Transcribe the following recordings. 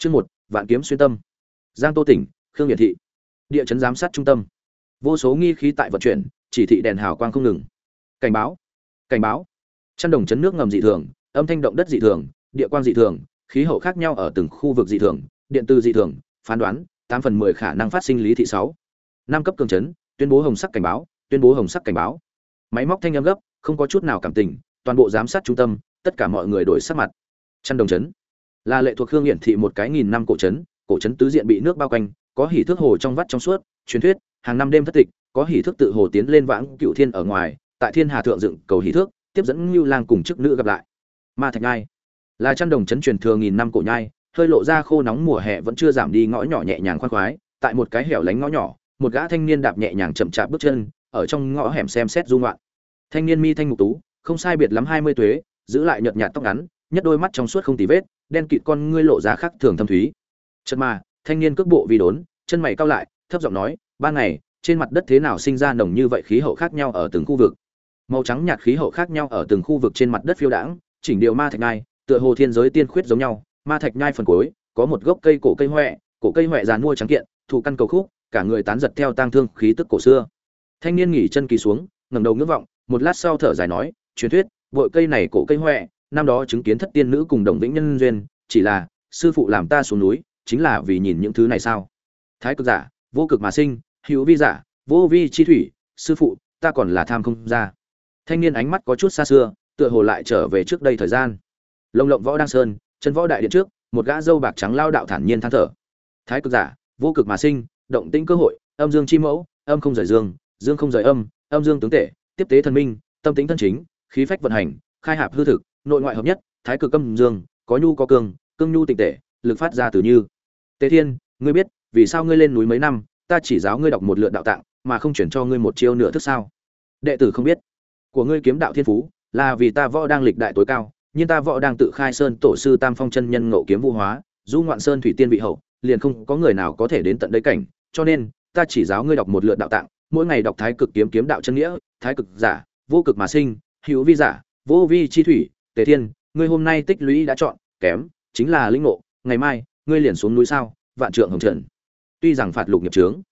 Chương một Vạn kiếm xuyên tâm. Giang Tô tỉnh, Khương Nghiệt thị. Địa chấn giám sát trung tâm. Vô số nghi khí tại vận chuyển, chỉ thị đèn hào quang không ngừng. Cảnh báo, cảnh báo. Chăn đồng chấn nước ngầm dị thường, âm thanh động đất dị thường, địa quang dị thường, khí hậu khác nhau ở từng khu vực dị thường, điện từ dị thường, phán đoán, tám phần mười khả năng phát sinh lý thị sáu năm cấp cường chấn, tuyên bố hồng sắc cảnh báo, tuyên bố hồng sắc cảnh báo. Máy móc thanh âm gấp, không có chút nào cảm tình, toàn bộ giám sát trung tâm, tất cả mọi người đổi sắc mặt. Chăn đồng chấn là lệ thuộc hương hiển thị một cái nghìn năm cổ trấn cổ trấn tứ diện bị nước bao quanh, có hỉ thước hồ trong vắt trong suốt, truyền thuyết, hàng năm đêm thất tịch, có hỉ thước tự hồ tiến lên vãng cựu thiên ở ngoài, tại thiên hà thượng dựng cầu hỉ thước, tiếp dẫn ngưu lang cùng chức nữ gặp lại. Ma thạch nhai là chăn đồng trấn truyền thừa nghìn năm cổ nhai, hơi lộ ra khô nóng mùa hè vẫn chưa giảm đi ngõ nhỏ nhẹ nhàng khoan khoái, tại một cái hẻo lánh ngõ nhỏ, một gã thanh niên đạp nhẹ nhàng chậm chạp bước chân, ở trong ngõ hẻm xem xét dung loạn thanh niên mi thanh mục tú, không sai biệt lắm hai mươi tuế, giữ lại nhợt nhạt tóc ngắn, nhất đôi mắt trong suốt không tì vết đen kịt con ngươi lộ ra khác thường thâm thúy. Chợt mà, thanh niên cước bộ vì đốn, chân mày cao lại, thấp giọng nói ban ngày, trên mặt đất thế nào sinh ra nồng như vậy khí hậu khác nhau ở từng khu vực? Màu trắng nhạt khí hậu khác nhau ở từng khu vực trên mặt đất phiêu đãng, chỉnh điều ma thạch ngai, tựa hồ thiên giới tiên khuyết giống nhau. Ma thạch nhai phần cuối, có một gốc cây cổ cây huệ cổ cây huệ dàn mua trắng kiện, thụ căn cầu khúc, cả người tán giật theo tang thương khí tức cổ xưa. Thanh niên nghỉ chân kỳ xuống, ngẩng đầu ngước vọng, một lát sau thở dài nói, truyền thuyết bội cây này cổ cây huệ năm đó chứng kiến thất tiên nữ cùng đồng vĩnh nhân duyên, chỉ là, sư phụ làm ta xuống núi, chính là vì nhìn những thứ này sao? Thái cực giả, vô cực mà sinh, hữu vi giả, vô vi chi thủy, sư phụ, ta còn là tham không ra. Thanh niên ánh mắt có chút xa xưa, tựa hồ lại trở về trước đây thời gian. Lồng lộng võ đăng sơn, chân võ đại điện trước, một gã dâu bạc trắng lao đạo thản nhiên than thở. Thái cực giả, vô cực mà sinh, động tĩnh cơ hội, âm dương chi mẫu, âm không rời dương dương không rời âm âm dương tướng tể, tiếp tế thần minh, tâm tính thân chính, khí phách vận hành, khai hạp hư thực nội ngoại hợp nhất, thái cực âm dương, có nhu có cương cương nhu tịnh tể lực phát ra từ như. Tế thiên, ngươi biết, vì sao ngươi lên núi mấy năm, ta chỉ giáo ngươi đọc một lượt đạo tạng, mà không chuyển cho ngươi một chiêu nửa thức sao? Đệ tử không biết. Của ngươi kiếm đạo thiên phú, là vì ta võ đang lịch đại tối cao, nhưng ta võ đang tự khai sơn tổ sư tam phong chân nhân ngộ kiếm vũ hóa, du ngoạn sơn thủy tiên vị hậu, liền không có người nào có thể đến tận đấy cảnh, cho nên, ta chỉ giáo ngươi đọc một lượt đạo tạng, mỗi ngày đọc thái cực kiếm kiếm đạo chân nghĩa, thái cực giả, vô cực mà sinh, hữu vi giả, vô vi chi thủy tề thiên, ngươi hôm nay tích lũy đã chọn, kém, chính là linh ngộ, ngày mai, ngươi liền xuống núi sao, vạn trượng hồng trần. Tuy rằng phạt lục nghiệp trướng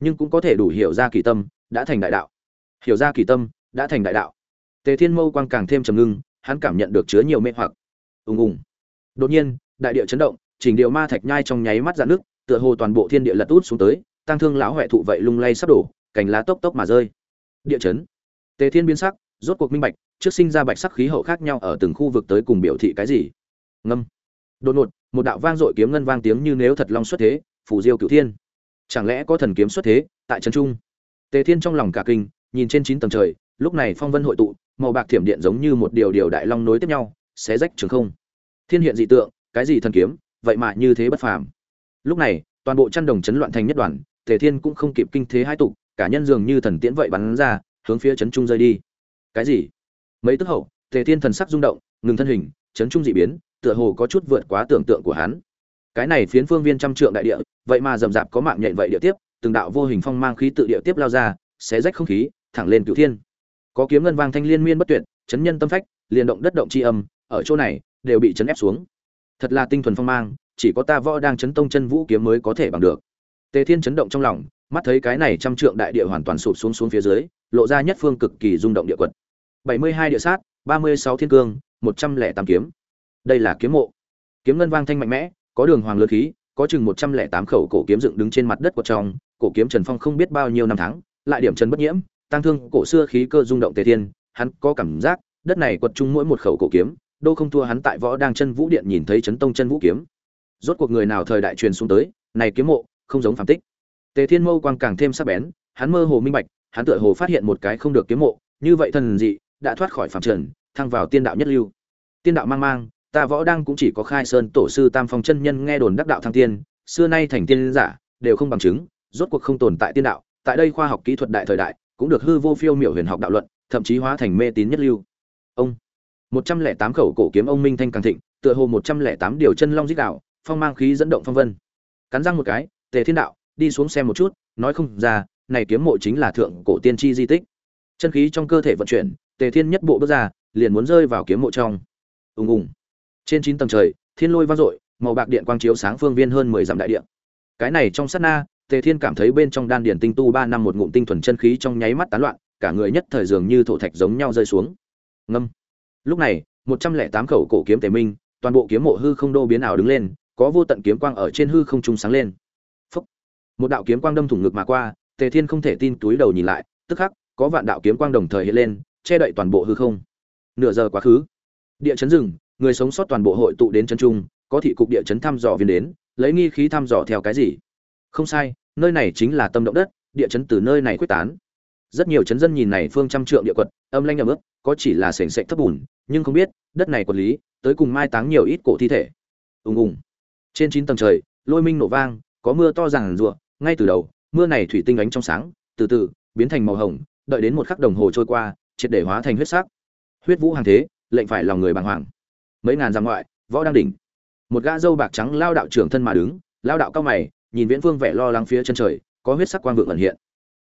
nhưng cũng có thể đủ hiểu ra kỳ tâm, đã thành đại đạo. Hiểu ra kỳ tâm, đã thành đại đạo. Tề thiên mâu quang càng thêm trầm ngưng, hắn cảm nhận được chứa nhiều mê hoặc. Ùng ùng. Đột nhiên, đại địa chấn động chỉnh điệu ma thạch nhai trong nháy mắt dạn nước tựa hồ toàn bộ thiên địa lật út xuống tới tăng thương lão huệ thụ vậy lung lay sắp đổ, cành lá tốc tốc mà rơi. Địa chấn. Tề thiên biến sắc rốt cuộc minh bạch, trước sinh ra bạch sắc khí hậu khác nhau ở từng khu vực tới cùng biểu thị cái gì. Ngâm. Đột ngột, một đạo vang dội kiếm ngân vang tiếng như nếu thật long xuất thế phủ diêu cửu thiên. Chẳng lẽ có thần kiếm xuất thế, tại trấn trung? Tề thiên trong lòng cả kinh, nhìn trên chín tầng trời, lúc này phong vân hội tụ, màu bạc thiểm điện giống như một điều điều đại long nối tiếp nhau, xé rách trường không. Thiên hiện dị tượng, cái gì thần kiếm, vậy mà như thế bất phàm. Lúc này, toàn bộ chăn đồng chấn loạn thành nhất đoàn, tề thiên cũng không kịp kinh thế hai tục cả nhân dường như thần tiễn vậy bắn ra, hướng phía chấn trung rơi đi cái gì? Mấy tức hậu, tề thiên thần sắc rung động, ngừng thân hình, chấn trung dị biến, tựa hồ có chút vượt quá tưởng tượng của hắn. Cái này phiến phương viên trăm trượng đại địa, vậy mà rầm rạp có mạng nhện vậy địa tiếp, từng đạo vô hình phong mang khí tự địa tiếp lao ra, xé rách không khí, thẳng lên cửu thiên. Có kiếm ngân vang thanh liên miên bất tuyệt, chấn nhân tâm phách, liền động đất động chi âm, ở chỗ này, đều bị chấn ép xuống. Thật là tinh thuần phong mang, chỉ có ta võ đang chấn tông chân vũ kiếm mới có thể bằng được. Tề thiên chấn động trong lòng mắt thấy cái này trăm trượng đại địa hoàn toàn sụp xuống xuống phía dưới, lộ ra nhất phương cực kỳ rung động địa quật. 72 địa sát 36 thiên cương 108 kiếm. Đây là kiếm mộ. Kiếm ngân vang thanh mạnh mẽ, có đường hoàng lơ khí, có chừng 108 khẩu cổ kiếm dựng đứng trên mặt đất của trong, cổ kiếm trần phong không biết bao nhiêu năm tháng, lại điểm trần bất nhiễm, tăng thương cổ xưa khí cơ rung động tề thiên, hắn có cảm giác, đất này quật chung mỗi một khẩu cổ kiếm, đô không thua hắn tại võ đang chân vũ điện nhìn thấy chấn tông chân vũ kiếm. Rốt cuộc người nào thời đại truyền xuống tới, này kiếm mộ, không giống phàm tích tề thiên mâu quang càng thêm sắc bén, hắn mơ hồ minh bạch, hắn tựa hồ phát hiện một cái không được kiếm mộ, như vậy thần dị, đã thoát khỏi phàm trần, thăng vào tiên đạo nhất lưu. Tiên đạo mang mang, ta võ đang cũng chỉ có khai sơn tổ sư tam phong chân nhân nghe đồn đắc đạo thăng tiên, xưa nay thành tiên giả, đều không bằng chứng, rốt cuộc không tồn tại tiên đạo, tại đây khoa học kỹ thuật đại thời đại, cũng được hư vô phiêu miểu huyền học đạo luận, thậm chí hóa thành mê tín nhất lưu. Ông, một trăm lẻ tám khẩu cổ kiếm ông minh thanh càng thịnh, tựa hồ một trăm lẻ tám điều chân long rít đạo, phong mang khí dẫn động phong vân. Cắn răng một cái, tề thiên đạo đi xuống xem một chút, nói không ra, này kiếm mộ chính là thượng cổ tiên tri di tích. Chân khí trong cơ thể vận chuyển, tề thiên nhất bộ bước ra, liền muốn rơi vào kiếm mộ trong. Ùng ùng. Trên chín tầng trời, thiên lôi vang dội, màu bạc điện quang chiếu sáng phương viên hơn mười dặm đại điện cái này trong sát na, tề thiên cảm thấy bên trong đan điển tinh tu ba năm một ngụm tinh thuần chân khí trong nháy mắt tán loạn, cả người nhất thời dường như thổ thạch giống nhau rơi xuống. Ngâm. Lúc này, một trăm lẻ tám khẩu cổ kiếm tề minh, toàn bộ kiếm mộ hư không đô biến ảo đứng lên, có vô tận kiếm quang ở trên hư không trung sáng lên một đạo kiếm quang đâm thủng ngực mà qua, tề thiên không thể tin túi đầu nhìn lại, tức khắc, có vạn đạo kiếm quang đồng thời hiện lên, che đậy toàn bộ hư không. Nửa giờ quá khứ, địa chấn rừng, người sống sót toàn bộ hội tụ đến chân trung, có thị cục địa chấn thăm dò viên đến, lấy nghi khí thăm dò theo cái gì? Không sai, nơi này chính là tâm động đất, địa chấn từ nơi này quyết tán. Rất nhiều chấn dân nhìn này phương trăm trượng địa quật, âm lanh ẩm ướt, có chỉ là sền sệch thấp bùn, nhưng không biết, đất này quản lý, tới cùng mai táng nhiều ít cổ thi thể. Ùng ùng. Trên chín tầng trời, lôi minh nổ vang, có mưa to ràng rụa ngay từ đầu, mưa này thủy tinh ánh trong sáng, từ từ biến thành màu hồng, đợi đến một khắc đồng hồ trôi qua, triệt để hóa thành huyết sắc. Huyết vũ hàng thế, lệnh phải lòng người bàng hoàng. Mấy ngàn dặm ngoại, võ đang đỉnh. Một gã dâu bạc trắng lao đạo trưởng thân mà đứng, lao đạo cao mày, nhìn viễn vương vẻ lo lắng phía chân trời, có huyết sắc quang vượng ẩn hiện.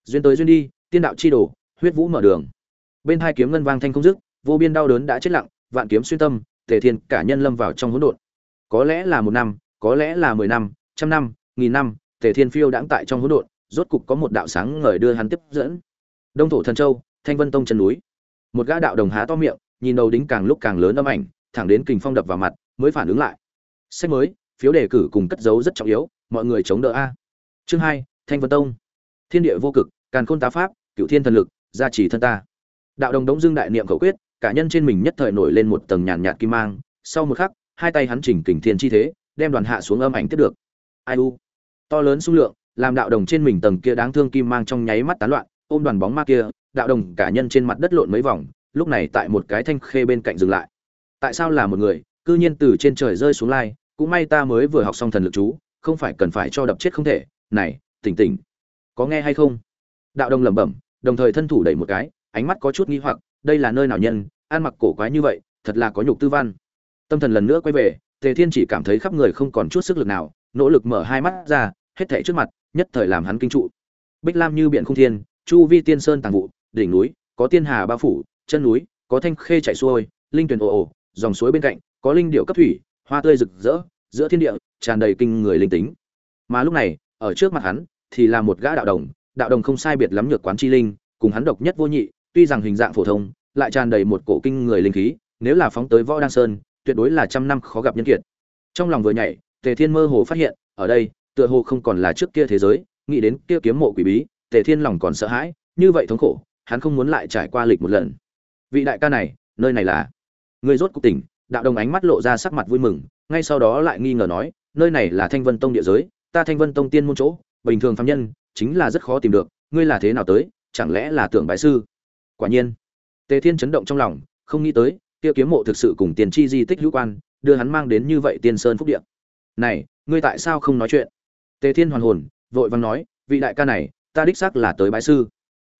Duyên tới duyên đi, tiên đạo chi đồ, huyết vũ mở đường. Bên hai kiếm ngân vang thanh không dứt, vô biên đau đớn đã chết lặng, vạn kiếm xuyên tâm, tề thiên cả nhân lâm vào trong hỗn độn. Có lẽ là một năm, có lẽ là mười năm, trăm năm, nghìn năm tề thiên phiêu đãng tại trong hỗn độn, rốt cục có một đạo sáng ngời đưa hắn tiếp dẫn. Đông thổ thần châu, thanh vân tông chân núi. Một gã đạo đồng há to miệng, nhìn đầu đính càng lúc càng lớn âm ảnh, thẳng đến kình phong đập vào mặt, mới phản ứng lại. Sách mới, phiếu đề cử cùng cất dấu rất trọng yếu, mọi người chống đỡ a. Chương hai, thanh vân tông. Thiên địa vô cực, càn khôn tá pháp cựu thiên thần lực, gia trì thân ta. Đạo đồng đống dương đại niệm khẩu quyết, cả nhân trên mình nhất thời nổi lên một tầng nhàn nhạt kim mang. Sau một khắc, hai tay hắn chỉnh kình thiên chi thế, đem đoàn hạ xuống âm ảnh tiếp được. Ai u? To lớn xung lượng, làm đạo đồng trên mình tầng kia đáng thương kim mang trong nháy mắt tán loạn, ôm đoàn bóng ma kia, đạo đồng cả nhân trên mặt đất lộn mấy vòng, lúc này tại một cái thanh khê bên cạnh dừng lại. Tại sao là một người? Cư nhiên từ trên trời rơi xuống lai, cũng may ta mới vừa học xong thần lực chú, không phải cần phải cho đập chết không thể. Này, tỉnh tỉnh. Có nghe hay không? Đạo đồng lẩm bẩm, đồng thời thân thủ đẩy một cái, ánh mắt có chút nghi hoặc, đây là nơi nào nhân, ăn mặc cổ quái như vậy, thật là có nhục tư văn. Tâm thần lần nữa quay về, tề thiên chỉ cảm thấy khắp người không còn chút sức lực nào nỗ lực mở hai mắt ra, hết thảy trước mặt, nhất thời làm hắn kinh trụ. Bích lam như biển không thiên, chu vi tiên sơn tàng vụ, đỉnh núi, có tiên hà bao phủ, chân núi, có thanh khê chảy xuôi, linh tuyền ồ ồ, dòng suối bên cạnh, có linh điệu cấp thủy, hoa tươi rực rỡ, giữa thiên địa, tràn đầy kinh người linh tính. Mà lúc này, ở trước mặt hắn, thì là một gã đạo đồng đạo đồng không sai biệt lắm nhược quán chi linh, cùng hắn độc nhất vô nhị, tuy rằng hình dạng phổ thông, lại tràn đầy một cổ kinh người linh khí, nếu là phóng tới võ đăng sơn, tuyệt đối là trăm năm khó gặp nhân kiệt. Trong lòng vừa nhảy tề thiên mơ hồ phát hiện, ở đây, tựa hồ không còn là trước kia thế giới, nghĩ đến kia kiếm mộ quỷ bí, tề thiên lòng còn sợ hãi, như vậy thống khổ, hắn không muốn lại trải qua lịch một lần. Vị đại ca này, nơi này là? Người rốt cục tỉnh, đạo đồng ánh mắt lộ ra sắc mặt vui mừng, ngay sau đó lại nghi ngờ nói, nơi này là thanh vân tông địa giới, ta thanh vân tông tiên môn chỗ, bình thường phàm nhân, chính là rất khó tìm được, ngươi là thế nào tới, chẳng lẽ là tưởng bái sư? Quả nhiên, tề thiên chấn động trong lòng, không nghĩ tới, kia kiếm mộ thực sự cùng tiền chi di tích hữu quan, đưa hắn mang đến như vậy tiên sơn phúc địa này, ngươi tại sao không nói chuyện? Tề thiên hoàn hồn, vội vàng nói, vị đại ca này, ta đích xác là tới bái sư.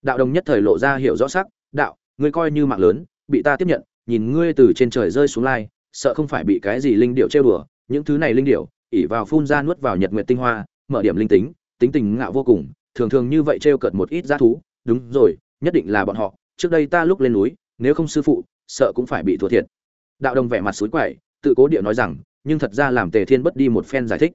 Đạo đồng nhất thời lộ ra hiểu rõ sắc, đạo, ngươi coi như mạng lớn, bị ta tiếp nhận, nhìn ngươi từ trên trời rơi xuống lai, sợ không phải bị cái gì linh điệu trêu đùa, những thứ này linh điệu ỉ vào phun ra nuốt vào nhật nguyện tinh hoa, mở điểm linh tính tính tình ngạo vô cùng, thường thường như vậy trêu cợt một ít giá thú, đúng rồi, nhất định là bọn họ, trước đây ta lúc lên núi, nếu không sư phụ, sợ cũng phải bị thua thiệt. Đạo đồng vẻ mặt suối quậy tự cố địa nói rằng nhưng thật ra làm tề thiên bất đi một phen giải thích.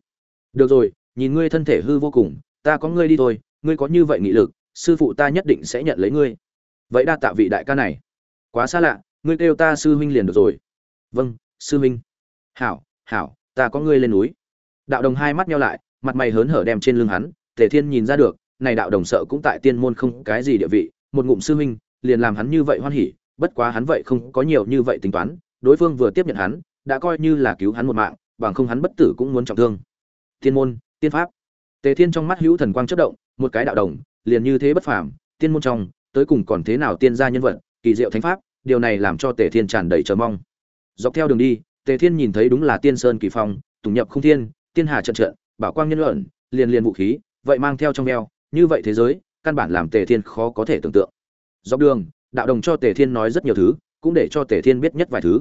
Được rồi, nhìn ngươi thân thể hư vô cùng, ta có ngươi đi thôi, ngươi có như vậy nghị lực, sư phụ ta nhất định sẽ nhận lấy ngươi. Vậy đa tạ vị đại ca này. Quá xa lạ, ngươi kêu ta sư huynh liền được rồi. Vâng sư huynh. Hảo hảo, ta có ngươi lên núi. Đạo đồng hai mắt nhau lại, mặt mày hớn hở đem trên lưng hắn, tề thiên nhìn ra được, này đạo đồng sợ cũng tại tiên môn không cái gì địa vị, một ngụm sư huynh, liền làm hắn như vậy hoan hỉ, bất quá hắn vậy không có nhiều như vậy tính toán, đối phương vừa tiếp nhận hắn đã coi như là cứu hắn một mạng, bằng không hắn bất tử cũng muốn trọng thương. Tiên môn, tiên pháp. Tề thiên trong mắt hữu thần quang chất động, một cái đạo đồng, liền như thế bất phàm, tiên môn trong, tới cùng còn thế nào tiên gia nhân vật, kỳ diệu thánh pháp, điều này làm cho tề thiên tràn đầy chờ mong. Dọc theo đường đi, tề thiên nhìn thấy đúng là tiên sơn kỳ phong, tùng nhập không thiên, tiên hà trận trận, bảo quang nhân luận, liền liền vũ khí, vậy mang theo trong veo, như vậy thế giới, căn bản làm tề thiên khó có thể tưởng tượng. Dọc đường, đạo đồng cho tề thiên nói rất nhiều thứ, cũng để cho tề thiên biết nhất vài thứ.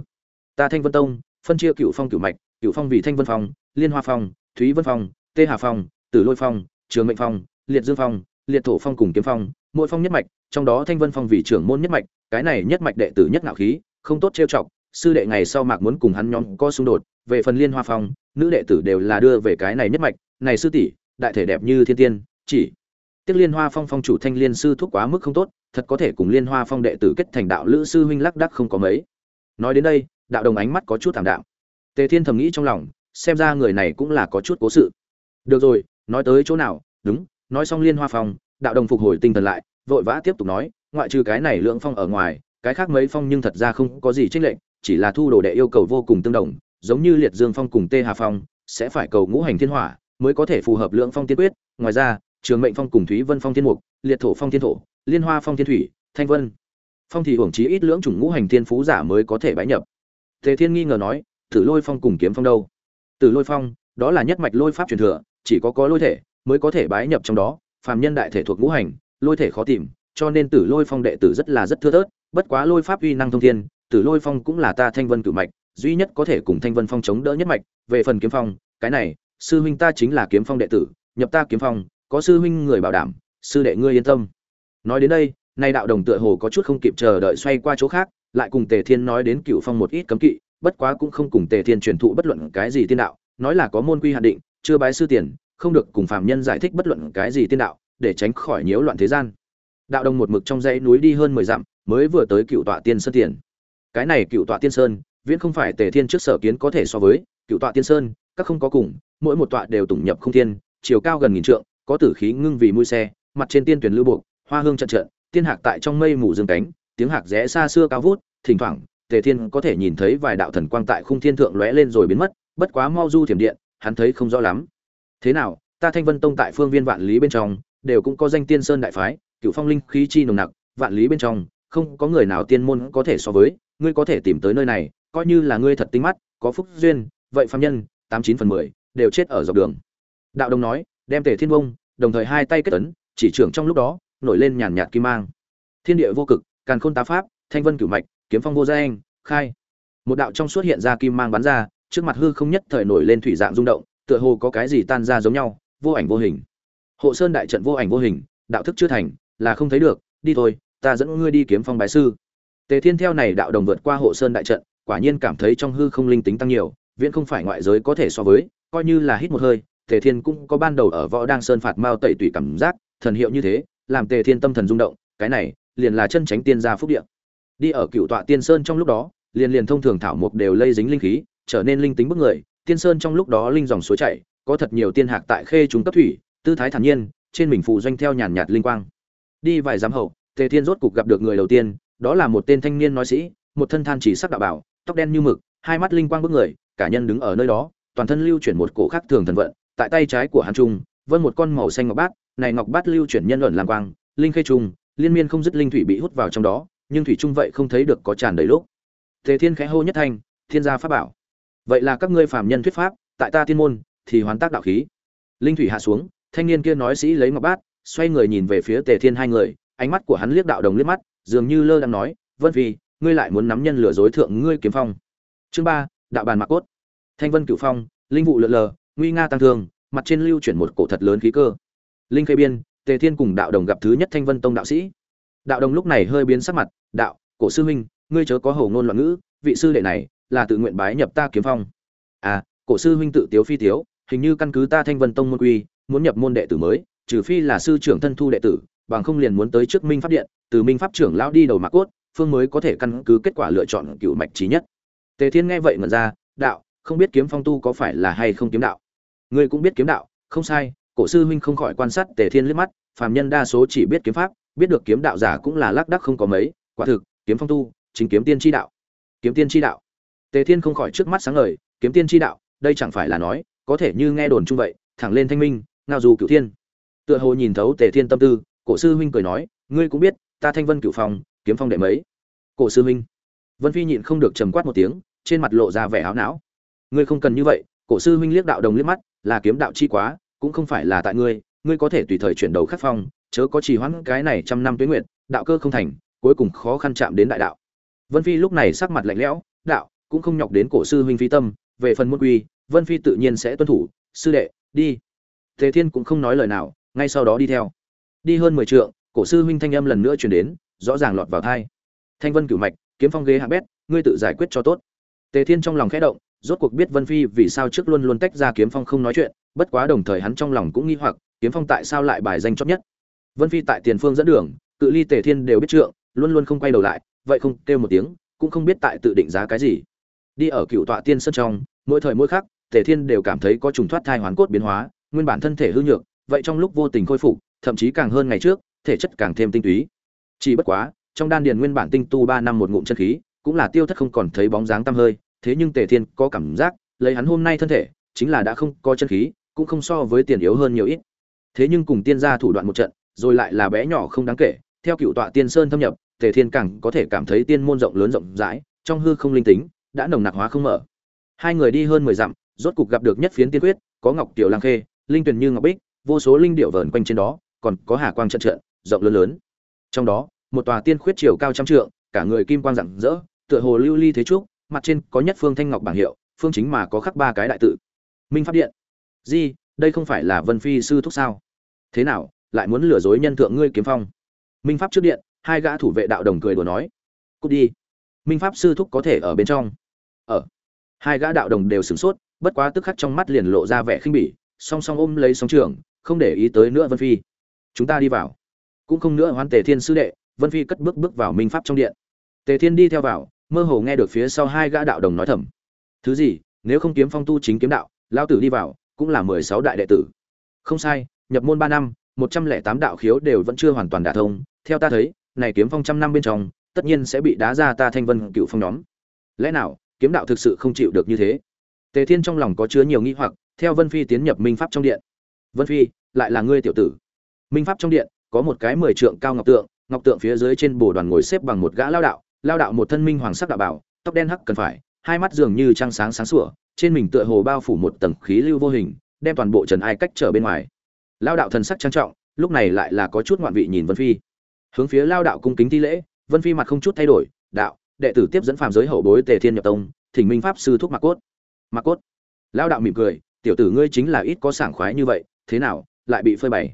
Ta thanh vân tông phân chia cựu phong cựu mạch cựu phong vì thanh vân phong, liên hoa phong, thúy vân phong, tê hà phong, tử lôi phong, trường mệnh phong, liệt dương phong, liệt thổ phong cùng kiếm phong, mỗi phong nhất mạch, trong đó thanh vân phong vì trưởng môn nhất mạch, cái này nhất mạch đệ tử nhất ngạo khí, không tốt trêu chọc, sư đệ ngày sau mạc muốn cùng hắn nhóm có xung đột, về phần liên hoa phong, nữ đệ tử đều là đưa về cái này nhất mạch, này sư tỷ, đại thể đẹp như thiên tiên, chỉ. Tiếc liên hoa phong phong chủ thanh liên sư thuốc quá mức không tốt, thật có thể cùng liên hoa phong đệ tử kết thành đạo lữ sư huynh lắc đắc không có mấy. Nói đến đây đạo đồng ánh mắt có chút thảm đạo tề thiên thầm nghĩ trong lòng, xem ra người này cũng là có chút cố sự. Được rồi, nói tới chỗ nào? Đúng, nói xong liên hoa phong, đạo đồng phục hồi tinh thần lại, vội vã tiếp tục nói, ngoại trừ cái này lượng phong ở ngoài, cái khác mấy phong nhưng thật ra không có gì trích lệnh chỉ là thu đồ đệ yêu cầu vô cùng tương đồng, giống như liệt dương phong cùng tê hà phong, sẽ phải cầu ngũ hành thiên hỏa mới có thể phù hợp lượng phong tiên quyết. Ngoài ra, trường mệnh phong cùng thúy vân phong thiên mục, liệt thổ phong thiên thổ, liên hoa phong thiên thủy, thanh vân phong thì hưởng chí ít lưỡng chủng ngũ hành thiên phú giả mới có thể bái nhập tề thiên nghi ngờ nói, tử lôi phong cùng kiếm phong đâu? Tử lôi phong, đó là nhất mạch lôi pháp truyền thừa, chỉ có có lôi thể mới có thể bái nhập trong đó, phàm nhân đại thể thuộc ngũ hành, lôi thể khó tìm, cho nên tử lôi phong đệ tử rất là rất thưa thớt, bất quá lôi pháp uy năng thông thiên, tử lôi phong cũng là ta thanh vân cử mạch, duy nhất có thể cùng thanh vân phong chống đỡ nhất mạch, về phần kiếm phong, cái này, sư huynh ta chính là kiếm phong đệ tử, nhập ta kiếm phong, có sư huynh người bảo đảm, sư đệ ngươi yên tâm. Nói đến đây, nay đạo đồng tựa hồ có chút không kịp chờ đợi xoay qua chỗ khác lại cùng tề thiên nói đến cựu phong một ít cấm kỵ, bất quá cũng không cùng tề thiên truyền thụ bất luận cái gì tiên đạo, nói là có môn quy hạn định, chưa bái sư tiền, không được cùng phàm nhân giải thích bất luận cái gì tiên đạo, để tránh khỏi nhiễu loạn thế gian. Đạo đồng một mực trong dãy núi đi hơn mười dặm, mới vừa tới cựu tọa tiên sơn tiền. Cái này cựu tọa tiên sơn, viễn không phải tề thiên trước sở kiến có thể so với cựu tọa tiên sơn, các không có cùng, mỗi một tọa đều tụng nhập không thiên, chiều cao gần nghìn trượng, có tử khí ngưng vì mũi xe, mặt trên tiên tuyển lưu buộc, hoa hương trận trận, tiên hạc tại trong mây mù dương cánh tiếng hạc rẽ xa xưa cao vút, thỉnh thoảng, tề thiên có thể nhìn thấy vài đạo thần quang tại khung thiên thượng lóe lên rồi biến mất, bất quá mau du thiểm điện, hắn thấy không rõ lắm. Thế nào, ta thanh vân tông tại phương viên vạn lý bên trong, đều cũng có danh tiên sơn đại phái, cựu phong linh khí chi nồng nặc, vạn lý bên trong, không có người nào tiên môn có thể so với, ngươi có thể tìm tới nơi này, coi như là ngươi thật tinh mắt, có phúc duyên, vậy phạm nhân, tám chín phần mười, đều chết ở dọc đường. Đạo đồng nói, đem tề thiên vông đồng thời hai tay kết ấn, chỉ trưởng trong lúc đó, nổi lên nhàn nhạt kim mang. Thiên địa vô cực càn khôn tá pháp, thanh vân cửu mạch, kiếm phong vô danh khai. Một đạo trong suốt hiện ra kim mang bắn ra, trước mặt hư không nhất thời nổi lên thủy dạng rung động, tựa hồ có cái gì tan ra giống nhau, vô ảnh vô hình. Hộ sơn đại trận vô ảnh vô hình, đạo thức chưa thành, là không thấy được, đi thôi, ta dẫn ngươi đi kiếm phong bái sư. Tề thiên theo này đạo đồng vượt qua hộ sơn đại trận, quả nhiên cảm thấy trong hư không linh tính tăng nhiều, viễn không phải ngoại giới có thể so với, coi như là hít một hơi, tề thiên cũng có ban đầu ở võ đang sơn phạt mao tẩy tùy cảm giác, thần hiệu như thế, làm tề thiên tâm thần rung động, cái này liền là chân tránh tiên gia phúc địa đi ở cựu tọa tiên sơn trong lúc đó, liền liền thông thường thảo mục đều lây dính linh khí, trở nên linh tính bức người tiên sơn trong lúc đó linh dòng suối chảy, có thật nhiều tiên hạc tại khê chúng cấp thủy, tư thái thản nhiên, trên mình phụ doanh theo nhàn nhạt linh quang đi vài giám hậu, tề thiên rốt cục gặp được người đầu tiên, đó là một tên thanh niên nói sĩ, một thân than chỉ sắc đạo bảo, tóc đen như mực, hai mắt linh quang bức người, cả nhân đứng ở nơi đó, toàn thân lưu chuyển một cổ khắc thường thần vận, tại tay trái của hắn trung, vân một con màu xanh ngọc bát, này ngọc bát lưu chuyển nhân luận làm quang, linh khê trùng liên miên không dứt linh thủy bị hút vào trong đó nhưng thủy trung vậy không thấy được có tràn đầy lúc. Tề thiên khẽ hô nhất thanh thiên gia pháp bảo vậy là các ngươi phàm nhân thuyết pháp tại ta thiên môn thì hoàn tác đạo khí. Linh thủy hạ xuống thanh niên kia nói sĩ lấy ngọc bát xoay người nhìn về phía tề thiên hai người ánh mắt của hắn liếc đạo đồng liếc mắt dường như lơ đang nói vân phi ngươi lại muốn nắm nhân lừa dối thượng ngươi kiếm phong. Chương ba đạo bàn mạc cốt. Thanh vân cửu phong linh vụ lượn lờ nguy nga tăng thường, mặt trên lưu chuyển một cổ thật lớn khí cơ. Linh khê biên tề thiên cùng đạo đồng gặp thứ nhất thanh vân tông đạo sĩ. Đạo đồng lúc này hơi biến sắc mặt, đạo, cổ sư huynh, ngươi chớ có hầu ngôn loạn ngữ, vị sư đệ này là tự nguyện bái nhập ta kiếm phong. À cổ sư huynh tự tiếu phi tiếu, hình như căn cứ ta thanh vân tông môn quy, muốn nhập môn đệ tử mới, trừ phi là sư trưởng thân thu đệ tử, bằng không liền muốn tới trước minh pháp điện, từ minh pháp trưởng lão đi đầu mạc cốt, phương mới có thể căn cứ kết quả lựa chọn cựu mạch trí nhất. Tề thiên nghe vậy ngẩn ra, đạo, không biết kiếm phong tu có phải là hay không kiếm đạo? Ngươi cũng biết kiếm đạo, không sai cổ sư huynh không khỏi quan sát tề thiên liếc mắt phàm nhân đa số chỉ biết kiếm pháp biết được kiếm đạo giả cũng là lác đắc không có mấy quả thực kiếm phong tu chính kiếm tiên tri đạo. Kiếm tiên tri đạo. Tề thiên không khỏi trước mắt sáng ngời kiếm tiên tri đạo đây chẳng phải là nói có thể như nghe đồn chung vậy thẳng lên thanh minh ngao dù cửu thiên. Tựa hồ nhìn thấu tề thiên tâm tư cổ sư huynh cười nói ngươi cũng biết ta thanh vân cửu phòng, kiếm phong đệ mấy? Cổ sư huynh. Vân phi nhịn không được trầm quát một tiếng trên mặt lộ ra vẻ áo não. Ngươi không cần như vậy cổ sư huynh liếc đạo đồng liếc mắt là kiếm đạo chi quá cũng không phải là tại ngươi ngươi có thể tùy thời chuyển đầu khắc phong, chớ có trì hoãn cái này trăm năm tuế nguyện, đạo cơ không thành, cuối cùng khó khăn chạm đến đại đạo. Vân phi lúc này sắc mặt lạnh lẽo, đạo, cũng không nhọc đến cổ sư huynh phi tâm, về phần môn quy, vân phi tự nhiên sẽ tuân thủ, sư đệ, đi. Tề thiên cũng không nói lời nào, ngay sau đó đi theo. Đi hơn mười trượng, cổ sư huynh thanh âm lần nữa chuyển đến, rõ ràng lọt vào thai thanh vân cửu mạch, kiếm phong ghế hạng bét, ngươi tự giải quyết cho tốt. Tề thiên trong lòng khẽ động rốt cuộc biết Vân Phi vì sao trước luôn luôn tách ra kiếm phong không nói chuyện, bất quá đồng thời hắn trong lòng cũng nghi hoặc, kiếm phong tại sao lại bài danh chót nhất. Vân Phi tại tiền phương dẫn đường, cự ly Tề Thiên đều biết trượng, luôn luôn không quay đầu lại, vậy không kêu một tiếng, cũng không biết tại tự định giá cái gì. Đi ở cựu tọa tiên sơn trong, mỗi thời mỗi khắc, Tề Thiên đều cảm thấy có trùng thoát thai hoán cốt biến hóa, nguyên bản thân thể hư nhược, vậy trong lúc vô tình khôi phục, thậm chí càng hơn ngày trước, thể chất càng thêm tinh túy. Chỉ bất quá, trong đan điền nguyên bản tinh tu 3 năm một ngụm chân khí, cũng là tiêu thất không còn thấy bóng dáng tăm hơi, thế nhưng Tề Thiên có cảm giác, lấy hắn hôm nay thân thể, chính là đã không có chân khí, cũng không so với tiền yếu hơn nhiều ít. Thế nhưng cùng tiên gia thủ đoạn một trận, rồi lại là bé nhỏ không đáng kể, theo cựu tọa tiên sơn thâm nhập, Tề Thiên càng có thể cảm thấy tiên môn rộng lớn rộng rãi, trong hư không linh tính đã nồng nặc hóa không mở. Hai người đi hơn 10 dặm, rốt cục gặp được nhất phiến tiên quyết, có ngọc tiểu lang khê, linh tuyền như ngọc bích, vô số linh điệu vờn quanh trên đó, còn có hà quang trận trận, rộng lớn lớn. Trong đó, một tòa tiên khuyết chiều cao trăm trượng, cả người kim quang rạng rỡ, tựa hồ lưu ly thế trúc, mặt trên có nhất phương thanh ngọc bảng hiệu, phương chính mà có khắc ba cái đại tự. Minh Pháp Điện. Gì, đây không phải là Vân Phi sư thúc sao? Thế nào, lại muốn lừa dối nhân thượng ngươi kiếm phong? Minh Pháp trước điện, hai gã thủ vệ đạo đồng cười đùa nói. Cút đi. Minh Pháp sư thúc có thể ở bên trong. Ở. Hai gã đạo đồng đều sửng sốt, bất quá tức khắc trong mắt liền lộ ra vẻ khinh bỉ, song song ôm lấy sóng trường, không để ý tới nữa Vân Phi. Chúng ta đi vào. Cũng không nữa hoan Tề Thiên sư đệ, Vân Phi cất bước bước vào Minh Pháp trong điện. Tề Thiên đi theo vào, mơ hồ nghe được phía sau hai gã đạo đồng nói thầm. Thứ gì, nếu không kiếm phong tu chính kiếm đạo, lao tử đi vào, cũng là mười sáu đại đệ tử. Không sai, nhập môn ba năm, một trăm lẻ tám đạo khiếu đều vẫn chưa hoàn toàn đả thông, theo ta thấy, này kiếm phong trăm năm bên trong, tất nhiên sẽ bị đá ra ta thanh vân cựu phong nhóm. Lẽ nào, kiếm đạo thực sự không chịu được như thế? Tề Thiên trong lòng có chứa nhiều nghi hoặc, theo Vân Phi tiến nhập Minh Pháp trong điện. Vân Phi, lại là ngươi tiểu tử. Minh Pháp trong điện, có một cái mười trượng cao ngọc tượng, ngọc tượng phía dưới trên bồ đoàn ngồi xếp bằng một gã lao đạo, lao đạo một thân minh hoàng sắc đạo bảo, tóc đen hắc cần phải, hai mắt dường như trăng sáng sáng sủa, trên mình tựa hồ bao phủ một tầng khí lưu vô hình, đem toàn bộ trần ai cách trở bên ngoài. Lao đạo thần sắc trang trọng, lúc này lại là có chút ngoạn vị nhìn Vân Phi. Hướng phía lao đạo cung kính thi lễ, Vân Phi mặt không chút thay đổi, "Đạo, đệ tử tiếp dẫn phàm giới hậu bối Tề Thiên nhập tông, thỉnh minh pháp sư thuốc Mạc Cốt." Mạc Cốt. Lao đạo mỉm cười, "Tiểu tử ngươi chính là ít có sảng khoái như vậy, thế nào, lại bị phơi bày?"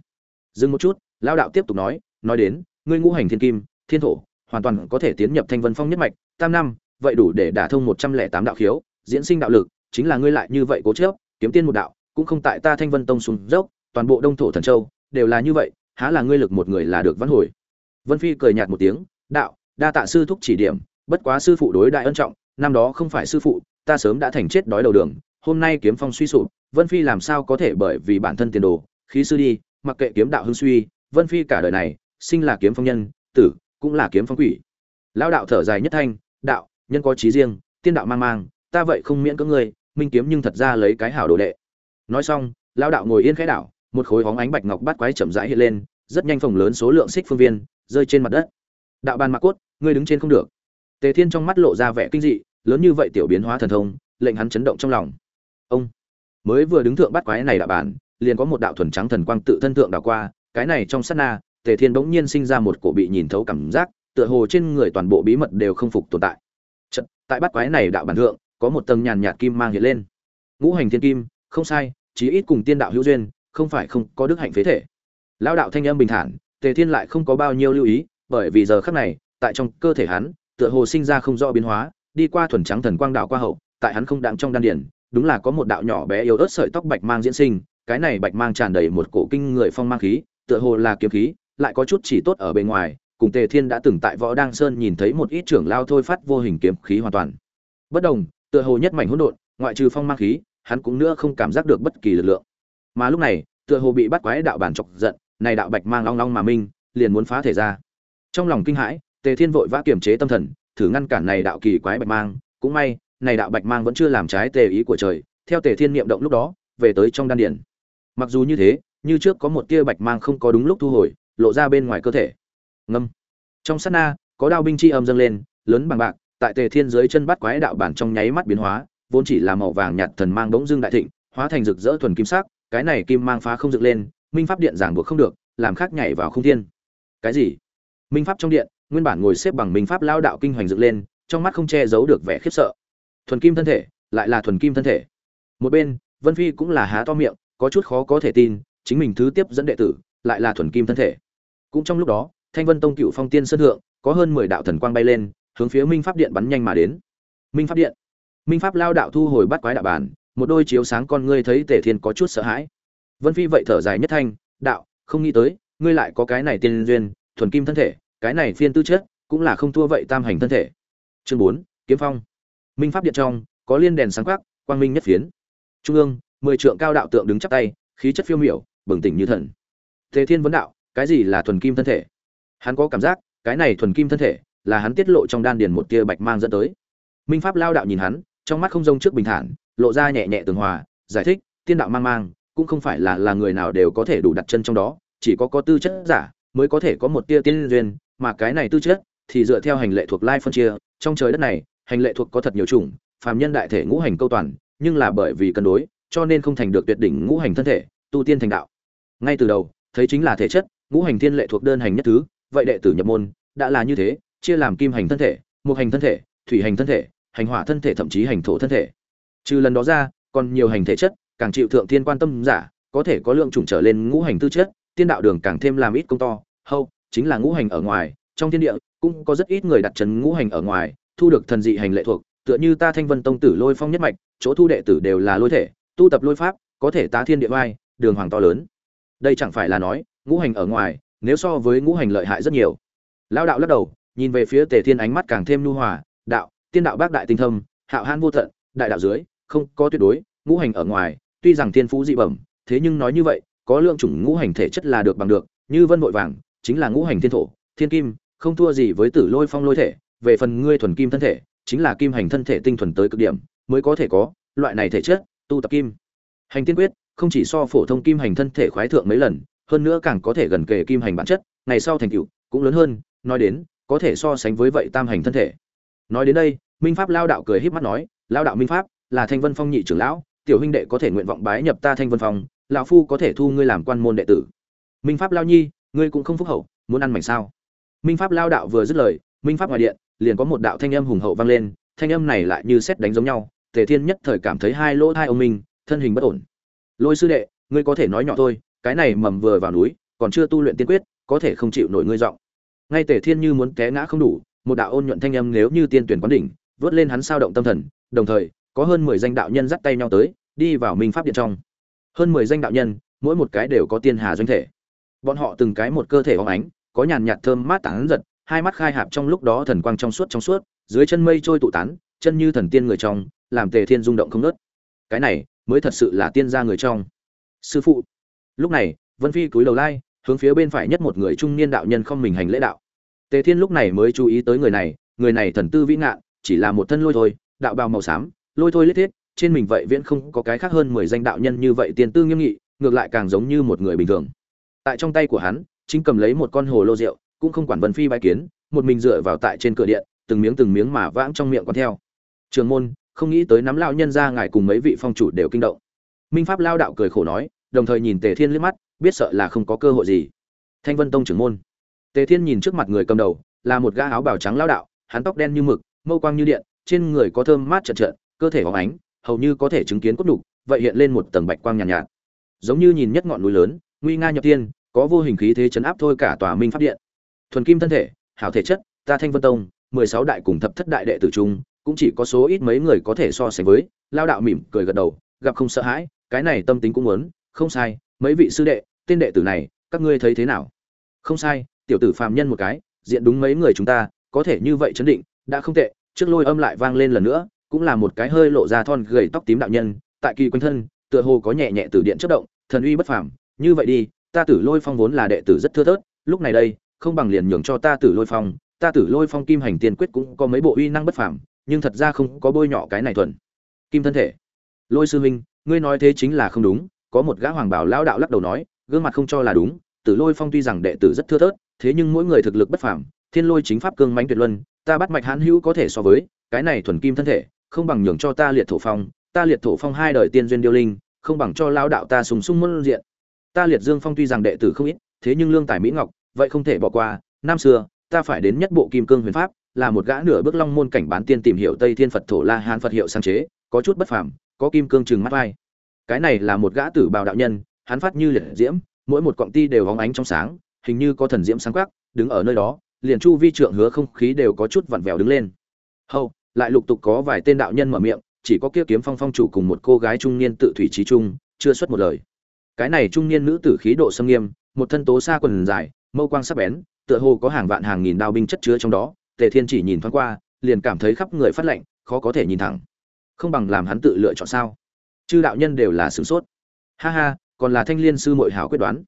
Dừng một chút, lao đạo tiếp tục nói, nói đến, ngươi ngũ hành thiên kim, thiên thổ, hoàn toàn có thể tiến nhập thanh vân phong nhất mạch, tam năm, vậy đủ để đả thông một trăm lẻ tám đạo khiếu, diễn sinh đạo lực, chính là ngươi lại như vậy cố chấp, kiếm tiên một đạo, cũng không tại ta thanh vân tông xuống dốc, toàn bộ đông thổ thần châu đều là như vậy, há là ngươi lực một người là được vãn hồi. Vân Phi cười nhạt một tiếng, đạo, đa tạ sư thúc chỉ điểm, bất quá sư phụ đối đại ân trọng, năm đó không phải sư phụ, ta sớm đã thành chết đói đầu đường, hôm nay kiếm phong suy sụp, Vân Phi làm sao có thể bởi vì bản thân tiền đồ, khí sư đi, mặc kệ kiếm đạo hưng suy, Vân Phi cả đời này, sinh là kiếm phong nhân, tử cũng là kiếm phong quỷ. Lão đạo thở dài nhất thanh, đạo, nhân có chí riêng, tiên đạo mang mang, ta vậy không miễn cưỡng ngươi, minh kiếm nhưng thật ra lấy cái hảo đồ đệ. Nói xong, lão đạo ngồi yên khẽ đảo, một khối hóng ánh bạch ngọc bát quái chậm rãi hiện lên, rất nhanh phồng lớn số lượng xích phương viên, rơi trên mặt đất. Đạo ban mặc cốt, ngươi đứng trên không được. Tề Thiên trong mắt lộ ra vẻ kinh dị, lớn như vậy tiểu biến hóa thần thông, lệnh hắn chấn động trong lòng. Ông mới vừa đứng thượng bát quái này đạo bản, liền có một đạo thuần trắng thần quang tự thân thượng đảo qua, cái này trong sát na, Tề Thiên bỗng nhiên sinh ra một cổ bị nhìn thấu cảm giác, tựa hồ trên người toàn bộ bí mật đều không phục tồn tại. Chợt, tại bát quái này đạo bản thượng, có một tầng nhàn nhạt kim mang hiện lên. Ngũ hành thiên kim, không sai, chí ít cùng tiên đạo hữu duyên, không phải không có đức hạnh phế thể. Lão đạo thanh âm bình thản, Tề Thiên lại không có bao nhiêu lưu ý, bởi vì giờ khắc này, tại trong cơ thể hắn, tựa hồ sinh ra không rõ biến hóa, đi qua thuần trắng thần quang đạo qua hậu, tại hắn không đặng trong đan điền, đúng là có một đạo nhỏ bé yếu ớt sợi tóc bạch mang diễn sinh, cái này bạch mang tràn đầy một cổ kinh người phong mang khí, tựa hồ là kiếm khí, lại có chút chỉ tốt ở bên ngoài, cùng Tề Thiên đã từng tại Võ Đăng Sơn nhìn thấy một ít trưởng lao thôi phát vô hình kiếm khí hoàn toàn. Bất đồng, tựa hồ nhất mảnh hỗn độn, ngoại trừ phong mang khí, hắn cũng nữa không cảm giác được bất kỳ lực lượng. Mà lúc này, tựa hồ bị bắt quái đạo bản chọc giận, này đạo bạch mang long long mà minh, liền muốn phá thể ra. Trong lòng kinh hãi, Tề Thiên vội vã kiềm chế tâm thần, thử ngăn cản này đạo kỳ quái bạch mang, cũng may, này đạo bạch mang vẫn chưa làm trái tề ý của trời, theo Tề Thiên niệm động lúc đó, về tới trong đan điển. Mặc dù như thế, như trước có một tia bạch mang không có đúng lúc thu hồi, lộ ra bên ngoài cơ thể. Ngâm. Trong sát na, có đao binh chi âm dâng lên, lớn bằng bạc, tại Tề Thiên dưới chân bắt quái đạo bản trong nháy mắt biến hóa, vốn chỉ là màu vàng nhạt thần mang bỗng dưng đại thịnh, hóa thành rực rỡ thuần kim sắc, cái này kim mang phá không dựng lên, minh pháp điện giảng buộc không được, làm khác nhảy vào không thiên. Cái gì? Minh pháp trong điện, nguyên bản ngồi xếp bằng minh pháp lao đạo kinh hoành dựng lên, trong mắt không che giấu được vẻ khiếp sợ. Thuần kim thân thể, lại là thuần kim thân thể. Một bên, Vân Phi cũng là há to miệng, có chút khó có thể tin, chính mình thứ tiếp dẫn đệ tử, lại là thuần kim thân thể. Cũng trong lúc đó, Thanh Vân Tông Cựu Phong Tiên sơn thượng, có hơn mười đạo thần quang bay lên, hướng phía Minh Pháp Điện bắn nhanh mà đến. Minh Pháp Điện. minh pháp lao đạo thu hồi bắt quái đạo bản một đôi chiếu sáng con ngươi thấy tề thiên có chút sợ hãi. Vân phi vậy thở dài nhất thanh đạo không nghĩ tới ngươi lại có cái này tiên duyên thuần kim thân thể cái này phiên tư chất cũng là không thua vậy tam hành thân thể. Chương bốn kiếm phong. Minh pháp điện trong có liên đèn sáng quắc quang minh nhất phiến. Trung ương mười trượng cao đạo tượng đứng chắp tay khí chất phiêu miểu bừng tỉnh như thần. Tề thiên vấn đạo cái gì là thuần kim thân thể? Hắn có cảm giác, cái này thuần kim thân thể là hắn tiết lộ trong đan điền một tia bạch mang dẫn tới. Minh pháp lao đạo nhìn hắn, trong mắt không rông trước bình thản, lộ ra nhẹ nhẹ tường hòa, giải thích, tiên đạo mang mang, cũng không phải là là người nào đều có thể đủ đặt chân trong đó, chỉ có có tư chất giả mới có thể có một tia tiên duyên, mà cái này tư chất thì dựa theo hành lệ thuộc lai phân chia, trong trời đất này, hành lệ thuộc có thật nhiều chủng, phàm nhân đại thể ngũ hành câu toàn, nhưng là bởi vì cân đối, cho nên không thành được tuyệt đỉnh ngũ hành thân thể, tu tiên thành đạo. Ngay từ đầu, thấy chính là thể chất ngũ hành thiên lệ thuộc đơn hành nhất thứ, vậy đệ tử nhập môn, đã là như thế, chia làm kim hành thân thể mộc hành thân thể, thủy hành thân thể, hành hỏa thân thể thậm chí hành thổ thân thể. Trừ lần đó ra, còn nhiều hành thể chất, càng chịu thượng thiên quan tâm giả, có thể có lượng chủng trở lên ngũ hành tư chất, tiên đạo đường càng thêm làm ít công to. Hâu, chính là ngũ hành ở ngoài, trong thiên địa, cũng có rất ít người đặt chân ngũ hành ở ngoài, thu được thần dị hành lệ thuộc, tựa như ta thanh vân tông tử lôi phong nhất mạch, chỗ thu đệ tử đều là lôi thể, tu tập lôi pháp, có thể tá thiên địa vai, đường hoàng to lớn. Đây chẳng phải là nói ngũ hành ở ngoài, nếu so với ngũ hành lợi hại rất nhiều. Lao đạo lắc đầu, nhìn về phía tề thiên ánh mắt càng thêm nhu hòa, đạo, tiên đạo bác đại tinh thâm, hạo han vô tận, đại đạo dưới, không có tuyệt đối, ngũ hành ở ngoài, tuy rằng thiên phú dị bẩm, thế nhưng nói như vậy, có lượng chủng ngũ hành thể chất là được bằng được, như vân vội vàng, chính là ngũ hành thiên thổ, thiên kim, không thua gì với tử lôi phong lôi thể, về phần ngươi thuần kim thân thể, chính là kim hành thân thể tinh thuần tới cực điểm, mới có thể có, loại này thể chất, tu tập kim. Hành tiên quyết, không chỉ so phổ thông kim hành thân thể khoái thượng mấy lần hơn nữa càng có thể gần kề kim hành bản chất, ngày sau thành tựu cũng lớn hơn, nói đến, có thể so sánh với vậy tam hành thân thể. Nói đến đây, minh pháp lao đạo cười híp mắt nói, lao đạo minh pháp, là thanh vân phong nhị trưởng lão, tiểu huynh đệ có thể nguyện vọng bái nhập ta thanh vân phong, lão phu có thể thu ngươi làm quan môn đệ tử. Minh pháp lao nhi, ngươi cũng không phúc hậu, muốn ăn mảnh sao? Minh pháp lao đạo vừa dứt lời, minh pháp ngoài điện, liền có một đạo thanh âm hùng hậu vang lên, thanh âm này lại như xét đánh giống nhau, tề thiên nhất thời cảm thấy hai lỗ hai ông minh, thân hình bất ổn. Lôi sư đệ, ngươi có thể nói nhỏ thôi cái này mầm vừa vào núi, còn chưa tu luyện tiên quyết, có thể không chịu nổi ngươi giọng. Ngay tề thiên như muốn té ngã không đủ, một đạo ôn nhuận thanh âm nếu như tiên tuyển quán đỉnh, vớt lên hắn sao động tâm thần, đồng thời, có hơn mười danh đạo nhân dắt tay nhau tới, đi vào minh pháp điện trong. Hơn mười danh đạo nhân, mỗi một cái đều có tiên hà doanh thể. Bọn họ từng cái một cơ thể óng ánh, có nhàn nhạt thơm mát tán giật, hai mắt khai hạp trong lúc đó thần quang trong suốt trong suốt, dưới chân mây trôi tụ tán, chân như thần tiên người trong, làm tề thiên rung động không nớt cái này mới thật sự là tiên gia người trong. Sư phụ lúc này, vân phi cúi đầu lai, hướng phía bên phải nhất một người trung niên đạo nhân không mình hành lễ đạo. Tề thiên lúc này mới chú ý tới người này người này thần tư vĩ ngạn, chỉ là một thân lôi thôi, đạo bào màu xám, lôi thôi lết thiết, trên mình vậy viễn không có cái khác hơn mười danh đạo nhân như vậy tiền tư nghiêm nghị, ngược lại càng giống như một người bình thường. Tại trong tay của hắn, chính cầm lấy một con hồ lô rượu, cũng không quản vân phi bái kiến, một mình dựa vào tại trên cửa điện, từng miếng từng miếng mà vãng trong miệng còn theo. Trường môn, không nghĩ tới nắm lão nhân ra ngài cùng mấy vị phong chủ đều kinh động. Minh pháp lao đạo cười khổ nói đồng thời nhìn tề thiên liếc mắt biết sợ là không có cơ hội gì. Thanh vân tông trưởng môn. Tề thiên nhìn trước mặt người cầm đầu là một gã áo bào trắng lão đạo hắn tóc đen như mực mâu quang như điện trên người có thơm mát chợt chợt cơ thể óng ánh hầu như có thể chứng kiến cốt đục vậy hiện lên một tầng bạch quang nhàn nhạt, nhạt. Giống như nhìn nhất ngọn núi lớn nguy nga nhập Thiên có vô hình khí thế chấn áp thôi cả tòa minh pháp điện. Thuần kim thân thể hảo thể chất ta thanh vân tông mười sáu đại cùng thập thất đại đệ tử chung, cũng chỉ có số ít mấy người có thể so sánh với Lão đạo mỉm cười gật đầu gặp không sợ hãi cái này tâm tính cũng muốn không sai, mấy vị sư đệ, tên đệ tử này, các ngươi thấy thế nào? Không sai, tiểu tử phàm nhân một cái, diện đúng mấy người chúng ta, có thể như vậy chấn định, đã không tệ, trước lôi âm lại vang lên lần nữa, cũng là một cái hơi lộ ra thon gầy tóc tím đạo nhân, tại kỳ quanh thân, tựa hồ có nhẹ nhẹ từ điện chất động, thần uy bất phàm, như vậy đi, ta tử lôi phong vốn là đệ tử rất thưa thớt, lúc này đây, không bằng liền nhường cho ta tử lôi phong, ta tử lôi phong kim hành tiên quyết cũng có mấy bộ uy năng bất phàm, nhưng thật ra không có bôi nhọ cái này thuần. Kim thân thể. Lôi sư huynh, ngươi nói thế chính là không đúng có một gã hoàng bảo lão đạo lắc đầu nói, gương mặt không cho là đúng, tử lôi phong tuy rằng đệ tử rất thưa thớt, thế nhưng mỗi người thực lực bất phàm, thiên lôi chính pháp cương mãnh tuyệt luân, ta bắt mạch hãn hữu có thể so với, cái này thuần kim thân thể, không bằng nhường cho ta liệt thổ phong, ta liệt thổ phong hai đời tiên duyên điêu linh, không bằng cho lão đạo ta sùng sung muôn diện. Ta liệt dương phong tuy rằng đệ tử không ít, thế nhưng lương tài mỹ ngọc, vậy không thể bỏ qua, năm xưa, ta phải đến nhất bộ kim cương huyền pháp, là một gã nửa bước long môn cảnh bán tiên tìm hiểu tây thiên phật thổ la hán phật hiệu sáng chế, có chút bất phàm, có kim cương trừng mắt vai cái này là một gã tử bào đạo nhân, hắn phát như liệt diễm, mỗi một cọng ti đều hóng ánh trong sáng, hình như có thần diễm sáng quắc, đứng ở nơi đó, liền chu vi trượng hứa không khí đều có chút vặn vẹo đứng lên. Hầu, lại lục tục có vài tên đạo nhân mở miệng, chỉ có kia kiếm phong phong chủ cùng một cô gái trung niên tự thủy trí trung, chưa xuất một lời. Cái này trung niên nữ tử khí độ sâm nghiêm, một thân tố xa quần dài, mâu quang sắc bén, tựa hồ có hàng vạn hàng nghìn đao binh chất chứa trong đó, tề thiên chỉ nhìn thoáng qua, liền cảm thấy khắp người phát lạnh khó có thể nhìn thẳng. Không bằng làm hắn tự lựa chọn sao? Chư đạo nhân đều là sửng sốt. Ha ha, còn là thanh liên sư mội hảo quyết đoán.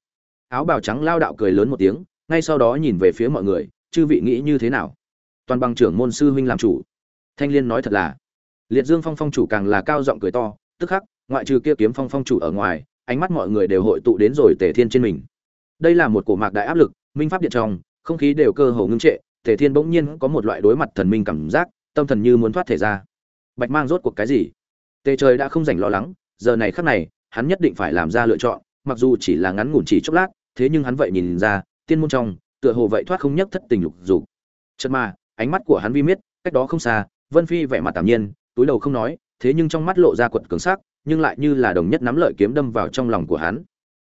Áo bào trắng lao đạo cười lớn một tiếng, ngay sau đó nhìn về phía mọi người, chư vị nghĩ như thế nào? Toàn bằng trưởng môn sư huynh làm chủ. Thanh liên nói thật là, liệt dương phong phong chủ càng là cao giọng cười to, tức khắc, ngoại trừ kia kiếm phong phong chủ ở ngoài, ánh mắt mọi người đều hội tụ đến rồi tề thiên trên mình. Đây là một cổ mạc đại áp lực, minh pháp điện trong, không khí đều cơ hồ ngưng trệ, tề thiên bỗng nhiên có một loại đối mặt thần minh cảm giác, tâm thần như muốn thoát thể ra. Bạch mang rốt cuộc cái gì? Tề trời đã không dành lo lắng, giờ này khắc này, hắn nhất định phải làm ra lựa chọn, mặc dù chỉ là ngắn ngủn chỉ chốc lát, thế nhưng hắn vậy nhìn ra, tiên môn trong, tựa hồ vậy thoát không nhất thất tình lục dục. Chật mà, ánh mắt của hắn vi miết, cách đó không xa, vân phi vẻ mặt tạm nhiên, túi đầu không nói, thế nhưng trong mắt lộ ra quật cường sắc, nhưng lại như là đồng nhất nắm lợi kiếm đâm vào trong lòng của hắn.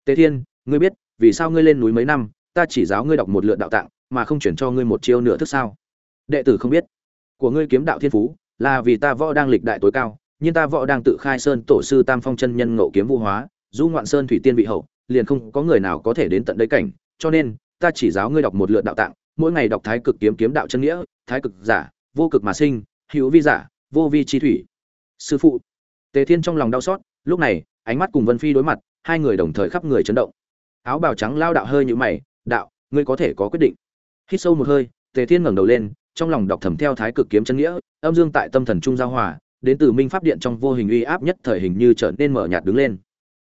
Tề thiên, ngươi biết, vì sao ngươi lên núi mấy năm, ta chỉ giáo ngươi đọc một lượt đạo tạng, mà không chuyển cho ngươi một chiêu nửa thức sao? Đệ tử không biết. Của ngươi kiếm đạo thiên phú, là vì ta võ đang lịch đại tối cao nhưng ta võ đang tự khai sơn tổ sư tam phong chân nhân ngộ kiếm vũ hóa, du ngoạn sơn thủy tiên vị hậu, liền không có người nào có thể đến tận đây cảnh, cho nên, ta chỉ giáo ngươi đọc một lượt đạo tạng, mỗi ngày đọc thái cực kiếm kiếm đạo chân nghĩa, thái cực giả, vô cực mà sinh, hữu vi giả, vô vi chi thủy. Sư phụ. Tề thiên trong lòng đau xót, lúc này, ánh mắt cùng vân phi đối mặt, hai người đồng thời khắp người chấn động. Áo bào trắng lao đạo hơi như mày, đạo, ngươi có thể có quyết định. Hít sâu một hơi, tề thiên ngẩng đầu lên, trong lòng đọc thầm theo thái cực kiếm chân nghĩa, âm dương tại tâm thần trung giao hòa đến từ minh pháp điện trong vô hình uy áp nhất thời hình như trở nên mở nhạt đứng lên.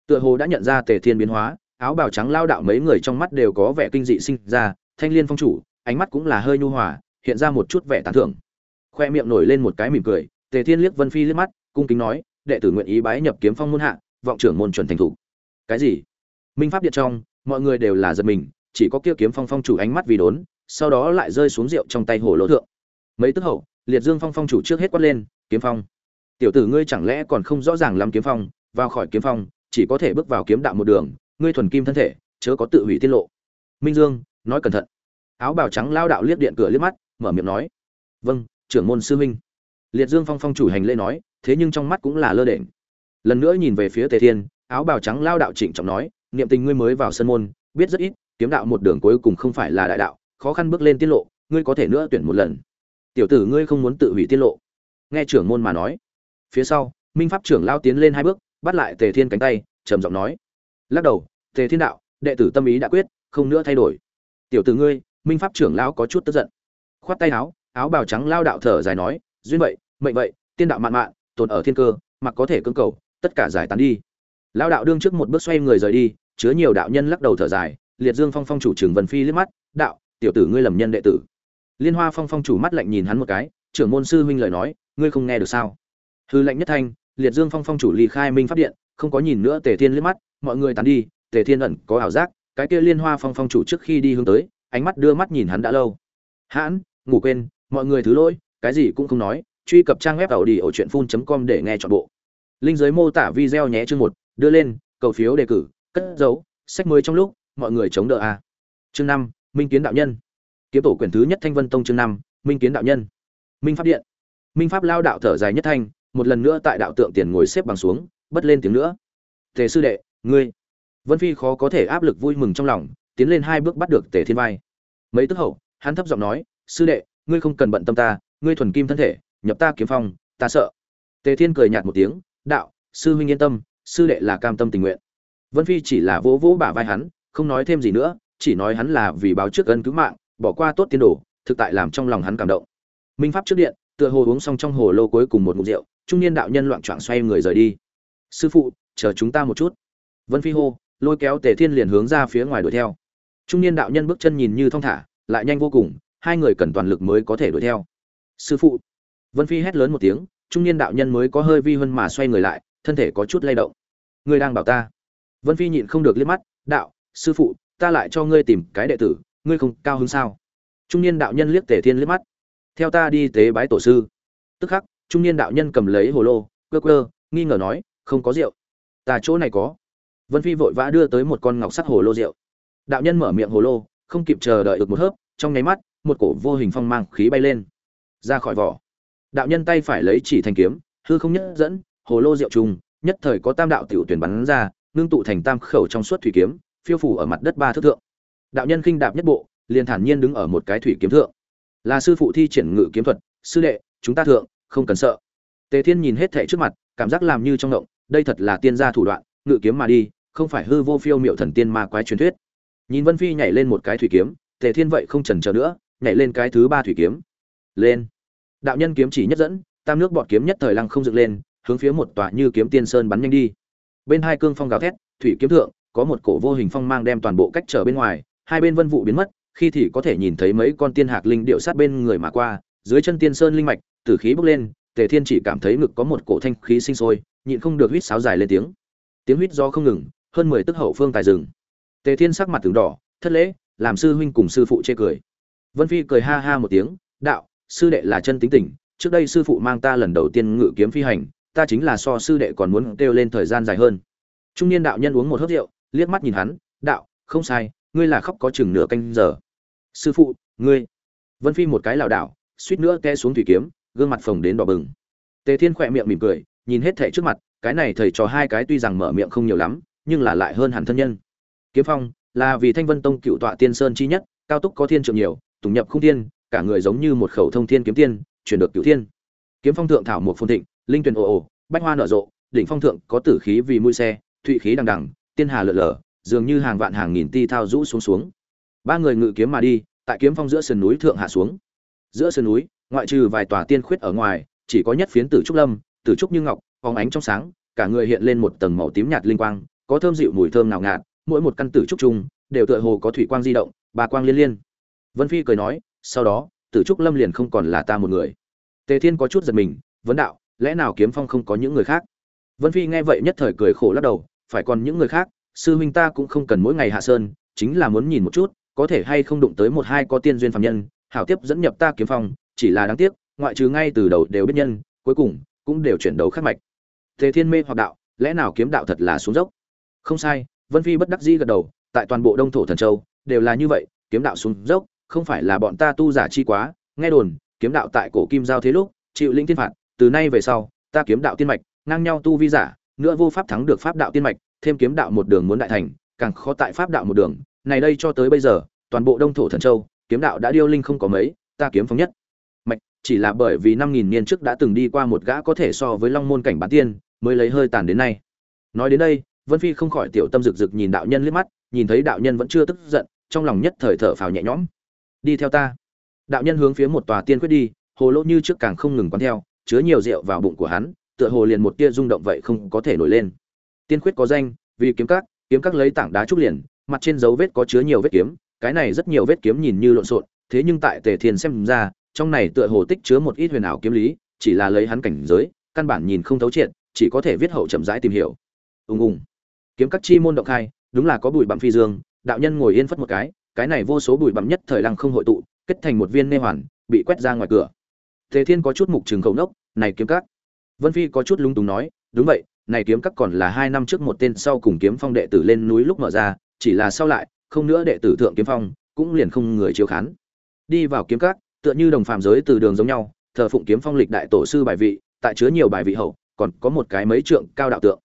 Tựa hồ đã nhận ra tề thiên biến hóa, áo bào trắng lao đạo mấy người trong mắt đều có vẻ kinh dị sinh ra, thanh liên phong chủ, ánh mắt cũng là hơi nhu hòa, hiện ra một chút vẻ tán thưởng. Khoe miệng nổi lên một cái mỉm cười, tề thiên liếc vân phi liếc mắt, cung kính nói, đệ tử nguyện ý bái nhập kiếm phong môn hạ, vọng trưởng môn chuẩn thành thủ. Cái gì? Minh pháp điện trong, mọi người đều là giật mình, chỉ có kia kiếm phong phong chủ ánh mắt vì đốn, sau đó lại rơi xuống rượu trong tay hồ lỗ thượng. Mấy tức hậu, liệt dương phong phong chủ trước hết quát lên, kiếm phong tiểu tử ngươi chẳng lẽ còn không rõ ràng lắm kiếm phong, vào khỏi kiếm phong, chỉ có thể bước vào kiếm đạo một đường, ngươi thuần kim thân thể, chớ có tự hủy tiết lộ. Minh dương, nói cẩn thận. Áo bào trắng lao đạo liếc điện cửa liếc mắt, mở miệng nói. Vâng trưởng môn sư huynh. Liệt dương phong phong chủ hành lễ nói, thế nhưng trong mắt cũng là lơ đễnh. Lần nữa nhìn về phía tề thiên, áo bào trắng lao đạo trịnh trọng nói, niệm tình ngươi mới vào sân môn, biết rất ít, kiếm đạo một đường cuối cùng không phải là đại đạo, khó khăn bước lên tiết lộ, ngươi có thể nữa tuyển một lần. Tiểu tử ngươi không muốn tự hủy tiết lộ. Nghe trưởng môn mà nói phía sau, minh pháp trưởng lao tiến lên hai bước, bắt lại tề thiên cánh tay, trầm giọng nói. Lắc đầu, tề thiên đạo, đệ tử tâm ý đã quyết, không nữa thay đổi. Tiểu tử ngươi, minh pháp trưởng lão có chút tức giận. Khoát tay áo áo bào trắng lao đạo thở dài nói, duyên vậy, mệnh vậy, tiên đạo mạn mạn, tồn ở thiên cơ, mặc có thể cưỡng cầu, tất cả giải tán đi. Lao đạo đương trước một bước xoay người rời đi, chứa nhiều đạo nhân lắc đầu thở dài, liệt dương phong phong chủ trường vân phi liếc mắt, đạo, tiểu tử ngươi lầm nhân đệ tử. Liên hoa phong phong chủ mắt lạnh nhìn hắn một cái, trưởng môn sư huynh lời nói, ngươi không nghe được sao? Hư lệnh nhất thanh, liệt dương phong phong chủ ly khai minh pháp điện, không có nhìn nữa, tề thiên liếc mắt, mọi người tán đi, tề thiên ẩn có ảo giác, cái kia liên hoa phong phong chủ trước khi đi hướng tới, ánh mắt đưa mắt nhìn hắn đã lâu. Hãn, ngủ quên, mọi người thứ lỗi, cái gì cũng không nói, truy cập trang web tàu đi ở truyện phun com để nghe chọn bộ. Linh giới mô tả video nhé chương một, đưa lên, cầu phiếu đề cử, cất dấu sách mới trong lúc, mọi người chống đỡ a. Chương năm, minh kiến đạo nhân. Kiếm tổ quyền thứ nhất thanh vân tông chương năm, minh kiến đạo nhân. Minh pháp điện. Minh pháp lao đạo thở dài nhất thanh một lần nữa tại đạo tượng tiền ngồi xếp bằng xuống, bất lên tiếng nữa. Tề sư đệ, ngươi. Vân phi khó có thể áp lực vui mừng trong lòng, tiến lên hai bước bắt được tề thiên vai. Mấy tức hậu, hắn thấp giọng nói, sư đệ, ngươi không cần bận tâm ta, ngươi thuần kim thân thể, nhập ta kiếm phong, ta sợ. Tề thiên cười nhạt một tiếng, đạo, sư huynh yên tâm, sư đệ là cam tâm tình nguyện. Vân phi chỉ là vỗ vỗ bả vai hắn, không nói thêm gì nữa, chỉ nói hắn là vì báo trước ân cứu mạng, bỏ qua tốt tiến đồ, thực tại làm trong lòng hắn cảm động. Minh pháp trước điện, tựa hồ uống xong trong hồ lô cuối cùng một ngụm rượu trung niên đạo nhân loạn choạng xoay người rời đi. Sư phụ, chờ chúng ta một chút. Vân phi hô, lôi kéo tề thiên liền hướng ra phía ngoài đuổi theo. Trung niên đạo nhân bước chân nhìn như thong thả, lại nhanh vô cùng, hai người cần toàn lực mới có thể đuổi theo. Sư phụ. Vân phi hét lớn một tiếng, trung niên đạo nhân mới có hơi vi hơn mà xoay người lại, thân thể có chút lay động. Ngươi đang bảo ta? Vân phi nhịn không được liếc mắt, đạo, sư phụ, ta lại cho ngươi tìm cái đệ tử, ngươi không cao hứng sao? Trung niên đạo nhân liếc tề thiên liếc mắt, theo ta đi tế bái tổ sư. Tức khắc trung niên đạo nhân cầm lấy hồ lô cơ cơ nghi ngờ nói, không có rượu. Ta chỗ này có. Vân phi vội vã đưa tới một con ngọc sắt hồ lô rượu. Đạo nhân mở miệng hồ lô, không kịp chờ đợi được một hớp, trong nháy mắt, một cổ vô hình phong mang khí bay lên. Ra khỏi vỏ. Đạo nhân tay phải lấy chỉ thành kiếm, hư không nhất dẫn, hồ lô rượu trùng, nhất thời có tam đạo tiểu tuyển bắn ra, ngưng tụ thành tam khẩu trong suốt thủy kiếm, phiêu phủ ở mặt đất ba thước thượng. Đạo nhân khinh đạp nhất bộ, liền thản nhiên đứng ở một cái thủy kiếm thượng. Là sư phụ thi triển ngự kiếm thuật, sư đệ, chúng ta thượng không cần sợ. Tề thiên nhìn hết thảy trước mặt, cảm giác làm như trong động, đây thật là tiên gia thủ đoạn, ngự kiếm mà đi, không phải hư vô phiêu miệu thần tiên ma quái truyền thuyết. Nhìn vân phi nhảy lên một cái thủy kiếm, tề thiên vậy không chần chờ nữa, nhảy lên cái thứ ba thủy kiếm. Lên. Đạo nhân kiếm chỉ nhất dẫn, tam nước bọt kiếm nhất thời lăng không dựng lên, hướng phía một tòa như kiếm tiên sơn bắn nhanh đi. Bên hai cương phong gào thét, thủy kiếm thượng, có một cổ vô hình phong mang đem toàn bộ cách trở bên ngoài, hai bên vân vụ biến mất, khi thì có thể nhìn thấy mấy con tiên hạc linh điệu sát bên người mà qua, dưới chân tiên sơn linh mạch tử khí bốc lên, tề thiên chỉ cảm thấy ngực có một cổ thanh khí sinh sôi, nhịn không được huýt sáo dài lên tiếng. Tiếng huýt do không ngừng, hơn mười tức hậu phương tài rừng tề thiên sắc mặt từng đỏ, thất lễ, làm sư huynh cùng sư phụ chê cười. Vân phi cười ha ha một tiếng, đạo, sư đệ là chân tính tình, trước đây sư phụ mang ta lần đầu tiên ngự kiếm phi hành, ta chính là so sư đệ còn muốn kêu lên thời gian dài hơn. Trung niên đạo nhân uống một hớp rượu, liếc mắt nhìn hắn, đạo, không sai, ngươi là khóc có chừng nửa canh giờ. Sư phụ, ngươi? Vân phi một cái lảo đảo, suýt nữa té xuống thủy kiếm gương mặt phồng đến đỏ bừng. Tề thiên khỏe miệng mỉm cười, nhìn hết thảy trước mặt, cái này thầy trò hai cái tuy rằng mở miệng không nhiều lắm, nhưng là lại hơn hẳn thân nhân. Kiếm phong, là vì thanh vân tông cựu tọa tiên sơn chi nhất, cao túc có thiên trượng nhiều, tùng nhập không thiên, cả người giống như một khẩu thông thiên kiếm tiên, chuyển được cựu thiên. Kiếm phong thượng thảo một phồn thịnh, linh tuyền ồ ồ, bách hoa nở rộ, đỉnh phong thượng có tử khí vì mũi xe, thụy khí đằng đằng, tiên hà lượn lờ dường như hàng vạn hàng nghìn ti thao rũ xuống xuống. Ba người ngự kiếm mà đi, tại kiếm phong giữa sườn núi thượng hạ xuống. Giữa sườn núi ngoại trừ vài tòa tiên khuyết ở ngoài, chỉ có nhất phiến tử trúc lâm, tử trúc như ngọc, phóng ánh trong sáng, cả người hiện lên một tầng màu tím nhạt linh quang, có thơm dịu mùi thơm nào ngạt, mỗi một căn tử trúc chung đều tựa hồ có thủy quang di động, ba quang liên liên. Vân phi cười nói, sau đó, tử trúc lâm liền không còn là ta một người. Tề thiên có chút giật mình, vấn đạo, lẽ nào kiếm phong không có những người khác? Vân phi nghe vậy nhất thời cười khổ lắc đầu, phải còn những người khác, sư huynh ta cũng không cần mỗi ngày hạ sơn, chính là muốn nhìn một chút, có thể hay không đụng tới một hai có tiên duyên phàm nhân, hảo tiếp dẫn nhập ta kiếm phong chỉ là đáng tiếc, ngoại trừ ngay từ đầu đều biết nhân, cuối cùng cũng đều chuyển đầu khắc mạch. Tề thiên mê hoặc đạo, lẽ nào kiếm đạo thật là xuống dốc? Không sai, vân phi bất đắc dĩ gật đầu, tại toàn bộ đông thổ thần châu, đều là như vậy, kiếm đạo xuống dốc, không phải là bọn ta tu giả chi quá, nghe đồn, kiếm đạo tại cổ kim giao thế lúc, chịu linh thiên phạt, từ nay về sau, ta kiếm đạo tiên mạch, ngang nhau tu vi giả, nữa vô pháp thắng được pháp đạo tiên mạch, thêm kiếm đạo một đường muốn đại thành, càng khó tại pháp đạo một đường. Này đây cho tới bây giờ, toàn bộ đông thổ thần châu, kiếm đạo đã điêu linh không có mấy, ta kiếm phóng nhất chỉ là bởi vì năm nghìn niên trước đã từng đi qua một gã có thể so với long môn cảnh bán tiên, mới lấy hơi tàn đến nay. Nói đến đây, vân phi không khỏi tiểu tâm rực rực nhìn đạo nhân liếc mắt, nhìn thấy đạo nhân vẫn chưa tức giận, trong lòng nhất thời thở phào nhẹ nhõm. Đi theo ta. Đạo nhân hướng phía một tòa tiên quyết đi, hồ lô như trước càng không ngừng quán theo, chứa nhiều rượu vào bụng của hắn, tựa hồ liền một tia rung động vậy không có thể nổi lên. Tiên quyết có danh, vì kiếm các kiếm các lấy tảng đá trúc liền, mặt trên dấu vết có chứa nhiều vết kiếm, cái này rất nhiều vết kiếm nhìn như lộn xộn, thế nhưng tại tề thiên xem ra trong này tựa hồ tích chứa một ít huyền ảo kiếm lý, chỉ là lấy hắn cảnh giới, căn bản nhìn không thấu triệt, chỉ có thể viết hậu chậm rãi tìm hiểu. Ùng ùng. Kiếm các chi môn động khai, đúng là có bụi bặm phi dương, đạo nhân ngồi yên phất một cái cái này vô số bụi bặm nhất thời lăng không hội tụ, kết thành một viên nê hoàn, bị quét ra ngoài cửa. Tề thiên có chút mục trường khẩu nốc, này kiếm các. Vân phi có chút lung túng nói, đúng vậy, này kiếm các còn là hai năm trước một tên sau cùng kiếm phong đệ tử lên núi lúc mở ra, chỉ là sau lại, không nữa đệ tử thượng kiếm phong, cũng liền không người chiếu khán. Đi vào kiếm các tựa như đồng phàm giới từ đường giống nhau, thờ phụng kiếm phong lịch đại tổ sư bài vị, tại chứa nhiều bài vị hậu, còn có một cái mấy trượng cao đạo tượng.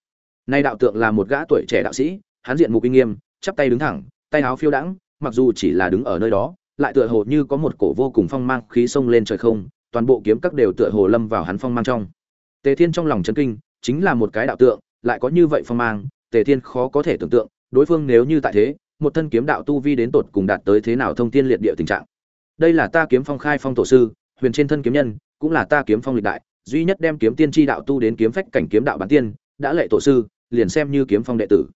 Nay đạo tượng là một gã tuổi trẻ đạo sĩ, hắn diện mục uy nghiêm, chắp tay đứng thẳng, tay áo phiêu đãng, mặc dù chỉ là đứng ở nơi đó, lại tựa hồ như có một cổ vô cùng phong mang khí sông lên trời không, toàn bộ kiếm các đều tựa hồ lâm vào hắn phong mang trong. Tề thiên trong lòng chấn kinh, chính là một cái đạo tượng, lại có như vậy phong mang, tề thiên khó có thể tưởng tượng, đối phương nếu như tại thế, một thân kiếm đạo tu vi đến tột cùng đạt tới thế nào thông thiên liệt địa tình trạng đây là ta kiếm phong khai phong tổ sư, huyền trên thân kiếm nhân, cũng là ta kiếm phong lịch đại, duy nhất đem kiếm tiên tri đạo tu đến kiếm phách cảnh kiếm đạo bán tiên, đã lệ tổ sư, liền xem như kiếm phong đệ tử.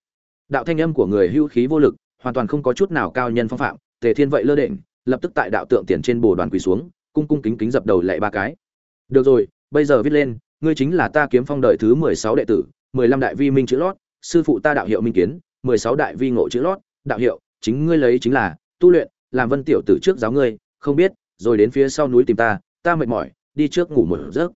Đạo thanh âm của người hưu khí vô lực, hoàn toàn không có chút nào cao nhân phong phạm, tề thiên vậy lơ định lập tức tại đạo tượng tiền trên bồ đoàn quỳ xuống, cung cung kính kính dập đầu lệ ba cái. Được rồi, bây giờ viết lên, ngươi chính là ta kiếm phong đời thứ mười sáu đệ tử, mười lăm đại vi minh chữ lót, sư phụ ta đạo hiệu minh kiến, mười sáu đại vi ngộ chữ lót, đạo hiệu, chính ngươi lấy chính là, tu luyện, làm vân tiểu tử trước giáo ngươi không biết, rồi đến phía sau núi tìm ta ta mệt mỏi, đi trước ngủ một giấc.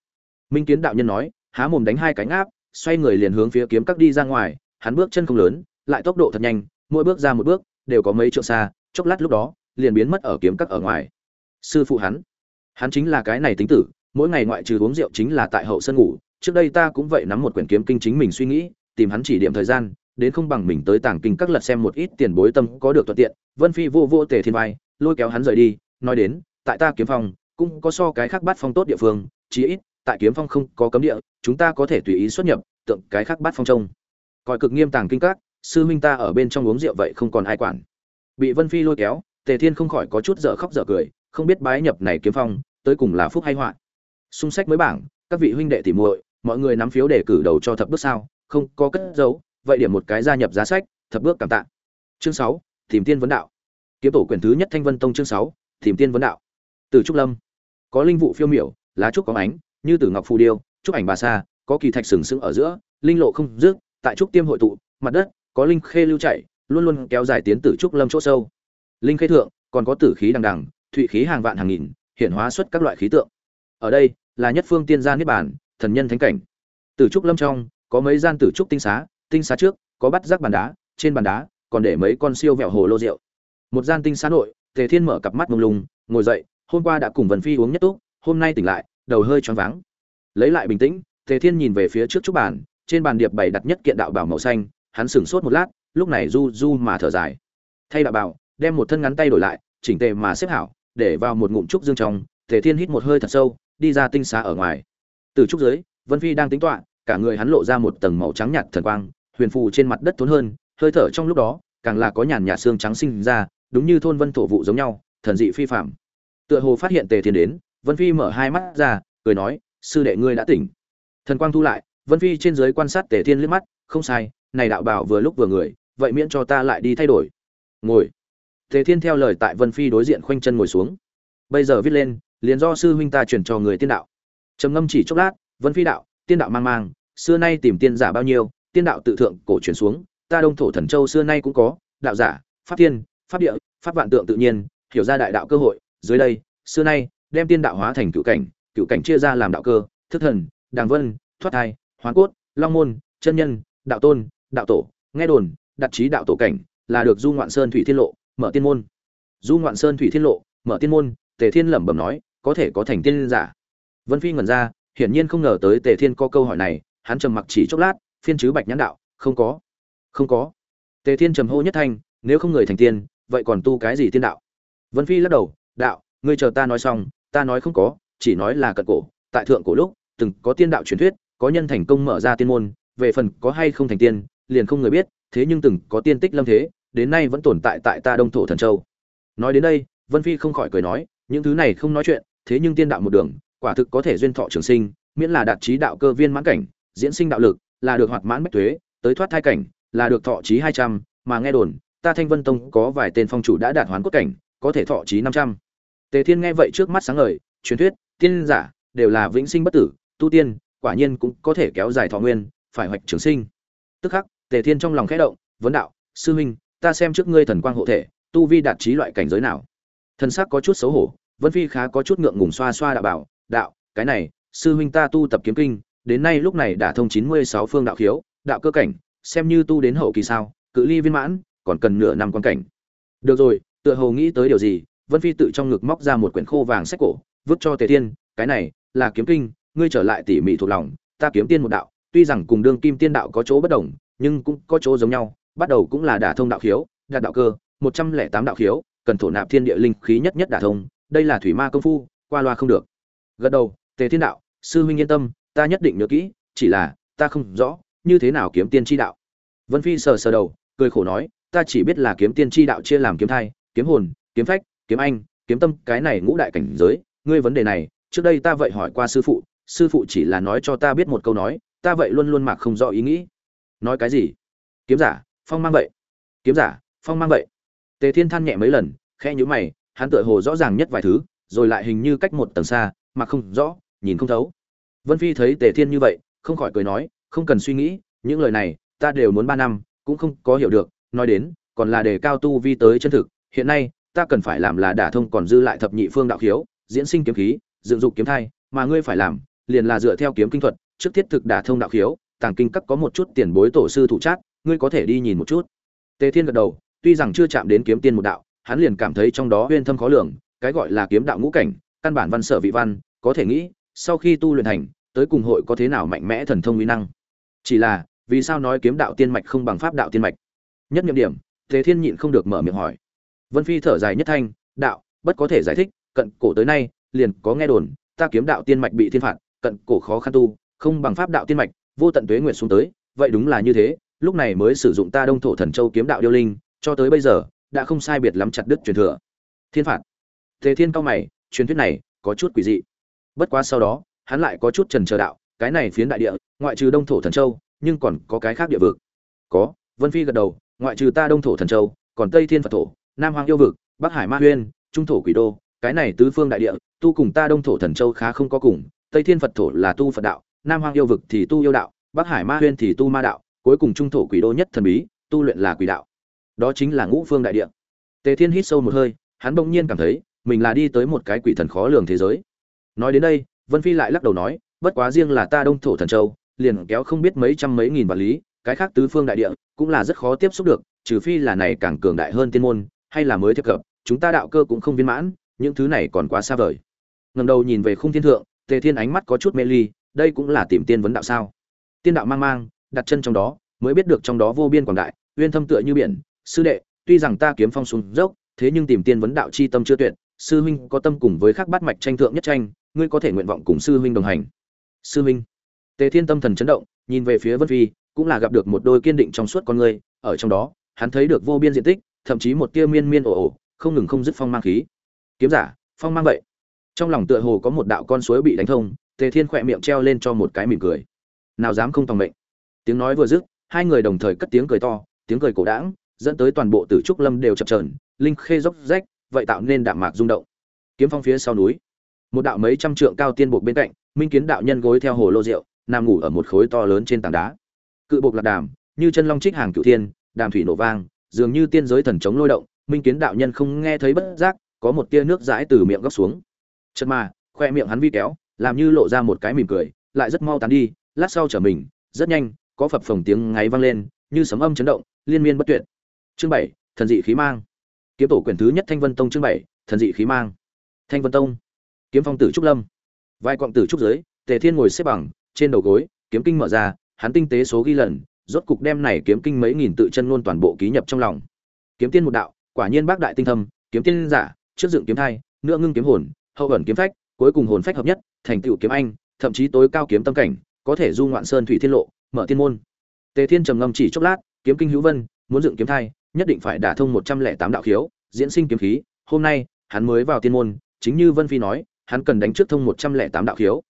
Minh kiến đạo nhân nói, há mồm đánh hai cánh áp xoay người liền hướng phía kiếm các đi ra ngoài, hắn bước chân không lớn, lại tốc độ thật nhanh, mỗi bước ra một bước, đều có mấy trượng xa, chốc lát lúc đó, liền biến mất ở kiếm các ở ngoài. Sư phụ hắn hắn chính là cái này tính tử, mỗi ngày ngoại trừ uống rượu chính là tại hậu sân ngủ, trước đây ta cũng vậy nắm một quyển kiếm kinh chính mình suy nghĩ, tìm hắn chỉ điểm thời gian, đến không bằng mình tới tàng kinh các lật xem một ít tiền bối tâm có được thuận tiện, vân phi vô vô tề thiên vai, lôi kéo hắn rời đi nói đến, tại ta kiếm phong, cũng có so cái khác bát phong tốt địa phương, chí ít, tại kiếm phong không có cấm địa, chúng ta có thể tùy ý xuất nhập, tượng cái khác bát phong trông. Coi cực nghiêm tàng kinh các, sư huynh ta ở bên trong uống rượu vậy không còn ai quản. Bị vân phi lôi kéo, tề thiên không khỏi có chút dở khóc dở cười, không biết bái nhập này kiếm phong, tới cùng là phúc hay họa. Xung sách mới bảng, các vị huynh đệ tỉ muội, mọi người nắm phiếu để cử đầu cho thập bước sao, không có cất dấu vậy điểm một cái gia nhập giá sách, thập bước cảm tạ. Chương sáu, tìm tiên vấn đạo. Kiếm tổ quyển thứ nhất thanh vân tông chương sáu tìm tiên vấn đạo. Từ trúc lâm. Có linh vụ phiêu miểu, lá trúc có ánh, như từ ngọc phù điêu, trúc ảnh bà sa, có kỳ thạch sừng sững ở giữa, linh lộ không dứt tại trúc tiêm hội tụ, mặt đất, có linh khê lưu chảy, luôn luôn kéo dài tiến từ trúc lâm chỗ sâu. Linh khê thượng, còn có tử khí đằng đằng, thụy khí hàng vạn hàng nghìn, hiện hóa xuất các loại khí tượng. Ở đây, là nhất phương tiên gia niết bản thần nhân thánh cảnh. Tử trúc lâm trong, có mấy gian tử trúc tinh xá tinh xá trước, có bắt rác bàn đá, trên bàn đá, còn để mấy con siêu vẹo hồ lô rượu. Một gian tinh xá nội tề thiên mở cặp mắt mông lung, ngồi dậy, hôm qua đã cùng vân phi uống nhất túc, hôm nay tỉnh lại, đầu hơi choáng váng. Lấy lại bình tĩnh, tề thiên nhìn về phía trước trúc bàn, trên bàn điệp bày đặt nhất kiện đạo bảo màu xanh, hắn sững sốt một lát, lúc này du du mà thở dài. Thay đạo bảo, đem một thân ngắn tay đổi lại, chỉnh tề mà xếp hảo, để vào một ngụm trúc dương trong, tề thiên hít một hơi thật sâu, đi ra tinh xá ở ngoài. Từ trúc dưới, vân phi đang tính toán, cả người hắn lộ ra một tầng màu trắng nhạt thần quang, huyền phù trên mặt đất thốn hơn, hơi thở trong lúc đó, càng là có nhàn nhạt xương trắng sinh ra đúng như thôn vân thổ vụ giống nhau, thần dị phi phạm tựa hồ phát hiện tề thiên đến, vân phi mở hai mắt ra, cười nói, sư đệ ngươi đã tỉnh. Thần quang thu lại, vân phi trên dưới quan sát tề thiên liếc mắt, không sai, này đạo bảo vừa lúc vừa người, vậy miễn cho ta lại đi thay đổi. Ngồi. Tề thiên theo lời tại vân phi đối diện khoanh chân ngồi xuống. Bây giờ viết lên, liền do sư huynh ta chuyển cho người tiên đạo. Trầm ngâm chỉ chốc lát, vân phi đạo, tiên đạo mang mang, xưa nay tìm tiên giả bao nhiêu, tiên đạo tự thượng cổ truyền xuống, ta đông thổ thần châu xưa nay cũng có, đạo giả, pháp tiên pháp địa, pháp vạn tượng tự nhiên, hiểu ra đại đạo cơ hội, dưới đây, xưa nay, đem tiên đạo hóa thành cựu cảnh cựu cảnh chia ra làm đạo cơ, thức thần, đàng vân, thoát thai, hoán cốt, long môn, chân nhân, đạo tôn, đạo tổ, nghe đồn, đặt trí đạo tổ cảnh, là được du ngoạn sơn thủy thiên lộ, mở tiên môn. Du ngoạn sơn thủy thiên lộ, mở tiên môn, tề thiên lẩm bẩm nói, có thể có thành tiên giả. Vân phi ngẩn ra, hiển nhiên không ngờ tới tề thiên có câu hỏi này, hắn trầm mặc chỉ chốc lát, phiên chứ bạch nhãn đạo, không có không có. Tề thiên trầm hô nhất thanh, nếu không người thành tiên vậy còn tu cái gì tiên đạo? Vân phi lắc đầu, đạo, ngươi chờ ta nói xong, ta nói không có, chỉ nói là cận cổ, tại thượng cổ lúc, từng có tiên đạo truyền thuyết, có nhân thành công mở ra tiên môn, về phần có hay không thành tiên, liền không người biết, thế nhưng từng có tiên tích lâm thế, đến nay vẫn tồn tại tại ta đông thổ thần châu. Nói đến đây, vân phi không khỏi cười nói, những thứ này không nói chuyện, thế nhưng tiên đạo một đường, quả thực có thể duyên thọ trường sinh, miễn là đạt trí đạo cơ viên mãn cảnh, diễn sinh đạo lực, là được hoạt mãn bách thuế tới thoát thai cảnh, là được thọ trí hai trăm, mà nghe đồn ta thanh vân tông có vài tên phong chủ đã đạt hoán cốt cảnh, có thể thọ trí năm trăm. Tề thiên nghe vậy trước mắt sáng ngời, truyền thuyết, tiên giả, đều là vĩnh sinh bất tử, tu tiên, quả nhiên cũng có thể kéo dài thọ nguyên, phải hoạch trường sinh. Tức khắc, tề thiên trong lòng khẽ động, vấn đạo, sư huynh, ta xem trước ngươi thần quang hộ thể, tu vi đạt trí loại cảnh giới nào? Thần sắc có chút xấu hổ, vân phi khá có chút ngượng ngùng xoa xoa đạo bảo, đạo, cái này, sư huynh ta tu tập kiếm kinh, đến nay lúc này đã thông chín mươi sáu phương đạo khiếu, đạo cơ cảnh, xem như tu đến hậu kỳ sao, cự ly viên mãn còn cần nửa năm quan cảnh. Được rồi, tựa hồ nghĩ tới điều gì, vân phi tự trong ngực móc ra một quyển khô vàng sách cổ, vứt cho tề thiên cái này là kiếm kinh, ngươi trở lại tỉ mỉ thuộc lòng, ta kiếm tiên một đạo, tuy rằng cùng đương kim tiên đạo có chỗ bất đồng, nhưng cũng có chỗ giống nhau, bắt đầu cũng là đả thông đạo khiếu, đạt đạo cơ, một trăm lẻ tám đạo khiếu, cần thổ nạp thiên địa linh khí nhất nhất đả thông, đây là thủy ma công phu, qua loa không được. Gật đầu, tề thiên đạo, sư huynh yên tâm, ta nhất định nhớ kỹ, chỉ là ta không rõ, như thế nào kiếm tiên tri đạo. Vân phi sờ sờ đầu, cười khổ nói ta chỉ biết là kiếm tiên tri đạo chia làm kiếm thai, kiếm hồn, kiếm phách, kiếm anh, kiếm tâm, cái này ngũ đại cảnh giới, ngươi vấn đề này, trước đây ta vậy hỏi qua sư phụ sư phụ chỉ là nói cho ta biết một câu nói, ta vậy luôn luôn mạc không rõ ý nghĩ. Nói cái gì? Kiếm giả, phong mang vậy. Kiếm giả, phong mang vậy. Tề thiên than nhẹ mấy lần, khẽ nhíu mày, hắn tựa hồ rõ ràng nhất vài thứ, rồi lại hình như cách một tầng xa, mà không rõ, nhìn không thấu. Vân phi thấy tề thiên như vậy, không khỏi cười nói, không cần suy nghĩ, những lời này, ta đều muốn ba năm, cũng không có hiểu được nói đến, còn là để cao tu vi tới chân thực, hiện nay, ta cần phải làm là đả thông còn dư lại thập nhị phương đạo khiếu, diễn sinh kiếm khí, dựng dục kiếm thai, mà ngươi phải làm, liền là dựa theo kiếm kinh thuật, trước thiết thực đả thông đạo khiếu, tàng kinh các có một chút tiền bối tổ sư thủ trác ngươi có thể đi nhìn một chút. Tề thiên gật đầu, tuy rằng chưa chạm đến kiếm tiên một đạo, hắn liền cảm thấy trong đó uyên thâm khó lường, cái gọi là kiếm đạo ngũ cảnh, căn bản văn sở vị văn, có thể nghĩ, sau khi tu luyện thành, tới cùng hội có thế nào mạnh mẽ thần thông uy năng. Chỉ là, vì sao nói kiếm đạo tiên mạch không bằng pháp đạo tiên mạch? Nhất nhiệm điểm, thế thiên nhịn không được mở miệng hỏi. Vân phi thở dài nhất thanh, đạo, bất có thể giải thích, cận cổ tới nay, liền có nghe đồn, ta kiếm đạo tiên mạch bị thiên phạt, cận cổ khó khăn tu, không bằng pháp đạo tiên mạch, vô tận tuế nguyện xuống tới, vậy đúng là như thế, lúc này mới sử dụng ta đông thổ thần châu kiếm đạo điêu linh, cho tới bây giờ, đã không sai biệt lắm chặt đứt truyền thừa. Thiên phạt. Thế thiên cao mày, truyền thuyết này có chút quỷ dị. Bất quá sau đó, hắn lại có chút trần chờ đạo, cái này phiến đại địa, ngoại trừ đông thổ thần châu, nhưng còn có cái khác địa vực. Có. Vân phi gật đầu ngoại trừ ta đông thổ thần châu, còn tây thiên phật thổ, nam hoàng yêu vực, bắc hải ma huyên, trung thổ quỷ đô, cái này tứ phương đại địa, tu cùng ta đông thổ thần châu khá không có cùng, tây thiên phật thổ là tu phật đạo, nam hoàng yêu vực thì tu yêu đạo, bắc hải ma huyên thì tu ma đạo, cuối cùng trung thổ quỷ đô nhất thần bí, tu luyện là quỷ đạo. Đó chính là ngũ phương đại địa. Tề thiên hít sâu một hơi, hắn bỗng nhiên cảm thấy, mình là đi tới một cái quỷ thần khó lường thế giới. Nói đến đây, vân phi lại lắc đầu nói, bất quá riêng là ta đông thổ thần châu, liền kéo không biết mấy trăm mấy nghìn vạn lý cái khác tứ phương đại địa cũng là rất khó tiếp xúc được, trừ phi là này càng cường đại hơn tiên môn, hay là mới tiếp cận chúng ta đạo cơ cũng không viên mãn, những thứ này còn quá xa vời. Ngẩng đầu nhìn về khung thiên thượng, tề thiên ánh mắt có chút mê ly, đây cũng là tìm tiên vấn đạo sao? Tiên đạo mang mang, đặt chân trong đó, mới biết được trong đó vô biên quảng đại, uyên thâm tựa như biển. Sư đệ, tuy rằng ta kiếm phong xuống dốc, thế nhưng tìm tiên vấn đạo chi tâm chưa tuyệt, sư huynh có tâm cùng với các bát mạch tranh thượng nhất tranh, ngươi có thể nguyện vọng cùng sư huynh đồng hành. Sư huynh. Tề thiên tâm thần chấn động, nhìn về phía vân phi cũng là gặp được một đôi kiên định trong suốt con người ở trong đó hắn thấy được vô biên diện tích thậm chí một tia miên miên ồ ồ không ngừng không dứt phong mang khí. Kiếm giả phong mang vậy. Trong lòng tựa hồ có một đạo con suối bị đánh thông tề thiên khỏe miệng treo lên cho một cái mỉm cười. Nào dám không tòng mệnh. Tiếng nói vừa dứt hai người đồng thời cất tiếng cười to tiếng cười cổ đãng dẫn tới toàn bộ tử trúc lâm đều chập chờn, linh khê dốc rách vậy tạo nên đạm mạc rung động. Kiếm phong phía sau núi một đạo mấy trăm trượng cao tiên bộ bên cạnh minh kiến đạo nhân gối theo hồ lô rượu nằm ngủ ở một khối to lớn trên tảng đá cự buộc lạc đàm, như chân long trích hàng cửu thiên, đàm thủy nổ vang, dường như tiên giới thần chống lôi động, minh kiến đạo nhân không nghe thấy bất giác, có một tia nước dãi từ miệng góc xuống. Chật mà, khoe miệng hắn vi kéo, làm như lộ ra một cái mỉm cười, lại rất mau tán đi, lát sau trở mình, rất nhanh, có phập phồng tiếng ngáy vang lên, như sấm âm chấn động, liên miên bất tuyệt. Chương bảy, thần dị khí mang. Kiếm tổ quyển thứ nhất thanh vân tông chương bảy, thần dị khí mang. Thanh vân tông. Kiếm phong tử trúc lâm. Vai quạng tử trúc dưới, tề thiên ngồi xếp bằng, trên đầu gối, kiếm kinh mở ra hắn tinh tế số ghi lần, rốt cục đem này kiếm kinh mấy nghìn tự chân luôn toàn bộ ký nhập trong lòng. Kiếm tiên một đạo, quả nhiên bác đại tinh thâm, kiếm tiên giả, trước dựng kiếm thai nữa ngưng kiếm hồn, hậu ẩn kiếm phách, cuối cùng hồn phách hợp nhất, thành tựu kiếm anh, thậm chí tối cao kiếm tâm cảnh, có thể du ngoạn sơn thủy thiên lộ, mở tiên môn. Tề thiên trầm ngâm chỉ chốc lát, kiếm kinh hữu vân, muốn dựng kiếm thai, nhất định phải đả thông một trăm lẻ tám đạo khiếu, diễn sinh kiếm khí, hôm nay, hắn mới vào tiên môn, chính như vân phi nói, hắn cần đánh trước thông một trăm lẻ tám đạo khiếu.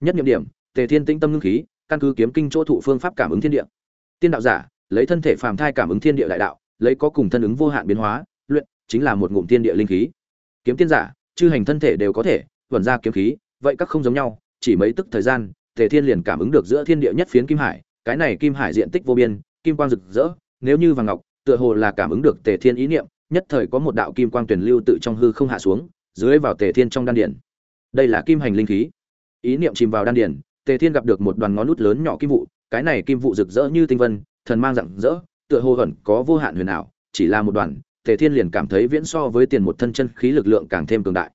Nhất niệm điểm, tề thiên tĩnh tâm ngưng khí căn cứ kiếm kinh chỗ thụ phương pháp cảm ứng thiên địa. Tiên đạo giả, lấy thân thể phàm thai cảm ứng thiên địa đại đạo, lấy có cùng thân ứng vô hạn biến hóa, luyện chính là một ngụm thiên địa linh khí. Kiếm tiên giả, chư hành thân thể đều có thể vẩn ra kiếm khí, vậy các không giống nhau, chỉ mấy tức thời gian, tề thiên liền cảm ứng được giữa thiên địa nhất phiến kim hải, cái này kim hải diện tích vô biên, kim quang rực rỡ, nếu như vàng ngọc, tựa hồ là cảm ứng được tề thiên ý niệm, nhất thời có một đạo kim quang tuyển lưu tự trong hư không hạ xuống, dưới vào tề thiên trong đan điển đây là kim hành linh khí. Ý niệm chìm vào đan điển tề thiên gặp được một đoàn ngón nút lớn nhỏ kim vụ, cái này kim vụ rực rỡ như tinh vân, thần mang rặng rỡ, tựa hồ hẩn có vô hạn huyền ảo, chỉ là một đoàn, tề thiên liền cảm thấy viễn so với tiền một thân chân khí lực lượng càng thêm cường đại.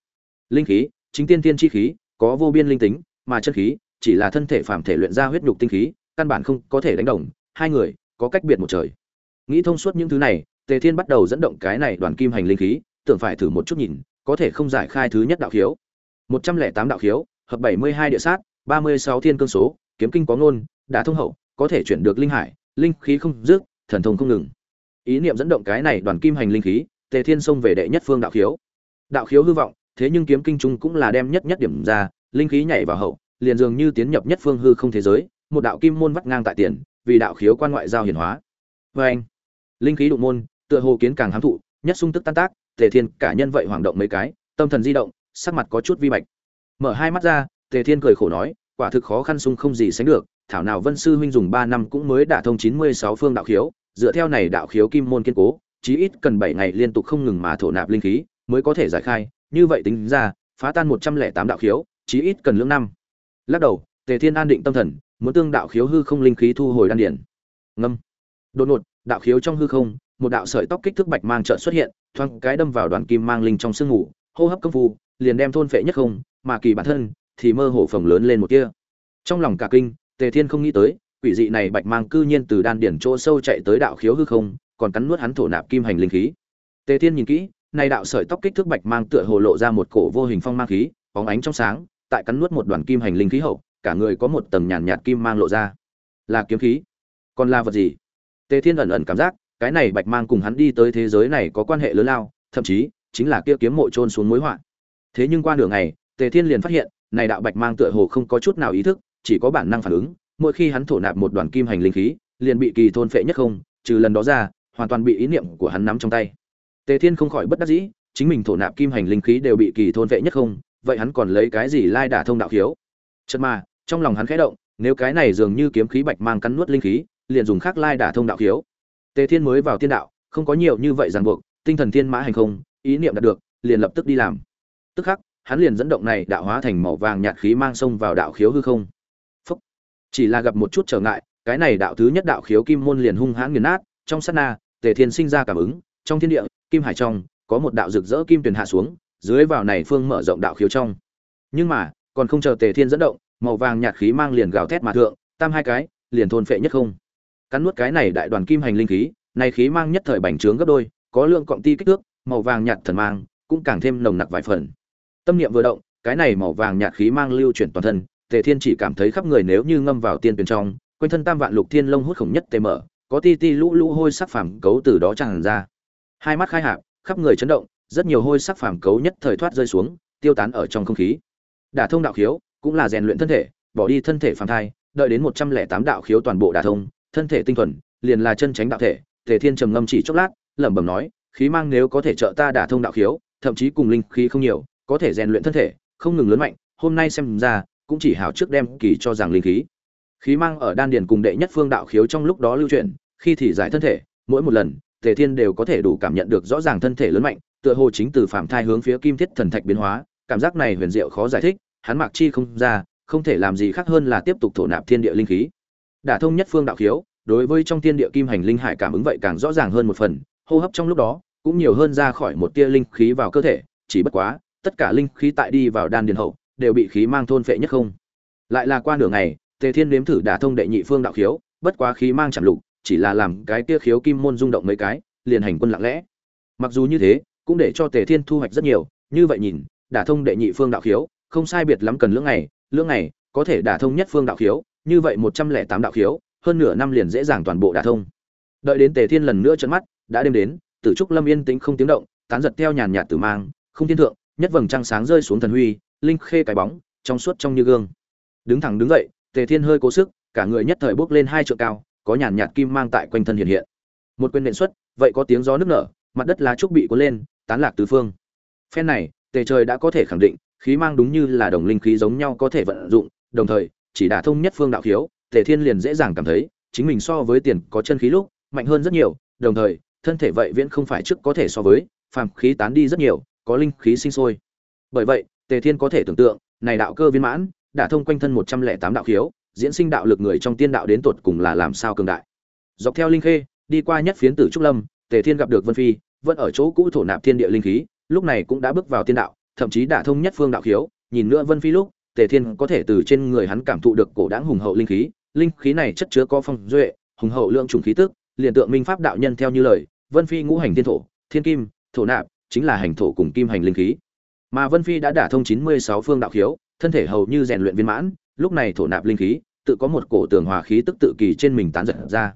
Linh khí, chính tiên tiên chi khí, có vô biên linh tính, mà chân khí, chỉ là thân thể phàm thể luyện ra huyết nhục tinh khí, căn bản không có thể đánh đồng, hai người, có cách biệt một trời. Nghĩ thông suốt những thứ này, tề thiên bắt đầu dẫn động cái này đoàn kim hành linh khí, tưởng phải thử một chút nhìn, có thể không giải khai thứ nhất đạo khiếu. Một trăm lẻ tám đạo khiếu, hợp bảy mươi hai địa sát ba mươi sáu thiên cương số, kiếm kinh có ngôn đã thông hậu, có thể chuyển được linh hải, linh khí không dứt thần thông không ngừng. Ý niệm dẫn động cái này đoàn kim hành linh khí, tề thiên xông về đệ nhất phương đạo khiếu. Đạo khiếu hư vọng, thế nhưng kiếm kinh trung cũng là đem nhất nhất điểm ra, linh khí nhảy vào hậu, liền dường như tiến nhập nhất phương hư không thế giới, một đạo kim môn vắt ngang tại tiền, vì đạo khiếu quan ngoại giao hiển hóa. Vê anh, linh khí đụng môn, tựa hồ kiến càng hám thụ, nhất sung tức tan tác, tề thiên cả nhân vậy hoảng động mấy cái, tâm thần di động, sắc mặt có chút vi bạch mở hai mắt ra tề thiên cười khổ nói, quả thực khó khăn sung không gì sánh được, thảo nào vân sư huynh dùng ba năm cũng mới đả thông chín mươi sáu phương đạo khiếu, dựa theo này đạo khiếu kim môn kiên cố, chí ít cần bảy ngày liên tục không ngừng mà thổ nạp linh khí, mới có thể giải khai, như vậy tính ra, phá tan một trăm lẻ tám đạo khiếu, chí ít cần lưỡng năm. Lắc đầu, tề thiên an định tâm thần, muốn tương đạo khiếu hư không linh khí thu hồi đan điển ngâm. Đột ngột, đạo khiếu trong hư không, một đạo sợi tóc kích thước bạch mang chợt xuất hiện, thoáng cái đâm vào đoàn kim mang linh trong sương ngủ hô hấp công phu, liền đem thôn phệ nhất không, mà kỳ bản thân thì mơ hồ phồng lớn lên một kia. Trong lòng cả kinh tề thiên không nghĩ tới quỷ dị này bạch mang cư nhiên từ đan điển chỗ sâu chạy tới đạo khiếu hư không còn cắn nuốt hắn thổ nạp kim hành linh khí. Tề thiên nhìn kỹ này đạo sợi tóc kích thước bạch mang tựa hồ lộ ra một cổ vô hình phong mang khí bóng ánh trong sáng tại cắn nuốt một đoàn kim hành linh khí hậu cả người có một tầng nhàn nhạt, nhạt kim mang lộ ra. Là kiếm khí. Còn là vật gì? Tề thiên ẩn ẩn cảm giác cái này bạch mang cùng hắn đi tới thế giới này có quan hệ lớn lao thậm chí chính là kia kiếm mộ trôn xuống mối họa. Thế nhưng qua nửa ngày tề thiên liền phát hiện này đạo bạch mang tựa hồ không có chút nào ý thức, chỉ có bản năng phản ứng, mỗi khi hắn thổ nạp một đoàn kim hành linh khí, liền bị kỳ thôn phệ nhất không, trừ lần đó ra, hoàn toàn bị ý niệm của hắn nắm trong tay. Tề thiên không khỏi bất đắc dĩ, chính mình thổ nạp kim hành linh khí đều bị kỳ thôn phệ nhất không, vậy hắn còn lấy cái gì lai đả thông đạo khiếu? Chợt mà, trong lòng hắn khẽ động, nếu cái này dường như kiếm khí bạch mang cắn nuốt linh khí, liền dùng khác lai đả thông đạo khiếu. Tề thiên mới vào tiên đạo, không có nhiều như vậy ràng buộc, tinh thần thiên mã hành không, ý niệm đạt được, liền lập tức đi làm. Tức khắc hắn liền dẫn động này đạo hóa thành màu vàng nhạt khí mang sông vào đạo khiếu hư không. Phúc. chỉ là gặp một chút trở ngại, cái này đạo thứ nhất đạo khiếu kim môn liền hung hãn nghiền nát, trong sát na, tề thiên sinh ra cảm ứng, trong thiên địa, kim hải trong, có một đạo rực rỡ kim truyền hạ xuống, dưới vào này phương mở rộng đạo khiếu trong. Nhưng mà, còn không chờ tề thiên dẫn động, màu vàng nhạt khí mang liền gào thét mà thượng, tam hai cái, liền thôn phệ nhất không. Cắn nuốt cái này đại đoàn kim hành linh khí, này khí mang nhất thời bành trướng gấp đôi, có lượng cọng ti kích thước, màu vàng nhạt thần mang, cũng càng thêm nồng nặc vài phần tâm niệm vừa động, cái này màu vàng nhạt khí mang lưu chuyển toàn thân, tề thiên chỉ cảm thấy khắp người nếu như ngâm vào tiên tuyển trong, quanh thân tam vạn lục thiên lông hút khổng nhất tề mở, có ti ti lũ lũ hôi sắc phàm cấu từ đó tràn ra. Hai mắt khai hạp khắp người chấn động, rất nhiều hôi sắc phàm cấu nhất thời thoát rơi xuống, tiêu tán ở trong không khí. Đả thông đạo khiếu, cũng là rèn luyện thân thể, bỏ đi thân thể phàm thai, đợi đến một trăm lẻ tám đạo khiếu toàn bộ đả thông, thân thể tinh thuần, liền là chân tránh đạo thể, tề thiên trầm ngâm chỉ chốc lát, lẩm bẩm nói, khí mang nếu có thể trợ ta đả thông đạo khiếu, thậm chí cùng linh khí không nhiều có thể rèn luyện thân thể, không ngừng lớn mạnh, hôm nay xem ra, cũng chỉ hảo trước đem kỳ cho rằng linh khí. Khí mang ở đan điền cùng đệ nhất phương đạo khiếu trong lúc đó lưu chuyển, khi thì giải thân thể, mỗi một lần, tề thiên đều có thể đủ cảm nhận được rõ ràng thân thể lớn mạnh, tựa hồ chính từ phạm thai hướng phía kim thiết thần thạch biến hóa, cảm giác này huyền diệu khó giải thích, hắn mặc chi không ra, không thể làm gì khác hơn là tiếp tục thổ nạp thiên địa linh khí. Đả thông nhất phương đạo khiếu, đối với trong thiên địa kim hành linh hải cảm ứng vậy càng rõ ràng hơn một phần, hô hấp trong lúc đó, cũng nhiều hơn ra khỏi một tia linh khí vào cơ thể, chỉ bất quá tất cả linh khí tại đi vào đan điền hậu, đều bị khí mang thôn phệ nhất không. Lại là qua nửa ngày, tề thiên nếm thử đả thông đệ nhị phương đạo khiếu, bất quá khí mang chạm lục, chỉ là làm cái tia khiếu kim môn rung động mấy cái, liền hành quân lặng lẽ. Mặc dù như thế, cũng để cho tề thiên thu hoạch rất nhiều, như vậy nhìn, đả thông đệ nhị phương đạo khiếu, không sai biệt lắm cần lưỡng ngày lưỡng ngày, có thể đả thông nhất phương đạo khiếu, như vậy một trăm lẻ tám đạo khiếu, hơn nửa năm liền dễ dàng toàn bộ đả thông. Đợi đến tề thiên lần nữa trận mắt, đã đêm đến, tử trúc lâm yên tĩnh không tiếng động, tán giật theo nhàn nhạt tử mang, không thiên thượng nhất vầng trăng sáng rơi xuống thần huy, linh khê cái bóng, trong suốt trong như gương. Đứng thẳng đứng dậy, tề thiên hơi cố sức, cả người nhất thời bước lên hai trượng cao, có nhàn nhạt kim mang tại quanh thân hiện hiện. Một quyền nện xuất, vậy có tiếng gió nức nở, mặt đất lá trúc bị cuốn lên, tán lạc tứ phương. Phen này, tề trời đã có thể khẳng định, khí mang đúng như là đồng linh khí giống nhau có thể vận dụng, đồng thời, chỉ đả thông nhất phương đạo khiếu, tề thiên liền dễ dàng cảm thấy, chính mình so với tiền có chân khí lúc, mạnh hơn rất nhiều, đồng thời, thân thể vậy viễn không phải trước có thể so với, phàm khí tán đi rất nhiều có linh khí sinh sôi. Bởi vậy, tề thiên có thể tưởng tượng, này đạo cơ viên mãn, đã thông quanh thân một trăm lẻ tám đạo khiếu, diễn sinh đạo lực người trong tiên đạo đến tột cùng là làm sao cường đại. Dọc theo linh khê, đi qua nhất phiến tử trúc lâm, tề thiên gặp được vân phi, vẫn ở chỗ cũ thổ nạp thiên địa linh khí, lúc này cũng đã bước vào tiên đạo, thậm chí đã thông nhất phương đạo khiếu. Nhìn nữa vân phi lúc, tề thiên có thể từ trên người hắn cảm thụ được cổ đãng hùng hậu linh khí. Linh khí này chất chứa có phong duệ, hùng hậu lượng trùng khí tức, liền tượng minh pháp đạo nhân theo như lời, vân phi ngũ hành thiên thổ, thiên kim, thổ nạp chính là hành thổ cùng kim hành linh khí. Mà vân phi đã đả thông chín mươi sáu phương đạo khiếu, thân thể hầu như rèn luyện viên mãn, lúc này thổ nạp linh khí, tự có một cổ tường hòa khí tức tự kỳ trên mình tán giật ra.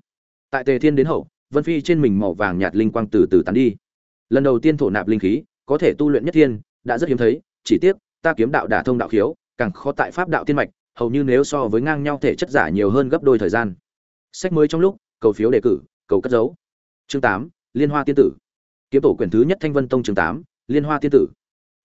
Tại tề thiên đến hậu, vân phi trên mình màu vàng nhạt linh quang từ từ tán đi. Lần đầu tiên thổ nạp linh khí, có thể tu luyện nhất thiên, đã rất hiếm thấy, chỉ tiếc, ta kiếm đạo đả thông đạo khiếu, càng khó tại pháp đạo tiên mạch, hầu như nếu so với ngang nhau thể chất giả nhiều hơn gấp đôi thời gian. Sách mới trong lúc, cầu phiếu đề cử, cầu cất dấu chương tám, liên hoa tiên tử kiếm tổ quyển thứ nhất thanh vân tông chương tám, liên hoa tiên tử.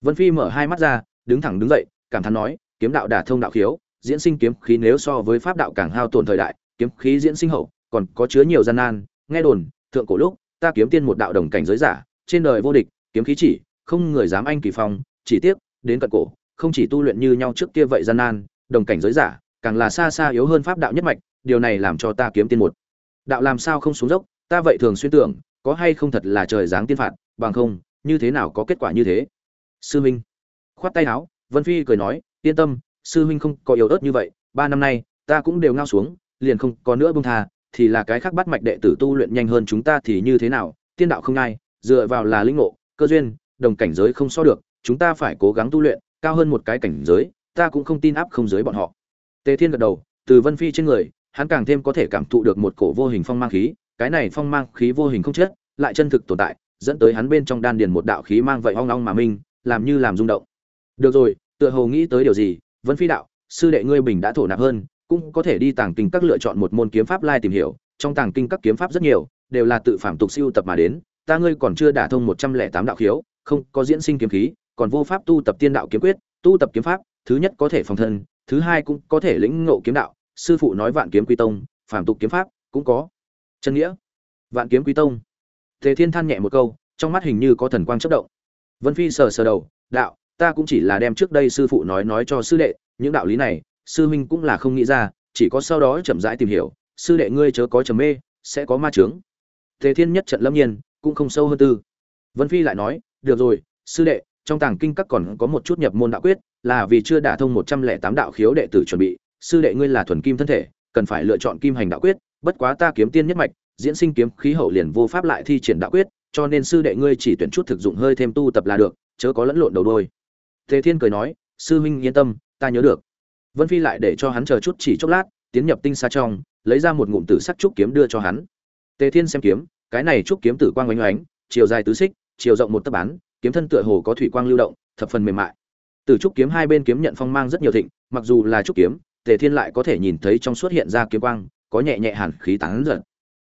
Vân phi mở hai mắt ra, đứng thẳng đứng dậy, cảm thán nói, kiếm đạo đả thông đạo khiếu, diễn sinh kiếm khí nếu so với pháp đạo càng hao tổn thời đại, kiếm khí diễn sinh hậu còn có chứa nhiều gian nan, nghe đồn, thượng cổ lúc, ta kiếm tiên một đạo đồng cảnh giới giả, trên đời vô địch, kiếm khí chỉ, không người dám anh kỳ phong, chỉ tiếc, đến cận cổ, không chỉ tu luyện như nhau trước kia vậy gian nan, đồng cảnh giới giả, càng là xa xa yếu hơn pháp đạo nhất mạch, điều này làm cho ta kiếm tiên một đạo làm sao không xuống dốc, ta vậy thường xuyên tưởng có hay không thật là trời giáng tiên phạt, bằng không, như thế nào có kết quả như thế? Sư huynh khoát tay áo, vân phi cười nói, yên tâm, sư huynh không có yếu ớt như vậy, ba năm nay, ta cũng đều ngao xuống, liền không có nữa bông tha, thì là cái khác bắt mạch đệ tử tu luyện nhanh hơn chúng ta thì như thế nào, tiên đạo không ai, dựa vào là linh ngộ, cơ duyên, đồng cảnh giới không so được, chúng ta phải cố gắng tu luyện, cao hơn một cái cảnh giới, ta cũng không tin áp không giới bọn họ. Tề thiên gật đầu, từ vân phi trên người, hắn càng thêm có thể cảm thụ được một cổ vô hình phong mang khí cái này phong mang khí vô hình không chết, lại chân thực tồn tại, dẫn tới hắn bên trong đan điền một đạo khí mang vậy ong ong mà minh, làm như làm rung động. Được rồi, tựa hồ nghĩ tới điều gì, vân phi đạo, sư đệ ngươi bình đã thổ nạp hơn, cũng có thể đi tàng kinh các lựa chọn một môn kiếm pháp lai tìm hiểu, trong tàng kinh các kiếm pháp rất nhiều, đều là tự phạm tục siêu tập mà đến, ta ngươi còn chưa đả thông một trăm lẻ tám đạo khiếu, không, có diễn sinh kiếm khí, còn vô pháp tu tập tiên đạo kiếm quyết, tu tập kiếm pháp, thứ nhất có thể phòng thân, thứ hai cũng có thể lĩnh ngộ kiếm đạo, sư phụ nói vạn kiếm quy tông phạm tục kiếm pháp cũng có chân nghĩa. Vạn kiếm quý tông. Tề thiên than nhẹ một câu, trong mắt hình như có thần quang chất động. Vân phi sờ sờ đầu, đạo, ta cũng chỉ là đem trước đây sư phụ nói nói cho sư đệ, những đạo lý này, sư huynh cũng là không nghĩ ra, chỉ có sau đó chậm rãi tìm hiểu, sư đệ ngươi chớ có trầm mê, sẽ có ma trướng tề thiên nhất trận lâm nhiên, cũng không sâu hơn tư. Vân phi lại nói, được rồi, sư đệ, trong tàng kinh các còn có một chút nhập môn đạo quyết, là vì chưa đả thông một trăm lẻ tám đạo khiếu đệ tử chuẩn bị, sư đệ ngươi là thuần kim thân thể, cần phải lựa chọn kim hành đạo quyết bất quá ta kiếm tiên nhất mạch, diễn sinh kiếm khí hậu liền vô pháp lại thi triển đạo quyết, cho nên sư đệ ngươi chỉ tuyển chút thực dụng hơi thêm tu tập là được, chớ có lẫn lộn đầu đôi. Tề thiên cười nói, sư huynh yên tâm, ta nhớ được. Vân phi lại để cho hắn chờ chút chỉ chốc lát, tiến nhập tinh xa trong, lấy ra một ngụm tử sắc trúc kiếm đưa cho hắn. Tề thiên xem kiếm, cái này trúc kiếm tử quang oanh oánh, chiều dài tứ xích, chiều rộng một tấc bán, kiếm thân tựa hồ có thủy quang lưu động, thập phần mềm mại. Từ trúc kiếm hai bên kiếm nhận phong mang rất nhiều thịnh, mặc dù là trúc kiếm, tề thiên lại có thể nhìn thấy trong suốt hiện ra kiếm quang có nhẹ nhẹ hàn khí tán giật.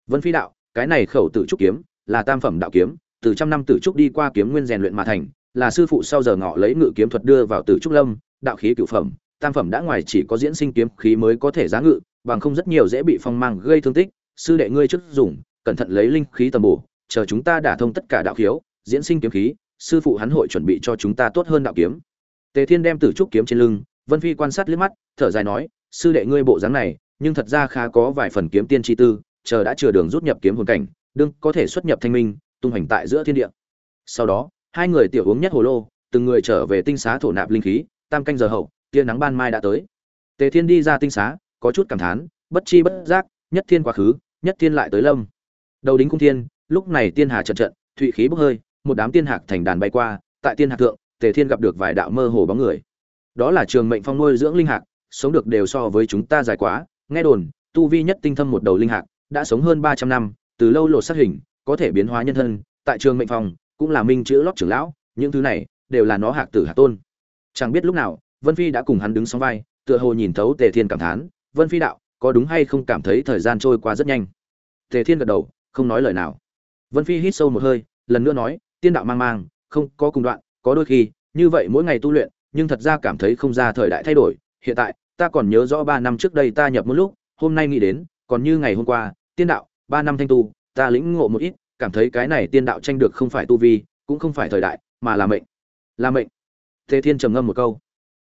Vân phi đạo, cái này khẩu tử trúc kiếm, là tam phẩm đạo kiếm, từ trăm năm tử trúc đi qua kiếm nguyên rèn luyện mà thành, là sư phụ sau giờ ngọ lấy ngự kiếm thuật đưa vào tử trúc lâm, đạo khí cửu phẩm, tam phẩm đã ngoài chỉ có diễn sinh kiếm khí mới có thể giá ngự, bằng không rất nhiều dễ bị phong mang gây thương tích, sư đệ ngươi trước dùng, cẩn thận lấy linh khí tầm bổ, chờ chúng ta đả thông tất cả đạo khiếu, diễn sinh kiếm khí, sư phụ hắn hội chuẩn bị cho chúng ta tốt hơn đạo kiếm. Tề thiên đem tử trúc kiếm trên lưng, vân phi quan sát liếc mắt, thở dài nói, sư đệ ngươi bộ dáng này nhưng thật ra khá có vài phần kiếm tiên chi tư, chờ đã chừa đường rút nhập kiếm hồn cảnh, đương có thể xuất nhập thanh minh, tung hành tại giữa thiên địa. Sau đó, hai người tiểu uống nhất hồ lô, từng người trở về tinh xá thổ nạp linh khí, tam canh giờ hậu, tia nắng ban mai đã tới. Tề thiên đi ra tinh xá, có chút cảm thán, bất chi bất giác, nhất thiên quá khứ, nhất thiên lại tới lâm. Đầu đính cung thiên, lúc này tiên hà trận trận thủy khí bốc hơi, một đám tiên hạc thành đàn bay qua, tại tiên hạc thượng, tề thiên gặp được vài đạo mơ hồ bóng người. Đó là trường mệnh phong nuôi dưỡng linh hạc, sống được đều so với chúng ta dài quá nghe đồn, tu vi nhất tinh thâm một đầu linh hạc, đã sống hơn ba trăm năm, từ lâu lộ sát hình, có thể biến hóa nhân thân, tại trường mệnh phong cũng là minh chữ lót trưởng lão, những thứ này đều là nó hạc tử hạc tôn. Chẳng biết lúc nào, vân phi đã cùng hắn đứng sóng vai, tựa hồ nhìn thấu tề thiên cảm thán, vân phi đạo, có đúng hay không cảm thấy thời gian trôi qua rất nhanh? Tề thiên gật đầu, không nói lời nào. Vân phi hít sâu một hơi, lần nữa nói, tiên đạo mang mang, không có cùng đoạn, có đôi khi, như vậy mỗi ngày tu luyện, nhưng thật ra cảm thấy không ra thời đại thay đổi, hiện tại ta còn nhớ rõ ba năm trước đây ta nhập một lúc, hôm nay nghĩ đến, còn như ngày hôm qua, tiên đạo, ba năm thanh tu, ta lĩnh ngộ một ít, cảm thấy cái này tiên đạo tranh được không phải tu vi, cũng không phải thời đại, mà là mệnh. Là mệnh. Thế thiên trầm ngâm một câu.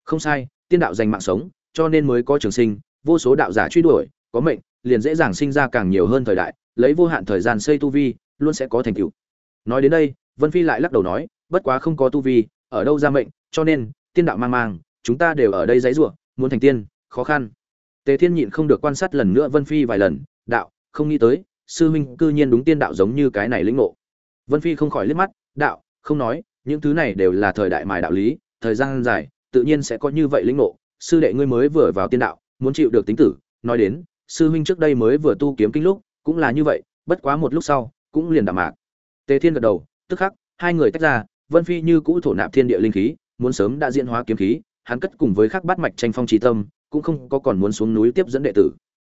Không sai, tiên đạo dành mạng sống, cho nên mới có trường sinh, vô số đạo giả truy đuổi, có mệnh, liền dễ dàng sinh ra càng nhiều hơn thời đại, lấy vô hạn thời gian xây tu vi, luôn sẽ có thành tựu. Nói đến đây, vân phi lại lắc đầu nói, bất quá không có tu vi, ở đâu ra mệnh, cho nên, tiên đạo mang mang, chúng ta đều ở đây dãy rủa muốn thành tiên, khó khăn. Tề thiên nhịn không được quan sát lần nữa vân phi vài lần, đạo, không nghĩ tới, sư huynh cư nhiên đúng tiên đạo giống như cái này lĩnh ngộ. Vân phi không khỏi liếc mắt, đạo, không nói, những thứ này đều là thời đại mài đạo lý, thời gian dài, tự nhiên sẽ có như vậy lĩnh ngộ. Sư đệ ngươi mới vừa vào tiên đạo, muốn chịu được tính tử, nói đến, sư huynh trước đây mới vừa tu kiếm kinh lúc, cũng là như vậy, bất quá một lúc sau, cũng liền đạm mạc. Tề thiên gật đầu, tức khắc, hai người tách ra, vân phi như cũ thổ nạp thiên địa linh khí, muốn sớm đã diễn hóa kiếm khí hắn cất cùng với khắc bát mạch tranh phong trí tâm, cũng không có còn muốn xuống núi tiếp dẫn đệ tử.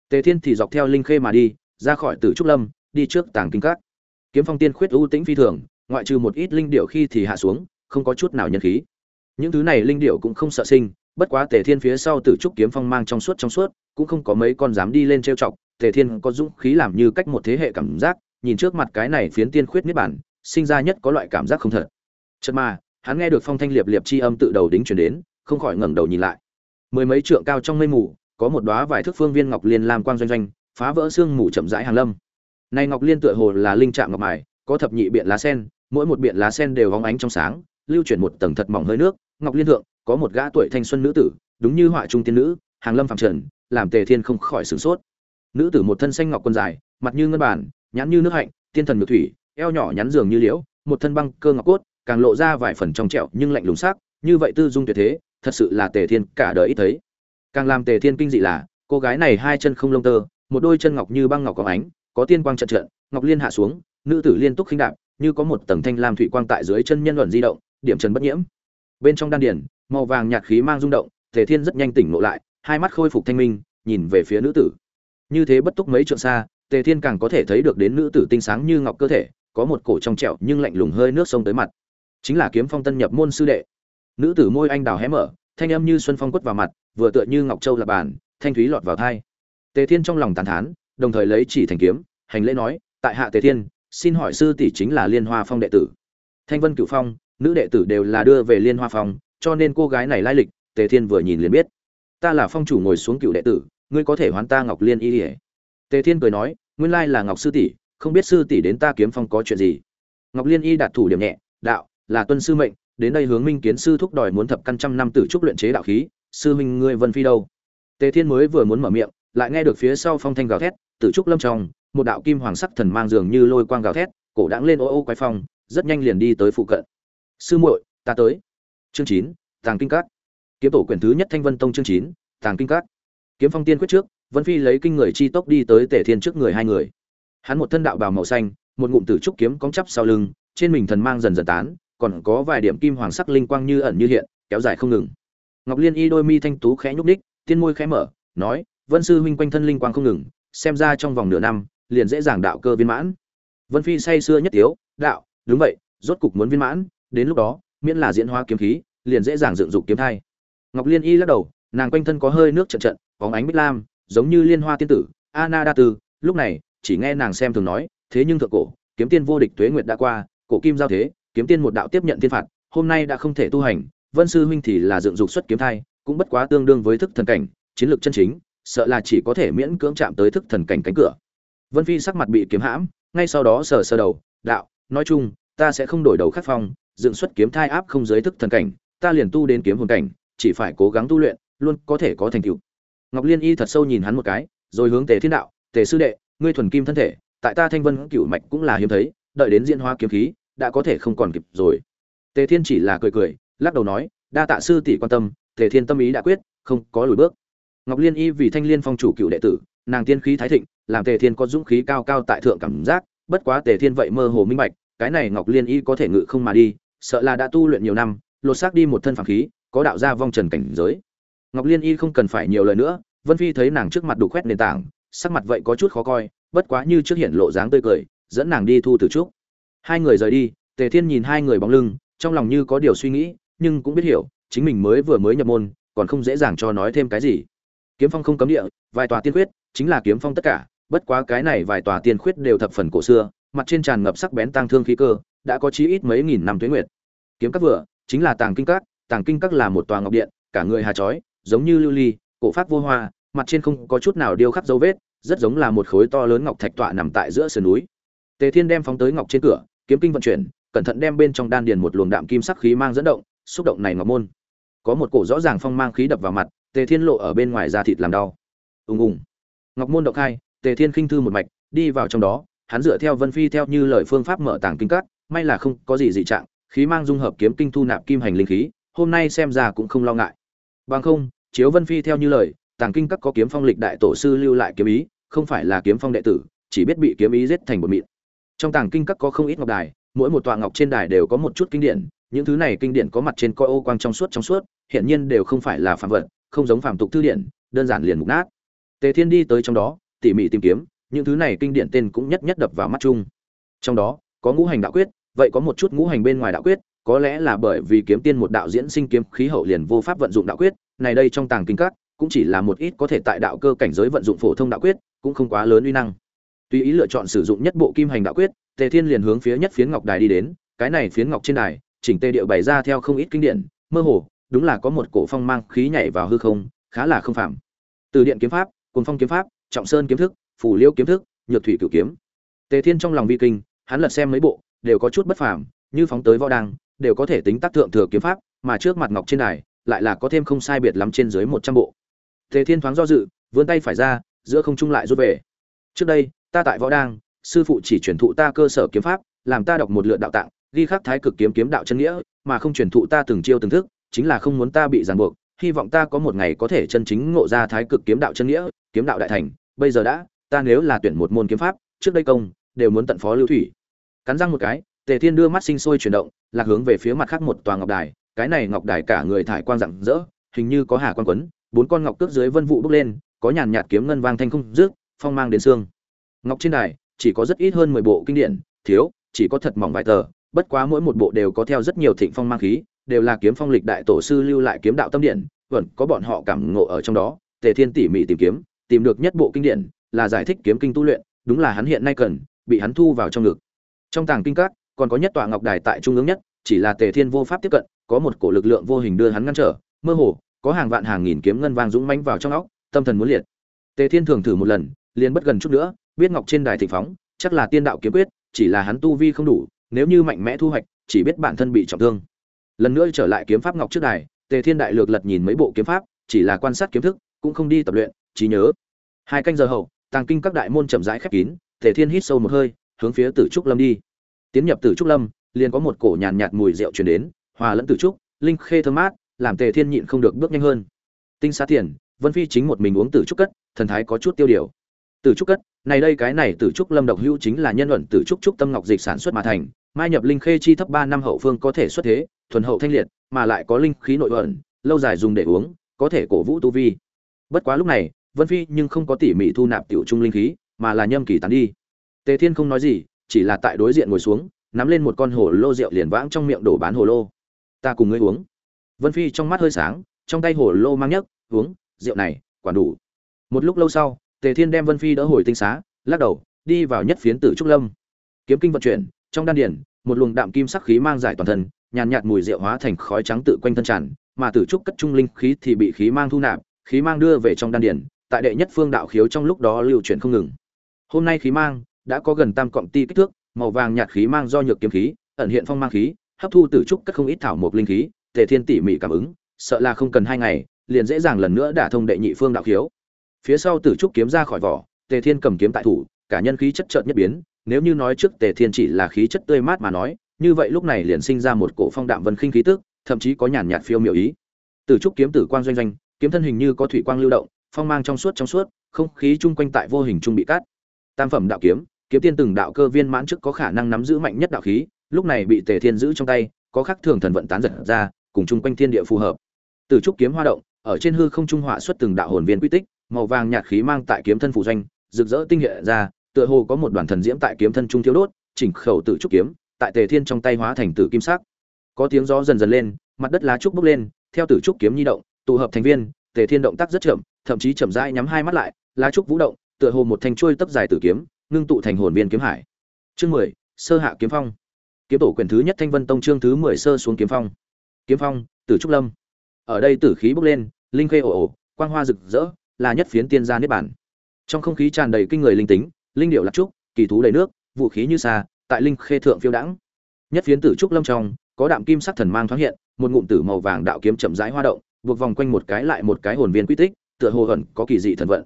Tề thiên thì dọc theo linh khê mà đi, ra khỏi tử trúc lâm, đi trước tàng kinh các. Kiếm phong tiên khuyết ưu tĩnh phi thường, ngoại trừ một ít linh điệu khi thì hạ xuống, không có chút nào nhân khí. Những thứ này linh điệu cũng không sợ sinh, bất quá tề thiên phía sau tử trúc kiếm phong mang trong suốt trong suốt, cũng không có mấy con dám đi lên trêu chọc, tề thiên có dũng khí làm như cách một thế hệ cảm giác, nhìn trước mặt cái này phiến tiên khuyết niết bản sinh ra nhất có loại cảm giác không thật. Chật mà, hắn nghe được phong thanh liệp liệp chi âm tự đầu đính chuyển đến không khỏi ngẩng đầu nhìn lại. Mười mấy trượng cao trong mây mù, có một đóa vài thước phương viên ngọc liên lam quang doanh doanh, phá vỡ xương mù chậm rãi hàng lâm. Này ngọc liên tựa hồ là linh trạng ngọc mài, có thập nhị biện lá sen, mỗi một biện lá sen đều óng ánh trong sáng, lưu chuyển một tầng thật mỏng hơi nước. Ngọc liên thượng, có một gã tuổi thanh xuân nữ tử, đúng như họa trung tiên nữ, hàng lâm phạm trần, làm tề thiên không khỏi sửng sốt. Nữ tử một thân xanh ngọc quần dài, mặt như ngân bản nhãn như nước hạnh, tiên thần ngược thủy, eo nhỏ nhắn dường như liễu, một thân băng cơ ngọc cốt, càng lộ ra vài phần trong trẹo nhưng lạnh lùng sắc, như vậy tư dung tuyệt thế thật sự là tề thiên cả đời ít thấy. Càng làm tề thiên kinh dị là, cô gái này hai chân không lông tơ, một đôi chân ngọc như băng ngọc có ánh, có tiên quang trận trận, ngọc liên hạ xuống, nữ tử liên tục khinh đạp, như có một tầng thanh lam thủy quang tại dưới chân nhân luận di động, điểm trần bất nhiễm. Bên trong đan điển màu vàng nhạt khí mang rung động, tề thiên rất nhanh tỉnh ngộ lại, hai mắt khôi phục thanh minh, nhìn về phía nữ tử. Như thế bất túc mấy trượng xa, tề thiên càng có thể thấy được đến nữ tử tinh sáng như ngọc cơ thể, có một cổ trong trẹo nhưng lạnh lùng hơi nước sông tới mặt. Chính là kiếm phong tân nhập môn sư đệ nữ tử môi anh đào hé mở, thanh âm như xuân phong quất vào mặt, vừa tựa như ngọc châu lập bàn, thanh thúy lọt vào thai. Tề thiên trong lòng tàn thán, đồng thời lấy chỉ thành kiếm, hành lễ nói, tại hạ tề thiên, xin hỏi sư tỷ chính là liên hoa phong đệ tử. Thanh vân cửu phong, nữ đệ tử đều là đưa về liên hoa phong, cho nên cô gái này lai lịch, tề thiên vừa nhìn liền biết. Ta là phong chủ ngồi xuống cựu đệ tử, ngươi có thể hoán ta ngọc liên y ỉa tề thiên cười nói, nguyên lai là ngọc sư tỷ, không biết sư tỷ đến ta kiếm phong có chuyện gì? Ngọc liên y đạt thủ điểm nhẹ, đạo, là tuân sư mệnh đến đây hướng minh kiến sư thúc đòi muốn thập căn trăm năm tử trúc luyện chế đạo khí sư minh ngươi vân phi đâu? Tề thiên mới vừa muốn mở miệng lại nghe được phía sau phong thanh gào thét tử trúc lâm trong một đạo kim hoàng sắc thần mang dường như lôi quang gào thét cổ đãng lên ô ô quái phong rất nhanh liền đi tới phụ cận. Sư muội ta tới. Chương chín tàng kinh cát, kiếm tổ quyển thứ nhất thanh vân tông chương chín tàng kinh cát, kiếm phong tiên quyết trước vân phi lấy kinh người chi tốc đi tới tề thiên trước người hai người. Hắn một thân đạo bào màu xanh một ngụm tử trúc kiếm cong chắp sau lưng trên mình thần mang dần dần tán còn có vài điểm kim hoàng sắc linh quang như ẩn như hiện kéo dài không ngừng. Ngọc liên y đôi mi thanh tú khẽ nhúc nhích tiên môi khẽ mở nói vân sư huynh quanh thân linh quang không ngừng xem ra trong vòng nửa năm liền dễ dàng đạo cơ viên mãn. Vân phi say xưa nhất thiếu, đạo đúng vậy rốt cục muốn viên mãn đến lúc đó miễn là diễn hóa kiếm khí liền dễ dàng dựng dục kiếm thai. Ngọc liên y lắc đầu nàng quanh thân có hơi nước trận trận bóng ánh bích lam giống như liên hoa tiên tử Anna đa từ lúc này chỉ nghe nàng xem thường nói thế nhưng thượng cổ kiếm tiên vô địch tuế nguyệt đã qua cổ kim giao thế kiếm tiên một đạo tiếp nhận thiên phạt, hôm nay đã không thể tu hành, vân sư huynh thì là dựng dục xuất kiếm thai, cũng bất quá tương đương với thức thần cảnh, chiến lược chân chính, sợ là chỉ có thể miễn cưỡng chạm tới thức thần cảnh cánh cửa. Vân phi sắc mặt bị kiếm hãm, ngay sau đó sờ sờ đầu, đạo, nói chung, ta sẽ không đổi đầu khắc phong, dựng xuất kiếm thai áp không giới thức thần cảnh, ta liền tu đến kiếm hồn cảnh, chỉ phải cố gắng tu luyện, luôn có thể có thành tựu. Ngọc liên y thật sâu nhìn hắn một cái, rồi hướng tề thiên đạo, tề sư đệ, ngươi thuần kim thân thể, tại ta thanh vân cửu mạch cũng là hiếm thấy, đợi đến diễn hóa kiếm khí đã có thể không còn kịp rồi. Tề thiên chỉ là cười cười, lắc đầu nói, đa tạ sư tỷ quan tâm, tề thiên tâm ý đã quyết, không có lùi bước. Ngọc liên y vì thanh liên phong chủ cựu đệ tử, nàng tiên khí thái thịnh, làm tề thiên có dũng khí cao cao tại thượng cảm giác, bất quá tề thiên vậy mơ hồ minh bạch, cái này ngọc liên y có thể ngự không mà đi, sợ là đã tu luyện nhiều năm, lột xác đi một thân phàm khí, có đạo gia vong trần cảnh giới. Ngọc liên y không cần phải nhiều lời nữa, vân phi thấy nàng trước mặt đủ khoét nền tảng, sắc mặt vậy có chút khó coi, bất quá như trước hiện lộ dáng tươi cười, dẫn nàng đi thu từ trúc hai người rời đi, tề thiên nhìn hai người bóng lưng, trong lòng như có điều suy nghĩ, nhưng cũng biết hiểu, chính mình mới vừa mới nhập môn, còn không dễ dàng cho nói thêm cái gì. Kiếm phong không cấm địa, vài tòa tiên khuyết, chính là kiếm phong tất cả, bất quá cái này vài tòa tiên khuyết đều thập phần cổ xưa, mặt trên tràn ngập sắc bén tăng thương khí cơ, đã có chí ít mấy nghìn năm tuế nguyệt. Kiếm các vừa, chính là tàng kinh các, tàng kinh các là một tòa ngọc điện, cả người hà chói, giống như lưu ly, cổ pháp vô hoa, mặt trên không có chút nào điêu khắc dấu vết, rất giống là một khối to lớn ngọc thạch tọa nằm tại giữa sườn núi. Tề thiên đem phóng tới ngọc trên cửa kiếm kinh vận chuyển, cẩn thận đem bên trong đan điền một luồng đạm kim sắc khí mang dẫn động, xúc động này ngọc môn. Có một cổ rõ ràng phong mang khí đập vào mặt, tề thiên lộ ở bên ngoài da thịt làm đau. Ùng ùng. Ngọc môn động khai, tề thiên khinh thư một mạch, đi vào trong đó, hắn dựa theo vân phi theo như lời phương pháp mở tảng kinh cắt may là không có gì dị trạng, khí mang dung hợp kiếm kinh thu nạp kim hành linh khí, hôm nay xem ra cũng không lo ngại. Bằng không, chiếu vân phi theo như lời, tàng kinh các có kiếm phong lịch đại tổ sư lưu lại kiếm ý, không phải là kiếm phong đệ tử, chỉ biết bị kiếm ý giết thành một mịn trong tàng kinh các có không ít ngọc đài, mỗi một tọa ngọc trên đài đều có một chút kinh điển, những thứ này kinh điển có mặt trên coi ô quang trong suốt trong suốt hiện nhiên đều không phải là phạm vật, không giống phạm tục thư điển, đơn giản liền mục nát. Tề thiên đi tới trong đó, tỉ mỉ tìm kiếm, những thứ này kinh điển tên cũng nhất nhất đập vào mắt chung. Trong đó, có ngũ hành đạo quyết, vậy có một chút ngũ hành bên ngoài đạo quyết, có lẽ là bởi vì kiếm tiên một đạo diễn sinh kiếm khí hậu liền vô pháp vận dụng đạo quyết, này đây trong tàng kinh các, cũng chỉ là một ít có thể tại đạo cơ cảnh giới vận dụng phổ thông đạo quyết, cũng không quá lớn uy năng tùy ý lựa chọn sử dụng nhất bộ kim hành đạo quyết, tề thiên liền hướng phía nhất phiến ngọc đài đi đến, cái này phiến ngọc trên đài, chỉnh tề điệu bày ra theo không ít kinh điển, mơ hồ, đúng là có một cổ phong mang khí nhảy vào hư không, khá là không phạm từ điện kiếm pháp cùng phong kiếm pháp, trọng sơn kiếm thức phủ liêu kiếm thức, nhược thủy cửu kiếm. Tề thiên trong lòng vi kinh, hắn lật xem mấy bộ, đều có chút bất phàm, như phóng tới võ đăng, đều có thể tính tác thượng thừa kiếm pháp, mà trước mặt ngọc trên đài, lại là có thêm không sai biệt lắm trên dưới một trăm bộ. Tề thiên thoáng do dự, vươn tay phải ra, giữa không trung lại rút về. Trước đây ta tại võ đang, sư phụ chỉ truyền thụ ta cơ sở kiếm pháp, làm ta đọc một lượt đạo tạng, ghi khắc thái cực kiếm kiếm đạo chân nghĩa, mà không truyền thụ ta từng chiêu từng thức, chính là không muốn ta bị ràng buộc. Hy vọng ta có một ngày có thể chân chính ngộ ra thái cực kiếm đạo chân nghĩa, kiếm đạo đại thành. Bây giờ đã, ta nếu là tuyển một môn kiếm pháp, trước đây công, đều muốn tận phó lưu thủy. Cắn răng một cái, tề thiên đưa mắt sinh sôi chuyển động, lạc hướng về phía mặt khác một tòa ngọc đài. Cái này ngọc đài cả người thải quang rạng rỡ, hình như có hà quan quấn, bốn con ngọc cước dưới vân vụ bốc lên, có nhàn nhạt kiếm ngân vang thanh không rước phong mang đến xương ngọc trên đài, chỉ có rất ít hơn mười bộ kinh điển, thiếu, chỉ có thật mỏng vài tờ, bất quá mỗi một bộ đều có theo rất nhiều thịnh phong mang khí, đều là kiếm phong lịch đại tổ sư lưu lại kiếm đạo tâm điện vẫn có bọn họ cảm ngộ ở trong đó, tề thiên tỉ mỉ tìm kiếm, tìm được nhất bộ kinh điển, là giải thích kiếm kinh tu luyện, đúng là hắn hiện nay cần, bị hắn thu vào trong ngực. Trong tàng kinh các, còn có nhất tọa ngọc đài tại trung ương nhất, chỉ là tề thiên vô pháp tiếp cận, có một cổ lực lượng vô hình đưa hắn ngăn trở, mơ hồ, có hàng vạn hàng nghìn kiếm ngân vang dũng mãnh vào trong óc, tâm thần muốn liệt. Tề thiên thường thử một lần, liền bất gần chút nữa biết ngọc trên đài thịnh phóng, chắc là tiên đạo kiếm quyết, chỉ là hắn tu vi không đủ, nếu như mạnh mẽ thu hoạch, chỉ biết bản thân bị trọng thương. Lần nữa trở lại kiếm pháp ngọc trước đài, tề thiên đại lược lật nhìn mấy bộ kiếm pháp, chỉ là quan sát kiếm thức, cũng không đi tập luyện, trí nhớ. Hai canh giờ hậu, tàng kinh các đại môn chậm rãi khép kín, tề thiên hít sâu một hơi, hướng phía tử trúc lâm đi. Tiến nhập tử trúc lâm, liền có một cổ nhàn nhạt mùi rượu truyền đến, hòa lẫn tử trúc, linh khê thơm mát, làm tề thiên nhịn không được bước nhanh hơn. Tinh xá tiền, vân phi chính một mình uống tử trúc cất, thần thái có chút tiêu điều. Tử trúc cất này đây cái này tử trúc lâm độc hữu chính là nhân luận tử trúc trúc tâm ngọc dịch sản xuất mà thành, mai nhập linh khê chi thấp ba năm hậu phương có thể xuất thế, thuần hậu thanh liệt, mà lại có linh khí nội ẩn, lâu dài dùng để uống, có thể cổ vũ tu vi. Bất quá lúc này, vân phi nhưng không có tỉ mỉ thu nạp tiểu trung linh khí, mà là nhâm kỳ tán đi. Tề thiên không nói gì, chỉ là tại đối diện ngồi xuống, nắm lên một con hồ lô rượu liền vãng trong miệng đổ bán hồ lô. Ta cùng ngươi uống. Vân phi trong mắt hơi sáng, trong tay hồ lô mang nhấc, uống, rượu này, quản đủ. Một lúc lâu sau tề thiên đem vân phi đỡ hồi tinh xá, lắc đầu, đi vào nhất phiến tử trúc lâm. Kiếm kinh vận chuyển, trong đan điển, một luồng đạm kim sắc khí mang giải toàn thân, nhàn nhạt mùi rượu hóa thành khói trắng tự quanh thân tràn, mà tử trúc cất trung linh khí thì bị khí mang thu nạp, khí mang đưa về trong đan điển, tại đệ nhất phương đạo khiếu trong lúc đó lưu chuyển không ngừng. Hôm nay khí mang đã có gần tam cọng ti kích thước, màu vàng nhạt khí mang do nhược kiếm khí, ẩn hiện phong mang khí, hấp thu tử trúc cất không ít thảo mộc linh khí, tề thiên tỉ mỉ cảm ứng, sợ là không cần hai ngày, liền dễ dàng lần nữa đả thông đệ nhị phương đạo khiếu phía sau tử trúc kiếm ra khỏi vỏ, tề thiên cầm kiếm tại thủ, cả nhân khí chất chợt nhất biến, nếu như nói trước tề thiên chỉ là khí chất tươi mát mà nói, như vậy lúc này liền sinh ra một cổ phong đạm vân khinh khí tức, thậm chí có nhàn nhạt phiêu miểu ý. Tử trúc kiếm tử quang doanh doanh, kiếm thân hình như có thủy quang lưu động, phong mang trong suốt trong suốt, không khí chung quanh tại vô hình trung bị cắt. Tam phẩm đạo kiếm kiếm tiên từng đạo cơ viên mãn trước có khả năng nắm giữ mạnh nhất đạo khí, lúc này bị tề thiên giữ trong tay, có khắc thường thần vận tán giật ra, cùng chung quanh thiên địa phù hợp. Từ trúc kiếm hoa động, ở trên hư không trung họa xuất từng đạo hồn viên quy tích màu vàng nhạt khí mang tại kiếm thân phủ doanh, rực rỡ tinh hệ ra, tựa hồ có một đoàn thần diễm tại kiếm thân trung thiếu đốt, chỉnh khẩu tự trúc kiếm, tại tề thiên trong tay hóa thành tử kim sắc. Có tiếng gió dần dần lên, mặt đất lá trúc bốc lên, theo tử trúc kiếm nhi động, tụ hợp thành viên, tề thiên động tác rất chậm, thậm chí chậm rãi nhắm hai mắt lại, lá trúc vũ động, tựa hồ một thanh chuôi tấp dài tử kiếm, ngưng tụ thành hồn viên kiếm hải. Chương mười, sơ hạ kiếm phong. Kiếm tổ quyền thứ nhất thanh vân tông chương thứ mười sơ xuống kiếm phong. Kiếm phong, tử trúc lâm. Ở đây tử khí bốc lên, linh khê ồ ồ, quang hoa rực rỡ là nhất phiến tiên gia niết bản trong không khí tràn đầy kinh người linh tính, linh điệu lạc trúc, kỳ thú đầy nước, vũ khí như xa tại linh khê thượng phiêu đãng. Nhất phiến tử trúc lâm trong, có đạm kim sắc thần mang thoáng hiện, một ngụm tử màu vàng đạo kiếm chậm rãi hoa động, buộc vòng quanh một cái lại một cái hồn viên quy tích, tựa hồ ẩn có kỳ dị thần vận.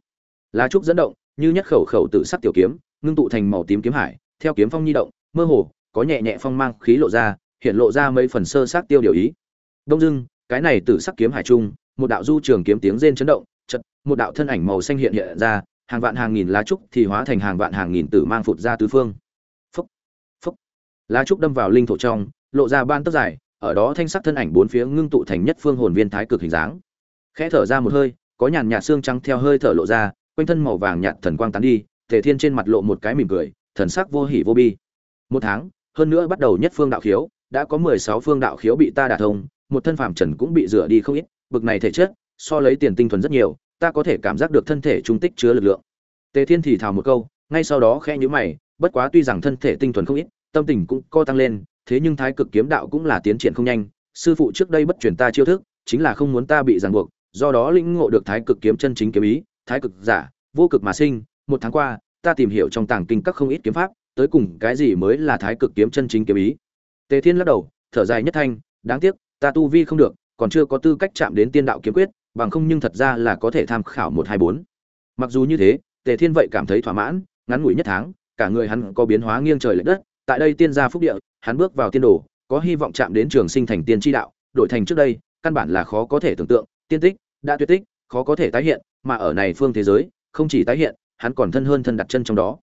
Lá trúc dẫn động, như nhất khẩu khẩu tử sắc tiểu kiếm, ngưng tụ thành màu tím kiếm hải, theo kiếm phong nhi động, mơ hồ, có nhẹ nhẹ phong mang khí lộ ra, hiện lộ ra mấy phần sơ sát tiêu điều ý. Đông dưng cái này tử sắc kiếm hải trung, một đạo du trường kiếm tiếng rên chấn động một đạo thân ảnh màu xanh hiện hiện ra, hàng vạn hàng nghìn lá trúc thì hóa thành hàng vạn hàng nghìn tử mang phụt ra tứ phương. Phúc phúc. Lá trúc đâm vào linh thổ trong, lộ ra ban tấc dài, ở đó thanh sắc thân ảnh bốn phía ngưng tụ thành nhất phương hồn viên thái cực hình dáng. Khẽ thở ra một hơi, có nhàn nhạt xương trắng theo hơi thở lộ ra, quanh thân màu vàng nhạt thần quang tán đi, tề thiên trên mặt lộ một cái mỉm cười, thần sắc vô hỉ vô bi. Một tháng, hơn nữa bắt đầu nhất phương đạo khiếu, đã có mười sáu phương đạo khiếu bị ta đả thông, một thân phàm trần cũng bị rửa đi không ít, bực này thể chất, so lấy tiền tinh thuần rất nhiều ta có thể cảm giác được thân thể trung tích chứa lực lượng. Tề thiên thì thào một câu, ngay sau đó khẽ nhíu mày, bất quá tuy rằng thân thể tinh thuần không ít, tâm tình cũng co tăng lên, thế nhưng thái cực kiếm đạo cũng là tiến triển không nhanh. Sư phụ trước đây bất truyền ta chiêu thức, chính là không muốn ta bị ràng buộc, do đó lĩnh ngộ được thái cực kiếm chân chính kiếm ý, thái cực giả, vô cực mà sinh. Một tháng qua, ta tìm hiểu trong tàng kinh các không ít kiếm pháp, tới cùng cái gì mới là thái cực kiếm chân chính kiếm ý. Tề thiên lắc đầu, thở dài nhất thanh, đáng tiếc, ta tu vi không được, còn chưa có tư cách chạm đến tiên đạo kiếm quyết bằng không nhưng thật ra là có thể tham khảo một hai bốn. Mặc dù như thế, tề thiên vậy cảm thấy thỏa mãn, ngắn ngủi nhất tháng, cả người hắn có biến hóa nghiêng trời lệch đất, tại đây tiên gia phúc địa, hắn bước vào tiên đồ, có hy vọng chạm đến trường sinh thành tiên tri đạo, đổi thành trước đây, căn bản là khó có thể tưởng tượng, tiên tích, đã tuyệt tích, khó có thể tái hiện, mà ở này phương thế giới, không chỉ tái hiện, hắn còn thân hơn thân đặt chân trong đó.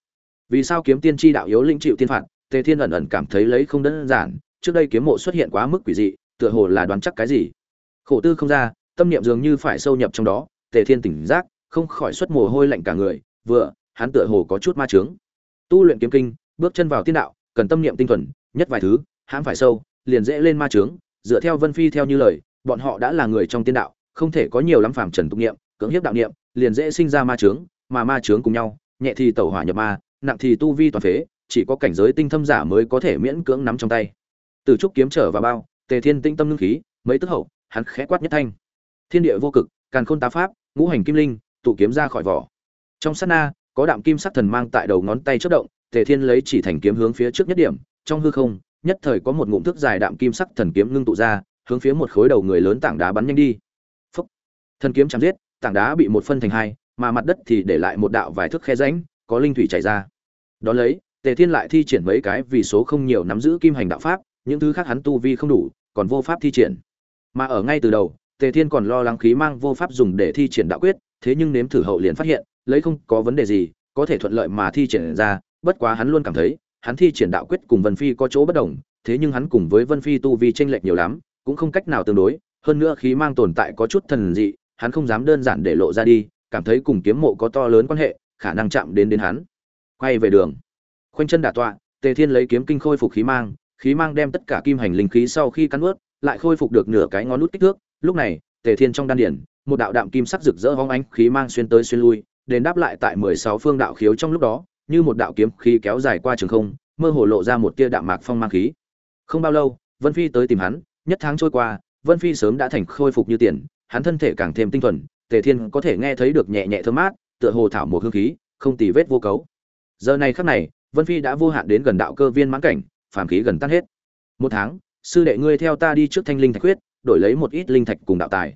Vì sao kiếm tiên tri đạo yếu linh chịu tiên phạt, tề thiên ẩn ẩn cảm thấy lấy không đơn giản, trước đây kiếm mộ xuất hiện quá mức quỷ dị, tựa hồ là đoán chắc cái gì. Khổ tư không ra tâm niệm dường như phải sâu nhập trong đó, tề thiên tỉnh giác, không khỏi xuất mồ hôi lạnh cả người, vừa, hắn tựa hồ có chút ma trướng tu luyện kiếm kinh, bước chân vào tiên đạo, cần tâm niệm tinh thuần, nhất vài thứ, hãm phải sâu, liền dễ lên ma trướng dựa theo vân phi theo như lời, bọn họ đã là người trong tiên đạo, không thể có nhiều lắm phàm trần tục niệm, cưỡng hiếp đạo niệm, liền dễ sinh ra ma trướng mà ma trướng cùng nhau, nhẹ thì tẩu hỏa nhập ma, nặng thì tu vi toàn phế, chỉ có cảnh giới tinh thâm giả mới có thể miễn cưỡng nắm trong tay. Từ trúc kiếm trở vào bao, tề thiên tinh tâm ngưng khí, mấy tức hậu, hắn khẽ quát nhất thanh thiên địa vô cực, càn khôn tá pháp, ngũ hành kim linh, tụ kiếm ra khỏi vỏ. Trong sát na, có đạm kim sắc thần mang tại đầu ngón tay chớp động, tề thiên lấy chỉ thành kiếm hướng phía trước nhất điểm, trong hư không, nhất thời có một ngụm thức dài đạm kim sắc thần kiếm ngưng tụ ra, hướng phía một khối đầu người lớn tảng đá bắn nhanh đi. Phúc. thần kiếm chạm giết, tảng đá bị một phân thành hai, mà mặt đất thì để lại một đạo vài thước khe rãnh, có linh thủy chảy ra. Đón lấy, tề thiên lại thi triển mấy cái vì số không nhiều nắm giữ kim hành đạo pháp, những thứ khác hắn tu vi không đủ, còn vô pháp thi triển. Mà ở ngay từ đầu tề thiên còn lo lắng khí mang vô pháp dùng để thi triển đạo quyết thế nhưng nếm thử hậu liền phát hiện lấy không có vấn đề gì có thể thuận lợi mà thi triển ra bất quá hắn luôn cảm thấy hắn thi triển đạo quyết cùng vân phi có chỗ bất đồng thế nhưng hắn cùng với vân phi tu vi tranh lệch nhiều lắm cũng không cách nào tương đối hơn nữa khí mang tồn tại có chút thần dị hắn không dám đơn giản để lộ ra đi cảm thấy cùng kiếm mộ có to lớn quan hệ khả năng chạm đến đến hắn. Quay về đường. Khoanh chân đả tọa tề thiên lấy kiếm kinh khôi phục khí mang khí mang đem tất cả kim hành linh khí sau khi cắn nuốt, lại khôi phục được nửa cái ngón nút kích thước lúc này, tề thiên trong đan điển, một đạo đạm kim sắc rực rỡ hóng ánh khí mang xuyên tới xuyên lui, đền đáp lại tại mười sáu phương đạo khiếu trong lúc đó, như một đạo kiếm khí kéo dài qua trường không, mơ hồ lộ ra một tia đạm mạc phong mang khí. Không bao lâu, vân phi tới tìm hắn, nhất tháng trôi qua, vân phi sớm đã thành khôi phục như tiền, hắn thân thể càng thêm tinh thuần, tề thiên có thể nghe thấy được nhẹ nhẹ thơm mát, tựa hồ thảo một hương khí, không tì vết vô cấu. Giờ này khắc này, vân phi đã vô hạn đến gần đạo cơ viên mãn cảnh, phàm khí gần tan hết. Một tháng, sư đệ ngươi theo ta đi trước thanh linh thạch huyết đổi lấy một ít linh thạch cùng đạo tài.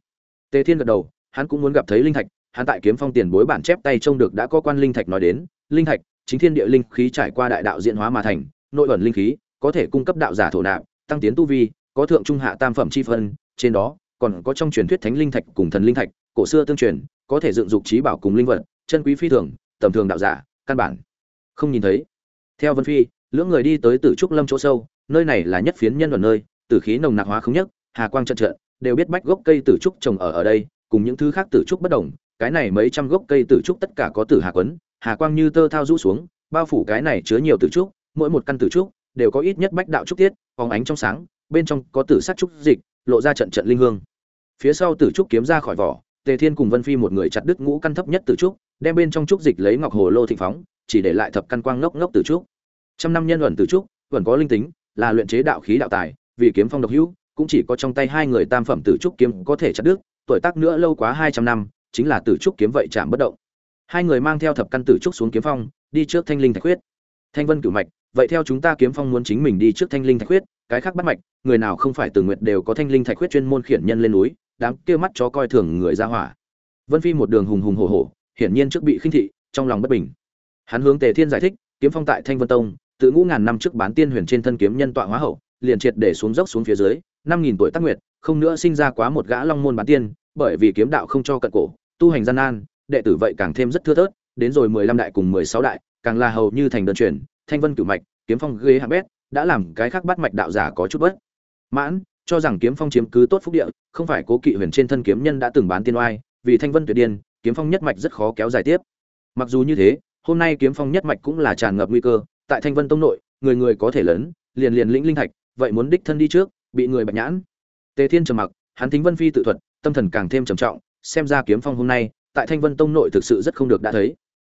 Tề thiên gật đầu, hắn cũng muốn gặp thấy linh thạch, hắn tại kiếm phong tiền bối bản chép tay trông được đã có quan linh thạch nói đến, linh thạch, chính thiên địa linh khí trải qua đại đạo diễn hóa mà thành, nội ẩn linh khí, có thể cung cấp đạo giả thổ nạp, tăng tiến tu vi, có thượng trung hạ tam phẩm chi phân, trên đó còn có trong truyền thuyết thánh linh thạch cùng thần linh thạch, cổ xưa tương truyền, có thể dựng dục trí bảo cùng linh vật, chân quý phi thường, tầm thường đạo giả, căn bản không nhìn thấy. Theo vân phi, lưỡng người đi tới tử trúc lâm chỗ sâu, nơi này là nhất phiến nhân đoàn nơi, tử khí nồng nặc hóa không nhất hà quang trận trận, đều biết bách gốc cây tử trúc trồng ở ở đây, cùng những thứ khác tử trúc bất đồng, cái này mấy trăm gốc cây tử trúc tất cả có tử hà quấn, hà quang như tơ thao rũ xuống, bao phủ cái này chứa nhiều tử trúc, mỗi một căn tử trúc đều có ít nhất bách đạo trúc tiết, phóng ánh trong sáng, bên trong có tử sắc trúc dịch, lộ ra trận trận linh hương. Phía sau tử trúc kiếm ra khỏi vỏ, tề thiên cùng vân phi một người chặt đứt ngũ căn thấp nhất tử trúc, đem bên trong trúc dịch lấy ngọc hồ lô thịnh phóng, chỉ để lại thập căn quang ngốc ngốc tử trúc. Trăm năm nhân luận tử trúc, vẫn có linh tính, là luyện chế đạo khí đạo tài, vì kiếm phong độc hữu cũng chỉ có trong tay hai người tam phẩm tử trúc kiếm có thể chặt đứt, tuổi tác nữa lâu quá hai trăm năm, chính là tử trúc kiếm vậy chạm bất động. Hai người mang theo thập căn tử trúc xuống kiếm phong, đi trước thanh linh thạch huyết thanh vân cửu mạch, vậy theo chúng ta kiếm phong muốn chính mình đi trước thanh linh thạch huyết cái khác bắt mạch, người nào không phải từ nguyện đều có thanh linh thạch huyết chuyên môn khiển nhân lên núi, đám kia mắt chó coi thường người ra hỏa. Vân phi một đường hùng hùng hổ hổ, hiển nhiên trước bị khinh thị, trong lòng bất bình. Hắn hướng tề thiên giải thích, kiếm phong tại thanh vân tông, tự ngũ ngàn năm trước bán tiên huyền trên thân kiếm nhân tọa hóa hậu, liền triệt để xuống dốc xuống phía dưới năm nghìn tuổi tác nguyệt, không nữa sinh ra quá một gã long môn bán tiên, bởi vì kiếm đạo không cho cận cổ, tu hành gian nan, đệ tử vậy càng thêm rất thưa thớt, đến rồi mười lăm đại cùng mười sáu đại, càng là hầu như thành đơn truyền, thanh vân cửu mạch, kiếm phong ghế hạng bét, đã làm cái khác bắt mạch đạo giả có chút bất. Mãn, cho rằng kiếm phong chiếm cứ tốt phúc địa, không phải cố kỵ huyền trên thân kiếm nhân đã từng bán tiên oai, vì thanh vân tuyệt điên, kiếm phong nhất mạch rất khó kéo dài tiếp. Mặc dù như thế, hôm nay kiếm phong nhất mạch cũng là tràn ngập nguy cơ, tại thanh vân tông nội, người người có thể lớn, liền liền lĩnh linh thạch, vậy muốn đích thân đi trước bị người bạch nhãn. Tề thiên trầm mặc, hắn thính vân phi tự thuật, tâm thần càng thêm trầm trọng, xem ra kiếm phong hôm nay, tại thanh vân tông nội thực sự rất không được đã thấy.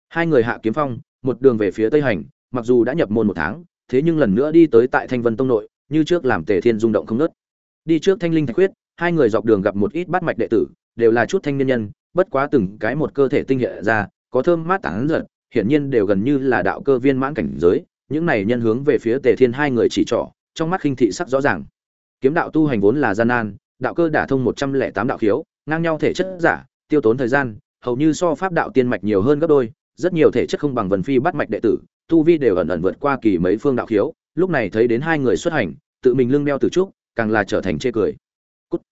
Hai người hạ kiếm phong, một đường về phía tây hành, mặc dù đã nhập môn một tháng, thế nhưng lần nữa đi tới tại thanh vân tông nội, như trước làm tề thiên rung động không nớt đi trước thanh linh thạch huyết hai người dọc đường gặp một ít bát mạch đệ tử, đều là chút thanh niên nhân, bất quá từng cái một cơ thể tinh hệ ra, có thơm mát tán giật hiển nhiên đều gần như là đạo cơ viên mãn cảnh giới, những này nhân hướng về phía tề thiên hai người chỉ trỏ, trong mắt khinh thị sắc rõ ràng kiếm đạo tu hành vốn là gian nan, đạo cơ đả thông một trăm lẻ tám đạo khiếu, ngang nhau thể chất giả, tiêu tốn thời gian, hầu như so pháp đạo tiên mạch nhiều hơn gấp đôi, rất nhiều thể chất không bằng vần phi bắt mạch đệ tử, tu vi đều ẩn ẩn vượt qua kỳ mấy phương đạo khiếu, lúc này thấy đến hai người xuất hành, tự mình lưng đeo từ trúc, càng là trở thành chê cười. Cút.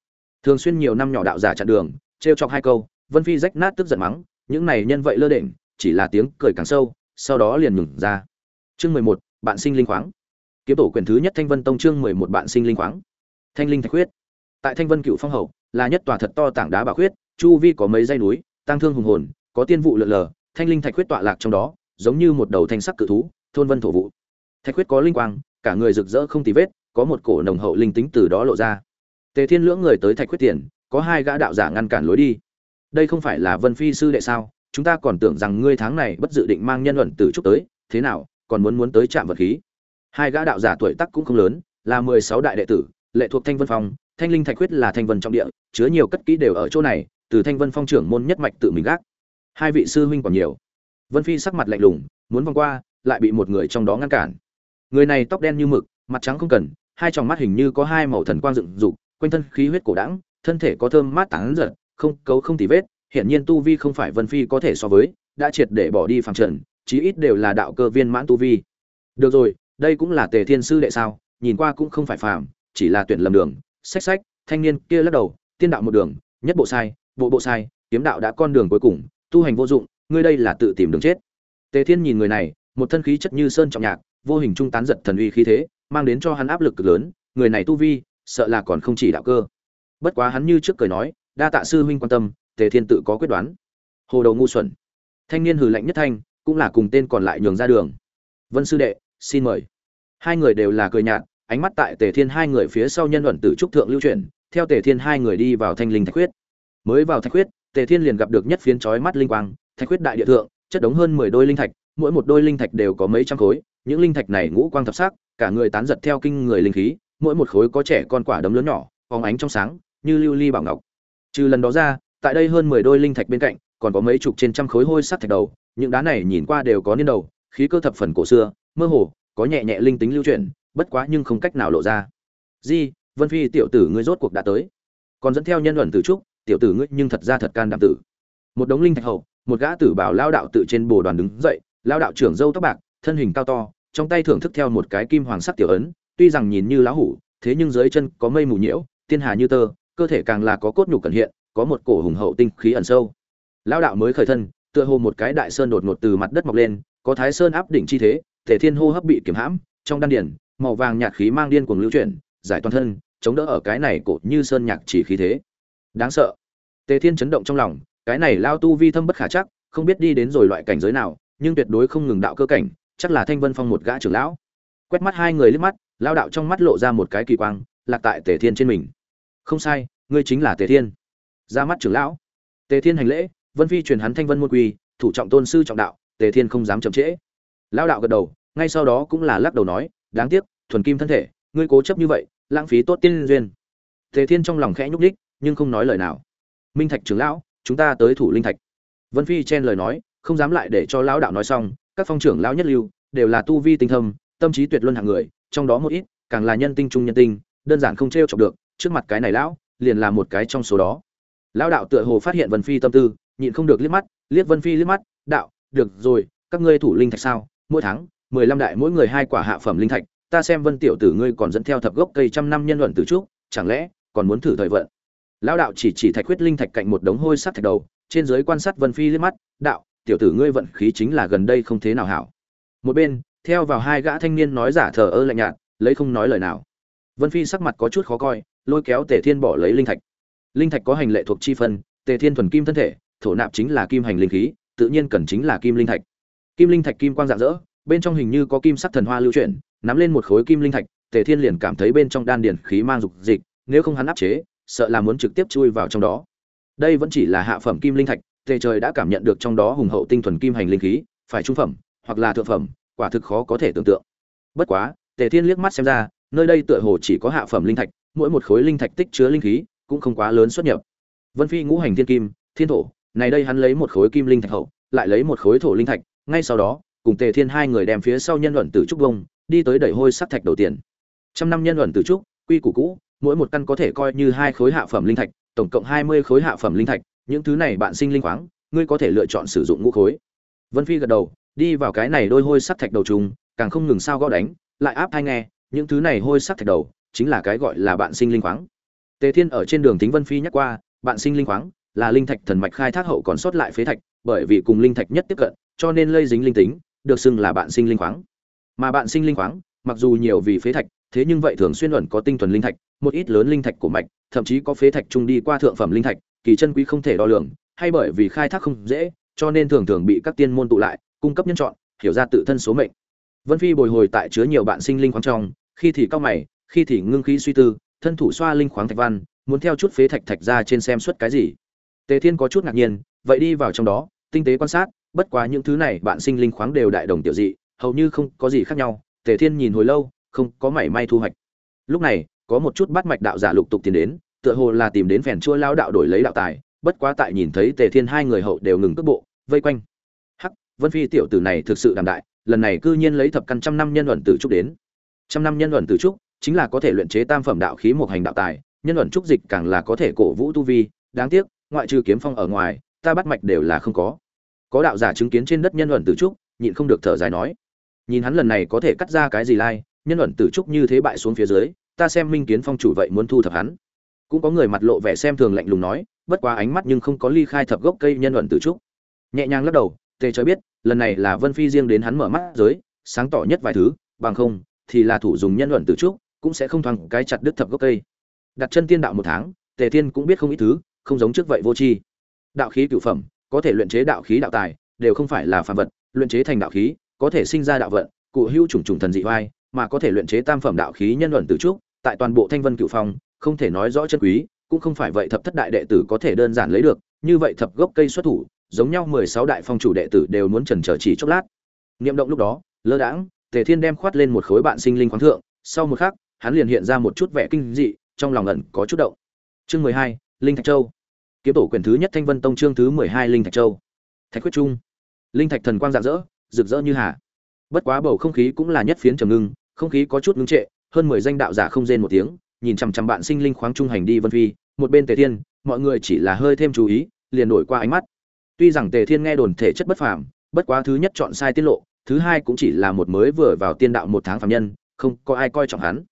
thường xuyên nhiều năm nhỏ đạo giả chặn đường, trêu chọc hai câu, vân phi rách nát tức giận mắng, những này nhân vậy lơ đễnh, chỉ là tiếng cười càng sâu, sau đó liền ngừng ra. Chương mười một, bạn sinh linh khoáng. Kiếm tổ quyền thứ nhất thanh vân tông chương mười một, bạn sinh linh khoáng thanh linh thạch huyết tại thanh vân cựu phong hậu, là nhất tòa thật to tảng đá bà khuyết, chu vi có mấy dây núi tăng thương hùng hồn, có tiên vụ lượn lờ, thanh linh thạch huyết tọa lạc trong đó, giống như một đầu thanh sắc cự thú, thôn vân thổ vụ. Thạch huyết có linh quang, cả người rực rỡ không tì vết, có một cổ nồng hậu linh tính từ đó lộ ra. Tề thiên lưỡng người tới thạch huyết tiền, có hai gã đạo giả ngăn cản lối đi. Đây không phải là vân phi sư đệ sao? Chúng ta còn tưởng rằng ngươi tháng này bất dự định mang nhân luận từ trúc tới, thế nào, còn muốn muốn tới trạm vật khí. Hai gã đạo giả tuổi tác cũng không lớn, là mười sáu đại đệ tử lệ thuộc thanh vân phong, thanh linh thạch huyết là thanh vân trong địa, chứa nhiều cất kỹ đều ở chỗ này, từ thanh vân phong trưởng môn nhất mạch tự mình gác. Hai vị sư huynh còn nhiều. Vân phi sắc mặt lạnh lùng, muốn vòng qua, lại bị một người trong đó ngăn cản. Người này tóc đen như mực, mặt trắng không cần, hai tròng mắt hình như có hai màu thần quang dựng dục, quanh thân khí huyết cổ đẳng thân thể có thơm mát tán giật, không cấu không tì vết hiện nhiên tu vi không phải vân phi có thể so với, đã triệt để bỏ đi phàm trần, chí ít đều là đạo cơ viên mãn tu vi. Được rồi, đây cũng là tề thiên sư đệ sao, nhìn qua cũng không phải phàm chỉ là tuyển lầm đường sách sách thanh niên kia lắc đầu, tiên đạo một đường, nhất bộ sai, bộ bộ sai, kiếm đạo đã con đường cuối cùng, tu hành vô dụng, ngươi đây là tự tìm đường chết. Tề thiên nhìn người này, một thân khí chất như sơn trọng nhạc, vô hình trung tán giật thần uy khí thế, mang đến cho hắn áp lực cực lớn, người này tu vi, sợ là còn không chỉ đạo cơ. Bất quá hắn như trước cười nói, đa tạ sư huynh quan tâm, tề thiên tự có quyết đoán. Hồ đầu ngu xuẩn. Thanh niên hừ lạnh nhất thanh, cũng là cùng tên còn lại nhường ra đường. Vân sư đệ, xin mời. Hai người đều là cười nhạt ánh mắt tại tề thiên hai người phía sau nhân luận tử trúc thượng lưu chuyển, theo tề thiên hai người đi vào thanh linh thạch huyết mới vào thạch huyết tề thiên liền gặp được nhất phiến chói mắt linh quang, thạch huyết đại địa thượng, chất đống hơn mười đôi linh thạch, mỗi một đôi linh thạch đều có mấy trăm khối, những linh thạch này ngũ quang thập sắc, cả người tán giật theo kinh người linh khí, mỗi một khối có trẻ con quả đấm lớn nhỏ, phóng ánh trong sáng, như lưu ly bảo ngọc. Trừ lần đó ra, tại đây hơn mười đôi linh thạch bên cạnh, còn có mấy chục trên trăm khối hôi sắt thạch đầu, những đá này nhìn qua đều có niên đầu, khí cơ thập phần cổ xưa, mơ hồ, có nhẹ nhẹ linh tính lưu chuyển bất quá nhưng không cách nào lộ ra. Di, vân phi tiểu tử ngươi rốt cuộc đã tới. Còn dẫn theo nhân luận từ trúc, tiểu tử ngươi nhưng thật ra thật can đảm tử. Một đống linh thạch hậu, một gã tử bảo lao đạo tự trên bồ đoàn đứng dậy, lao đạo trưởng dâu tóc bạc, thân hình cao to, trong tay thưởng thức theo một cái kim hoàng sắc tiểu ấn, tuy rằng nhìn như lá hủ, thế nhưng dưới chân có mây mù nhiễu, tiên hà như tơ, cơ thể càng là có cốt nhục cẩn hiện, có một cổ hùng hậu tinh khí ẩn sâu. Lao đạo mới khởi thân, tựa hồ một cái đại sơn đột ngột từ mặt đất mọc lên, có thái sơn áp đỉnh chi thế, thể thiên hô hấp bị kiểm hãm, trong đan điển màu vàng nhạt khí mang điên cuồng lưu chuyển, giải toàn thân, chống đỡ ở cái này cổ như sơn nhạc chỉ khí thế. Đáng sợ. Tề thiên chấn động trong lòng, cái này lao tu vi thâm bất khả chắc, không biết đi đến rồi loại cảnh giới nào, nhưng tuyệt đối không ngừng đạo cơ cảnh, chắc là thanh vân phong một gã trưởng lão. Quét mắt hai người liếc mắt, lao đạo trong mắt lộ ra một cái kỳ quang, lạc tại tề thiên trên mình. Không sai, ngươi chính là tề thiên. Ra mắt trưởng lão. Tề thiên hành lễ, vân phi truyền hắn thanh vân môn quy, thủ trọng tôn sư trọng đạo, tề thiên không dám chậm trễ. Lao đạo gật đầu, ngay sau đó cũng là lắc đầu nói đáng tiếc, thuần kim thân thể, ngươi cố chấp như vậy, lãng phí tốt tiên duyên. Tề thiên trong lòng khẽ nhúc đích nhưng không nói lời nào. Minh thạch trưởng lão, chúng ta tới thủ linh thạch. Vân phi chen lời nói, không dám lại để cho lão đạo nói xong, các phong trưởng lão nhất lưu, đều là tu vi tinh thâm, tâm trí tuyệt luân hạng người, trong đó một ít, càng là nhân tinh trung nhân tinh, đơn giản không t chọc được, trước mặt cái này lão, liền là một cái trong số đó. Lão đạo tựa hồ phát hiện vân phi tâm tư, nhịn không được liếc mắt, liếc vân phi liếc mắt, đạo, được rồi, các ngươi thủ linh thạch sao? Mỗi tháng mười lăm đại mỗi người hai quả hạ phẩm linh thạch, ta xem vân tiểu tử ngươi còn dẫn theo thập gốc cây trăm năm nhân luận từ trúc, chẳng lẽ còn muốn thử thời vận? Lão đạo chỉ chỉ thạch huyết linh thạch cạnh một đống hôi sắt thạch đầu, trên dưới quan sát vân phi liếc mắt, đạo, tiểu tử ngươi vận khí chính là gần đây không thế nào hảo. Một bên, theo vào hai gã thanh niên nói giả thờ ơ lạnh nhạt, lấy không nói lời nào. Vân phi sắc mặt có chút khó coi, lôi kéo tề thiên bỏ lấy linh thạch. Linh thạch có hành lệ thuộc chi phân, tề thiên thuần kim thân thể, thổ nạp chính là kim hành linh khí, tự nhiên cần chính là kim linh thạch. Kim linh thạch kim quang dạng dỡ bên trong hình như có kim sắc thần hoa lưu chuyển, nắm lên một khối kim linh thạch, tề thiên liền cảm thấy bên trong đan điền khí mang dục dịch, nếu không hắn áp chế, sợ là muốn trực tiếp chui vào trong đó. Đây vẫn chỉ là hạ phẩm kim linh thạch, tề trời đã cảm nhận được trong đó hùng hậu tinh thuần kim hành linh khí, phải trung phẩm, hoặc là thượng phẩm, quả thực khó có thể tưởng tượng. Bất quá, tề thiên liếc mắt xem ra, nơi đây tựa hồ chỉ có hạ phẩm linh thạch, mỗi một khối linh thạch tích chứa linh khí, cũng không quá lớn xuất nhập. Vân phi ngũ hành thiên kim, thiên thổ, này đây hắn lấy một khối kim linh thạch hậu, lại lấy một khối thổ linh thạch, ngay sau đó cùng tề thiên hai người đem phía sau nhân luận tử trúc bông đi tới đẩy hôi sắc thạch đầu tiền. trăm năm nhân luận tử trúc, quy củ cũ, mỗi một căn có thể coi như hai khối hạ phẩm linh thạch, tổng cộng hai mươi khối hạ phẩm linh thạch, những thứ này bạn sinh linh khoáng, ngươi có thể lựa chọn sử dụng ngũ khối vân phi gật đầu, đi vào cái này đôi hôi sắc thạch đầu trùng, càng không ngừng sao gõ đánh, lại áp hai nghe, những thứ này hôi sắc thạch đầu, chính là cái gọi là bạn sinh linh khoáng tề thiên ở trên đường thính vân phi nhắc qua, bạn sinh linh khoáng là linh thạch thần mạch khai thác hậu còn sót lại phế thạch, bởi vì cùng linh thạch nhất tiếp cận, cho nên lây dính linh tính được xưng là bạn sinh linh khoáng. Mà bạn sinh linh khoáng, mặc dù nhiều vì phế thạch, thế nhưng vậy thường xuyên ẩn có tinh thuần linh thạch, một ít lớn linh thạch của mạch, thậm chí có phế thạch trung đi qua thượng phẩm linh thạch, kỳ chân quý không thể đo lường, hay bởi vì khai thác không dễ, cho nên thường thường bị các tiên môn tụ lại, cung cấp nhân chọn, hiểu ra tự thân số mệnh. Vân phi bồi hồi tại chứa nhiều bạn sinh linh khoáng trong, khi thì cao mày, khi thì ngưng khí suy tư, thân thủ xoa linh khoáng thạch văn, muốn theo chút phế thạch thạch ra trên xem suất cái gì. Tề thiên có chút ngạc nhiên, vậy đi vào trong đó, tinh tế quan sát bất quá những thứ này bạn sinh linh khoáng đều đại đồng tiểu dị, hầu như không có gì khác nhau, tề thiên nhìn hồi lâu, không có mảy may thu hoạch. Lúc này, có một chút bắt mạch đạo giả lục tục tiến đến, tựa hồ là tìm đến phèn chua lao đạo đổi lấy đạo tài, bất quá tại nhìn thấy tề thiên hai người hậu đều ngừng cước bộ, vây quanh. Hắc, vân phi tiểu tử này thực sự đàm đại, lần này cư nhiên lấy thập căn trăm năm nhân luận tử trúc đến. Trăm năm nhân luận tử trúc chính là có thể luyện chế tam phẩm đạo khí một hành đạo tài, nhân luận trúc dịch càng là có thể cổ vũ tu vi, đáng tiếc, ngoại trừ kiếm phong ở ngoài, ta bắt mạch đều là không có có đạo giả chứng kiến trên đất nhân luận tử trúc, nhịn không được thở dài nói, nhìn hắn lần này có thể cắt ra cái gì lai, nhân luận tử trúc như thế bại xuống phía dưới, ta xem minh kiến phong chủ vậy muốn thu thập hắn. Cũng có người mặt lộ vẻ xem thường lạnh lùng nói, bất quá ánh mắt nhưng không có ly khai thập gốc cây nhân luận tử trúc. Nhẹ nhàng lắc đầu, tề cho biết, lần này là vân phi riêng đến hắn mở mắt giới, sáng tỏ nhất vài thứ, bằng không thì là thủ dùng nhân luận tử trúc, cũng sẽ không thoáng cái chặt đứt thập gốc cây. Đặt chân tiên đạo một tháng, tề thiên cũng biết không ít thứ, không giống trước vậy vô tri. Đạo khí cửu phẩm có thể luyện chế đạo khí đạo tài, đều không phải là phàm vật, luyện chế thành đạo khí, có thể sinh ra đạo vận, cụ hữu trùng trùng thần dị oai, mà có thể luyện chế tam phẩm đạo khí nhân luận từ trúc, tại toàn bộ thanh vân cửu phong, không thể nói rõ chân quý, cũng không phải vậy thập thất đại đệ tử có thể đơn giản lấy được, như vậy thập gốc cây xuất thủ, giống nhau mười sáu đại phong chủ đệ tử đều muốn chần chờ chỉ chốc lát. Niệm động lúc đó, lơ đãng, tề thiên đem khoát lên một khối bạn sinh linh khoáng thượng, sau một khắc, hắn liền hiện ra một chút vẻ kinh dị, trong lòng ẩn có chút động. Chương mười hai, linh thạch châu kiếm tổ quyền thứ nhất thanh vân tông chương thứ mười hai linh thạch châu. Thạch quyết trung. Linh thạch thần quang rạng rỡ, rực rỡ như hà. Bất quá bầu không khí cũng là nhất phiến trầm ngưng, không khí có chút ngưng trệ, hơn mười danh đạo giả không rên một tiếng, nhìn chằm chằm bạn sinh linh khoáng trung hành đi vân phi, một bên tề thiên, mọi người chỉ là hơi thêm chú ý, liền đổi qua ánh mắt. Tuy rằng tề thiên nghe đồn thể chất bất phàm, bất quá thứ nhất chọn sai tiết lộ, thứ hai cũng chỉ là một mới vừa vào tiên đạo một tháng phạm nhân, không có ai coi trọng hắn.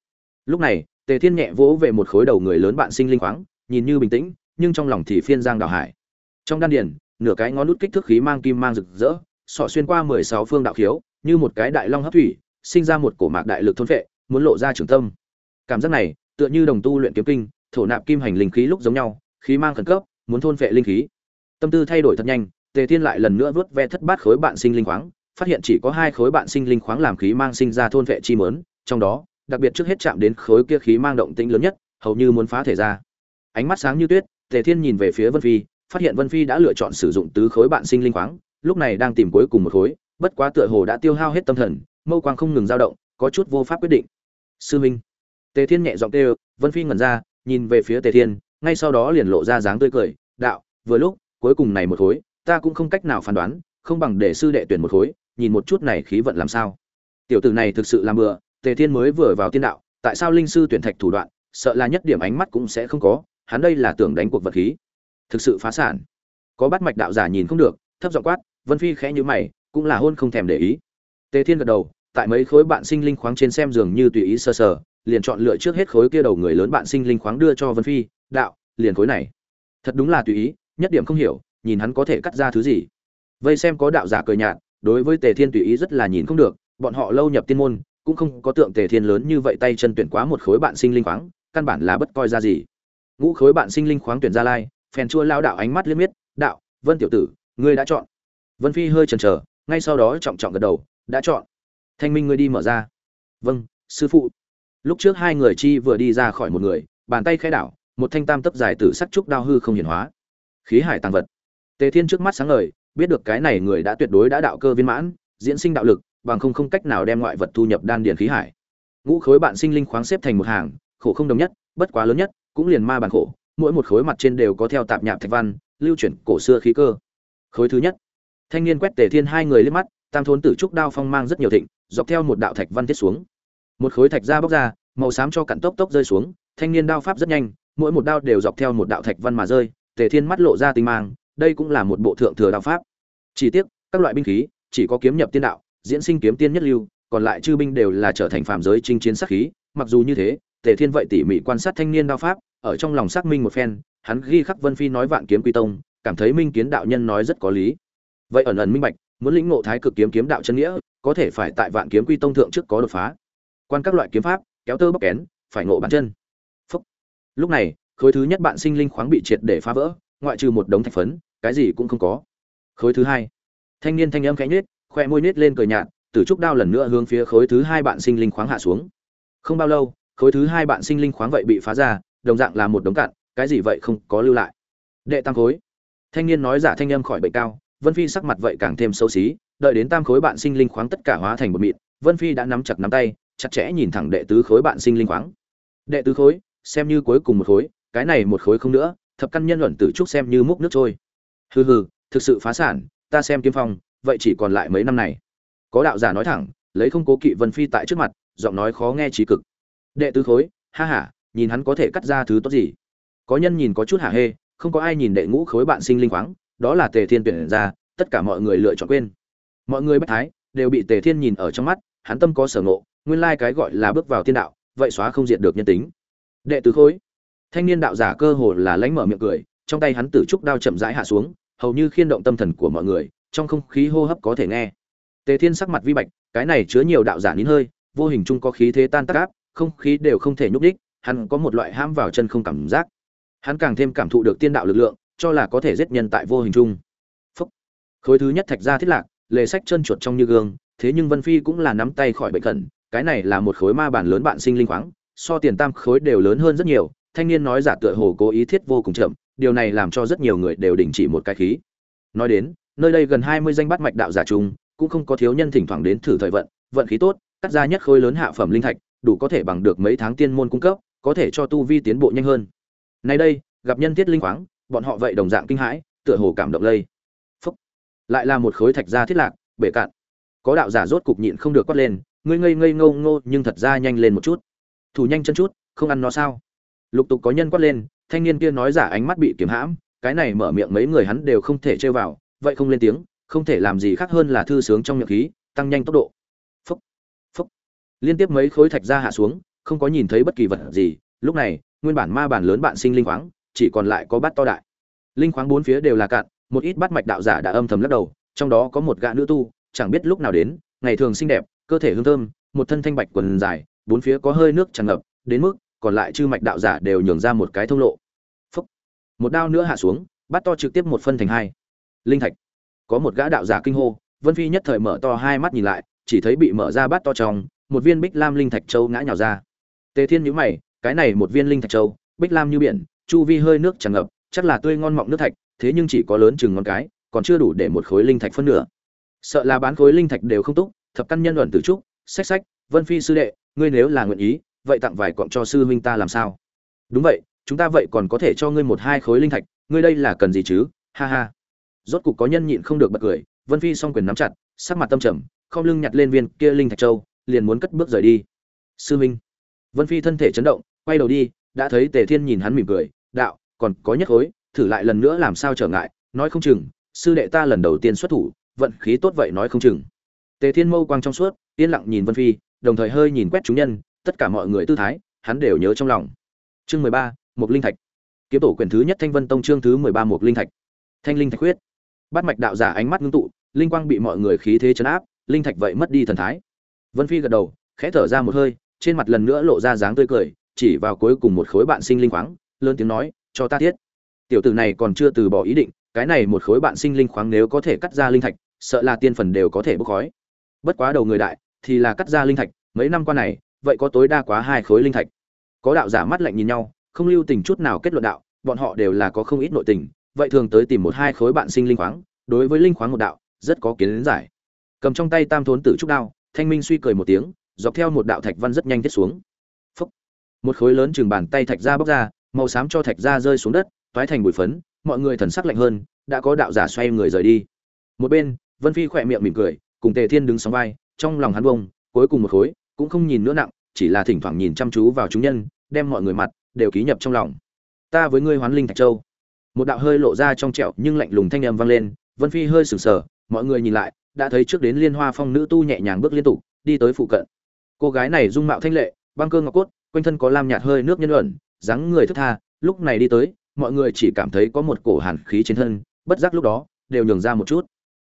Lúc này, tề thiên nhẹ vỗ về một khối đầu người lớn bạn sinh linh khoáng, nhìn như bình tĩnh nhưng trong lòng thì phiên giang đào hải. Trong đan điền, nửa cái ngón nút kích thước khí mang kim mang rực rỡ, sọ xuyên qua mười sáu phương đạo khiếu, như một cái đại long hấp thủy, sinh ra một cổ mạc đại lực thôn vệ muốn lộ ra trường tâm. Cảm giác này, tựa như đồng tu luyện kiếm kinh, thổ nạp kim hành linh khí lúc giống nhau, khí mang khẩn cấp, muốn thôn vệ linh khí. Tâm tư thay đổi thật nhanh, tề thiên lại lần nữa vớt ve thất bát khối bạn sinh linh khoáng, phát hiện chỉ có hai khối bạn sinh linh khoáng làm khí mang sinh ra thôn vệ chi mớn, trong đó, đặc biệt trước hết chạm đến khối kia khí mang động tĩnh lớn nhất, hầu như muốn phá thể ra. Ánh mắt sáng như tuyết tề thiên nhìn về phía vân phi, phát hiện vân phi đã lựa chọn sử dụng tứ khối bạn sinh linh khoáng, lúc này đang tìm cuối cùng một khối, bất quá tựa hồ đã tiêu hao hết tâm thần, mâu quang không ngừng dao động, có chút vô pháp quyết định. Sư minh. Tề thiên nhẹ giọng kêu, vân phi ngẩn ra, nhìn về phía tề thiên, ngay sau đó liền lộ ra dáng tươi cười, đạo, vừa lúc, cuối cùng này một khối, ta cũng không cách nào phán đoán, không bằng để sư đệ tuyển một khối, nhìn một chút này khí vận làm sao. Tiểu tử này thực sự làm bừa, tề thiên mới vừa vào tiên đạo, tại sao linh sư tuyển thạch thủ đoạn, sợ là nhất điểm ánh mắt cũng sẽ không có hắn đây là tưởng đánh cuộc vật khí. Thực sự phá sản. Có bắt mạch đạo giả nhìn không được thấp giọng quát vân phi khẽ như mày cũng là hôn không thèm để ý. Tề thiên gật đầu tại mấy khối bạn sinh linh khoáng trên xem giường như tùy ý sơ sờ, liền chọn lựa trước hết khối kia đầu người lớn bạn sinh linh khoáng đưa cho vân phi đạo liền khối này. Thật đúng là tùy ý nhất điểm không hiểu nhìn hắn có thể cắt ra thứ gì. Vây xem có đạo giả cười nhạt đối với tề thiên tùy ý rất là nhìn không được bọn họ lâu nhập tiên môn cũng không có tượng tề thiên lớn như vậy tay chân tuyển quá một khối bạn sinh linh khoáng căn bản là bất coi ra gì ngũ khối bạn sinh linh khoáng tuyển ra lai, phèn chua lao đạo ánh mắt liếc miết, đạo, vân tiểu tử, ngươi đã chọn. Vân phi hơi chần chờ, ngay sau đó trọng trọng gật đầu, đã chọn. Thanh minh ngươi đi mở ra. Vâng sư phụ. Lúc trước hai người chi vừa đi ra khỏi một người, bàn tay khai đảo, một thanh tam tấp dài tử sắt trúc đao hư không hiển hóa. Khí hải tăng vật. Tề thiên trước mắt sáng ngời, biết được cái này người đã tuyệt đối đã đạo cơ viên mãn, diễn sinh đạo lực, bằng không không cách nào đem ngoại vật thu nhập đan điền khí hải. Ngũ khối bạn sinh linh khoáng xếp thành một hàng, khổ không đồng nhất, bất quá lớn nhất cũng liền ma bản khổ, mỗi một khối mặt trên đều có theo tạp nhạp thạch văn, lưu chuyển cổ xưa khí cơ. Khối thứ nhất, thanh niên quét tề thiên hai người lên mắt, tam thốn tử trúc đao phong mang rất nhiều thịnh, dọc theo một đạo thạch văn tiết xuống. Một khối thạch ra bóc ra, màu xám cho cặn tốc tốc rơi xuống, thanh niên đao pháp rất nhanh, mỗi một đao đều dọc theo một đạo thạch văn mà rơi, tề thiên mắt lộ ra tinh mang, đây cũng là một bộ thượng thừa đạo pháp. Chỉ tiếc, các loại binh khí, chỉ có kiếm nhập tiên đạo, diễn sinh kiếm tiên nhất lưu, còn lại chư binh đều là trở thành phàm giới chinh chiến sát khí, mặc dù như thế tề thiên vậy tỉ mỉ quan sát thanh niên đao pháp, ở trong lòng xác minh một phen, hắn ghi khắc vân phi nói vạn kiếm quy tông, cảm thấy minh kiến đạo nhân nói rất có lý. Vậy ẩn ẩn minh bạch, muốn lĩnh ngộ thái cực kiếm kiếm đạo chân nghĩa, có thể phải tại vạn kiếm quy tông thượng trước có đột phá. Quan các loại kiếm pháp, kéo tơ bóc kén, phải ngộ bản chân. Phúc. lúc này, khối thứ nhất bạn sinh linh khoáng bị triệt để phá vỡ, ngoại trừ một đống thạch phấn, cái gì cũng không có. Khối thứ hai. Thanh niên thanh âm khẽ nhếch, khoe môi nhếch lên cười nhạt tử trúc đao lần nữa hướng phía khối thứ hai bạn sinh linh khoáng hạ xuống. Không bao lâu khối thứ hai bạn sinh linh khoáng vậy bị phá ra, đồng dạng là một đống cạn, cái gì vậy không có lưu lại. Đệ tam khối. Thanh niên nói giả thanh âm khỏi bệnh cao, vân phi sắc mặt vậy càng thêm xấu xí, đợi đến tam khối bạn sinh linh khoáng tất cả hóa thành một mịn, vân phi đã nắm chặt nắm tay, chặt chẽ nhìn thẳng đệ tứ khối bạn sinh linh khoáng. Đệ tứ khối, xem như cuối cùng một khối, cái này một khối không nữa, thập căn nhân luận tử trúc xem như múc nước trôi. Hừ hừ, thực sự phá sản, ta xem kiếm phong, vậy chỉ còn lại mấy năm này. Có đạo giả nói thẳng, lấy không cố kỵ vân phi tại trước mặt, giọng nói khó nghe trí cực đệ tứ khối, ha ha, nhìn hắn có thể cắt ra thứ tốt gì. Có nhân nhìn có chút hả hê, không có ai nhìn đệ ngũ khối bạn sinh linh khoáng, đó là tề thiên tuyển ra, tất cả mọi người lựa chọn quên. Mọi người bất thái, đều bị tề thiên nhìn ở trong mắt, hắn tâm có sở ngộ, nguyên lai cái gọi là bước vào thiên đạo, vậy xóa không diện được nhân tính. Đệ tứ khối, thanh niên đạo giả cơ hồ là lánh mở miệng cười, trong tay hắn tử trúc đao chậm rãi hạ xuống, hầu như khiên động tâm thần của mọi người, trong không khí hô hấp có thể nghe. Tề thiên sắc mặt vi bạch, cái này chứa nhiều đạo giả nín hơi, vô hình chung có khí thế tan tác áp không khí đều không thể nhúc đích hắn có một loại ham vào chân không cảm giác. Hắn càng thêm cảm thụ được tiên đạo lực lượng, cho là có thể giết nhân tại vô hình chung. Phúc. khối thứ nhất thạch ra thiết lạc, lề sách chân chuột trong như gương, thế nhưng vân phi cũng là nắm tay khỏi bệnh khẩn, cái này là một khối ma bản lớn bạn sinh linh khoáng, so tiền tam khối đều lớn hơn rất nhiều, thanh niên nói giả tựa hồ cố ý thiết vô cùng chậm, điều này làm cho rất nhiều người đều đình chỉ một cái khí. Nói đến, nơi đây gần hai mươi danh bát mạch đạo giả chung cũng không có thiếu nhân thỉnh thoảng đến thử thời vận vận khí tốt, cắt ra nhất khối lớn hạ phẩm linh thạch đủ có thể bằng được mấy tháng tiên môn cung cấp, có thể cho tu vi tiến bộ nhanh hơn. Nay đây, gặp nhân tiết linh khoáng, bọn họ vậy đồng dạng kinh hãi, tựa hồ cảm động lây. Phúc. Lại là một khối thạch gia thiết lạc, bể cạn. Có đạo giả rốt cục nhịn không được quát lên, ngươi ngây ngây ngô ngô, nhưng thật ra nhanh lên một chút. Thủ nhanh chân chút, không ăn nó sao? Lục tục có nhân quát lên, thanh niên kia nói giả ánh mắt bị kiếm hãm, cái này mở miệng mấy người hắn đều không thể chơi vào, vậy không lên tiếng, không thể làm gì khác hơn là thư sướng trong miệng khí, tăng nhanh tốc độ liên tiếp mấy khối thạch ra hạ xuống, không có nhìn thấy bất kỳ vật gì. Lúc này, nguyên bản ma bản lớn bạn sinh linh khoáng, chỉ còn lại có bát to đại. Linh khoáng bốn phía đều là cạn, một ít bát mạch đạo giả đã âm thầm lắc đầu, trong đó có một gã nữ tu, chẳng biết lúc nào đến, ngày thường xinh đẹp, cơ thể hương thơm, một thân thanh bạch quần dài, bốn phía có hơi nước tràn ngập, đến mức còn lại chư mạch đạo giả đều nhường ra một cái thông lộ. Phúc. một đao nữa hạ xuống, bát to trực tiếp một phân thành hai. Linh thạch. Có một gã đạo giả kinh hô, vân phi nhất thời mở to hai mắt nhìn lại, chỉ thấy bị mở ra bát to trong một viên bích lam linh thạch châu ngã nhào ra. Tề thiên nhíu mày, cái này một viên linh thạch châu, bích lam như biển, chu vi hơi nước tràn ngập, chắc là tươi ngon mọng nước thạch, thế nhưng chỉ có lớn chừng ngón cái, còn chưa đủ để một khối linh thạch phân nửa. Sợ là bán khối linh thạch đều không túc, thập căn nhân luận tử trúc sách sách vân phi sư đệ, ngươi nếu là nguyện ý, vậy tặng vài cọng cho sư huynh ta làm sao? Đúng vậy, chúng ta vậy còn có thể cho ngươi một hai khối linh thạch, ngươi đây là cần gì chứ? Ha ha. Rốt cục có nhân nhịn không được bật cười, vân phi song quyền nắm chặt, sắc mặt tâm trầm, không lưng nhặt lên viên kia linh thạch châu liền muốn cất bước rời đi. Sư Minh, vân phi thân thể chấn động quay đầu đi đã thấy tề thiên nhìn hắn mỉm cười đạo còn có nhất khối thử lại lần nữa làm sao trở ngại nói không chừng sư đệ ta lần đầu tiên xuất thủ vận khí tốt vậy nói không chừng. Tề thiên mâu quang trong suốt yên lặng nhìn vân phi đồng thời hơi nhìn quét chúng nhân tất cả mọi người tư thái hắn đều nhớ trong lòng. Chương mười ba một linh thạch. Kiếm tổ quyền thứ nhất thanh vân tông chương thứ mười ba một linh thạch. Thanh linh thạch huyết. Bát mạch đạo giả ánh mắt ngưng tụ linh quang bị mọi người khí thế chấn áp linh thạch vậy mất đi thần thái vân phi gật đầu, khẽ thở ra một hơi, trên mặt lần nữa lộ ra dáng tươi cười, chỉ vào cuối cùng một khối bạn sinh linh khoáng, lớn tiếng nói, cho ta thiết. Tiểu tử này còn chưa từ bỏ ý định, cái này một khối bạn sinh linh khoáng nếu có thể cắt ra linh thạch, sợ là tiên phần đều có thể bốc khói. Bất quá đầu người đại, thì là cắt ra linh thạch, mấy năm qua này, vậy có tối đa quá hai khối linh thạch. Có đạo giả mắt lạnh nhìn nhau, không lưu tình chút nào kết luận đạo, bọn họ đều là có không ít nội tình, vậy thường tới tìm một hai khối bạn sinh linh khoáng, đối với linh khoáng một đạo, rất có kiến giải. Cầm trong tay tam thốn tử trúc đao thanh minh suy cười một tiếng, dọc theo một đạo thạch văn rất nhanh tiết xuống. Phúc. một khối lớn chừng bàn tay thạch ra bóc ra, màu xám cho thạch ra rơi xuống đất, toái thành bụi phấn, mọi người thần sắc lạnh hơn, đã có đạo giả xoay người rời đi. Một bên, vân phi khỏe miệng mỉm cười, cùng tề thiên đứng sóng vai, trong lòng hắn bông, cuối cùng một khối, cũng không nhìn nữa nặng, chỉ là thỉnh thoảng nhìn chăm chú vào chúng nhân, đem mọi người mặt đều ký nhập trong lòng. Ta với ngươi hoán linh thạch châu. Một đạo hơi lộ ra trong trẹo nhưng lạnh lùng thanh âm vang lên, vân phi hơi sừng sờ, mọi người nhìn lại đã thấy trước đến liên hoa phong nữ tu nhẹ nhàng bước liên tục, đi tới phụ cận. Cô gái này dung mạo thanh lệ, băng cơ ngọc cốt, quanh thân có lam nhạt hơi nước nhân luận dáng người thức tha, lúc này đi tới, mọi người chỉ cảm thấy có một cổ hàn khí trên thân, bất giác lúc đó, đều nhường ra một chút.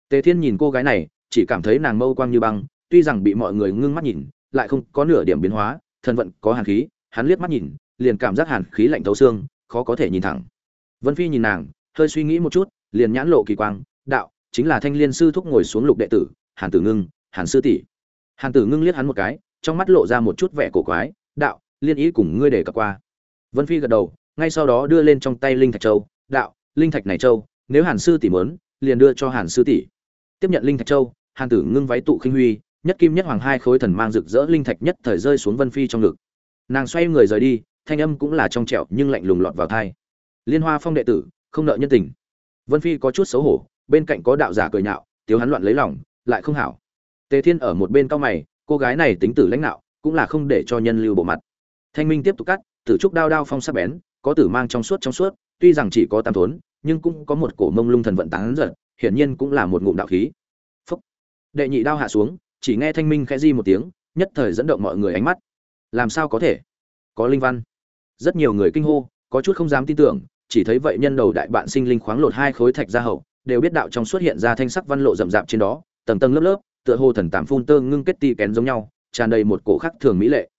Tề thiên nhìn cô gái này, chỉ cảm thấy nàng mâu quang như băng, tuy rằng bị mọi người ngưng mắt nhìn, lại không có nửa điểm biến hóa, thân vận có hàn khí, hắn liếc mắt nhìn, liền cảm giác hàn khí lạnh thấu xương, khó có thể nhìn thẳng. Vân phi nhìn nàng, hơi suy nghĩ một chút, liền nhãn lộ kỳ quang, đạo chính là thanh liên sư thúc ngồi xuống lục đệ tử, hàn tử ngưng, hàn sư tỷ. Hàn tử ngưng liếc hắn một cái, trong mắt lộ ra một chút vẻ cổ quái, đạo, liên ý cùng ngươi để cập qua. Vân phi gật đầu, ngay sau đó đưa lên trong tay linh thạch châu, đạo, linh thạch này châu, nếu hàn sư tỷ muốn, liền đưa cho hàn sư tỷ. Tiếp nhận linh thạch châu, hàn tử ngưng váy tụ khinh huy, nhất kim nhất hoàng hai khối thần mang rực rỡ linh thạch nhất thời rơi xuống vân phi trong ngực. Nàng xoay người rời đi, thanh âm cũng là trong trẻo nhưng lạnh lùng lọt vào thai liên hoa phong đệ tử, không nợ nhân tình. Vân phi có chút xấu hổ bên cạnh có đạo giả cười nhạo, tiếu hắn loạn lấy lòng, lại không hảo. Tề thiên ở một bên cao mày, cô gái này tính tử lãnh đạo cũng là không để cho nhân lưu bộ mặt. Thanh minh tiếp tục cắt, tử trúc đao đao phong sắc bén, có tử mang trong suốt trong suốt, tuy rằng chỉ có tam thốn, nhưng cũng có một cổ mông lung thần vận tán giật, hiển nhiên cũng là một ngụm đạo khí. Phúc. đệ nhị đao hạ xuống, chỉ nghe thanh minh khẽ di một tiếng, nhất thời dẫn động mọi người ánh mắt. Làm sao có thể? Có linh văn. Rất nhiều người kinh hô, có chút không dám tin tưởng, chỉ thấy vậy nhân đầu đại bạn sinh linh khoáng lột hai khối thạch ra hậu đều biết đạo trong xuất hiện ra thanh sắc văn lộ rậm rạp trên đó, tầng tầng lớp lớp, tựa hồ thần tạm phun tơ ngưng kết ti kén giống nhau, tràn đầy một cổ khắc thường mỹ lệ.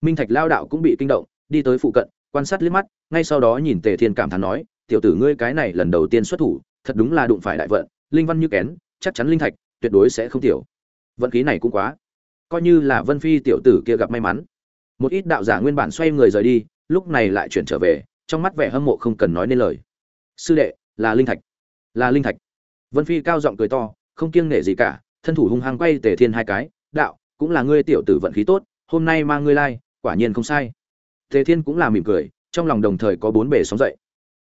Minh thạch lao đạo cũng bị kinh động, đi tới phụ cận, quan sát liếc mắt, ngay sau đó nhìn tề thiên cảm thán nói, tiểu tử ngươi cái này lần đầu tiên xuất thủ, thật đúng là đụng phải đại vận, linh văn như kén, chắc chắn linh thạch, tuyệt đối sẽ không tiểu. Vận khí này cũng quá. Coi như là vân phi tiểu tử kia gặp may mắn. Một ít đạo giả nguyên bản xoay người rời đi, lúc này lại chuyển trở về, trong mắt vẻ hâm mộ không cần nói nên lời. Sư đệ, là linh thạch là linh thạch. Vân phi cao giọng cười to không kiêng nể gì cả thân thủ hung hăng quay tề thiên hai cái đạo cũng là ngươi tiểu tử vận khí tốt hôm nay mang ngươi lai、like, quả nhiên không sai. Tề thiên cũng là mỉm cười trong lòng đồng thời có bốn bể sóng dậy.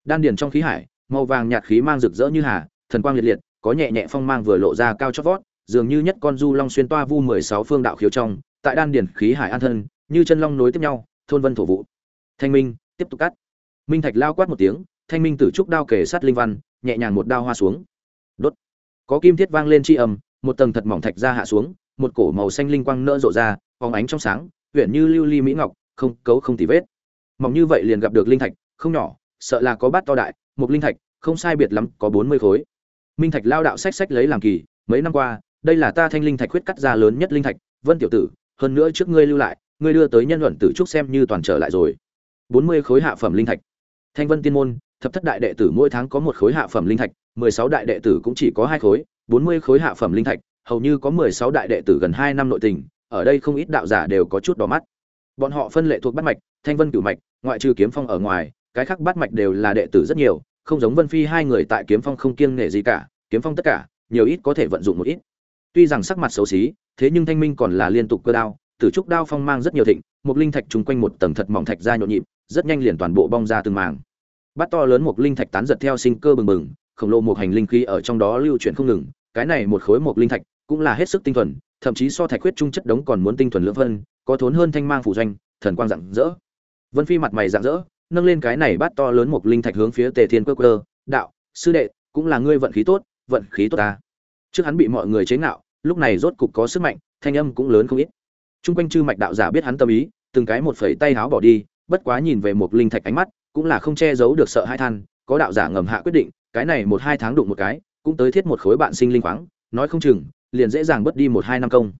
Đan điền trong khí hải màu vàng nhạt khí mang rực rỡ như hà thần quang liệt liệt có nhẹ nhẹ phong mang vừa lộ ra cao chót vót dường như nhất con du long xuyên toa vu mười sáu phương đạo khiếu trong tại đan điền khí hải an thân như chân long nối tiếp nhau thôn vân thổ vụ. Thanh minh tiếp tục cắt. Minh thạch lao quát một tiếng thanh minh tử trúc đao kề sát linh văn nhẹ nhàng một đao hoa xuống. Đốt. Có kim thiết vang lên tri âm, một tầng thật mỏng thạch ra hạ xuống, một cổ màu xanh linh quang nỡ rộ ra, phóng ánh trong sáng huyện như lưu ly mỹ ngọc, không cấu không tì vết. Mỏng như vậy liền gặp được linh thạch, không nhỏ, sợ là có bát to đại, một linh thạch, không sai biệt lắm, có bốn mươi khối. Minh thạch lao đạo sách sách lấy làm kỳ, mấy năm qua, đây là ta thanh linh thạch khuyết cắt ra lớn nhất linh thạch, vân tiểu tử, hơn nữa trước ngươi lưu lại, ngươi đưa tới nhân luận tử trúc xem như toàn trở lại rồi. Bốn mươi khối hạ phẩm linh thạch. Thanh vân tiên môn thập thất đại đệ tử mỗi tháng có một khối hạ phẩm linh thạch, mười sáu đại đệ tử cũng chỉ có hai khối, bốn mươi khối hạ phẩm linh thạch, hầu như có mười sáu đại đệ tử gần hai năm nội tình, ở đây không ít đạo giả đều có chút đỏ mắt. Bọn họ phân lệ thuộc bát mạch, thanh vân cửu mạch, ngoại trừ kiếm phong ở ngoài, cái khác bát mạch đều là đệ tử rất nhiều, không giống vân phi hai người tại kiếm phong không kiêng nể gì cả, kiếm phong tất cả, nhiều ít có thể vận dụng một ít. Tuy rằng sắc mặt xấu xí, thế nhưng thanh minh còn là liên tục cơ đao, tử trúc đao phong mang rất nhiều thịnh, một linh thạch trùng quanh một tầng thật mỏng thạch ra nhộn nhịp, rất nhanh liền toàn bộ bong ra từng màng bát to lớn một linh thạch tán giật theo sinh cơ bừng bừng khổng lồ một hành linh khí ở trong đó lưu chuyển không ngừng cái này một khối một linh thạch cũng là hết sức tinh thuần thậm chí so thạch huyết trung chất đống còn muốn tinh thuần lưỡng phân có thốn hơn thanh mang phủ doanh thần quang rạng rỡ. Vân phi mặt mày rạng rỡ nâng lên cái này bát to lớn một linh thạch hướng phía tề thiên cơ cơ đạo sư đệ cũng là ngươi vận khí tốt vận khí tốt ta. Trước hắn bị mọi người chế ngạo lúc này rốt cục có sức mạnh thanh âm cũng lớn không ít. Trung quanh chư mạch đạo giả biết hắn tâm ý, từng cái một phẩy tay háo bỏ đi, bất quá nhìn về một linh thạch ánh mắt, cũng là không che giấu được sợ hãi than, có đạo giả ngầm hạ quyết định, cái này một hai tháng đụng một cái, cũng tới thiết một khối bạn sinh linh khoáng, nói không chừng, liền dễ dàng bớt đi một hai năm công.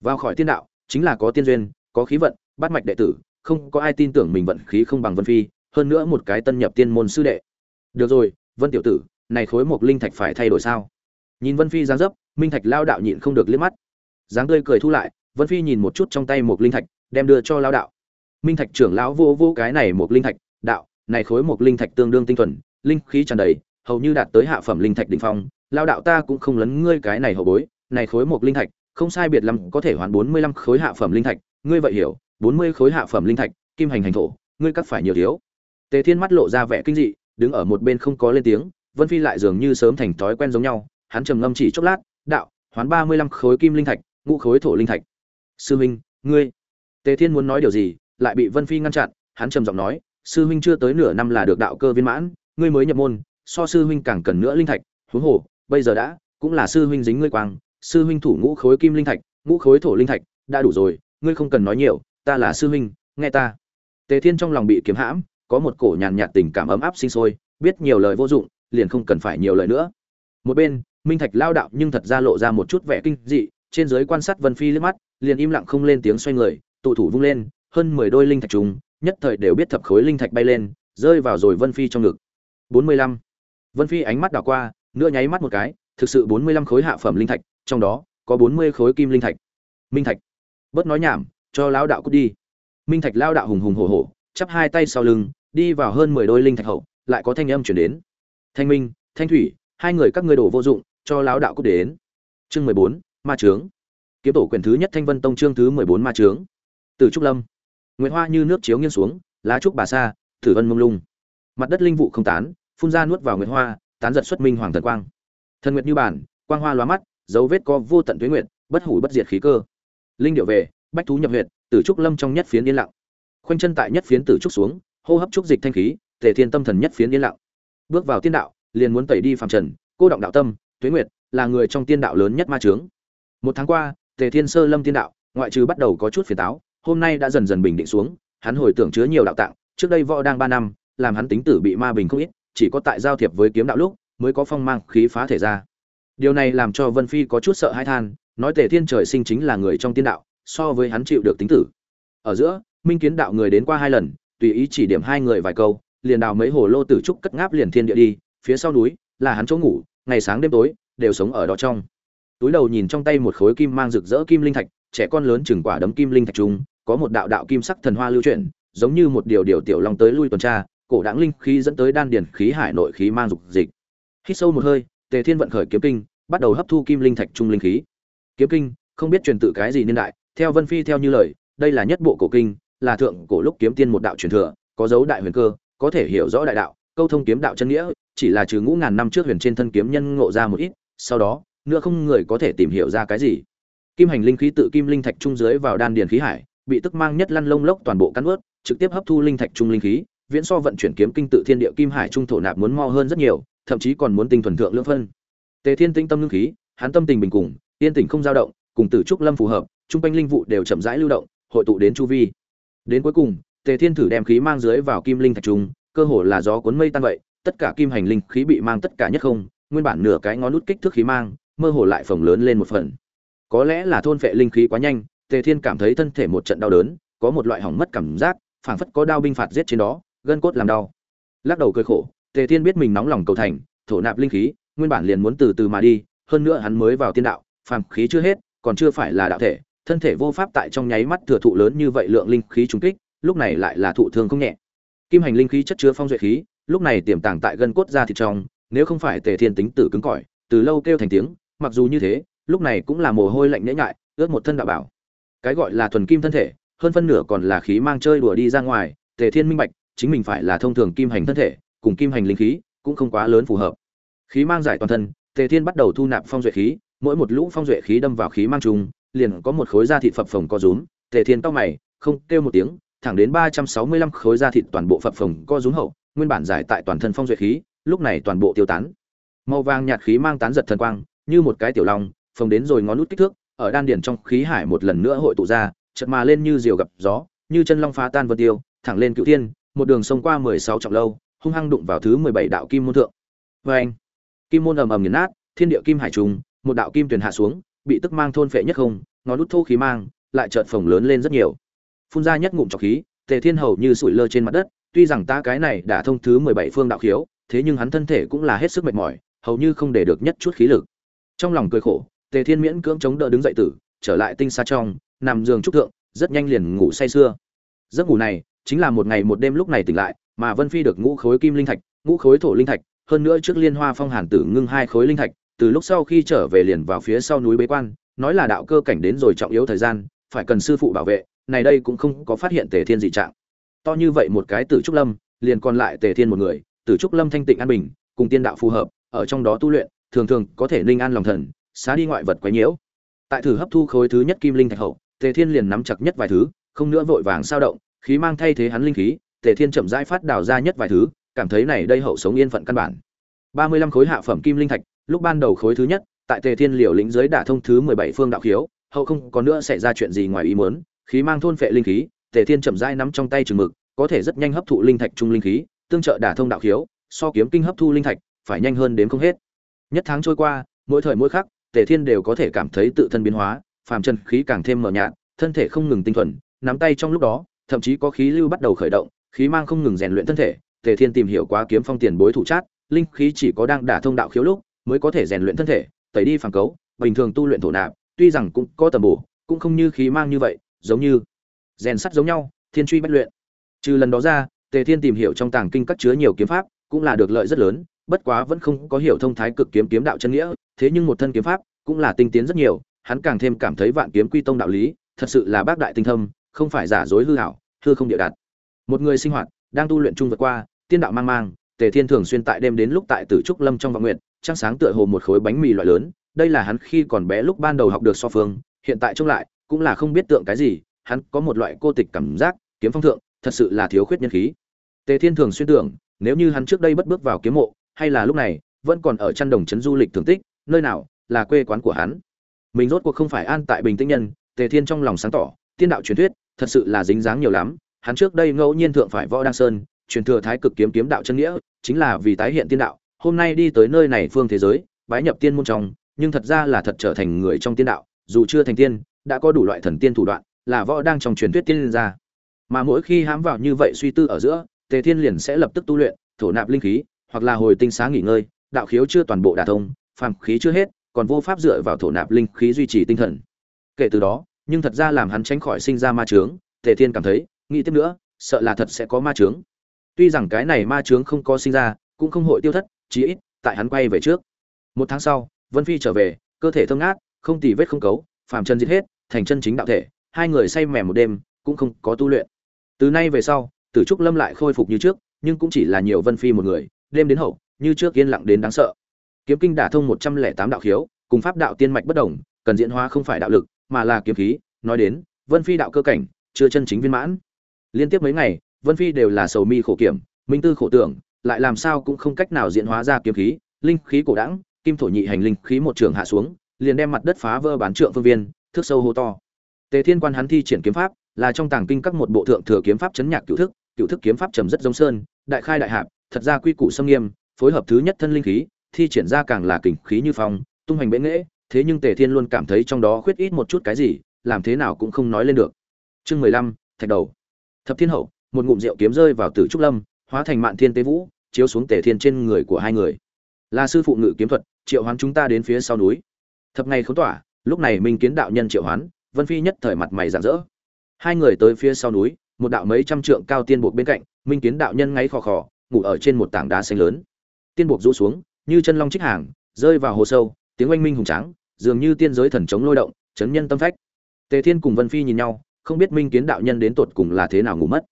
Vào khỏi tiên đạo, chính là có tiên duyên, có khí vận, bát mạch đệ tử, không có ai tin tưởng mình vận khí không bằng Vân Phi, hơn nữa một cái tân nhập tiên môn sư đệ. Được rồi, Vân tiểu tử, này khối một linh thạch phải thay đổi sao? Nhìn Vân Phi dáng dấp, Minh Thạch lao đạo nhịn không được liếc mắt. Dáng tươi cười thu lại, Vân Phi nhìn một chút trong tay một linh thạch, đem đưa cho lão đạo. Minh Thạch trưởng lão vô vô cái này một linh thạch, đạo, này khối một linh thạch tương đương tinh thuần, linh khí tràn đầy, hầu như đạt tới hạ phẩm linh thạch đỉnh phong, lão đạo ta cũng không lấn ngươi cái này hậu bối, này khối một linh thạch, không sai biệt lắm có thể hoàn 45 khối hạ phẩm linh thạch, ngươi vậy hiểu, 40 khối hạ phẩm linh thạch, kim hành hành thổ, ngươi cắt phải nhiều thiếu. Tề Thiên mắt lộ ra vẻ kinh dị, đứng ở một bên không có lên tiếng, Vân Phi lại dường như sớm thành thói quen giống nhau, hắn trầm ngâm chỉ chốc lát, đạo, hoán 35 khối kim linh thạch, ngũ khối thổ linh thạch. Sư minh ngươi. Tề thiên muốn nói điều gì lại bị vân phi ngăn chặn hắn trầm giọng nói sư huynh chưa tới nửa năm là được đạo cơ viên mãn, ngươi mới nhập môn, so sư huynh càng cần nữa linh thạch, huống hồ, bây giờ đã, cũng là sư huynh dính ngươi quang, sư huynh thủ ngũ khối kim linh thạch, ngũ khối thổ linh thạch, đã đủ rồi, ngươi không cần nói nhiều, ta là sư huynh, nghe ta. Tề thiên trong lòng bị kiếm hãm, có một cổ nhàn nhạt tình cảm ấm áp sinh sôi, biết nhiều lời vô dụng, liền không cần phải nhiều lời nữa. Một bên, minh thạch lao đạo nhưng thật ra lộ ra một chút vẻ kinh dị, trên dưới quan sát vân phi liếc mắt, liền im lặng không lên tiếng xoay người, tụ thủ vung lên, hơn mười đôi linh thạch trùng nhất thời đều biết thập khối linh thạch bay lên, rơi vào rồi vân phi trong ngực. Bốn mươi lăm. Vân phi ánh mắt đảo qua, nửa nháy mắt một cái, thực sự bốn mươi lăm khối hạ phẩm linh thạch, trong đó có bốn mươi khối kim linh thạch. Minh thạch. Bớt nói nhảm, cho lão đạo cút đi. Minh thạch lão đạo hùng hùng hổ hổ, chắp hai tay sau lưng, đi vào hơn mười đôi linh thạch hậu, lại có thanh âm truyền đến. Thanh minh, thanh thủy, hai người các ngươi đổ vô dụng, cho lão đạo cút đến. Chương mười bốn, ma chướng. kiếm tổ quyền thứ nhất thanh vân tông chương thứ mười bốn ma chướng. từ trúc lâm. Nguyệt hoa như nước chiếu nghiêng xuống, lá trúc bà sa, thử vân mông lung. Mặt đất linh vụ không tán, phun ra nuốt vào Nguyệt hoa, tán giật xuất minh hoàng thần quang. Thần nguyệt như bản, quang hoa lóa mắt, dấu vết có vô tận tuế nguyệt, bất hủ bất diệt khí cơ. Linh điệu về, bách thú nhập huyệt, tử trúc lâm trong nhất phiến yên lặng. Khoanh chân tại nhất phiến tử trúc xuống, hô hấp trúc dịch thanh khí, tề thiên tâm thần nhất phiến yên lặng. Bước vào tiên đạo, liền muốn tẩy đi phàm trần, cô động đạo tâm, tuế nguyệt, là người trong tiên đạo lớn nhất ma trướng một tháng qua, tề thiên sơ lâm tiên đạo, ngoại trừ bắt đầu có chút phiền táo hôm nay đã dần dần bình định xuống, hắn hồi tưởng chứa nhiều đạo tạng, trước đây võ đang ba năm, làm hắn tính tử bị ma bình không ít, chỉ có tại giao thiệp với kiếm đạo lúc, mới có phong mang khí phá thể ra điều này làm cho vân phi có chút sợ hãi than, nói tề thiên trời sinh chính là người trong tiên đạo, so với hắn chịu được tính tử ở giữa, minh kiến đạo người đến qua hai lần, tùy ý chỉ điểm hai người vài câu, liền đào mấy hồ lô tử trúc cất ngáp liền thiên địa đi, phía sau núi, là hắn chỗ ngủ, ngày sáng đêm tối, đều sống ở đó trong túi đầu nhìn trong tay một khối kim mang rực rỡ kim linh thạch, trẻ con lớn chừng quả đấm kim linh thạch trùng có một đạo đạo kim sắc thần hoa lưu chuyển, giống như một điều điều tiểu long tới lui tuần tra, cổ đáng linh khí dẫn tới đan điền khí hải nội khí mang dục dịch. Hít sâu một hơi, tề thiên vận khởi kiếm kinh, bắt đầu hấp thu kim linh thạch trung linh khí. Kiếm kinh, không biết truyền tự cái gì niên đại, theo vân phi theo như lời, đây là nhất bộ cổ kinh, là thượng cổ lúc kiếm tiên một đạo truyền thừa, có dấu đại huyền cơ, có thể hiểu rõ đại đạo, câu thông kiếm đạo chân nghĩa, chỉ là trừ ngũ ngàn năm trước huyền trên thân kiếm nhân ngộ ra một ít, sau đó, nữa không người có thể tìm hiểu ra cái gì. Kim hành linh khí tự kim linh thạch trung dưới vào đan điền khí hải bị tức mang nhất lăn lông lốc toàn bộ cắn ướt, trực tiếp hấp thu linh thạch trung linh khí, viễn so vận chuyển kiếm kinh tự thiên địa kim hải trung thổ nạp muốn mo hơn rất nhiều, thậm chí còn muốn tinh thuần thượng lưỡng phân. Tề thiên tinh tâm ngưng khí, hắn tâm tình bình cùng, yên tình không dao động, cùng tử trúc lâm phù hợp, trung quanh linh vụ đều chậm rãi lưu động, hội tụ đến chu vi. Đến cuối cùng, tề thiên thử đem khí mang dưới vào kim linh thạch trung, cơ hồ là gió cuốn mây tan vậy, tất cả kim hành linh khí bị mang tất cả nhất không, nguyên bản nửa cái ngón nút kích thước khí mang, mơ hồ lại phồng lớn lên một phần. Có lẽ là thôn phệ linh khí quá nhanh tề thiên cảm thấy thân thể một trận đau đớn, có một loại hỏng mất cảm giác, phảng phất có đao binh phạt giết trên đó, gân cốt làm đau. Lắc đầu cười khổ, tề thiên biết mình nóng lòng cầu thành, thổ nạp linh khí, nguyên bản liền muốn từ từ mà đi, hơn nữa hắn mới vào tiên đạo, phàm khí chưa hết, còn chưa phải là đạo thể, thân thể vô pháp tại trong nháy mắt thừa thụ lớn như vậy lượng linh khí trùng kích, lúc này lại là thụ thương không nhẹ. Kim hành linh khí chất chứa phong duệ khí, lúc này tiềm tàng tại gân cốt ra thịt trong, nếu không phải tề thiên tính tử cứng cỏi, từ lâu kêu thành tiếng, mặc dù như thế, lúc này cũng là mồ hôi lạnh nhễ nhại, ướt một thân đạo bảo cái gọi là thuần kim thân thể, hơn phân nửa còn là khí mang chơi đùa đi ra ngoài, tề thiên minh bạch, chính mình phải là thông thường kim hành thân thể, cùng kim hành linh khí cũng không quá lớn phù hợp. Khí mang giải toàn thân, tề thiên bắt đầu thu nạp phong duệ khí, mỗi một lũ phong duệ khí đâm vào khí mang trùng, liền có một khối da thịt phập phồng co rúm, tề thiên tóc mày, không kêu một tiếng, thẳng đến ba trăm sáu mươi lăm khối da thịt toàn bộ phập phồng co rúm hậu, nguyên bản giải tại toàn thân phong duệ khí, lúc này toàn bộ tiêu tán. Màu vàng nhạt khí mang tán giật thần quang, như một cái tiểu long, phồng đến rồi ngón nút kích thước ở đan điền trong khí hải một lần nữa hội tụ ra, chợt mà lên như diều gặp gió, như chân long phá tan vân tiêu, thẳng lên cựu thiên, một đường sông qua mười sáu trọng lâu, hung hăng đụng vào thứ mười bảy đạo kim môn thượng Oeng! anh, kim môn ầm ầm nghiền nát, thiên địa kim hải trùng, một đạo kim truyền hạ xuống, bị tức mang thôn phệ nhất không nó đút thô khí mang, lại chợt phồng lớn lên rất nhiều phun ra nhất ngụm trọc khí, tề thiên hầu như sủi lơ trên mặt đất, tuy rằng ta cái này đã thông thứ mười bảy phương đạo khiếu, thế nhưng hắn thân thể cũng là hết sức mệt mỏi, hầu như không để được nhất chút khí lực trong lòng cười khổ tề thiên miễn cưỡng chống đỡ đứng dậy tử, trở lại tinh xa trong, nằm giường trúc thượng, rất nhanh liền ngủ say sưa. Giấc ngủ này, chính là một ngày một đêm lúc này tỉnh lại, mà vân phi được ngũ khối kim linh thạch, ngũ khối thổ linh thạch, hơn nữa trước liên hoa phong hàn tử ngưng hai khối linh thạch, từ lúc sau khi trở về liền vào phía sau núi bế quan, nói là đạo cơ cảnh đến rồi trọng yếu thời gian, phải cần sư phụ bảo vệ, này đây cũng không có phát hiện tề thiên dị trạng. To như vậy một cái tử trúc lâm, liền còn lại tề thiên một người, tử trúc lâm thanh tịnh an bình, cùng tiên đạo phù hợp, ở trong đó tu luyện, thường thường có thể ninh an lòng thần xá đi ngoại vật quấy nhiễu. Tại thử hấp thu khối thứ nhất kim linh thạch hậu, tề thiên liền nắm chặt nhất vài thứ, không nữa vội vàng sao động, khí mang thay thế hắn linh khí, tề thiên chậm rãi phát đào ra nhất vài thứ, cảm thấy này đây hậu sống yên phận căn bản. Ba mươi lăm khối hạ phẩm kim linh thạch, lúc ban đầu khối thứ nhất, tại tề thiên liều lĩnh dưới đả thông thứ mười bảy phương đạo khiếu, hậu không có nữa xảy ra chuyện gì ngoài ý muốn, khí mang thôn phệ linh khí, tề thiên chậm rãi nắm trong tay trường mực, có thể rất nhanh hấp thụ linh thạch trung linh khí, tương trợ đả thông đạo khiếu, so kiếm kinh hấp thu linh thạch, phải nhanh hơn đến không hết. Nhất tháng trôi qua, mỗi thời mỗi khắc tề thiên đều có thể cảm thấy tự thân biến hóa, phàm chân khí càng thêm mờ nhạt, thân thể không ngừng tinh thuần, nắm tay trong lúc đó, thậm chí có khí lưu bắt đầu khởi động, khí mang không ngừng rèn luyện thân thể, tề thiên tìm hiểu quá kiếm phong tiền bối thủ chát, linh khí chỉ có đang đả thông đạo khiếu lúc, mới có thể rèn luyện thân thể, tẩy đi phản cấu, bình thường tu luyện thổ nạp, tuy rằng cũng có tầm bổ, cũng không như khí mang như vậy, giống như rèn sắt giống nhau, thiên truy bất luyện. Trừ lần đó ra, tề thiên tìm hiểu trong tàng kinh các chứa nhiều kiếm pháp, cũng là được lợi rất lớn, bất quá vẫn không có hiểu thông thái cực kiếm kiếm đạo chân nghĩa thế nhưng một thân kiếm pháp cũng là tinh tiến rất nhiều, hắn càng thêm cảm thấy vạn kiếm quy tông đạo lý thật sự là bác đại tinh thâm, không phải giả dối hư hảo, hư không địa đạt. Một người sinh hoạt đang tu luyện chung vượt qua, tiên đạo mang mang, tề thiên thường xuyên tại đêm đến lúc tại tử trúc lâm trong vọng nguyện trăng sáng tựa hồ một khối bánh mì loại lớn, đây là hắn khi còn bé lúc ban đầu học được so phương, hiện tại trông lại cũng là không biết tượng cái gì, hắn có một loại cô tịch cảm giác, kiếm phong thượng thật sự là thiếu khuyết nhân khí. Tề thiên thường xuyên tưởng, nếu như hắn trước đây bất bước vào kiếm mộ, hay là lúc này, vẫn còn ở chăn đồng trấn du lịch thường tích nơi nào là quê quán của hắn. Mình rốt cuộc không phải an tại bình tĩnh nhân, tề thiên trong lòng sáng tỏ, tiên đạo truyền thuyết, thật sự là dính dáng nhiều lắm. Hắn trước đây ngẫu nhiên thượng phải võ đăng sơn, truyền thừa thái cực kiếm kiếm đạo chân nghĩa, chính là vì tái hiện tiên đạo, hôm nay đi tới nơi này phương thế giới, bái nhập tiên môn trong, nhưng thật ra là thật trở thành người trong tiên đạo, dù chưa thành tiên, đã có đủ loại thần tiên thủ đoạn, là võ đang trong truyền thuyết tiên liên ra. Mà mỗi khi hám vào như vậy suy tư ở giữa, tề thiên liền sẽ lập tức tu luyện, thổ nạp linh khí, hoặc là hồi tinh xá nghỉ ngơi, đạo khiếu chưa toàn bộ đả thông phàm khí chưa hết, còn vô pháp dựa vào thổ nạp linh khí duy trì tinh thần. Kể từ đó, nhưng thật ra làm hắn tránh khỏi sinh ra ma chướng, tề thiên cảm thấy, nghĩ tiếp nữa, sợ là thật sẽ có ma chướng. Tuy rằng cái này ma chướng không có sinh ra, cũng không hội tiêu thất, chí ít, tại hắn quay về trước. Một tháng sau, vân phi trở về, cơ thể thơm ngát, không tì vết không cấu, phàm chân giết hết, thành chân chính đạo thể, hai người say mềm một đêm, cũng không có tu luyện. Từ nay về sau, tử trúc lâm lại khôi phục như trước, nhưng cũng chỉ là nhiều vân phi một người, đêm đến hậu, như trước yên lặng đến đáng sợ kiếm kinh đả thông một trăm lẻ tám đạo khiếu, cùng pháp đạo tiên mạch bất đồng, cần diễn hóa không phải đạo lực, mà là kiếm khí. Nói đến, vân phi đạo cơ cảnh, chưa chân chính viên mãn. Liên tiếp mấy ngày, vân phi đều là sầu mi khổ kiểm, minh tư khổ tưởng, lại làm sao cũng không cách nào diễn hóa ra kiếm khí. Linh khí cổ đẳng, kim thổ nhị hành linh khí một trường hạ xuống, liền đem mặt đất phá vỡ bán trượng phương viên, thước sâu hô to. Tề thiên quan hắn thi triển kiếm pháp, là trong tàng kinh các một bộ thượng thừa kiếm pháp chấn nhạc cựu thức cựu thức kiếm pháp trầm rất giống sơn, đại khai đại hạp, thật ra quy củ xâm nghiêm, phối hợp thứ nhất thân linh khí thi triển ra càng là kình khí như phong tung hoành bệ nghệ, thế nhưng tề thiên luôn cảm thấy trong đó khuyết ít một chút cái gì làm thế nào cũng không nói lên được. Chương mười lăm thạch đầu. Thập thiên hậu một ngụm rượu kiếm rơi vào tử trúc lâm hóa thành mạn thiên tế vũ chiếu xuống tề thiên trên người của hai người. Là sư phụ ngự kiếm thuật triệu hoán chúng ta đến phía sau núi. Thập ngày khấu tỏa lúc này minh kiến đạo nhân triệu hoán vân phi nhất thời mặt mày rạng rỡ. Hai người tới phía sau núi một đạo mấy trăm trượng cao tiên buộc bên cạnh minh kiến đạo nhân ngáy khò khò ngủ ở trên một tảng đá xanh lớn. Tiên buộc rũ xuống như chân long trích hàng, rơi vào hồ sâu, tiếng oanh minh hùng tráng, dường như tiên giới thần chống lôi động, chấn nhân tâm phách. Tề thiên cùng vân phi nhìn nhau, không biết minh kiến đạo nhân đến tột cùng là thế nào ngủ mất.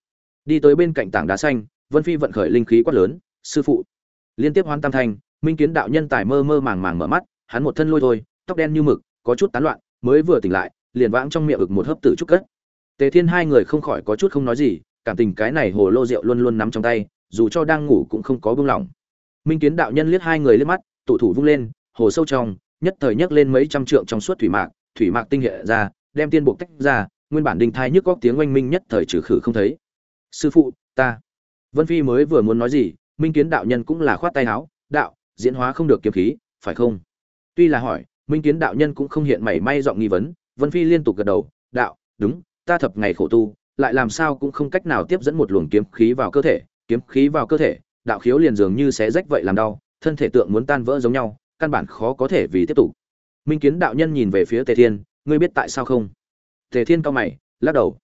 Đi tới bên cạnh tảng đá xanh, vân phi vận khởi linh khí quát lớn, sư phụ! Liên tiếp hoan tam thanh, minh kiến đạo nhân tài mơ mơ màng màng mở mắt, hắn một thân lôi thôi, tóc đen như mực, có chút tán loạn, mới vừa tỉnh lại, liền vãng trong miệng ực một hớp tử trúc cất. Tề thiên hai người không khỏi có chút không nói gì, cảm tình cái này hồ lô rượu luôn luôn nắm trong tay, dù cho đang ngủ cũng không có buông lỏng minh kiến đạo nhân liếc hai người liếc mắt, tụ thủ vung lên, hồ sâu trong, nhất thời nhấc lên mấy trăm trượng trong suốt thủy mạc thủy mạc tinh hệ ra, đem tiên buộc tách ra, nguyên bản đinh thai nhức góc tiếng oanh minh nhất thời trừ khử không thấy. Sư phụ, ta. Vân phi mới vừa muốn nói gì, minh kiến đạo nhân cũng là khoát tay áo, đạo, diễn hóa không được kiếm khí, phải không? Tuy là hỏi, minh kiến đạo nhân cũng không hiện mảy may giọng nghi vấn, vân phi liên tục gật đầu, đạo, đúng, ta thập ngày khổ tu, lại làm sao cũng không cách nào tiếp dẫn một luồng kiếm khí vào cơ thể, kiếm khí vào cơ thể đạo khiếu liền dường như xé rách vậy làm đau, thân thể tượng muốn tan vỡ giống nhau, căn bản khó có thể vì tiếp tục. Minh kiến đạo nhân nhìn về phía tề thiên, ngươi biết tại sao không? Tề thiên cao mày, lắc đầu.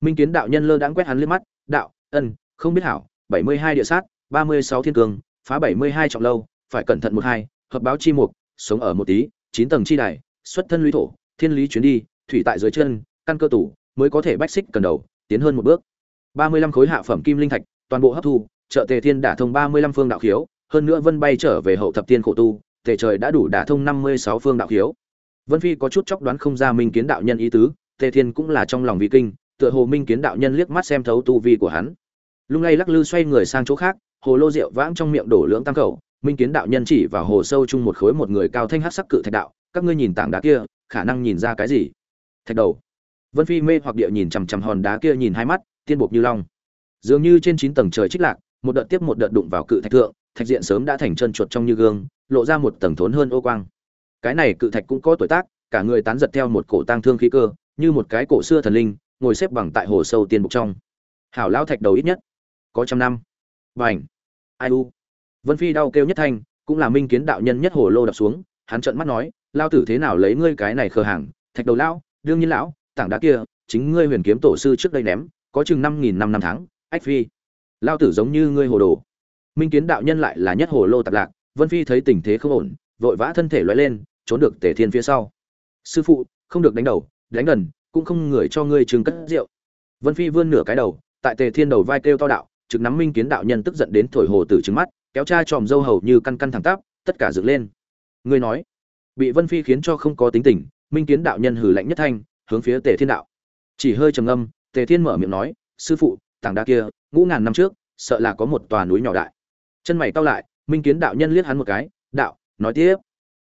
Minh kiến đạo nhân lơ đãng quét hắn lên mắt, đạo, ân, không biết hảo, bảy mươi hai địa sát, ba mươi sáu thiên cường, phá bảy mươi hai trọng lâu, phải cẩn thận một hai, hợp báo chi mục, sống ở một tí, chín tầng chi đài, xuất thân lũy thổ, thiên lý chuyến đi, thủy tại dưới chân, căn cơ tủ mới có thể bách xích cần đầu, tiến hơn một bước. ba mươi lăm khối hạ phẩm kim linh thạch, toàn bộ hấp thu trợ tề thiên đả thông ba mươi lăm phương đạo khiếu hơn nữa vân bay trở về hậu thập tiên khổ tu tề trời đã đủ đả thông năm mươi sáu phương đạo khiếu. Vân phi có chút chốc đoán không ra minh kiến đạo nhân ý tứ tề thiên cũng là trong lòng vi kinh tựa hồ minh kiến đạo nhân liếc mắt xem thấu tu vi của hắn. Lung lay lắc lư xoay người sang chỗ khác hồ lô rượu vãng trong miệng đổ lưỡng tăng cầu, minh kiến đạo nhân chỉ vào hồ sâu chung một khối một người cao thanh hắc sắc cự thạch đạo các ngươi nhìn tảng đá kia khả năng nhìn ra cái gì? Thạch đầu. Vân phi mê hoặc địa nhìn chằm chằm hòn đá kia nhìn hai mắt tiên bột như long. Dường như trên chín tầng trời trích lạc một đợt tiếp một đợt đụng vào cự thạch thượng, thạch diện sớm đã thành chân chuột trong như gương, lộ ra một tầng thốn hơn ô quang. Cái này cự thạch cũng có tuổi tác, cả người tán giật theo một cổ tang thương khí cơ, như một cái cổ xưa thần linh, ngồi xếp bằng tại hồ sâu tiên bục trong. Hảo lão thạch đầu ít nhất có trăm năm. Vành ai u? Vân phi đau kêu nhất thanh, cũng là minh kiến đạo nhân nhất hồ lô đập xuống, hắn trợn mắt nói lao tử thế nào lấy ngươi cái này khờ hàng? Thạch đầu lão, đương nhiên lão, tảng đá kia, chính ngươi huyền kiếm tổ sư trước đây ném, có chừng năm nghìn năm năm tháng, ách phi lao tử giống như ngươi hồ đồ. Minh kiến đạo nhân lại là nhất hồ lô tạp lạc, vân phi thấy tình thế không ổn, vội vã thân thể loại lên, trốn được tề thiên phía sau. Sư phụ, không được đánh đầu, đánh gần, cũng không người cho ngươi trừng cất rượu. Vân phi vươn nửa cái đầu, tại tề thiên đầu vai kêu to đạo, trực nắm minh kiến đạo nhân tức giận đến thổi hồ tử trứng mắt, kéo cha tròm dâu hầu như căn căn thẳng tắp, tất cả dựng lên. Ngươi nói, bị vân phi khiến cho không có tính tình, minh kiến đạo nhân hừ lạnh nhất thanh, hướng phía tề thiên đạo. Chỉ hơi trầm ngâm, tề thiên mở miệng nói, sư phụ, tảng đá kia ngũ ngàn năm trước, sợ là có một tòa núi nhỏ đại. Chân mày cau lại, minh kiến đạo nhân liếc hắn một cái, đạo, nói tiếp.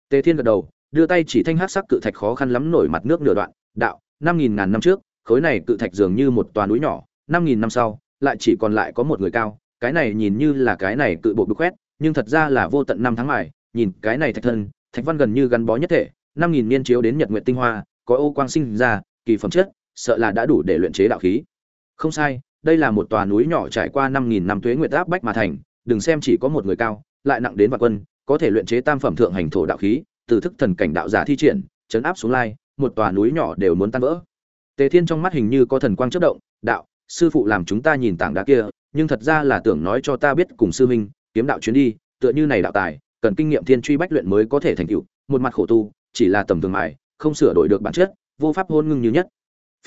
Tề thiên gật đầu, đưa tay chỉ thanh hắc sắc cự thạch khó khăn lắm nổi mặt nước nửa đoạn, đạo, năm nghìn ngàn năm trước, khối này cự thạch dường như một tòa núi nhỏ, năm nghìn năm sau, lại chỉ còn lại có một người cao, cái này nhìn như là cái này cự bộ được khoét, nhưng thật ra là vô tận năm tháng mài, nhìn cái này thạch thân, thạch văn gần như gắn bó nhất thể, năm nghìn niên chiếu đến nhật nguyện tinh hoa, có ô quang sinh ra, kỳ phẩm chất, sợ là đã đủ để luyện chế đạo khí. Không sai đây là một tòa núi nhỏ trải qua năm nghìn năm tuế nguyệt áp bách mà thành, đừng xem chỉ có một người cao, lại nặng đến vạn quân, có thể luyện chế tam phẩm thượng hành thổ đạo khí, từ thức thần cảnh đạo giả thi triển, chấn áp xuống lai, một tòa núi nhỏ đều muốn tan vỡ. Tề thiên trong mắt hình như có thần quang chớp động, đạo, sư phụ làm chúng ta nhìn tảng đá kia, nhưng thật ra là tưởng nói cho ta biết cùng sư huynh, kiếm đạo chuyến đi, tựa như này đạo tài, cần kinh nghiệm thiên truy bách luyện mới có thể thành tựu, một mặt khổ tu, chỉ là tầm thường mài, không sửa đổi được bản chất, vô pháp hôn ngưng như nhất.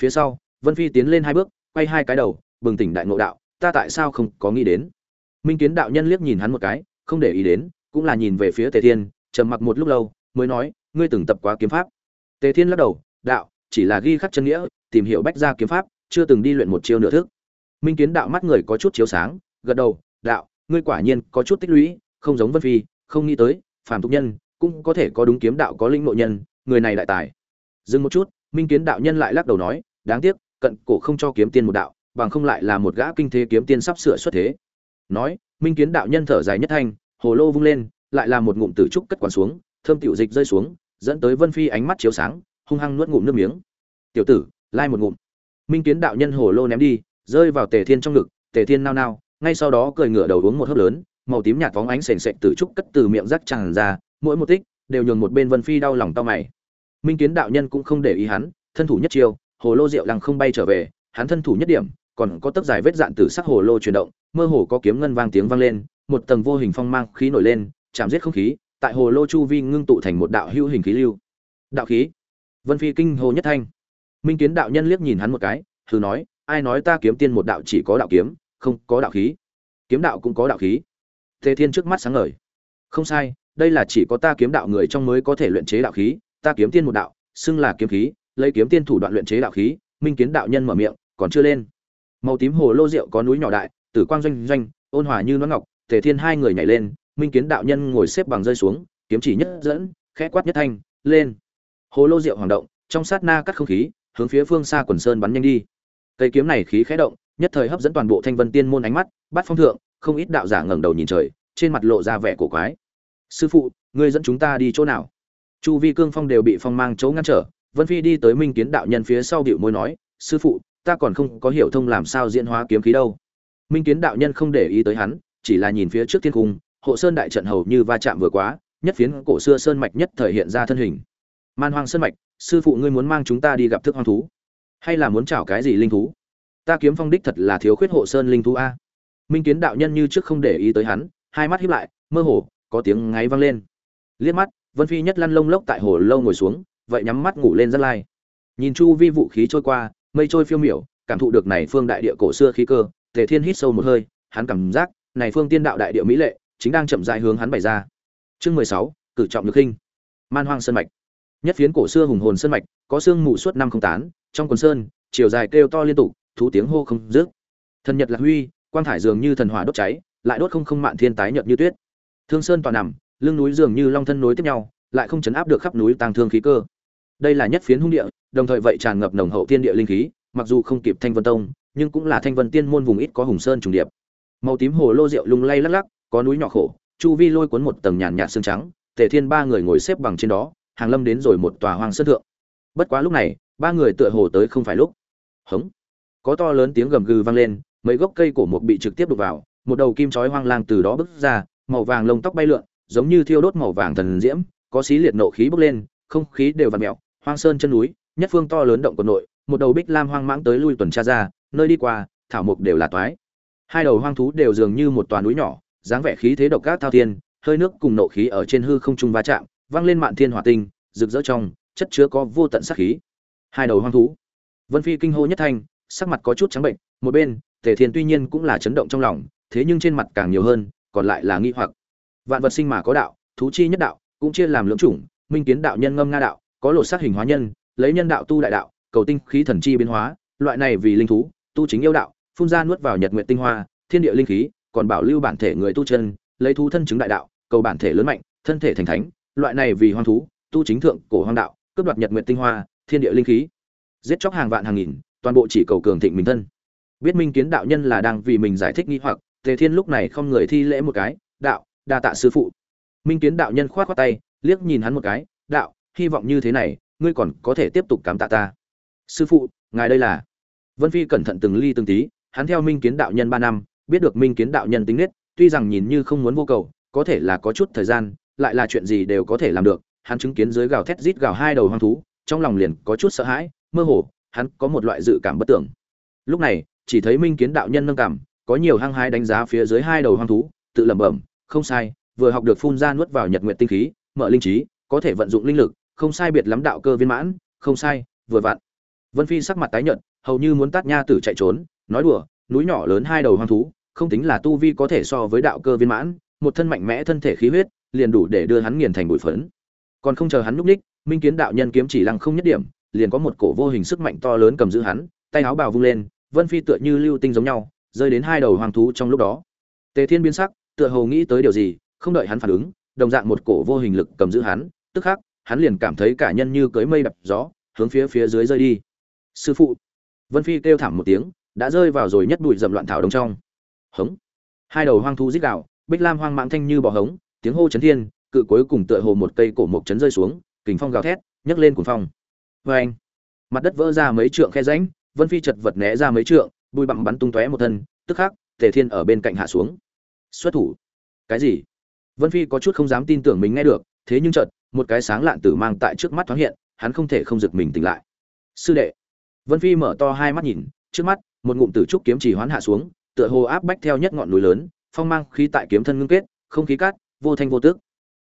Phía sau, vân phi tiến lên hai bước, quay hai cái đầu bừng tỉnh đại ngộ đạo, ta tại sao không có nghĩ đến? Minh kiến đạo nhân liếc nhìn hắn một cái, không để ý đến, cũng là nhìn về phía tề thiên, trầm mặc một lúc lâu, mới nói, ngươi từng tập quá kiếm pháp. Tề thiên lắc đầu, đạo, chỉ là ghi khắc chân nghĩa, tìm hiểu bách gia kiếm pháp, chưa từng đi luyện một chiêu nửa thức. Minh kiến đạo mắt người có chút chiếu sáng, gật đầu, đạo, ngươi quả nhiên có chút tích lũy, không giống vân phi, không nghĩ tới, phàm tục nhân, cũng có thể có đúng kiếm đạo có linh nội nhân, người này đại tài. Dừng một chút, minh kiến đạo nhân lại lắc đầu nói, đáng tiếc, cận cổ không cho kiếm tiên một đạo bằng không lại là một gã kinh thế kiếm tiên sắp sửa xuất thế. Nói, minh kiến đạo nhân thở dài nhất thanh, hồ lô vung lên, lại là một ngụm tử trúc cất quán xuống, thơm tiểu dịch rơi xuống, dẫn tới vân phi ánh mắt chiếu sáng, hung hăng nuốt ngụm nước miếng. Tiểu tử, lai một ngụm. Minh kiến đạo nhân hồ lô ném đi, rơi vào tề thiên trong ngực, tề thiên nao nao, ngay sau đó cười ngửa đầu uống một hớp lớn, màu tím nhạt phóng ánh sền sệt tử trúc cất từ miệng rắc tràn ra, mỗi một tích đều nhường một bên vân phi đau lòng tao mày. Minh kiến đạo nhân cũng không để ý hắn, thân thủ nhất chiêu, hồ lô rượu lăng không bay trở về, hắn thân thủ nhất điểm còn có tấc dài vết dạn từ sắc hồ lô chuyển động, mơ hồ có kiếm ngân vang tiếng vang lên, một tầng vô hình phong mang khí nổi lên, chạm giết không khí, tại hồ lô chu vi ngưng tụ thành một đạo hữu hình khí lưu. Đạo khí? Vân phi kinh hồ nhất thanh. Minh kiến đạo nhân liếc nhìn hắn một cái thử nói, ai nói ta kiếm tiên một đạo chỉ có đạo kiếm, không có đạo khí? Kiếm đạo cũng có đạo khí. Thế thiên trước mắt sáng ngời. Không sai, đây là chỉ có ta kiếm đạo người trong mới có thể luyện chế đạo khí, ta kiếm tiên một đạo, xưng là kiếm khí, lấy kiếm tiên thủ đoạn luyện chế đạo khí. Minh kiến đạo nhân mở miệng, còn chưa lên màu tím hồ lô rượu có núi nhỏ đại, tử quang doanh doanh, ôn hòa như nó ngọc, tề thiên hai người nhảy lên, minh kiến đạo nhân ngồi xếp bằng rơi xuống, kiếm chỉ nhất dẫn, khẽ quát nhất thanh, lên. Hồ lô rượu hoàng động, trong sát na cắt không khí, hướng phía phương xa quần sơn bắn nhanh đi. Cây kiếm này khí khẽ động, nhất thời hấp dẫn toàn bộ thanh vân tiên môn ánh mắt, bắt phong thượng, không ít đạo giả ngẩng đầu nhìn trời, trên mặt lộ ra vẻ cổ quái. Sư phụ, ngươi dẫn chúng ta đi chỗ nào? Chu vi cương phong đều bị phong mang chỗ ngăn trở, vân phi đi tới minh kiến đạo nhân phía sau điệu môi nói, sư phụ ta còn không có hiểu thông làm sao diễn hóa kiếm khí đâu. Minh kiến đạo nhân không để ý tới hắn, chỉ là nhìn phía trước thiên cung, hộ sơn đại trận hầu như va chạm vừa quá, nhất phiến cổ xưa sơn mạch nhất thời hiện ra thân hình. Man hoang sơn mạch, sư phụ ngươi muốn mang chúng ta đi gặp thức hoang thú, hay là muốn chảo cái gì linh thú? Ta kiếm phong đích thật là thiếu khuyết hộ sơn linh thú a. Minh kiến đạo nhân như trước không để ý tới hắn, hai mắt hiếp lại, mơ hồ, có tiếng ngáy vang lên. Liếc mắt, vân phi nhất lăn lông lốc tại hồ lâu ngồi xuống, vậy nhắm mắt ngủ lên rất lai. Nhìn chu vi vũ khí trôi qua mây trôi phiêu miểu, cảm thụ được này phương đại địa cổ xưa khí cơ, tề thiên hít sâu một hơi, hắn cảm giác này phương tiên đạo đại địa mỹ lệ, chính đang chậm rãi hướng hắn bày ra. Chương mười sáu, cử trọng nhược khinh man hoang sơn mạch. Nhất phiến cổ xưa hùng hồn sơn mạch, có xương mù suốt năm không tán, trong quần sơn, chiều dài kêu to liên tục, thú tiếng hô không dứt. Thần nhật lạc huy, quang thải dường như thần hỏa đốt cháy, lại đốt không không mạn thiên tái nhợt như tuyết. Thương sơn toàn nằm, lưng núi dường như long thân nối tiếp nhau, lại không chấn áp được khắp núi tăng thương khí cơ. Đây là nhất phiến hung địa đồng thời vậy tràn ngập nồng hậu thiên địa linh khí, mặc dù không kịp thanh vân tông, nhưng cũng là thanh vân tiên môn vùng ít có hùng sơn trùng điệp. Màu tím hồ lô rượu lung lay lắc lắc, có núi nhỏ khổ, chu vi lôi cuốn một tầng nhàn nhạt sương trắng, tề thiên ba người ngồi xếp bằng trên đó, hàng lâm đến rồi một tòa hoang sơn thượng. Bất quá lúc này, ba người tựa hồ tới không phải lúc. Hống! Có to lớn tiếng gầm gừ vang lên, mấy gốc cây cổ mục bị trực tiếp đục vào, một đầu kim chói hoang lang từ đó bứt ra, màu vàng lông tóc bay lượn, giống như thiêu đốt màu vàng thần diễm, có xí liệt nộ khí bốc lên, không khí đều vặn mèo, hoang sơn chân núi nhất phương to lớn động của nội, một đầu bích lam hoang mãng tới lui tuần tra ra, nơi đi qua, thảo mục đều là toái. Hai đầu hoang thú đều dường như một toàn núi nhỏ, dáng vẻ khí thế độc ác thao thiên, hơi nước cùng nộ khí ở trên hư không trung va chạm, vang lên mạn thiên hỏa tinh, rực rỡ trong, chất chứa có vô tận sát khí. Hai đầu hoang thú. Vân phi kinh hô nhất thanh, sắc mặt có chút trắng bệnh, một bên, tề thiên tuy nhiên cũng là chấn động trong lòng, thế nhưng trên mặt càng nhiều hơn, còn lại là nghi hoặc. Vạn vật sinh mà có đạo, thú chi nhất đạo, cũng chia làm lưỡng chủng, minh kiến đạo nhân ngâm nga đạo, có lộ sát hình hóa nhân lấy nhân đạo tu đại đạo, cầu tinh khí thần chi biến hóa, loại này vì linh thú, tu chính yêu đạo, phun ra nuốt vào nhật nguyện tinh hoa, thiên địa linh khí, còn bảo lưu bản thể người tu chân, lấy thú thân chứng đại đạo, cầu bản thể lớn mạnh, thân thể thành thánh, loại này vì hoang thú, tu chính thượng cổ hoang đạo, cướp đoạt nhật nguyện tinh hoa, thiên địa linh khí. Giết chóc hàng vạn hàng nghìn, toàn bộ chỉ cầu cường thịnh mình thân. Biết minh kiến đạo nhân là đang vì mình giải thích nghi hoặc, tề thiên lúc này không người thi lễ một cái, đạo, đa tạ sư phụ. Minh kiến đạo nhân khoát khoát tay, liếc nhìn hắn một cái, đạo, hy vọng như thế này ngươi còn có thể tiếp tục cảm tạ ta. Sư phụ, ngài đây là. Vân phi cẩn thận từng ly từng tí, hắn theo minh kiến đạo nhân ba năm, biết được minh kiến đạo nhân tính nết, tuy rằng nhìn như không muốn vô cầu, có thể là có chút thời gian, lại là chuyện gì đều có thể làm được, hắn chứng kiến dưới gào thét rít gào hai đầu hoang thú, trong lòng liền có chút sợ hãi, mơ hồ, hắn có một loại dự cảm bất tưởng. Lúc này, chỉ thấy minh kiến đạo nhân nâng cảm, có nhiều hăng hái đánh giá phía dưới hai đầu hoang thú, tự lẩm bẩm, không sai, vừa học được phun ra nuốt vào nhật nguyện tinh khí, mở linh trí, có thể vận dụng linh lực không sai biệt lắm đạo cơ viên mãn, không sai, vừa vặn. Vân phi sắc mặt tái nhợt, hầu như muốn tát nha tử chạy trốn, nói đùa, núi nhỏ lớn hai đầu hoang thú, không tính là tu vi có thể so với đạo cơ viên mãn, một thân mạnh mẽ thân thể khí huyết, liền đủ để đưa hắn nghiền thành bụi phấn. Còn không chờ hắn núp ních minh kiến đạo nhân kiếm chỉ lăng không nhất điểm, liền có một cổ vô hình sức mạnh to lớn cầm giữ hắn, tay áo bào vung lên, vân phi tựa như lưu tinh giống nhau, rơi đến hai đầu hoang thú trong lúc đó. Tề thiên biến sắc, tựa hồ nghĩ tới điều gì, không đợi hắn phản ứng, đồng dạng một cổ vô hình lực cầm giữ hắn, tức khắc hắn liền cảm thấy cả nhân như cưới mây đập gió, hướng phía phía dưới rơi đi. Sư phụ. Vân phi kêu thảm một tiếng, đã rơi vào rồi nhất bụi dầm loạn thảo đông trong. Hống. Hai đầu hoang thu rít gạo bích lam hoang mãng thanh như bò hống, tiếng hô chấn thiên, cự cuối cùng tựa hồ một cây cổ mộc chấn rơi xuống, kình phong gào thét, nhấc lên cuồng phong. Vê anh, mặt đất vỡ ra mấy trượng khe rãnh, vân phi chật vật né ra mấy trượng, bụi bặm bắn tung tóe một thân, tức khắc, tề thiên ở bên cạnh hạ xuống. Xuất thủ. Cái gì? Vân phi có chút không dám tin tưởng mình nghe được, thế nhưng chợt một cái sáng lạn tử mang tại trước mắt thoáng hiện, hắn không thể không giật mình tỉnh lại. Sư đệ. Vân phi mở to hai mắt nhìn, trước mắt, một ngụm tử trúc kiếm chỉ hoán hạ xuống, tựa hồ áp bách theo nhất ngọn núi lớn, phong mang khí tại kiếm thân ngưng kết, không khí cát, vô thanh vô tước.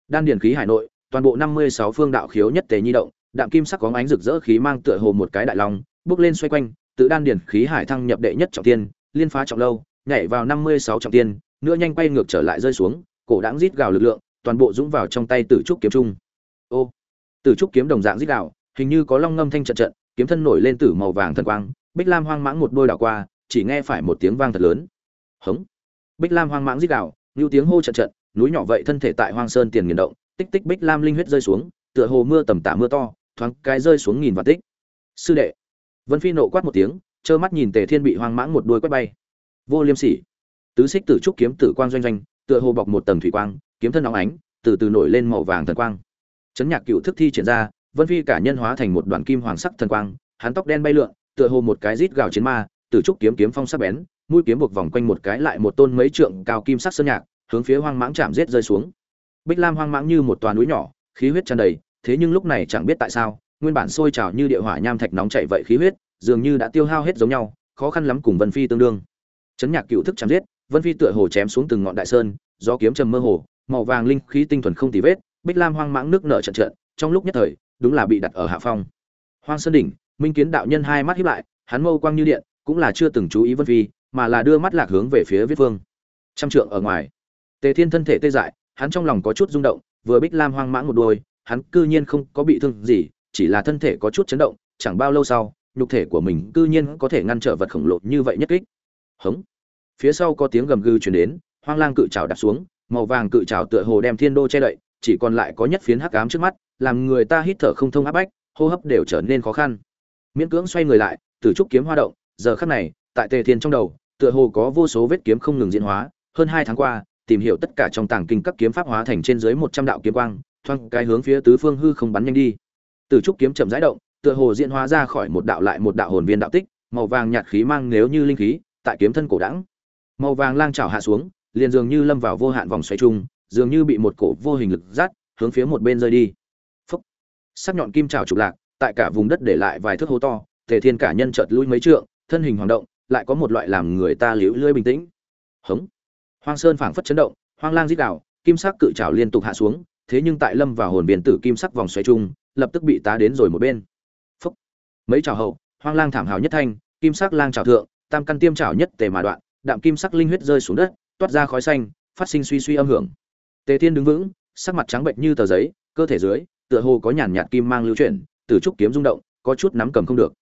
Đan điển khí hải nội, toàn bộ năm mươi sáu phương đạo khiếu nhất tề nhi động, đạm kim sắc có ánh rực rỡ khí mang tựa hồ một cái đại long, bước lên xoay quanh, tự đan điển khí hải thăng nhập đệ nhất trọng tiên, liên phá trọng lâu, nhảy vào năm mươi sáu trọng tiên nữa nhanh quay ngược trở lại rơi xuống, cổ đáng rít gào lực lượng, toàn bộ dũng vào trong tay tử trúc kiếm trung ô. Tử trúc kiếm đồng dạng rít gào, hình như có long ngâm thanh trận trận, kiếm thân nổi lên tử màu vàng thần quang, bích lam hoang mãng một đôi đảo qua, chỉ nghe phải một tiếng vang thật lớn. Hống. Bích lam hoang mãng rít gào, như tiếng hô trận trận, núi nhỏ vậy thân thể tại hoang sơn tiền nghiền động, tích tích bích lam linh huyết rơi xuống, tựa hồ mưa tầm tả mưa to, thoáng cái rơi xuống nghìn vạn tích. Sư đệ. Vân phi nộ quát một tiếng, trơ mắt nhìn tề thiên bị hoang mãng một đôi quét bay. Vô liêm sỉ. Tứ xích tử trúc kiếm tử quang doanh doanh, tựa hồ bọc một tầng thủy quang, kiếm thân óng ánh, từ từ nổi lên màu vàng thần quang chấn nhạc cựu thức thi triển ra, vân phi cả nhân hóa thành một đoàn kim hoàng sắc thần quang, hắn tóc đen bay lượn, tựa hồ một cái rít gào chiến ma, từ trúc kiếm kiếm phong sắc bén, mũi kiếm buộc vòng quanh một cái lại một tôn mấy trượng cao kim sắc sơn nhạc, hướng phía hoang mãng chạm giết rơi xuống. Bích lam hoang mãng như một tòa núi nhỏ, khí huyết tràn đầy, thế nhưng lúc này chẳng biết tại sao, nguyên bản sôi trào như địa hỏa nham thạch nóng chảy vậy khí huyết, dường như đã tiêu hao hết giống nhau, khó khăn lắm cùng vân phi tương đương. Chấn nhạc cựu thức chạm giết, vân phi tựa hồ chém xuống từng ngọn đại sơn, gió kiếm trầm mơ hồ, màu vàng linh khí tinh thuần không tì vết bích lam hoang mãng nước nở trận trận, trong lúc nhất thời, đúng là bị đặt ở hạ phong. Hoang sơn đỉnh, minh kiến đạo nhân hai mắt hiếp lại, hắn mâu quang như điện, cũng là chưa từng chú ý vân phi, mà là đưa mắt lạc hướng về phía viết vương trăm trượng ở ngoài, tề thiên thân thể tê dại, hắn trong lòng có chút rung động, vừa bích lam hoang mãng một đôi, hắn cư nhiên không có bị thương gì, chỉ là thân thể có chút chấn động, chẳng bao lâu sau, nhục thể của mình cư nhiên có thể ngăn trở vật khổng lồ như vậy nhất kích. Hống! Phía sau có tiếng gầm gừ chuyển đến, hoang lang cự trào đặt xuống, màu vàng cự trào tựa hồ đem thiên đô che đậy chỉ còn lại có nhất phiến hắc ám trước mắt, làm người ta hít thở không thông áp bách, hô hấp đều trở nên khó khăn. Miễn cưỡng xoay người lại từ trúc kiếm hoa động, giờ khắc này, tại tề thiên trong đầu, tựa hồ có vô số vết kiếm không ngừng diễn hóa, hơn hai tháng qua, tìm hiểu tất cả trong tàng kinh các kiếm pháp hóa thành trên dưới một trăm đạo kiếm quang thoang cái hướng phía tứ phương hư không bắn nhanh đi. Từ trúc kiếm chậm rãi động, tựa hồ diễn hóa ra khỏi một đạo lại một đạo hồn viên đạo tích, màu vàng nhạt khí mang nếu như linh khí, tại kiếm thân cổ đẳng. Màu vàng lang chảo hạ xuống, liền dường như lâm vào vô hạn vòng xoáy chung dường như bị một cổ vô hình lực dắt, hướng phía một bên rơi đi. Phúc. Sắc nhọn kim chảo trục lạc, tại cả vùng đất để lại vài thước hố to, thể thiên cả nhân chợt lui mấy trượng, thân hình hoạt động, lại có một loại làm người ta liễu lưỡi bình tĩnh. Hống. Hoang sơn phảng phất chấn động, hoang lang rít đảo kim sắc cự trảo liên tục hạ xuống, thế nhưng tại lâm vào hồn biển tử kim sắc vòng xoay chung lập tức bị tá đến rồi một bên. Phúc. Mấy trảo hậu, hoang lang thảm hào nhất thanh, kim sắc lang trảo thượng, tam căn tiêm trảo nhất tề mà đoạn, đạm kim sắc linh huyết rơi xuống đất, toát ra khói xanh, phát sinh suy suy âm hưởng tề thiên đứng vững, sắc mặt trắng bệnh như tờ giấy, cơ thể dưới, tựa hồ có nhàn nhạt kim mang lưu chuyển, từ trúc kiếm rung động, có chút nắm cầm không được.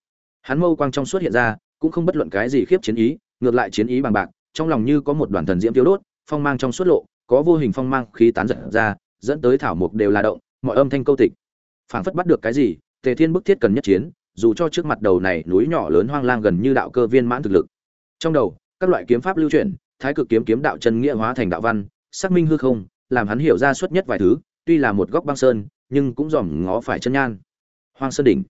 Hắn mâu quang trong suốt hiện ra, cũng không bất luận cái gì khiếp chiến ý, ngược lại chiến ý bằng bạc, trong lòng như có một đoàn thần diễm tiêu đốt, phong mang trong suốt lộ, có vô hình phong mang khí tán giật ra, dẫn tới thảo mục đều là động, mọi âm thanh câu tịch. Phảng phất bắt được cái gì, tề thiên bức thiết cần nhất chiến, dù cho trước mặt đầu này núi nhỏ lớn hoang lang gần như đạo cơ viên mãn thực lực. Trong đầu, các loại kiếm pháp lưu chuyển, thái cực kiếm kiếm đạo chân nghĩa hóa thành đạo văn, xác minh hư không làm hắn hiểu ra suốt nhất vài thứ, tuy là một góc băng sơn, nhưng cũng dòm ngó phải chân nhan. Hoang sơn đỉnh.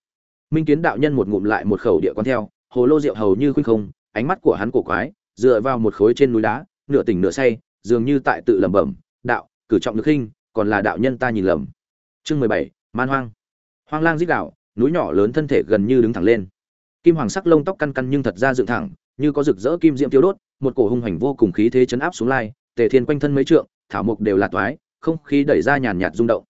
Minh kiến đạo nhân một ngụm lại một khẩu địa quan theo, hồ lô rượu hầu như khuynh không, ánh mắt của hắn cổ quái, dựa vào một khối trên núi đá, nửa tỉnh nửa say, dường như tại tự lẩm bẩm, đạo, cử trọng lực khinh còn là đạo nhân ta nhìn lầm. Chương mười bảy, man hoang. Hoang lang rít đạo, núi nhỏ lớn thân thể gần như đứng thẳng lên. Kim hoàng sắc lông tóc căn căn nhưng thật ra dựng thẳng, như có rực rỡ kim diễm tiêu đốt, một cổ hung hành vô cùng khí thế chấn áp xuống lai, tề thiên quanh thân mấy trượng thảo mục đều là toái, không khí đẩy ra nhàn nhạt rung động.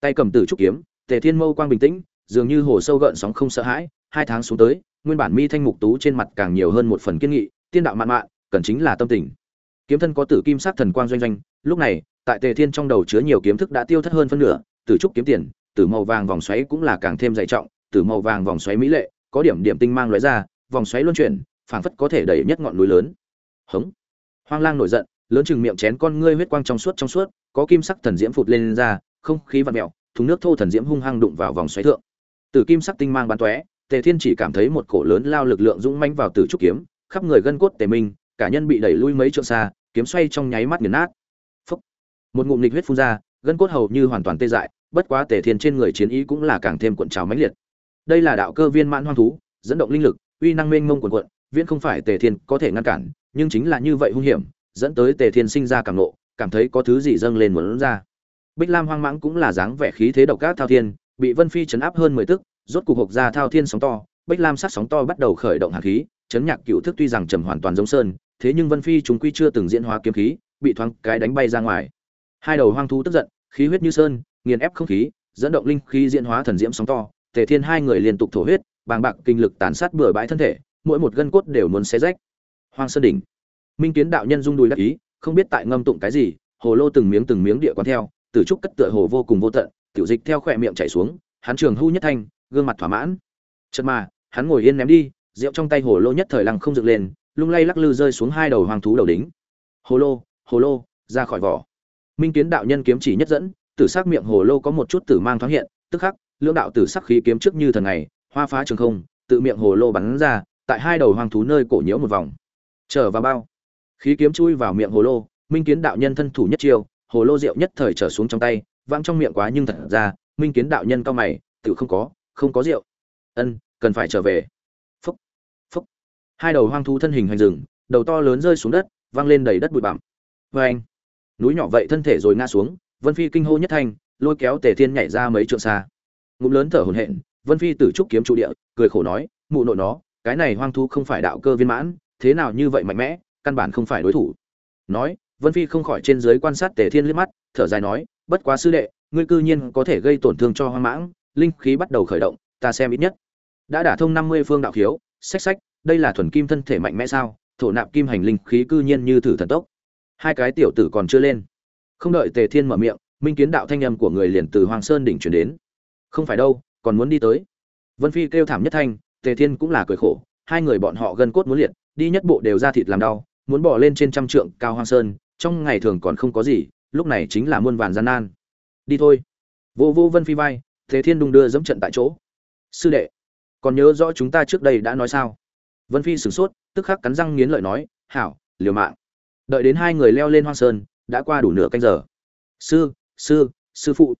Tay cầm tử trúc kiếm, tề thiên mâu quang bình tĩnh, dường như hồ sâu gợn sóng không sợ hãi, hai tháng xuống tới, nguyên bản mi thanh mục tú trên mặt càng nhiều hơn một phần kiên nghị, tiên đạo mạn mạn, cần chính là tâm tình. Kiếm thân có tử kim sắc thần quang doanh doanh, lúc này, tại tề thiên trong đầu chứa nhiều kiếm thức đã tiêu thất hơn phân nửa, tử trúc kiếm tiền, tử màu vàng vòng xoáy cũng là càng thêm dày trọng, tử màu vàng vòng xoáy mỹ lệ, có điểm điểm tinh mang lóe ra, vòng xoáy luân chuyển, phảng phất có thể đẩy nhất ngọn núi lớn. Hống! Hoang lang nổi giận lớn chừng miệng chén con ngươi huyết quang trong suốt trong suốt có kim sắc thần diễm phụt lên, lên ra không khí vặn mèo thùng nước thô thần diễm hung hăng đụng vào vòng xoáy thượng. Tử kim sắc tinh mang bắn tóe tề thiên chỉ cảm thấy một cổ lớn lao lực lượng dũng mãnh vào tử trúc kiếm khắp người gân cốt tề minh cả nhân bị đẩy lui mấy trượng xa kiếm xoay trong nháy mắt nghiền nát. Phốc. một ngụm nghịch huyết phun ra gân cốt hầu như hoàn toàn tê dại bất quá tề thiên trên người chiến ý cũng là càng thêm cuộn trào mãnh liệt. Đây là đạo cơ viên mãn hoang thú dẫn động linh lực uy năng mênh mông cuộn cuộn viễn không phải tề thiên có thể ngăn cản nhưng chính là như vậy hung hiểm dẫn tới tề thiên sinh ra cảm nộ, cảm thấy có thứ gì dâng lên muốn ra. Bích lam hoang mãng cũng là dáng vẻ khí thế độc ác thao thiên, bị vân phi chấn áp hơn mười tức, rốt cục hộc ra thao thiên sóng to, bích lam sát sóng to bắt đầu khởi động hạt khí, chấn nhạc cựu thức tuy rằng trầm hoàn toàn giống sơn, thế nhưng vân phi chúng quy chưa từng diễn hóa kiếm khí, bị thoáng cái đánh bay ra ngoài. Hai đầu hoang thú tức giận, khí huyết như sơn, nghiền ép không khí, dẫn động linh khí diễn hóa thần diễm sóng to, tề thiên hai người liên tục thổ huyết, bàng bạc kinh lực tàn sát bừa bãi thân thể, mỗi một gân cốt đều muốn xé rách. Hoang sơn đỉnh minh kiến đạo nhân rung đùi đắc ý, không biết tại ngâm tụng cái gì, hồ lô từng miếng từng miếng địa quán theo, tử trúc cất tựa hồ vô cùng vô tận, tiểu dịch theo khỏe miệng chảy xuống, hắn trường hưu nhất thanh, gương mặt thỏa mãn. Chật mà, hắn ngồi yên ném đi, rượu trong tay hồ lô nhất thời lăng không dựng lên, lung lay lắc lư rơi xuống hai đầu hoàng thú đầu đính hồ lô hồ lô, ra khỏi vỏ. Minh kiến đạo nhân kiếm chỉ nhất dẫn, tử sắc miệng hồ lô có một chút tử mang thoáng hiện, tức khắc, lưỡng đạo tử sắc khí kiếm trước như thần ngày, hoa phá trường không, tự miệng hồ lô bắn ra, tại hai đầu hoàng thú nơi cổ nhiễu một vòng. Trở vào bao khí kiếm chui vào miệng hồ lô, minh kiến đạo nhân thân thủ nhất chiêu, hồ lô rượu nhất thời trở xuống trong tay văng trong miệng quá nhưng thật ra, minh kiến đạo nhân cao mày tự không có không có rượu. Ân, cần phải trở về. Phúc phúc. Hai đầu hoang thú thân hình hành rừng đầu to lớn rơi xuống đất văng lên đầy đất bụi bặm. Vê anh núi nhỏ vậy thân thể rồi ngã xuống, vân phi kinh hô nhất thanh, lôi kéo tề thiên nhảy ra mấy trượng xa. Ngụm lớn thở hổn hển, vân phi tử trúc kiếm trụ địa, cười khổ nói, mụ nội nó, cái này hoang thú không phải đạo cơ viên mãn, thế nào như vậy mạnh mẽ căn bản không phải đối thủ. Nói, vân phi không khỏi trên dưới quan sát tề thiên liếc mắt, thở dài nói, bất quá sư đệ, ngươi cư nhiên có thể gây tổn thương cho hoang mãng, linh khí bắt đầu khởi động, ta xem ít nhất đã đả thông năm mươi phương đạo khiếu sách sách đây là thuần kim thân thể mạnh mẽ sao, thổ nạp kim hành linh khí cư nhiên như thử thần tốc. Hai cái tiểu tử còn chưa lên. Không đợi tề thiên mở miệng, minh kiến đạo thanh âm của người liền từ hoàng sơn đỉnh chuyển đến. Không phải đâu, còn muốn đi tới. Vân phi kêu thảm nhất thanh, tề thiên cũng là cười khổ, hai người bọn họ gần cốt muốn liệt, đi nhất bộ đều ra thịt làm đau muốn bỏ lên trên trăm trượng cao hoang sơn, trong ngày thường còn không có gì, lúc này chính là muôn vàn gian nan. Đi thôi. Vô vô vân phi vai, thế thiên đung đưa dẫm trận tại chỗ. Sư đệ, còn nhớ rõ chúng ta trước đây đã nói sao? Vân phi sửng sốt, tức khắc cắn răng nghiến lợi nói, hảo, liều mạng. Đợi đến hai người leo lên hoang sơn, đã qua đủ nửa canh giờ. Sư sư sư phụ.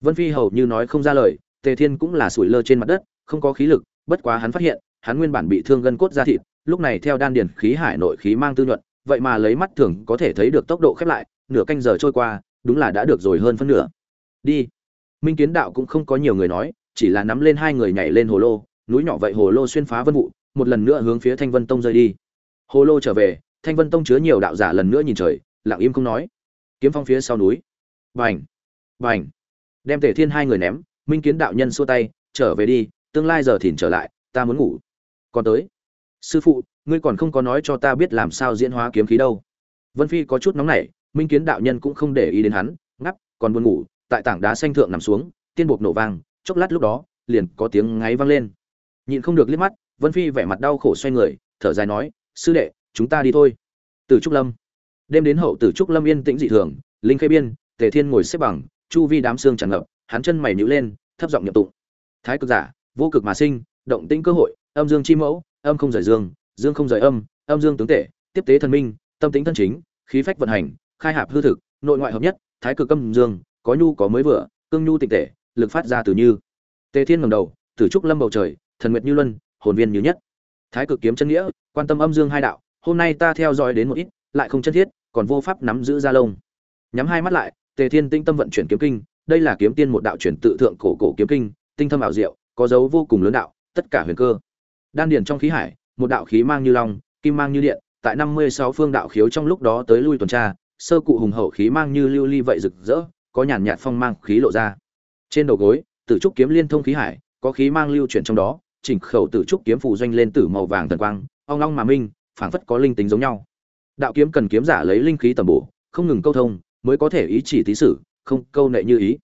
Vân phi hầu như nói không ra lời, tề thiên cũng là sủi lơ trên mặt đất, không có khí lực, bất quá hắn phát hiện, hắn nguyên bản bị thương gân cốt da thịt lúc này theo đan điền khí hải nội khí mang tư nhuận, vậy mà lấy mắt thường có thể thấy được tốc độ khép lại, nửa canh giờ trôi qua, đúng là đã được rồi hơn phân nửa. Đi. Minh kiến đạo cũng không có nhiều người nói, chỉ là nắm lên hai người nhảy lên hồ lô, núi nhỏ vậy hồ lô xuyên phá vân vụ, một lần nữa hướng phía thanh vân tông rơi đi. Hồ lô trở về, thanh vân tông chứa nhiều đạo giả lần nữa nhìn trời, lặng im không nói. Kiếm phong phía sau núi. Bành. Bành. đem Tề thiên hai người ném, minh kiến đạo nhân xua tay, trở về đi, tương lai giờ thìn trở lại, ta muốn ngủ. Còn tới sư phụ, ngươi còn không có nói cho ta biết làm sao diễn hóa kiếm khí đâu. Vân phi có chút nóng nảy, minh kiến đạo nhân cũng không để ý đến hắn ngắp còn buồn ngủ, tại tảng đá xanh thượng nằm xuống, tiên buộc nổ vang, chốc lát lúc đó, liền có tiếng ngáy vang lên. Nhịn không được liếc mắt, vân phi vẻ mặt đau khổ xoay người, thở dài nói, sư đệ, chúng ta đi thôi. Từ trúc lâm. Đêm đến hậu tử trúc lâm yên tĩnh dị thường, linh khê biên, tề thiên ngồi xếp bằng, chu vi đám xương tràn ngập, hắn chân mày nhíu lên, thấp giọng nhập tụng. Thái cực giả, vô cực mà sinh, động tĩnh cơ hội, âm dương chi mẫu âm không rời dương dương không rời âm âm dương tướng tể, tiếp tế thần minh, tâm tính thân chính, khí phách vận hành, khai hạp hư thực, nội ngoại hợp nhất, thái cực âm dương, có nhu có mới vừa, cương nhu tịch tể, lực phát ra từ như. Tề thiên ngẩng đầu, tử trúc lâm bầu trời, thần nguyệt như luân, hồn viên như nhất. Thái cực kiếm chân nghĩa, quan tâm âm dương hai đạo, hôm nay ta theo dõi đến một ít, lại không chân thiết, còn vô pháp nắm giữ ra lông. Nhắm hai mắt lại, tề thiên tinh tâm vận chuyển kiếm kinh, đây là kiếm tiên một đạo chuyển tự thượng cổ cổ kiếm kinh, tinh thâm ảo diệu, có dấu vô cùng lớn đạo, tất cả huyền cơ đan điền trong khí hải, một đạo khí mang như long, kim mang như điện, tại năm mươi sáu phương đạo khiếu trong lúc đó tới lui tuần tra, sơ cụ hùng hậu khí mang như lưu ly vậy rực rỡ, có nhàn nhạt phong mang khí lộ ra. Trên đầu gối, tử trúc kiếm liên thông khí hải, có khí mang lưu chuyển trong đó, chỉnh khẩu tử trúc kiếm phủ doanh lên tử màu vàng thần quang, ong long mà minh, phảng phất có linh tính giống nhau. Đạo kiếm cần kiếm giả lấy linh khí tầm bổ, không ngừng câu thông, mới có thể ý chỉ tí sử không câu nệ như ý.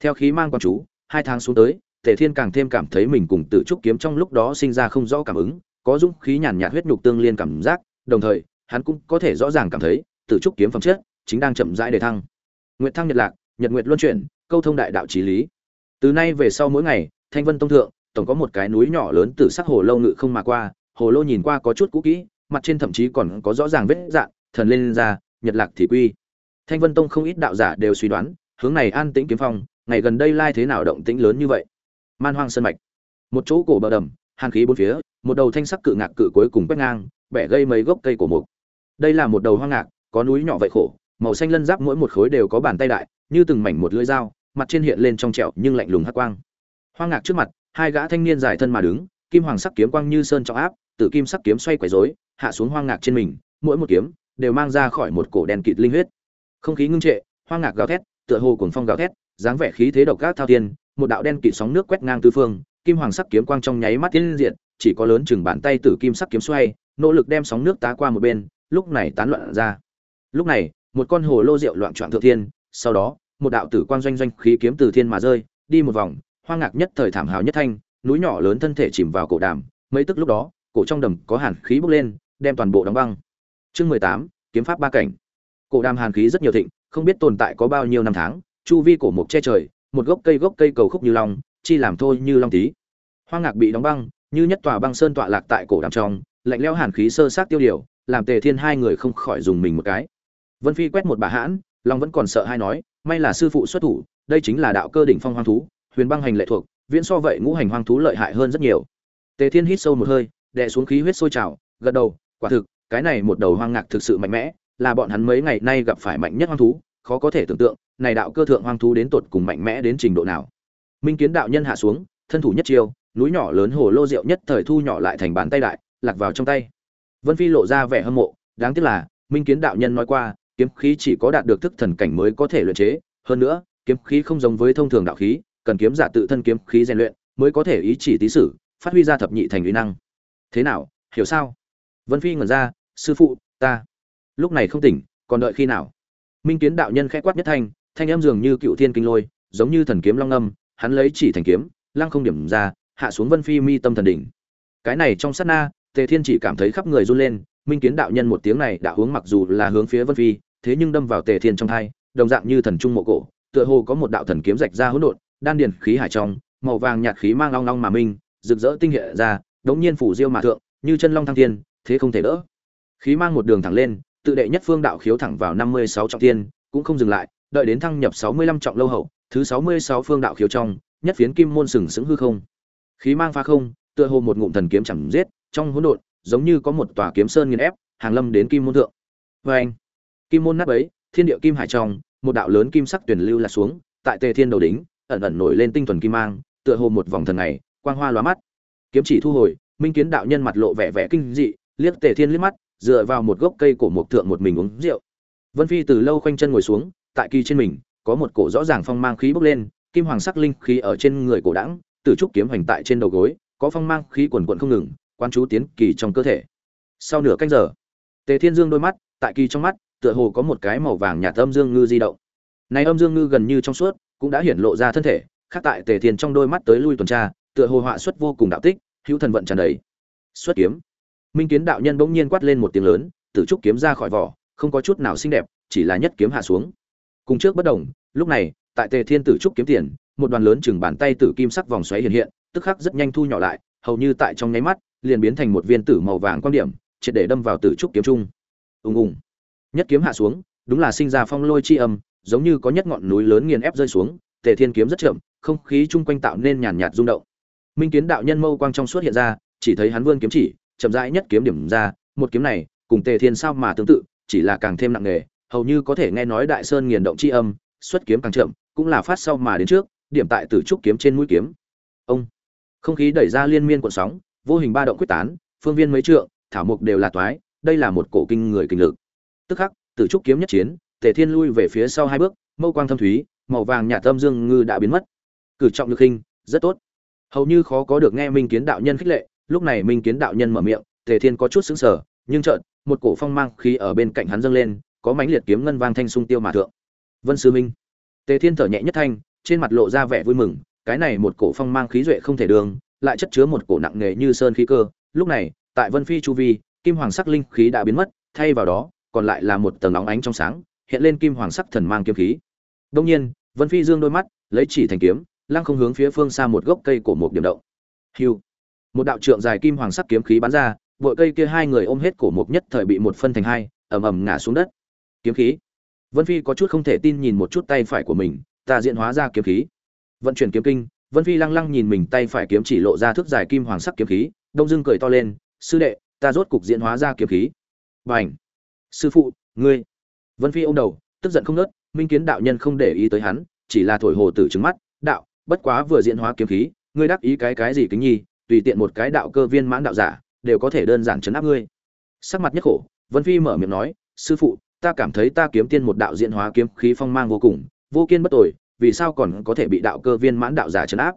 Theo khí mang quan chú, hai tháng xuống tới tề thiên càng thêm cảm thấy mình cùng tử trúc kiếm trong lúc đó sinh ra không rõ cảm ứng có dũng khí nhàn nhạt huyết nhục tương liên cảm giác đồng thời hắn cũng có thể rõ ràng cảm thấy tử trúc kiếm phẩm chất chính đang chậm rãi đề thăng. Nguyệt thăng nhật lạc nhật nguyệt luân chuyển câu thông đại đạo trí lý. Từ nay về sau mỗi ngày thanh vân tông thượng tổng có một cái núi nhỏ lớn tử sắc hồ lâu ngự không mà qua hồ lô nhìn qua có chút cũ kỹ mặt trên thậm chí còn có rõ ràng vết dạn thần lên, lên ra nhật lạc thì quy. Thanh vân tông không ít đạo giả đều suy đoán hướng này an tĩnh kiếm phong ngày gần đây lai thế nào động tĩnh lớn như vậy man hoang sơn mạch. Một chỗ cổ bờ đầm, hàn khí bốn phía, một đầu thanh sắc cự ngạc cự cuối cùng quét ngang, bẻ gây mấy gốc cây cổ mục. Đây là một đầu hoang ngạc, có núi nhỏ vậy khổ, màu xanh lân giáp mỗi một khối đều có bàn tay đại, như từng mảnh một lưỡi dao, mặt trên hiện lên trong trẹo nhưng lạnh lùng hắc quang. Hoang ngạc trước mặt, hai gã thanh niên dài thân mà đứng, kim hoàng sắc kiếm quang như sơn trọng áp tự kim sắc kiếm xoay quấy rối, hạ xuống hoang ngạc trên mình, mỗi một kiếm đều mang ra khỏi một cổ đen kịt linh huyết. Không khí ngưng trệ, hoang ngạc gào thét, tựa hồ cuồng phong gào thét, dáng vẻ khí thế độc ác thao thiên một đạo đen kịt sóng nước quét ngang tứ phương, kim hoàng sắc kiếm quang trong nháy mắt tiến diện chỉ có lớn chừng bàn tay tử kim sắc kiếm xoay, nỗ lực đem sóng nước tá qua một bên, lúc này tán loạn ra. Lúc này, một con hồ lô rượu loạn choạng thượng thiên, sau đó, một đạo tử quang doanh doanh khí kiếm từ thiên mà rơi, đi một vòng, hoang ngạc nhất thời thảm hào nhất thanh, núi nhỏ lớn thân thể chìm vào cổ đàm, mấy tức lúc đó, cổ trong đầm có hàn khí bốc lên, đem toàn bộ đóng băng. Chương mười tám, kiếm pháp ba cảnh. Cổ đàm hàn khí rất nhiều thịnh, không biết tồn tại có bao nhiêu năm tháng, chu vi cổ mục che trời một gốc cây gốc cây cầu khúc như long, chi làm thôi như long tí. Hoang ngạc bị đóng băng, như nhất tòa băng sơn tọa lạc tại cổ đàm trong, lạnh leo hàn khí sơ sát tiêu điều, làm tề thiên hai người không khỏi dùng mình một cái. Vân phi quét một bà hãn long vẫn còn sợ hai nói, may là sư phụ xuất thủ, đây chính là đạo cơ đỉnh phong hoang thú, huyền băng hành lệ thuộc, viễn so vậy ngũ hành hoang thú lợi hại hơn rất nhiều. Tề thiên hít sâu một hơi, đè xuống khí huyết sôi trào, gật đầu, quả thực, cái này một đầu hoang ngạc thực sự mạnh mẽ, là bọn hắn mấy ngày nay gặp phải mạnh nhất hoang thú khó có thể tưởng tượng, này đạo cơ thượng hoang thú đến tột cùng mạnh mẽ đến trình độ nào. Minh kiến đạo nhân hạ xuống, thân thủ nhất chiêu, núi nhỏ lớn hồ lô rượu nhất thời thu nhỏ lại thành bàn tay đại, lạc vào trong tay. Vân phi lộ ra vẻ hâm mộ, đáng tiếc là, minh kiến đạo nhân nói qua, kiếm khí chỉ có đạt được thức thần cảnh mới có thể luyện chế, hơn nữa, kiếm khí không giống với thông thường đạo khí, cần kiếm giả tự thân kiếm khí rèn luyện mới có thể ý chỉ tí sử, phát huy ra thập nhị thành uy năng. Thế nào, hiểu sao? Vân phi ngẩn ra, sư phụ, ta. Lúc này không tỉnh, còn đợi khi nào? Minh kiến đạo nhân khẽ quát nhất thanh thanh em dường như cựu thiên kinh lôi, giống như thần kiếm long âm, hắn lấy chỉ thành kiếm, lăng không điểm ra, hạ xuống vân phi mi tâm thần đỉnh. Cái này trong sát na, tề thiên chỉ cảm thấy khắp người run lên, minh kiến đạo nhân một tiếng này đã hướng mặc dù là hướng phía vân phi, thế nhưng đâm vào tề thiên trong thai, đồng dạng như thần trung mộ cổ, tựa hồ có một đạo thần kiếm rạch ra hỗn độn, đan điền khí hải trong, màu vàng nhạt khí mang long long mà minh, rực rỡ tinh hệ ra, đống nhiên phủ diêu mà thượng, như chân long thăng thiên, thế không thể đỡ. Khí mang một đường thẳng lên tự đệ nhất phương đạo khiếu thẳng vào năm mươi sáu trọng thiên cũng không dừng lại đợi đến thăng nhập sáu mươi lăm trọng lâu hậu thứ sáu mươi sáu phương đạo khiếu trong nhất phiến kim môn sừng sững hư không khí mang pha không tựa hồ một ngụm thần kiếm chẳng giết trong hỗn độn giống như có một tòa kiếm sơn nghiền ép hàng lâm đến kim môn thượng Oeng! kim môn nát ấy thiên địa kim hải trong một đạo lớn kim sắc tuyển lưu là xuống tại tề thiên đầu đỉnh, ẩn ẩn nổi lên tinh thuần kim mang tựa hồ một vòng thần này quang hoa lóa mắt kiếm chỉ thu hồi minh kiến đạo nhân mặt lộ vẻ vẻ kinh dị liếc tề thiên liếc mắt dựa vào một gốc cây cổ mộc thượng một mình uống rượu. Vân phi từ lâu khoanh chân ngồi xuống, tại kỳ trên mình, có một cổ rõ ràng phong mang khí bốc lên, kim hoàng sắc linh khí ở trên người cổ đãng từ trúc kiếm hoành tại trên đầu gối, có phong mang khí quần quần không ngừng quan chú tiến kỳ trong cơ thể. Sau nửa canh giờ, tề thiên dương đôi mắt, tại kỳ trong mắt, tựa hồ có một cái màu vàng nhạt âm dương ngư di động. Này âm dương ngư gần như trong suốt, cũng đã hiển lộ ra thân thể, khác tại tề thiên trong đôi mắt tới lui tuần tra, tựa hồ họa xuất vô cùng đạo tích, hữu thần vận tràn đầy. Xuất kiếm minh kiến đạo nhân bỗng nhiên quát lên một tiếng lớn tự trúc kiếm ra khỏi vỏ, không có chút nào xinh đẹp, chỉ là nhất kiếm hạ xuống. Cùng trước bất đồng, lúc này, tại tề thiên tử trúc kiếm tiền, một đoàn lớn chừng bàn tay tử kim sắc vòng xoáy hiện hiện, tức khắc rất nhanh thu nhỏ lại, hầu như tại trong nháy mắt, liền biến thành một viên tử màu vàng quan điểm, triệt để đâm vào tử trúc kiếm trung. Ùng ùng. Nhất kiếm hạ xuống, đúng là sinh ra phong lôi chi âm, giống như có nhất ngọn núi lớn nghiền ép rơi xuống, tề thiên kiếm rất chậm, không khí chung quanh tạo nên nhàn nhạt rung động. Minh kiến đạo nhân mâu quang trong suốt hiện ra, chỉ thấy hắn vươn kiếm chỉ chậm rãi nhất kiếm điểm ra, một kiếm này, cùng tề thiên sao mà tương tự, chỉ là càng thêm nặng nề, hầu như có thể nghe nói đại sơn nghiền động chi âm, xuất kiếm càng chậm, cũng là phát sau mà đến trước, điểm tại tử trúc kiếm trên mũi kiếm. Ông! Không khí đẩy ra liên miên cuộn sóng, vô hình ba động quyết tán, phương viên mấy trượng, thảo mục đều là toái, đây là một cổ kinh người kinh lực. Tức khắc, tử trúc kiếm nhất chiến, tề thiên lui về phía sau hai bước, mâu quang thâm thúy, màu vàng nhạt tâm dương ngư đã biến mất. Cử trọng lực hình, rất tốt. Hầu như khó có được nghe minh kiến đạo nhân khích lệ lúc này minh kiến đạo nhân mở miệng, tề thiên có chút sững sờ, nhưng chợt, một cổ phong mang khí ở bên cạnh hắn dâng lên, có mánh liệt kiếm ngân vang thanh sung tiêu mà thượng. Vân sư minh. Tề thiên thở nhẹ nhất thanh, trên mặt lộ ra vẻ vui mừng, cái này một cổ phong mang khí duệ không thể đường, lại chất chứa một cổ nặng nề như sơn khí cơ. Lúc này, tại vân phi chu vi, kim hoàng sắc linh khí đã biến mất, thay vào đó, còn lại là một tầng óng ánh trong sáng, hiện lên kim hoàng sắc thần mang kiếm khí. Đông nhiên, vân phi dương đôi mắt, lấy chỉ thành kiếm, lăng không hướng phía phương xa một gốc cây cổ một điểm động. Hiu một đạo trượng dài kim hoàng sắc kiếm khí bắn ra vội cây kia hai người ôm hết cổ mục nhất thời bị một phân thành hai, ầm ầm ngã xuống đất. Kiếm khí. Vân phi có chút không thể tin nhìn một chút tay phải của mình, ta diễn hóa ra kiếm khí. Vận chuyển kiếm kinh, vân phi lăng lăng nhìn mình tay phải kiếm chỉ lộ ra thước dài kim hoàng sắc kiếm khí, đông dưng cười to lên, sư đệ, ta rốt cục diễn hóa ra kiếm khí. B à n h sư phụ, ngươi. Vân phi ô m đầu, tức giận không nớt minh kiến đạo nhân không để ý tới hắn, chỉ là thổi hồ tử trứng mắt, đạo, bất quá vừa diễn hóa kiếm khí, ngươi đắc ý cái cái gì kính nhi tùy tiện một cái đạo cơ viên mãn đạo giả, đều có thể đơn giản chấn áp ngươi. Sắc mặt nhất khổ, vân phi mở miệng nói, sư phụ, ta cảm thấy ta kiếm tiên một đạo diễn hóa kiếm khí phong mang vô cùng, vô kiên bất tội vì sao còn có thể bị đạo cơ viên mãn đạo giả chấn áp?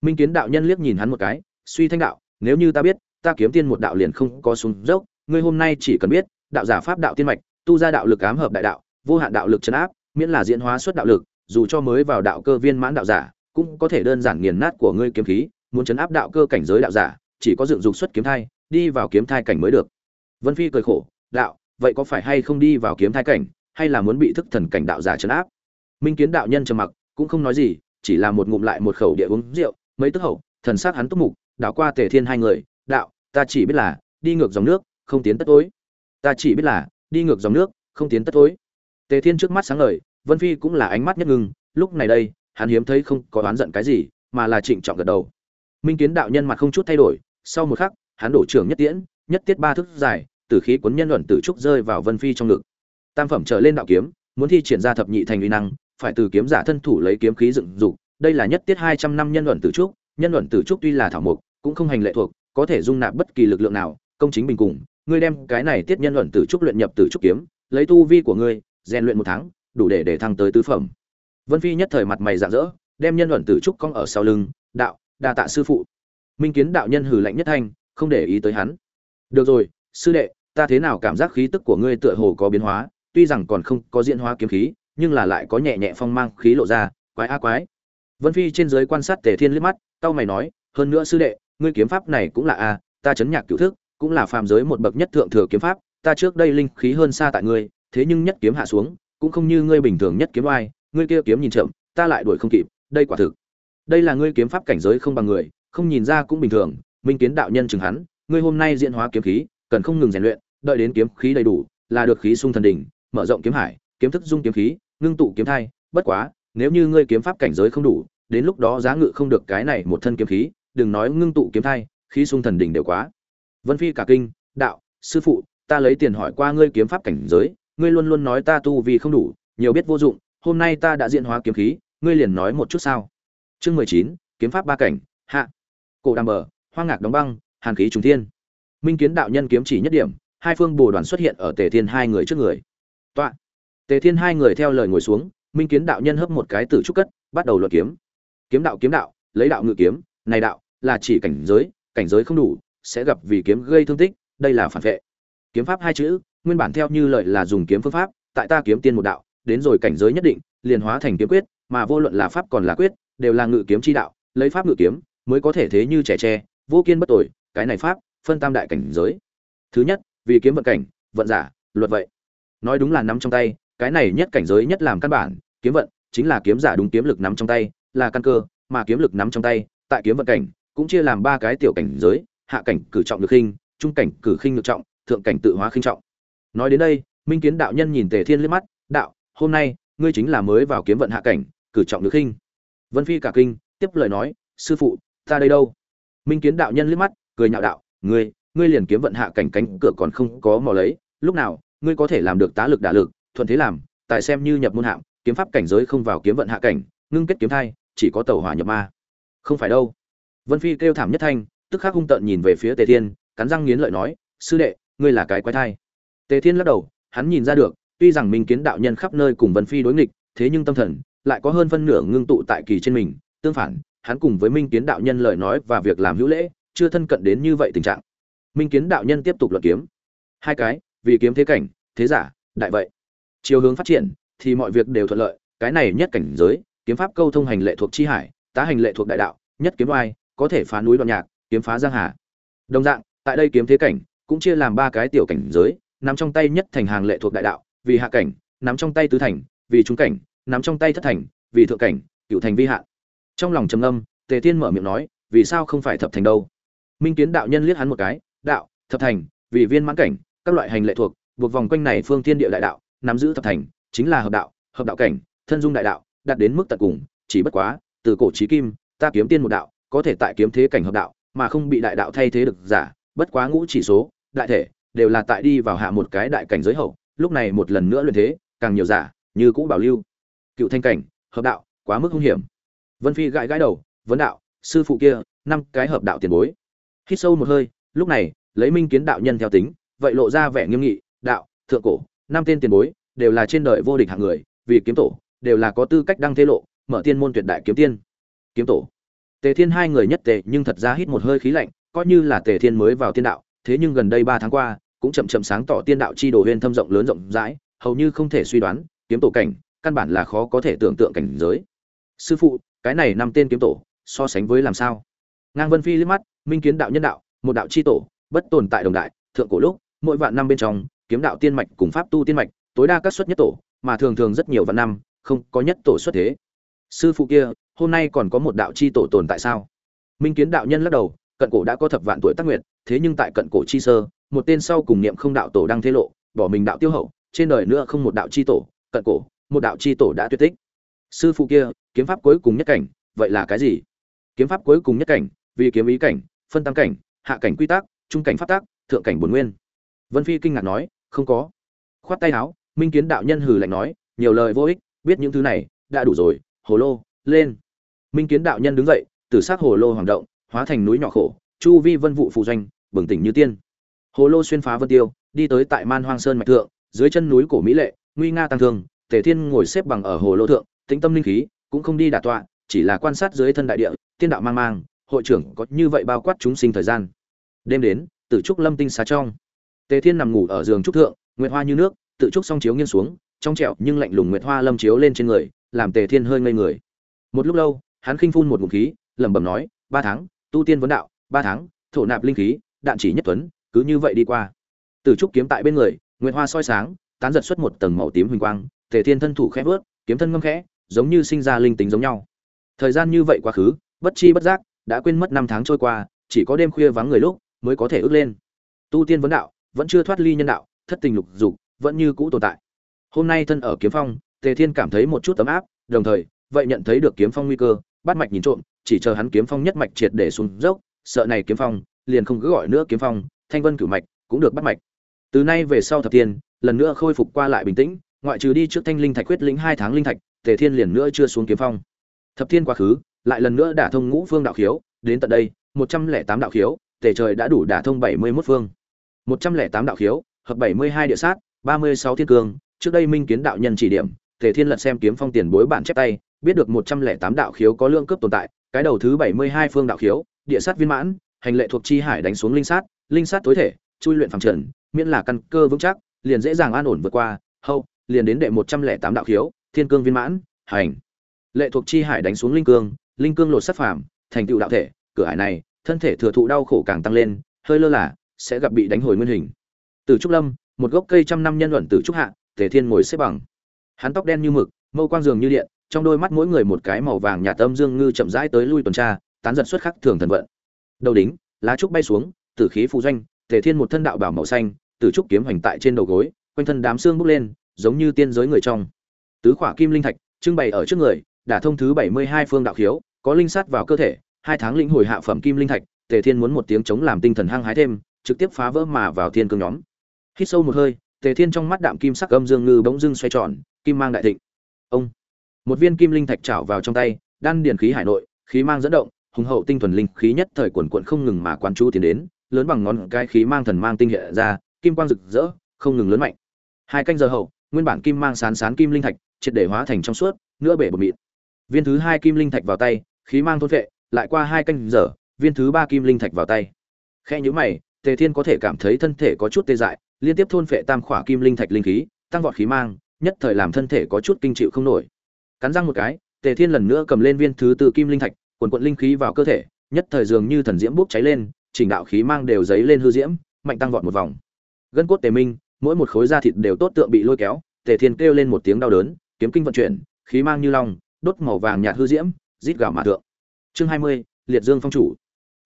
Minh kiến đạo nhân liếc nhìn hắn một cái, suy thanh đạo, nếu như ta biết, ta kiếm tiên một đạo liền không có súng dốc, ngươi hôm nay chỉ cần biết, đạo giả pháp đạo tiên mạch, tu ra đạo lực ám hợp đại đạo, vô hạn đạo lực chấn áp, miễn là diễn hóa xuất đạo lực, dù cho mới vào đạo cơ viên mãn đạo giả, cũng có thể đơn giản nghiền nát của ngươi kiếm khí muốn chấn áp đạo cơ cảnh giới đạo giả, chỉ có dựng dục xuất kiếm thai, đi vào kiếm thai cảnh mới được. Vân phi cười khổ, đạo, vậy có phải hay không đi vào kiếm thai cảnh, hay là muốn bị thức thần cảnh đạo giả chấn áp? Minh kiến đạo nhân trầm mặc, cũng không nói gì, chỉ là một ngụm lại một khẩu địa uống rượu, mấy tức hậu, thần sát hắn túc mục đảo qua tề thiên hai người, đạo, ta chỉ biết là, đi ngược dòng nước, không tiến tất tối ta chỉ biết là, đi ngược dòng nước, không tiến tất tối tề thiên trước mắt sáng ngời, vân phi cũng là ánh mắt nhất ngưng, lúc này đây, hắn hiếm thấy không có oán giận cái gì, mà là trịnh trọng gật đầu minh kiến đạo nhân mặt không chút thay đổi, sau một khắc, hắn đổ trưởng nhất tiễn, nhất tiết ba thức dài, tử khí cuốn nhân luận tử trúc rơi vào vân phi trong ngực. Tam phẩm trở lên đạo kiếm, muốn thi triển ra thập nhị thành uy năng, phải từ kiếm giả thân thủ lấy kiếm khí dựng dục, đây là nhất tiết hai trăm năm nhân luận tử trúc, nhân luận tử trúc tuy là thảo mục cũng không hành lệ thuộc, có thể dung nạp bất kỳ lực lượng nào, công chính bình cùng, ngươi đem cái này tiết nhân luận tử trúc luyện nhập tử trúc kiếm, lấy tu vi của ngươi, rèn luyện một tháng, đủ để để thăng tới tứ phẩm. Vân phi nhất thời mặt mày rạng rỡ, đem nhân luận tử trúc cong ở sau lưng, đạo đa tạ sư phụ. Minh kiến đạo nhân hử lạnh nhất thanh, không để ý tới hắn. Được rồi, sư đệ, ta thế nào cảm giác khí tức của ngươi tựa hồ có biến hóa? Tuy rằng còn không có diễn hóa kiếm khí, nhưng là lại có nhẹ nhẹ phong mang khí lộ ra, quái a quái. Vân phi trên giới quan sát tề thiên liếc mắt tao mày nói, hơn nữa sư đệ, ngươi kiếm pháp này cũng là a, ta chấn nhạc cửu thức, cũng là phàm giới một bậc nhất thượng thừa kiếm pháp, ta trước đây linh khí hơn xa tại ngươi, thế nhưng nhất kiếm hạ xuống, cũng không như ngươi bình thường nhất kiếm oai, ngươi kia kiếm nhìn chậm, ta lại đuổi không kịp, đây quả thực đây là ngươi kiếm pháp cảnh giới không bằng người, không nhìn ra cũng bình thường, minh kiến đạo nhân chừng hắn, ngươi hôm nay diễn hóa kiếm khí, cần không ngừng rèn luyện, đợi đến kiếm khí đầy đủ, là được khí sung thần đỉnh, mở rộng kiếm hải, kiếm thức dung kiếm khí, ngưng tụ kiếm thai, bất quá, nếu như ngươi kiếm pháp cảnh giới không đủ, đến lúc đó giá ngự không được cái này một thân kiếm khí, đừng nói ngưng tụ kiếm thai, khí sung thần đỉnh đều quá. Vân phi cả kinh, đạo, sư phụ, ta lấy tiền hỏi qua ngươi kiếm pháp cảnh giới, ngươi luôn luôn nói ta tu vì không đủ, nhiều biết vô dụng, hôm nay ta đã diễn hóa kiếm khí, ngươi liền nói một chút sao? Chương mười chín, kiếm pháp ba cảnh, hạ. Cổ đàm bờ, hoang ngạc đóng băng, hàn khí trùng thiên. Minh kiến đạo nhân kiếm chỉ nhất điểm, hai phương bồ đoàn xuất hiện ở tề thiên hai người trước người. Tọa tề thiên hai người theo lời ngồi xuống, minh kiến đạo nhân hấp một cái tử trúc cất, bắt đầu luận kiếm. Kiếm đạo kiếm đạo, lấy đạo ngự kiếm, này đạo là chỉ cảnh giới cảnh giới không đủ, sẽ gặp vì kiếm gây thương tích, đây là phản vệ. Kiếm pháp hai chữ, nguyên bản theo như lợi là dùng kiếm phương pháp, tại ta kiếm tiên một đạo, đến rồi cảnh giới nhất định, liền hóa thành kiếm quyết, mà vô luận là pháp còn là quyết đều là ngự kiếm chi đạo lấy pháp ngự kiếm mới có thể thế như trẻ tre vô kiên bất tồi, cái này pháp phân tam đại cảnh giới. Thứ nhất vì kiếm vận cảnh vận giả luật vậy. Nói đúng là nắm trong tay cái này nhất cảnh giới nhất làm căn bản kiếm vận chính là kiếm giả đúng kiếm lực nắm trong tay là căn cơ mà kiếm lực nắm trong tay tại kiếm vận cảnh cũng chia làm ba cái tiểu cảnh giới hạ cảnh cử trọng được khinh trung cảnh cử khinh được trọng thượng cảnh tự hóa khinh trọng. Nói đến đây minh kiến đạo nhân nhìn tề thiên liếc mắt đạo hôm nay ngươi chính là mới vào kiếm vận hạ cảnh cử trọng được khinh vân phi cả kinh, tiếp lời nói, sư phụ, ta đây đâu? Minh kiến đạo nhân liếc mắt, cười nhạo đạo, ngươi ngươi liền kiếm vận hạ cảnh cánh cửa còn không có mò lấy, lúc nào, ngươi có thể làm được tá lực đả lực, thuận thế làm tại xem như nhập môn hạng, kiếm pháp cảnh giới không vào kiếm vận hạ cảnh, ngưng kết kiếm thai, chỉ có tàu hỏa nhập ma. Không phải đâu. Vân phi kêu thảm nhất thanh, tức khắc hung tợn nhìn về phía tề thiên, cắn răng nghiến lợi nói, sư đệ, ngươi là cái quái thai. Tề thiên lắc đầu, hắn nhìn ra được, tuy rằng minh kiến đạo nhân khắp nơi cùng vân phi đối nghịch, thế nhưng tâm thần lại có hơn phân nửa ngưng tụ tại kỳ trên mình, tương phản, hắn cùng với minh kiến đạo nhân lời nói và việc làm hữu lễ, chưa thân cận đến như vậy tình trạng. Minh kiến đạo nhân tiếp tục luận kiếm. Hai cái, vì kiếm thế cảnh, thế giả, đại vậy. Chiều hướng phát triển, thì mọi việc đều thuận lợi, cái này nhất cảnh giới, kiếm pháp câu thông hành lệ thuộc chi hải, tá hành lệ thuộc đại đạo, nhất kiếm oai, có thể phá núi đoạn nhạc, kiếm phá giang hà. Đồng dạng, tại đây kiếm thế cảnh, cũng chia làm ba cái tiểu cảnh giới, nằm trong tay nhất thành hàng lệ thuộc đại đạo, vì hạ cảnh, nằm trong tay tứ thành, vì trung cảnh nắm trong tay thất thành, vì thượng cảnh, cựu thành vi hạ trong lòng trầm âm tề thiên mở miệng nói, vì sao không phải thập thành đâu? Minh kiến đạo nhân liếc hắn một cái, đạo, thập thành, vì viên mãn cảnh, các loại hành lệ thuộc, buộc vòng quanh này phương thiên địa đại đạo, nắm giữ thập thành, chính là hợp đạo hợp đạo cảnh, thân dung đại đạo, đạt đến mức tận cùng, chỉ bất quá, từ cổ chí kim, ta kiếm tiên một đạo, có thể tại kiếm thế cảnh hợp đạo, mà không bị đại đạo thay thế được giả, bất quá ngũ chỉ số, đại thể, đều là tại đi vào hạ một cái đại cảnh giới hậu, lúc này một lần nữa luyện thế, càng nhiều giả, như cũ bảo lưu cựu thanh cảnh, hợp đạo, quá mức hung hiểm. Vân phi gãi gãi đầu, vấn đạo, sư phụ kia, năm cái hợp đạo tiền bối. Hít sâu một hơi, lúc này, lấy minh kiến đạo nhân theo tính, vậy lộ ra vẻ nghiêm nghị, đạo, thượng cổ, năm tên tiền bối, đều là trên đời vô địch hạng người, vì kiếm tổ, đều là có tư cách đăng thế lộ, mở tiên môn tuyệt đại kiếm tiên. Kiếm tổ. Tề thiên hai người nhất tề, nhưng thật ra hít một hơi khí lạnh, coi như là tề thiên mới vào tiên đạo, thế nhưng gần đây ba tháng qua, cũng chậm chậm sáng tỏ tiên đạo chi đồ huyên thâm rộng lớn rộng rãi, hầu như không thể suy đoán, kiếm tổ cảnh căn bản là khó có thể tưởng tượng cảnh giới. Sư phụ, cái này năm tên kiếm tổ, so sánh với làm sao? Ngang vân phi liếc mắt, minh kiến đạo nhân đạo, một đạo chi tổ, bất tồn tại đồng đại, thượng cổ lúc, mỗi vạn năm bên trong, kiếm đạo tiên mạch cùng pháp tu tiên mạch, tối đa các xuất nhất tổ, mà thường thường rất nhiều vạn năm, không có nhất tổ xuất thế. Sư phụ kia, hôm nay còn có một đạo chi tổ tồn tại sao? Minh kiến đạo nhân lắc đầu, cận cổ đã có thập vạn tuổi tác nguyệt, thế nhưng tại cận cổ chi sơ, một tên sau cùng niệm không đạo tổ đang thế lộ, bỏ mình đạo tiêu hậu, trên đời nữa không một đạo chi tổ, cận cổ một đạo chi tổ đã tuyệt tích. Sư phụ kia, kiếm pháp cuối cùng nhất cảnh, vậy là cái gì? Kiếm pháp cuối cùng nhất cảnh, vì kiếm ý cảnh, phân tăng cảnh, hạ cảnh quy tắc, trung cảnh pháp tác thượng cảnh bổn nguyên. Vân phi kinh ngạc nói, không có. Khoát tay áo, minh kiến đạo nhân hừ lạnh nói, nhiều lời vô ích, biết những thứ này, đã đủ rồi, hồ lô, lên. Minh kiến đạo nhân đứng dậy từ sát hồ lô hoàng động, hóa thành núi nhỏ khổ, chu vi vân vụ phù doanh, bừng tỉnh như tiên. Hồ lô xuyên phá vân tiêu, đi tới tại man hoang sơn mạch thượng, dưới chân núi cổ mỹ lệ, nguy nga tăng thương tề thiên ngồi xếp bằng ở hồ lô thượng tĩnh tâm linh khí cũng không đi đả tọa chỉ là quan sát dưới thân đại địa tiên đạo mang mang hội trưởng có như vậy bao quát chúng sinh thời gian. Đêm đến tử trúc lâm tinh xá trong. Tề thiên nằm ngủ ở giường trúc thượng nguyệt hoa như nước tự trúc song chiếu nghiêng xuống trong trẻo nhưng lạnh lùng nguyệt hoa lâm chiếu lên trên người làm tề thiên hơi ngây người. Một lúc lâu hắn khinh phun một ngụm khí lẩm bẩm nói ba tháng tu tiên vấn đạo ba tháng thổ nạp linh khí đạn chỉ nhất tuấn cứ như vậy đi qua. Tử trúc kiếm tại bên người, nguyệt hoa soi sáng, tán giật xuất một tầng màu tím huỳnh quang, Tề Thiên thân thủ khẽ vớt, kiếm thân ngâm khẽ, giống như sinh ra linh tính giống nhau. Thời gian như vậy quá khứ, bất chi bất giác, đã quên mất năm tháng trôi qua, chỉ có đêm khuya vắng người lúc mới có thể ước lên. Tu tiên vấn đạo, vẫn chưa thoát ly nhân đạo, thất tình lục dục, vẫn như cũ tồn tại. Hôm nay thân ở kiếm phong, Tề Thiên cảm thấy một chút tấm áp, đồng thời, vậy nhận thấy được kiếm phong nguy cơ, bắt mạch nhìn trộm, chỉ chờ hắn kiếm phong nhất mạch triệt để xuống dốc, sợ này kiếm phong, liền không cứ gọi nữa kiếm phong, thanh vân cửu mạch cũng được bắt mạch. Từ nay về sau thập tiên, lần nữa khôi phục qua lại bình tĩnh, ngoại trừ đi trước thanh linh thạch quyết lĩnh hai tháng linh thạch, Tề Thiên liền nữa chưa xuống kiếm phong. Thập thiên quá khứ, lại lần nữa đả thông ngũ phương đạo khiếu, đến tận đây, một trăm lẻ tám đạo khiếu, Tề trời đã đủ đả thông bảy mươi mốt phương. một trăm lẻ tám đạo khiếu, hợp bảy mươi hai địa sát, ba mươi sáu thiên cương, trước đây Minh Kiến đạo nhân chỉ điểm, Tề Thiên lật xem kiếm phong tiền bối bản chép tay, biết được một trăm lẻ tám đạo khiếu có lượng cấp tồn tại, cái đầu thứ bảy mươi hai phương đạo khiếu, địa sát viên mãn, hành lệ thuộc chi hải đánh xuống linh sát, linh sát tối thể, chui luyện phàm trần, miễn là căn cơ vững chắc, liền dễ dàng an ổn vượt qua, hậu, liền đến đệ một trăm lẻ tám đạo khiếu, thiên cương viên mãn, hành. Lệ thuộc chi hải đánh xuống linh cương, linh cương lột sát phàm, thành tựu đạo thể, cửa hải này, thân thể thừa thụ đau khổ càng tăng lên, hơi lơ là, sẽ gặp bị đánh hồi nguyên hình. Từ trúc lâm, một gốc cây trăm năm nhân luận từ trúc hạ, Tề Thiên ngồi xếp bằng. Hắn tóc đen như mực, mâu quang dường như điện, trong đôi mắt mỗi người một cái màu vàng nhạt tâm dương ngư chậm rãi tới lui tuần tra, tán giật xuất khắc thường thần vận. Đầu đính, lá trúc bay xuống, tử khí phù doanh, Tề Thiên một thân đạo bảo màu xanh, tử trúc kiếm hành tại trên đầu gối, quanh thân đám xương bốc lên, giống như tiên giới người trong. Tứ khỏa kim linh thạch trưng bày ở trước người, đả thông thứ bảy mươi hai phương đạo khiếu, có linh sát vào cơ thể, hai tháng lĩnh hồi hạ phẩm kim linh thạch, Tề Thiên muốn một tiếng chống làm tinh thần hăng hái thêm, trực tiếp phá vỡ mà vào thiên cương nhóm. Hít sâu một hơi, Tề Thiên trong mắt đạm kim sắc âm dương ngư bỗng dưng xoay tròn, kim mang đại thịnh. Ông, một viên kim linh thạch chảo vào trong tay, đan điền khí hải nội, khí mang dẫn động, hùng hậu tinh thuần linh khí nhất thời cuồn cuộn không ngừng mà quan chú tiến đến, lớn bằng ngón cái khí mang thần mang tinh hiện ra, kim quang rực rỡ, không ngừng lớn mạnh. Hai canh giờ hậu, nguyên bản kim mang sán sán kim linh thạch, triệt để hóa thành trong suốt, nửa bể bột mịn. Viên thứ hai kim linh thạch vào tay, khí mang thôn vệ, lại qua hai canh giờ, viên thứ ba kim linh thạch vào tay. Khe nhíu mày, Tề Thiên có thể cảm thấy thân thể có chút tê dại, liên tiếp thôn phệ tam khỏa kim linh thạch linh khí, tăng vọt khí mang, nhất thời làm thân thể có chút kinh chịu không nổi. Cắn răng một cái, Tề Thiên lần nữa cầm lên viên thứ tư kim linh thạch, cuộn cuộn linh khí vào cơ thể, nhất thời dường như thần diễm bốc cháy lên, chỉnh đạo khí mang đều dấy lên hư diễm, mạnh tăng vọt một vòng. Gân cốt Tề Minh, mỗi một khối da thịt đều tốt tượng bị lôi kéo, Tề Thiên kêu lên một tiếng đau đớn, kiếm kinh vận chuyển, khí mang như long, đốt màu vàng nhạt hư diễm, rít gào mà thượng. Chương 20, Liệt Dương phong chủ.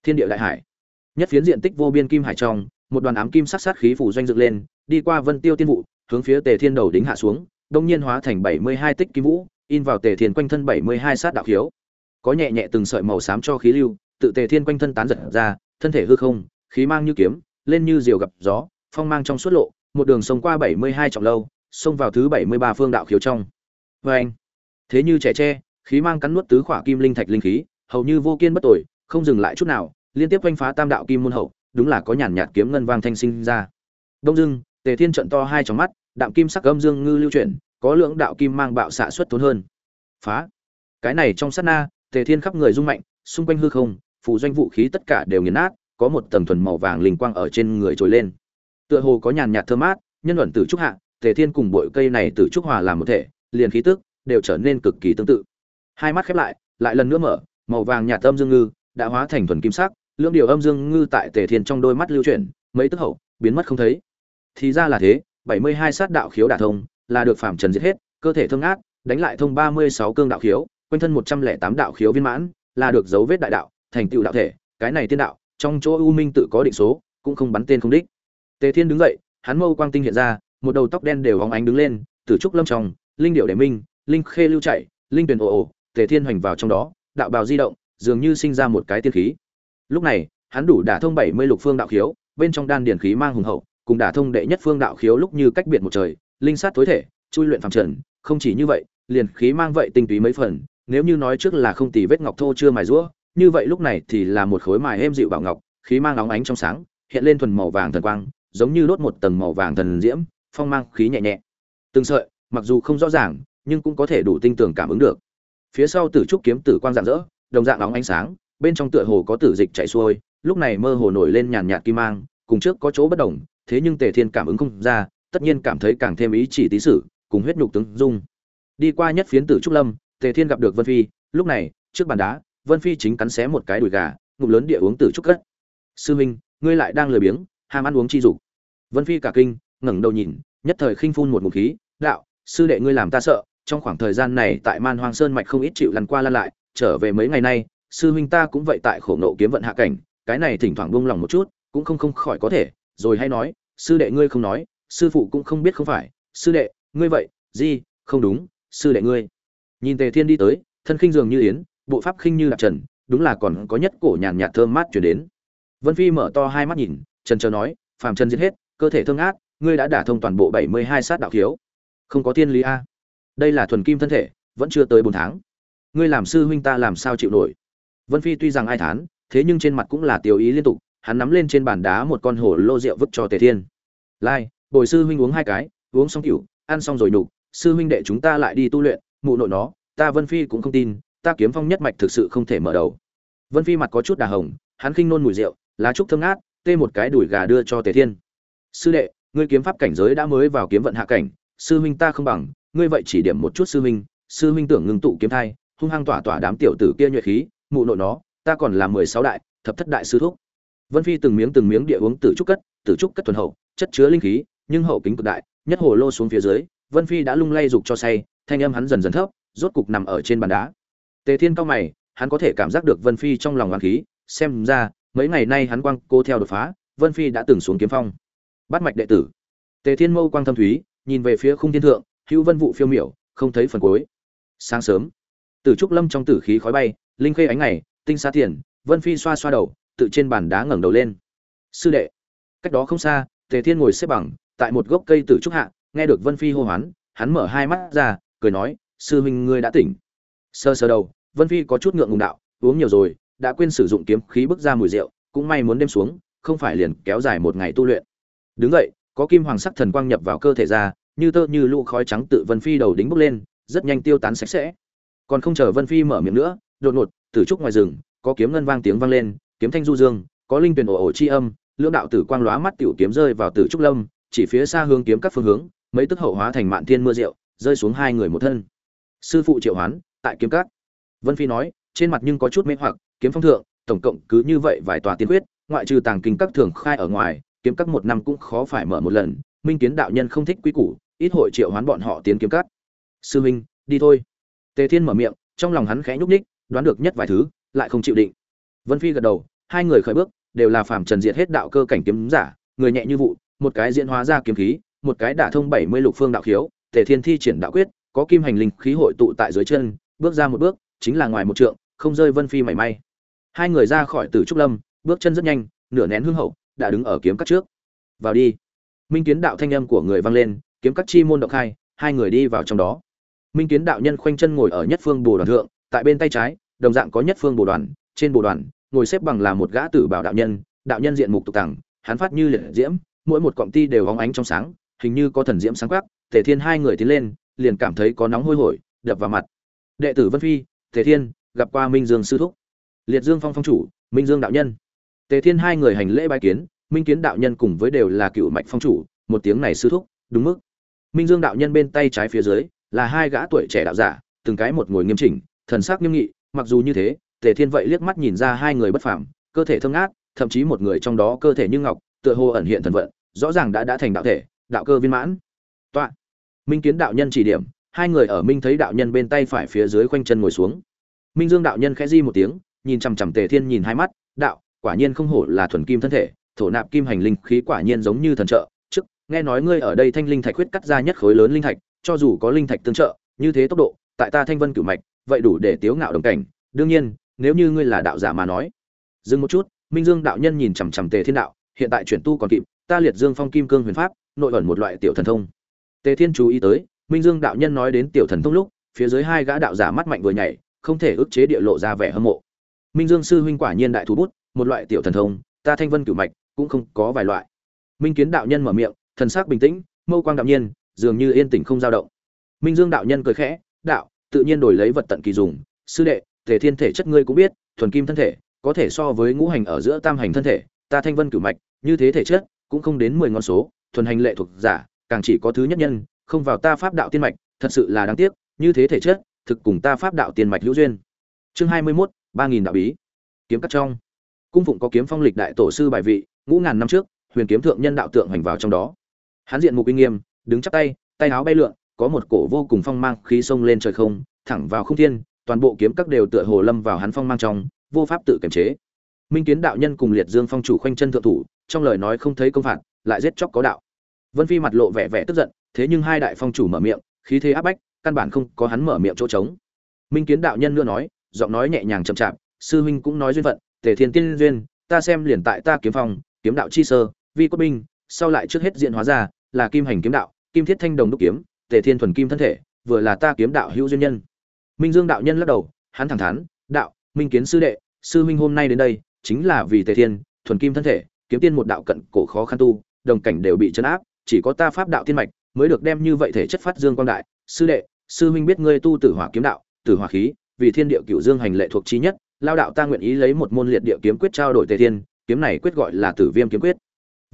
Thiên địa đại hải. Nhất phiến diện tích vô biên kim hải trong, một đoàn ám kim sắc sát khí phủ doanh dựng lên, đi qua Vân Tiêu Tiên vụ, hướng phía Tề Thiên đầu đính hạ xuống, đông nhiên hóa thành 72 tích kim vũ, in vào Tề Thiên quanh thân 72 sát đạo khiếu. Có nhẹ nhẹ từng sợi màu xám cho khí lưu, tự Tề Thiên quanh thân tán giật ra, thân thể hư không, khí mang như kiếm, lên như diều gặp gió, phong mang trong suốt lộ, một đường sông qua 72 trọng lâu, xông vào thứ 73 phương đạo khiếu trong. Oeng! Thế như trẻ tre, khí mang cắn nuốt tứ khỏa kim linh thạch linh khí, hầu như vô kiên bất tồi, không dừng lại chút nào, liên tiếp quanh phá tam đạo kim môn hậu, đúng là có nhàn nhạt kiếm ngân vang thanh sinh ra. Đông dương, Tề Thiên trận to hai tròng mắt, đạm kim sắc âm dương ngư lưu chuyển, có lượng đạo kim mang bạo xạ xuất tốn hơn. Phá! Cái này trong sát na, Tề Thiên khắp người rung mạnh, xung quanh hư không, phù doanh vũ khí tất cả đều nghiền nát, có một tầng thuần màu vàng linh quang ở trên người trồi lên. Tựa hồ có nhàn nhạt thơm mát, nhân luận tử trúc hạ, Tề Thiên cùng bội cây này tử trúc hòa làm một thể, liền khí tức đều trở nên cực kỳ tương tự. Hai mắt khép lại, lại lần nữa mở, màu vàng nhạt âm dương ngư đã hóa thành thuần kim sắc, lưỡng điều âm dương ngư tại Tề Thiên trong đôi mắt lưu chuyển, mấy tức hậu, biến mất không thấy. Thì ra là thế, 72 sát đạo khiếu đả thông, là được phạm trần giết hết, cơ thể thương ác, đánh lại thông 36 cương đạo khiếu, quanh thân 108 đạo khiếu viên mãn, là được dấu vết đại đạo, thành tựu đạo thể, cái này tiên đạo, trong chỗ u minh tự có định số, cũng không bắn tên không đích. Tề Thiên đứng dậy, hắn mâu quang tinh hiện ra, một đầu tóc đen đều óng ánh đứng lên, tử trúc lâm trong, linh điệu để minh, linh khê lưu chạy, linh truyền ồ ồ, Tề Thiên hoành vào trong đó, đạo bào di động, dường như sinh ra một cái tiên khí. Lúc này, hắn đủ đả thông 70 lục phương đạo khiếu, bên trong đan điển khí mang hùng hậu, cùng đả thông đệ nhất phương đạo khiếu lúc như cách biệt một trời, linh sát tối thể, chui luyện phàm trần, không chỉ như vậy, liền khí mang vậy tinh túy mấy phần, nếu như nói trước là không tì vết ngọc thô chưa mài rũa, như vậy lúc này thì là một khối mài êm dịu bảo ngọc, khí mang nóng ánh trong sáng, hiện lên thuần màu vàng thần quang, giống như đốt một tầng màu vàng thần diễm, phong mang khí nhẹ nhẹ. Từng sợi, mặc dù không rõ ràng, nhưng cũng có thể đủ tinh tường cảm ứng được. Phía sau Tử trúc kiếm tử quang rạng rỡ, đồng dạng nóng ánh sáng, bên trong tựa hồ có tử dịch chảy xuôi, lúc này mơ hồ nổi lên nhàn nhạt kim mang, cùng trước có chỗ bất đồng, thế nhưng Tề Thiên cảm ứng không ra, tất nhiên cảm thấy càng thêm ý chỉ tí sử, cùng huyết nhục tướng dung. Đi qua nhất phiến tử trúc lâm, Tề Thiên gặp được Vân Phi, lúc này, trước bàn đá, Vân Phi chính cắn xé một cái đùi gà, ngụm lớn địa uống tử trúc cất. "Sư huynh, ngươi lại đang lười biếng, ham ăn uống chi dục." Vân phi cả kinh, ngẩng đầu nhìn, nhất thời khinh phun một ngụm khí, đạo, sư đệ ngươi làm ta sợ, trong khoảng thời gian này tại man hoang sơn mạch không ít chịu lăn qua lăn lại, trở về mấy ngày nay, sư huynh ta cũng vậy tại khổ nộ kiếm vận hạ cảnh, cái này thỉnh thoảng buông lòng một chút, cũng không không khỏi có thể, rồi hay nói, sư đệ ngươi không nói, sư phụ cũng không biết không phải, sư đệ, ngươi vậy gì không đúng, sư đệ ngươi. Nhìn tề thiên đi tới, thân khinh dường như yến, bộ pháp khinh như đạp trần, đúng là còn có nhất cổ nhàn nhạt thơm mát truyền đến. Vân phi mở to hai mắt nhìn, trần chờ nói, phàm trần giết hết cơ thể thương ác ngươi đã đả thông toàn bộ bảy mươi hai sát đạo khiếu. Không có tiên lý a. Đây là thuần kim thân thể, vẫn chưa tới bốn tháng. Ngươi làm sư huynh ta làm sao chịu nổi? Vân phi tuy rằng ai thán, thế nhưng trên mặt cũng là tiêu ý liên tục, hắn nắm lên trên bàn đá một con hổ lô rượu vứt cho tề thiên. Lai, bồi sư huynh uống hai cái, uống xong cựu ăn xong rồi nhục, sư huynh đệ chúng ta lại đi tu luyện, mụ nội nó, ta vân phi cũng không tin, ta kiếm phong nhất mạch thực sự không thể mở đầu. Vân phi mặt có chút đà hồng, hắn khinh nôn mùi rượu, lá trúc thơm ngát, tê một cái đùi gà đưa cho tề thiên sư đệ, ngươi kiếm pháp cảnh giới đã mới vào kiếm vận hạ cảnh, sư huynh ta không bằng, ngươi vậy chỉ điểm một chút sư huynh sư huynh tưởng ngưng tụ kiếm thai, hung hăng tỏa tỏa đám tiểu tử kia nhuệ khí, mụ nội nó, ta còn là mười sáu đại, thập thất đại sư thúc. Vân phi từng miếng từng miếng địa uống tử trúc cất, tử trúc cất thuần hậu, chất chứa linh khí, nhưng hậu kính cực đại, nhất hồ lô xuống phía dưới, vân phi đã lung lay dục cho say, thanh âm hắn dần dần thấp, rốt cục nằm ở trên bàn đá. Tề thiên cao mày, hắn có thể cảm giác được vân phi trong lòng oán khí, xem ra, mấy ngày nay hắn quăng cô theo đột phá, vân phi đã từng xuống kiếm phong bắt mạch đệ tử. Tề thiên mâu quang thâm thúy, nhìn về phía khung thiên thượng, hữu vân vụ phiêu miểu, không thấy phần cuối. Sáng sớm, tử trúc lâm trong tử khí khói bay, linh khê ánh ngày, tinh xa tiền, vân phi xoa xoa đầu, tự trên bàn đá ngẩng đầu lên. Sư đệ, cách đó không xa, tề thiên ngồi xếp bằng, tại một gốc cây tử trúc hạ, nghe được vân phi hô hoán, hắn mở hai mắt ra, cười nói, sư huynh ngươi đã tỉnh. Sơ sơ đầu, vân phi có chút ngượng ngùng đạo, uống nhiều rồi, đã quên sử dụng kiếm khí bức ra mùi rượu, cũng may muốn đêm xuống, không phải liền kéo dài một ngày tu luyện đứng vậy có kim hoàng sắc thần quang nhập vào cơ thể ra, như tơ như lũ khói trắng tự vân phi đầu đính bốc lên, rất nhanh tiêu tán sạch sẽ. Còn không chờ vân phi mở miệng nữa, đột ngột tử trúc ngoài rừng, có kiếm ngân vang tiếng vang lên, kiếm thanh du dương, có linh tuyển ồ ồ chi âm, lưỡng đạo tử quang lóa mắt tiểu kiếm rơi vào tử trúc lâm, chỉ phía xa hướng kiếm các phương hướng, mấy tức hậu hóa thành mạn thiên mưa rượu, rơi xuống hai người một thân. Sư phụ triệu hoán, tại kiếm các. Vân phi nói, trên mặt nhưng có chút mê hoặc, kiếm phong thượng, tổng cộng cứ như vậy vài tòa tiên quyết, ngoại trừ tàng kinh các thường khai ở ngoài kiếm các một năm cũng khó phải mở một lần, minh kiến đạo nhân không thích quý củ, ít hội triệu hoán bọn họ tiến kiếm các. Sư minh, đi thôi. Tề thiên mở miệng, trong lòng hắn khẽ nhúc ních đoán được nhất vài thứ, lại không chịu định. Vân phi gật đầu, hai người khởi bước, đều là phàm trần diệt hết đạo cơ cảnh kiếm giả, người nhẹ như vụ, một cái diễn hóa ra kiếm khí, một cái đả thông bảy mươi lục phương đạo khiếu, tề thiên thi triển đạo quyết, có kim hành linh khí hội tụ tại dưới chân, bước ra một bước, chính là ngoài một trượng, không rơi vân phi mảy may. Hai người ra khỏi tử trúc lâm, bước chân rất nhanh, nửa nén hương hậu đã đứng ở kiếm cắt trước. Vào đi. Minh kiến đạo thanh âm của người vang lên, kiếm cắt chi môn động khai, hai người đi vào trong đó. Minh kiến đạo nhân khoanh chân ngồi ở nhất phương bồ đoàn thượng, tại bên tay trái, đồng dạng có nhất phương bồ đoàn, trên bồ đoàn, ngồi xếp bằng là một gã tử bảo đạo nhân đạo nhân diện mục tục tẳng, hắn phát như liệt diễm, mỗi một cọng ti đều hóng ánh trong sáng, hình như có thần diễm sáng quắc, tề thiên hai người tiến lên, liền cảm thấy có nóng hôi hổi, đập vào mặt. Đệ tử vân phi, tề thiên, gặp qua minh dương sư thúc. Liệt dương phong phong chủ, minh dương đạo nhân tề thiên hai người hành lễ bái kiến, minh kiến đạo nhân cùng với đều là cựu mạch phong chủ, một tiếng này sư thúc, đúng mức. Minh dương đạo nhân bên tay trái phía dưới, là hai gã tuổi trẻ đạo giả, từng cái một ngồi nghiêm chỉnh, thần sắc nghiêm nghị, mặc dù như thế, tề thiên vậy liếc mắt nhìn ra hai người bất phàm, cơ thể thơm ngát, thậm chí một người trong đó cơ thể như ngọc, tựa hồ ẩn hiện thần vận, rõ ràng đã đã thành đạo thể, đạo cơ viên mãn. Tọa minh kiến đạo nhân chỉ điểm, hai người ở minh thấy đạo nhân bên tay phải phía dưới khoanh chân ngồi xuống. Minh dương đạo nhân khẽ di một tiếng, nhìn chằm chằm tề thiên nhìn hai mắt, đạo quả nhiên không hổ là thuần kim thân thể, thổ nạp kim hành linh khí quả nhiên giống như thần trợ. Trước, nghe nói ngươi ở đây thanh linh thạch huyết cắt ra nhất khối lớn linh thạch, cho dù có linh thạch tương trợ, như thế tốc độ, tại ta thanh vân cửu mạch, vậy đủ để tiếu ngạo đồng cảnh. Đương nhiên, nếu như ngươi là đạo giả mà nói, dừng một chút, minh dương đạo nhân nhìn chằm chằm tề thiên đạo, hiện tại chuyển tu còn kịp, ta liệt dương phong kim cương huyền pháp, nội ẩn một loại tiểu thần thông. Tề thiên chú ý tới, minh dương đạo nhân nói đến tiểu thần thông lúc, phía dưới hai gã đạo giả mắt mạnh vừa nhảy, không thể ức chế địa lộ ra vẻ hâm mộ. Minh dương sư huynh quả nhiên đại thú bút một loại tiểu thần thông ta thanh vân cửu mạch cũng không có vài loại. Minh kiến đạo nhân mở miệng thần sắc bình tĩnh mâu quang đạm nhiên dường như yên tĩnh không dao động. Minh dương đạo nhân cười khẽ đạo tự nhiên đổi lấy vật tận kỳ dùng. Sư đệ thể thiên thể chất ngươi cũng biết thuần kim thân thể có thể so với ngũ hành ở giữa tam hành thân thể ta thanh vân cửu mạch như thế thể chất cũng không đến mười ngón số thuần hành lệ thuộc giả càng chỉ có thứ nhất nhân không vào ta pháp đạo tiên mạch thật sự là đáng tiếc như thế thể chất thực cùng ta pháp đạo tiên mạch hữu duyên. Chương hai mươi 21, ba nghìn đạo bí. Kiếm cắt trong cung phụng có kiếm phong lịch đại tổ sư bài vị, ngũ ngàn năm trước, huyền kiếm thượng nhân đạo tượng hành vào trong đó. Hắn diện mục uy nghiêm, đứng chắp tay tay áo bay lượn, có một cổ vô cùng phong mang khí sông lên trời không, thẳng vào không thiên, toàn bộ kiếm các đều tựa hồ lâm vào hắn phong mang trong, vô pháp tự kiềm chế. Minh kiến đạo nhân cùng liệt dương phong chủ khoanh chân thượng thủ, trong lời nói không thấy công phạt, lại giết chóc có đạo. Vân phi mặt lộ vẻ vẻ tức giận, thế nhưng hai đại phong chủ mở miệng, khí thế áp bách, căn bản không có hắn mở miệng chỗ trống. Minh kiến đạo nhân nữa nói, giọng nói nhẹ nhàng chậm chạp, sư huynh cũng nói duyên phận tề thiên tiên duyên, ta xem liền tại ta kiếm phong, kiếm đạo chi sơ, vi quốc binh, sau lại trước hết diện hóa ra, là kim hành kiếm đạo, kim thiết thanh đồng đúc kiếm, tề thiên thuần kim thân thể, vừa là ta kiếm đạo hữu duyên nhân. Minh dương đạo nhân lắc đầu, hắn thẳng thắn, đạo, minh kiến sư đệ, sư huynh hôm nay đến đây, chính là vì tề thiên, thuần kim thân thể, kiếm tiên một đạo cận cổ khó khăn tu, đồng cảnh đều bị chấn áp, chỉ có ta pháp đạo tiên mạch mới được đem như vậy thể chất phát dương quang đại. Sư đệ, sư huynh biết ngươi tu tử hỏa kiếm đạo, tử hỏa khí, vì thiên địa cửu dương hành lệ thuộc chi nhất lao đạo ta nguyện ý lấy một môn liệt địa kiếm quyết trao đổi tề thiên, kiếm này quyết gọi là tử viêm kiếm quyết.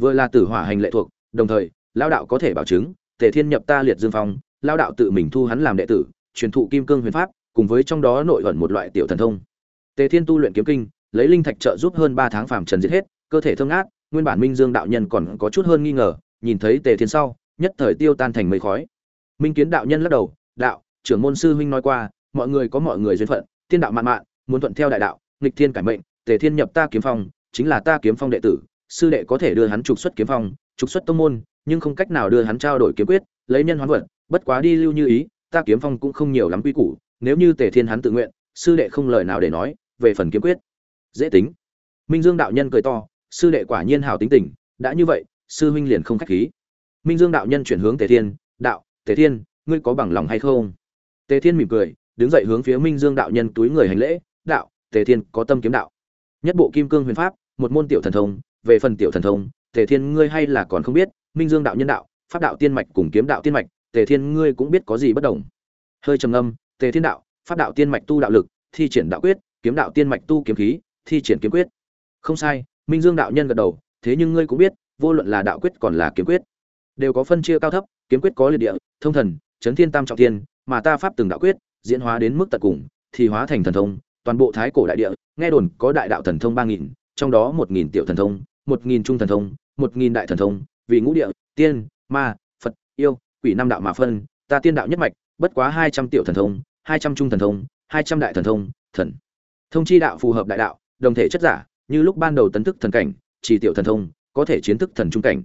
Vừa là tử hỏa hành lệ thuộc, đồng thời, lao đạo có thể bảo chứng, tề thiên nhập ta liệt dương phong, lao đạo tự mình thu hắn làm đệ tử, truyền thụ kim cương huyền pháp, cùng với trong đó nội ẩn một loại tiểu thần thông. Tề thiên tu luyện kiếm kinh, lấy linh thạch trợ giúp hơn ba tháng phàm trần giết hết, cơ thể thương ác nguyên bản minh dương đạo nhân còn có chút hơn nghi ngờ, nhìn thấy tề thiên sau, nhất thời tiêu tan thành mây khói. Minh kiến đạo nhân lắc đầu, đạo, trưởng môn sư huynh nói qua, mọi người có mọi người duyên phận, tiên đạo mạn mạn muốn thuận theo đại đạo, nghịch thiên cải mệnh, tề thiên nhập ta kiếm phong, chính là ta kiếm phong đệ tử, sư đệ có thể đưa hắn trục xuất kiếm phong, trục xuất tông môn, nhưng không cách nào đưa hắn trao đổi kiếm quyết, lấy nhân hoán vật, bất quá đi lưu như ý, ta kiếm phong cũng không nhiều lắm quy củ, nếu như tề thiên hắn tự nguyện, sư đệ không lời nào để nói, về phần kiếm quyết. Dễ tính. Minh dương đạo nhân cười to, sư đệ quả nhiên hào tính tình, đã như vậy, sư huynh liền không khách khí. Minh dương đạo nhân chuyển hướng tề thiên, đạo, tề thiên, ngươi có bằng lòng hay không? Tề thiên mỉm cười, đứng dậy hướng phía minh dương đạo nhân túi người hành lễ tề thiên có tâm kiếm đạo. Nhất bộ kim cương huyền pháp, một môn tiểu thần thông, về phần tiểu thần thông, tề thiên ngươi hay là còn không biết, minh dương đạo nhân đạo, pháp đạo tiên mạch cùng kiếm đạo tiên mạch, tề thiên ngươi cũng biết có gì bất đồng. Hơi trầm âm tề thiên đạo, pháp đạo tiên mạch tu đạo lực, thi triển đạo quyết, kiếm đạo tiên mạch tu kiếm khí, thi triển kiếm quyết. Không sai, minh dương đạo nhân gật đầu, thế nhưng ngươi cũng biết, vô luận là đạo quyết còn là kiếm quyết, đều có phân chia cao thấp, kiếm quyết có liệt địa, thông thần, chấn thiên tam trọng thiên, mà ta pháp từng đạo quyết, diễn hóa đến mức tận cùng, thì hóa thành thần thông toàn bộ thái cổ đại địa, nghe đồn có đại đạo thần thông ba nghìn, trong đó một nghìn tiểu thần thông, một nghìn trung thần thông, một nghìn đại thần thông, vì ngũ địa, tiên, ma, phật, yêu, quỷ năm đạo mà phân, ta tiên đạo nhất mạch, bất quá hai trăm tiểu thần thông, hai trăm trung thần thông, hai trăm đại thần thông thần. Thông chi đạo phù hợp đại đạo, đồng thể chất giả, như lúc ban đầu tấn thức thần cảnh, chỉ tiểu thần thông, có thể chiến thức thần trung cảnh.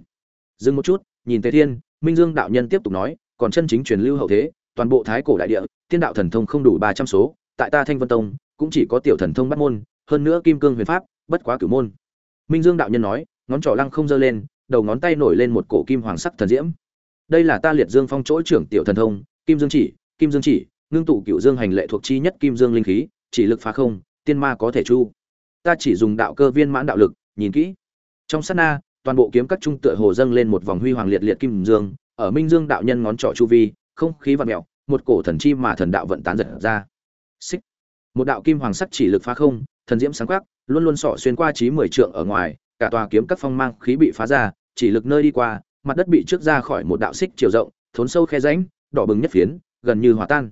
Dừng một chút, nhìn tề thiên, minh dương đạo nhân tiếp tục nói, còn chân chính truyền lưu hậu thế, toàn bộ thái cổ đại địa, tiên đạo thần thông không đủ ba trăm số, tại ta thanh vân tông cũng chỉ có tiểu thần thông bắt môn, hơn nữa kim cương huyền pháp, bất quá cửu môn. Minh dương đạo nhân nói, ngón trỏ lăng không giơ lên, đầu ngón tay nổi lên một cổ kim hoàng sắc thần diễm. Đây là ta liệt dương phong chỗ trưởng tiểu thần thông, kim dương chỉ, kim dương chỉ, ngưng tụ cựu dương hành lệ thuộc chi nhất kim dương linh khí, chỉ lực phá không, tiên ma có thể chu. Ta chỉ dùng đạo cơ viên mãn đạo lực, nhìn kỹ. Trong sát na, toàn bộ kiếm các trung tựa hồ dâng lên một vòng huy hoàng liệt liệt kim dương, ở minh dương đạo nhân ngón trỏ chu vi, không khí vặn mèo, một cổ thần chi mà thần đạo vận tán giật ra. Xích một đạo kim hoàng sắc chỉ lực phá không, thần diễm sáng quắc, luôn luôn sỏ xuyên qua trí mười trượng ở ngoài, cả tòa kiếm các phong mang khí bị phá ra, chỉ lực nơi đi qua, mặt đất bị trước ra khỏi một đạo xích chiều rộng, thốn sâu khe rãnh, đỏ bừng nhất phiến, gần như hòa tan.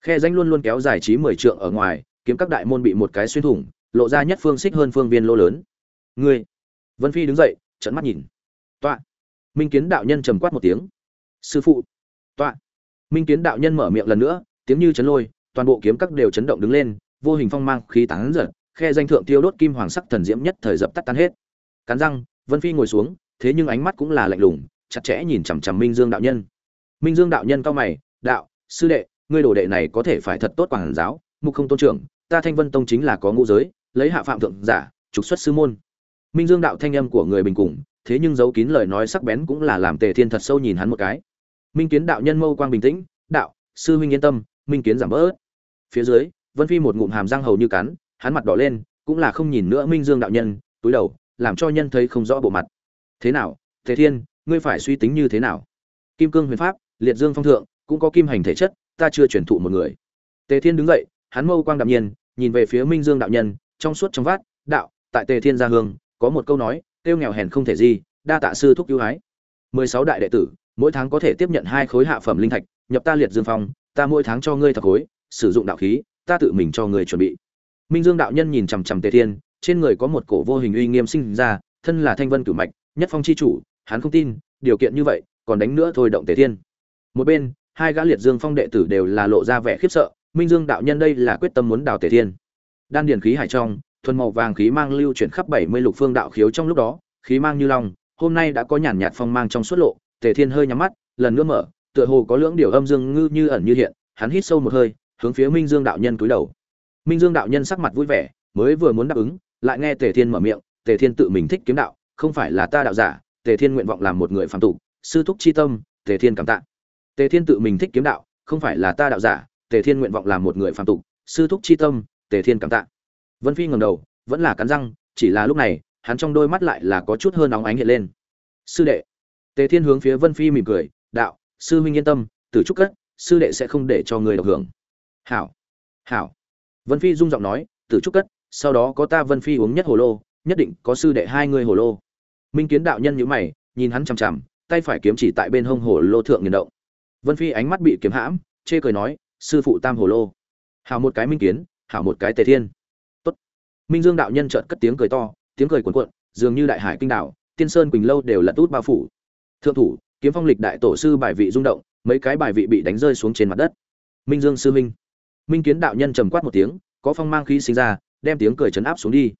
Khe rãnh luôn luôn kéo dài trí mười trượng ở ngoài, kiếm các đại môn bị một cái xuyên thủng, lộ ra nhất phương xích hơn phương viên lỗ lớn. Ngươi! Vân phi đứng dậy trận mắt nhìn. Tọa minh kiến đạo nhân trầm quát một tiếng. Sư phụ! Tọa minh kiến đạo nhân mở miệng lần nữa, tiếng như chấn lôi toàn bộ kiếm các đều chấn động đứng lên, vô hình phong mang khí tán giật, khe danh thượng tiêu đốt kim hoàng sắc thần diễm nhất thời dập tắt tan hết. Cắn răng, vân phi ngồi xuống, thế nhưng ánh mắt cũng là lạnh lùng, chặt chẽ nhìn chằm chằm minh dương đạo nhân. Minh dương đạo nhân cao mày, đạo, sư đệ, ngươi đồ đệ này có thể phải thật tốt quản giáo, mục không tôn trưởng, ta thanh vân tông chính là có ngũ giới, lấy hạ phạm thượng giả, trục xuất sư môn. Minh dương đạo thanh âm của người bình cùng, thế nhưng giấu kín lời nói sắc bén cũng là làm tề thiên thật sâu nhìn hắn một cái. Minh kiến đạo nhân mâu quang bình tĩnh, đạo, sư huynh yên tâm minh kiến giảm bớt. Phía dưới, vân phi một ngụm hàm răng hầu như cắn, hắn mặt đỏ lên, cũng là không nhìn nữa minh dương đạo nhân, túi đầu, làm cho nhân thấy không rõ bộ mặt. Thế nào thế thiên, ngươi phải suy tính như thế nào? Kim cương huyền pháp, liệt dương phong thượng, cũng có kim hành thể chất, ta chưa truyền thụ một người. Tề thiên đứng dậy, hắn mâu quang đạm nhiên, nhìn về phía minh dương đạo nhân, trong suốt trong vát, đạo, tại tề thiên gia hương, có một câu nói, tiêu nghèo hèn không thể gì, đa tạ sư thúc cứu hái. Mười sáu đại đệ tử, mỗi tháng có thể tiếp nhận hai khối hạ phẩm linh thạch, nhập ta liệt dương phong ta mỗi tháng cho ngươi thập khối, sử dụng đạo khí, ta tự mình cho ngươi chuẩn bị. Minh dương đạo nhân nhìn chằm chằm tề thiên, trên người có một cổ vô hình uy nghiêm sinh ra, thân là thanh vân cửu mạch, nhất phong chi chủ, hắn không tin, điều kiện như vậy, còn đánh nữa thôi động tề thiên. Một bên, hai gã liệt dương phong đệ tử đều là lộ ra vẻ khiếp sợ, minh dương đạo nhân đây là quyết tâm muốn đào tề thiên. Đan điền khí hải trong, thuần màu vàng khí mang lưu chuyển khắp bảy mươi lục phương đạo khiếu trong lúc đó, khí mang như long, hôm nay đã có nhàn nhạt phong mang trong suốt lộ, tề thiên hơi nhắm mắt, lần nữa mở tựa hồ có lưỡng điều âm dương ngư như ẩn như hiện, hắn hít sâu một hơi, hướng phía minh dương đạo nhân cúi đầu. Minh dương đạo nhân sắc mặt vui vẻ, mới vừa muốn đáp ứng, lại nghe tề thiên mở miệng, tề thiên tự mình thích kiếm đạo, không phải là ta đạo giả, tề thiên nguyện vọng làm một người phạm tục, sư thúc chi tâm, tề thiên cảm tạ. Tề thiên tự mình thích kiếm đạo, không phải là ta đạo giả, tề thiên nguyện vọng làm một người phạm tục, sư thúc chi tâm, tề thiên cảm tạ. Vân phi ngẩng đầu, vẫn là cắn răng, chỉ là lúc này, hắn trong đôi mắt lại là có chút hơn nóng ánh hiện lên. Sư đệ. Tề thiên hướng phía vân phi mỉm cười, đạo sư huynh yên tâm tử trúc cất, sư đệ sẽ không để cho người độc hưởng. Hảo hảo. Vân phi rung giọng nói tử trúc cất, sau đó có ta vân phi uống nhất hồ lô, nhất định có sư đệ hai người hồ lô. Minh kiến đạo nhân nhữ mày, nhìn hắn chằm chằm, tay phải kiếm chỉ tại bên hông hồ lô thượng nghiền động. Vân phi ánh mắt bị kiếm hãm, chê cười nói, sư phụ tam hồ lô. Hảo một cái minh kiến, hảo một cái tề thiên. Tốt. Minh dương đạo nhân trợn cất tiếng cười to, tiếng cười cuồn cuộn, dường như đại hải kinh đảo, tiên sơn quỳnh lâu đều lật út bao phủ. Thượng thủ kiếm phong lịch đại tổ sư bài vị rung động, mấy cái bài vị bị đánh rơi xuống trên mặt đất. Minh dương sư minh minh kiến đạo nhân trầm quát một tiếng, có phong mang khí sinh ra, đem tiếng cười chấn áp xuống đi.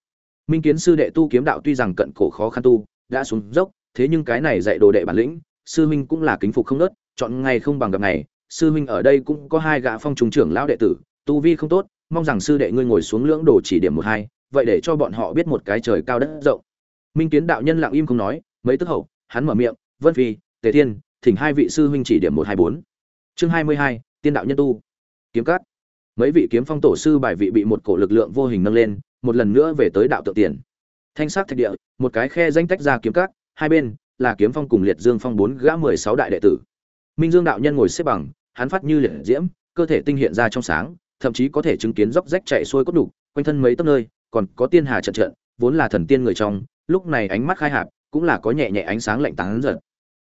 Minh kiến sư đệ tu kiếm đạo tuy rằng cận cổ khó khăn tu, đã xuống dốc, thế nhưng cái này dạy đồ đệ bản lĩnh, sư minh cũng là kính phục không nớt, chọn ngày không bằng gặp ngày, sư minh ở đây cũng có hai gã phong trùng trưởng lão đệ tử, tu vi không tốt, mong rằng sư đệ ngươi ngồi xuống lưỡng đồ chỉ điểm một hai, vậy để cho bọn họ biết một cái trời cao đất rộng. Minh kiến đạo nhân lặng im không nói, mấy tức hậu, hắn mở miệng, vân phi tề thiên thỉnh hai vị sư huynh chỉ điểm một hai bốn. Chương hai mươi hai tiên đạo nhân tu. Kiếm cát. Mấy vị kiếm phong tổ sư bài vị bị một cổ lực lượng vô hình nâng lên một lần nữa về tới đạo tự tiền. Thanh sắc thạch địa một cái khe danh tách ra kiếm cát hai bên là kiếm phong cùng liệt dương phong bốn gã mười sáu đại đệ tử. Minh dương đạo nhân ngồi xếp bằng hắn phát như liệt diễm cơ thể tinh hiện ra trong sáng thậm chí có thể chứng kiến dốc rách chạy xuôi cốt đủ, quanh thân mấy tấc nơi còn có tiên hà trận trận vốn là thần tiên người trong lúc này ánh mắt khai hạp cũng là có nhẹ nhẹ ánh sáng lạnh tán giật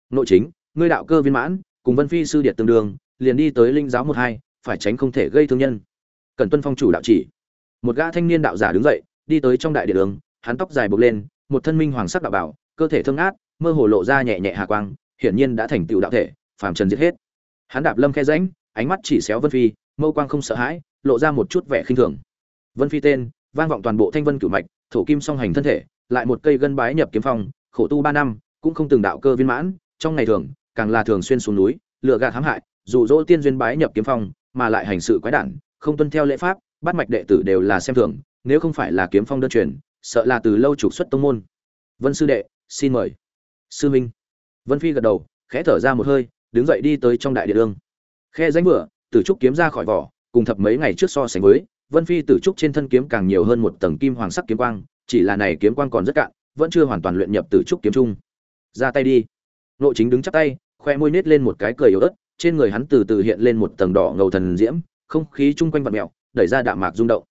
nội chính, ngươi đạo cơ viên mãn, cùng vân phi sư điệt tương đương, liền đi tới linh giáo một hai, phải tránh không thể gây thương nhân. Cần tuân phong chủ đạo chỉ. Một gã thanh niên đạo giả đứng dậy, đi tới trong đại địa đường, hắn tóc dài bực lên, một thân minh hoàng sắc đạo bảo, cơ thể thương át mơ hồ lộ ra nhẹ nhẹ hà quang, hiển nhiên đã thành tựu đạo thể, phàm trần giết hết. Hắn đạp lâm khe rãnh, ánh mắt chỉ xéo vân phi, mâu quang không sợ hãi, lộ ra một chút vẻ khinh thường. Vân phi tên, vang vọng toàn bộ thanh vân cửu mạch, thổ kim song hành thân thể, lại một cây gân bái nhập kiếm phong, khổ tu ba năm, cũng không từng đạo cơ viên mãn trong ngày thường, càng là thường xuyên xuống núi lựa gạt hãm hại, dụ dỗ tiên duyên bái nhập kiếm phong, mà lại hành sự quái đản, không tuân theo lễ pháp, bắt mạch đệ tử đều là xem thường, nếu không phải là kiếm phong đơn truyền, sợ là từ lâu trục xuất tông môn. Vân sư đệ, xin mời. Sư minh. Vân phi gật đầu, khẽ thở ra một hơi, đứng dậy đi tới trong đại địa đương khe danh vừa, tử trúc kiếm ra khỏi vỏ, cùng thập mấy ngày trước so sánh với, vân phi tử trúc trên thân kiếm càng nhiều hơn một tầng kim hoàng sắc kiếm quang, chỉ là này kiếm quang còn rất cạn, vẫn chưa hoàn toàn luyện nhập tử trúc kiếm trung. Ra tay đi nội chính đứng chắp tay, khoe môi nết lên một cái cười yếu ớt, trên người hắn từ từ hiện lên một tầng đỏ ngầu thần diễm, không khí chung quanh vặn mèo, đẩy ra đạm mạc rung động.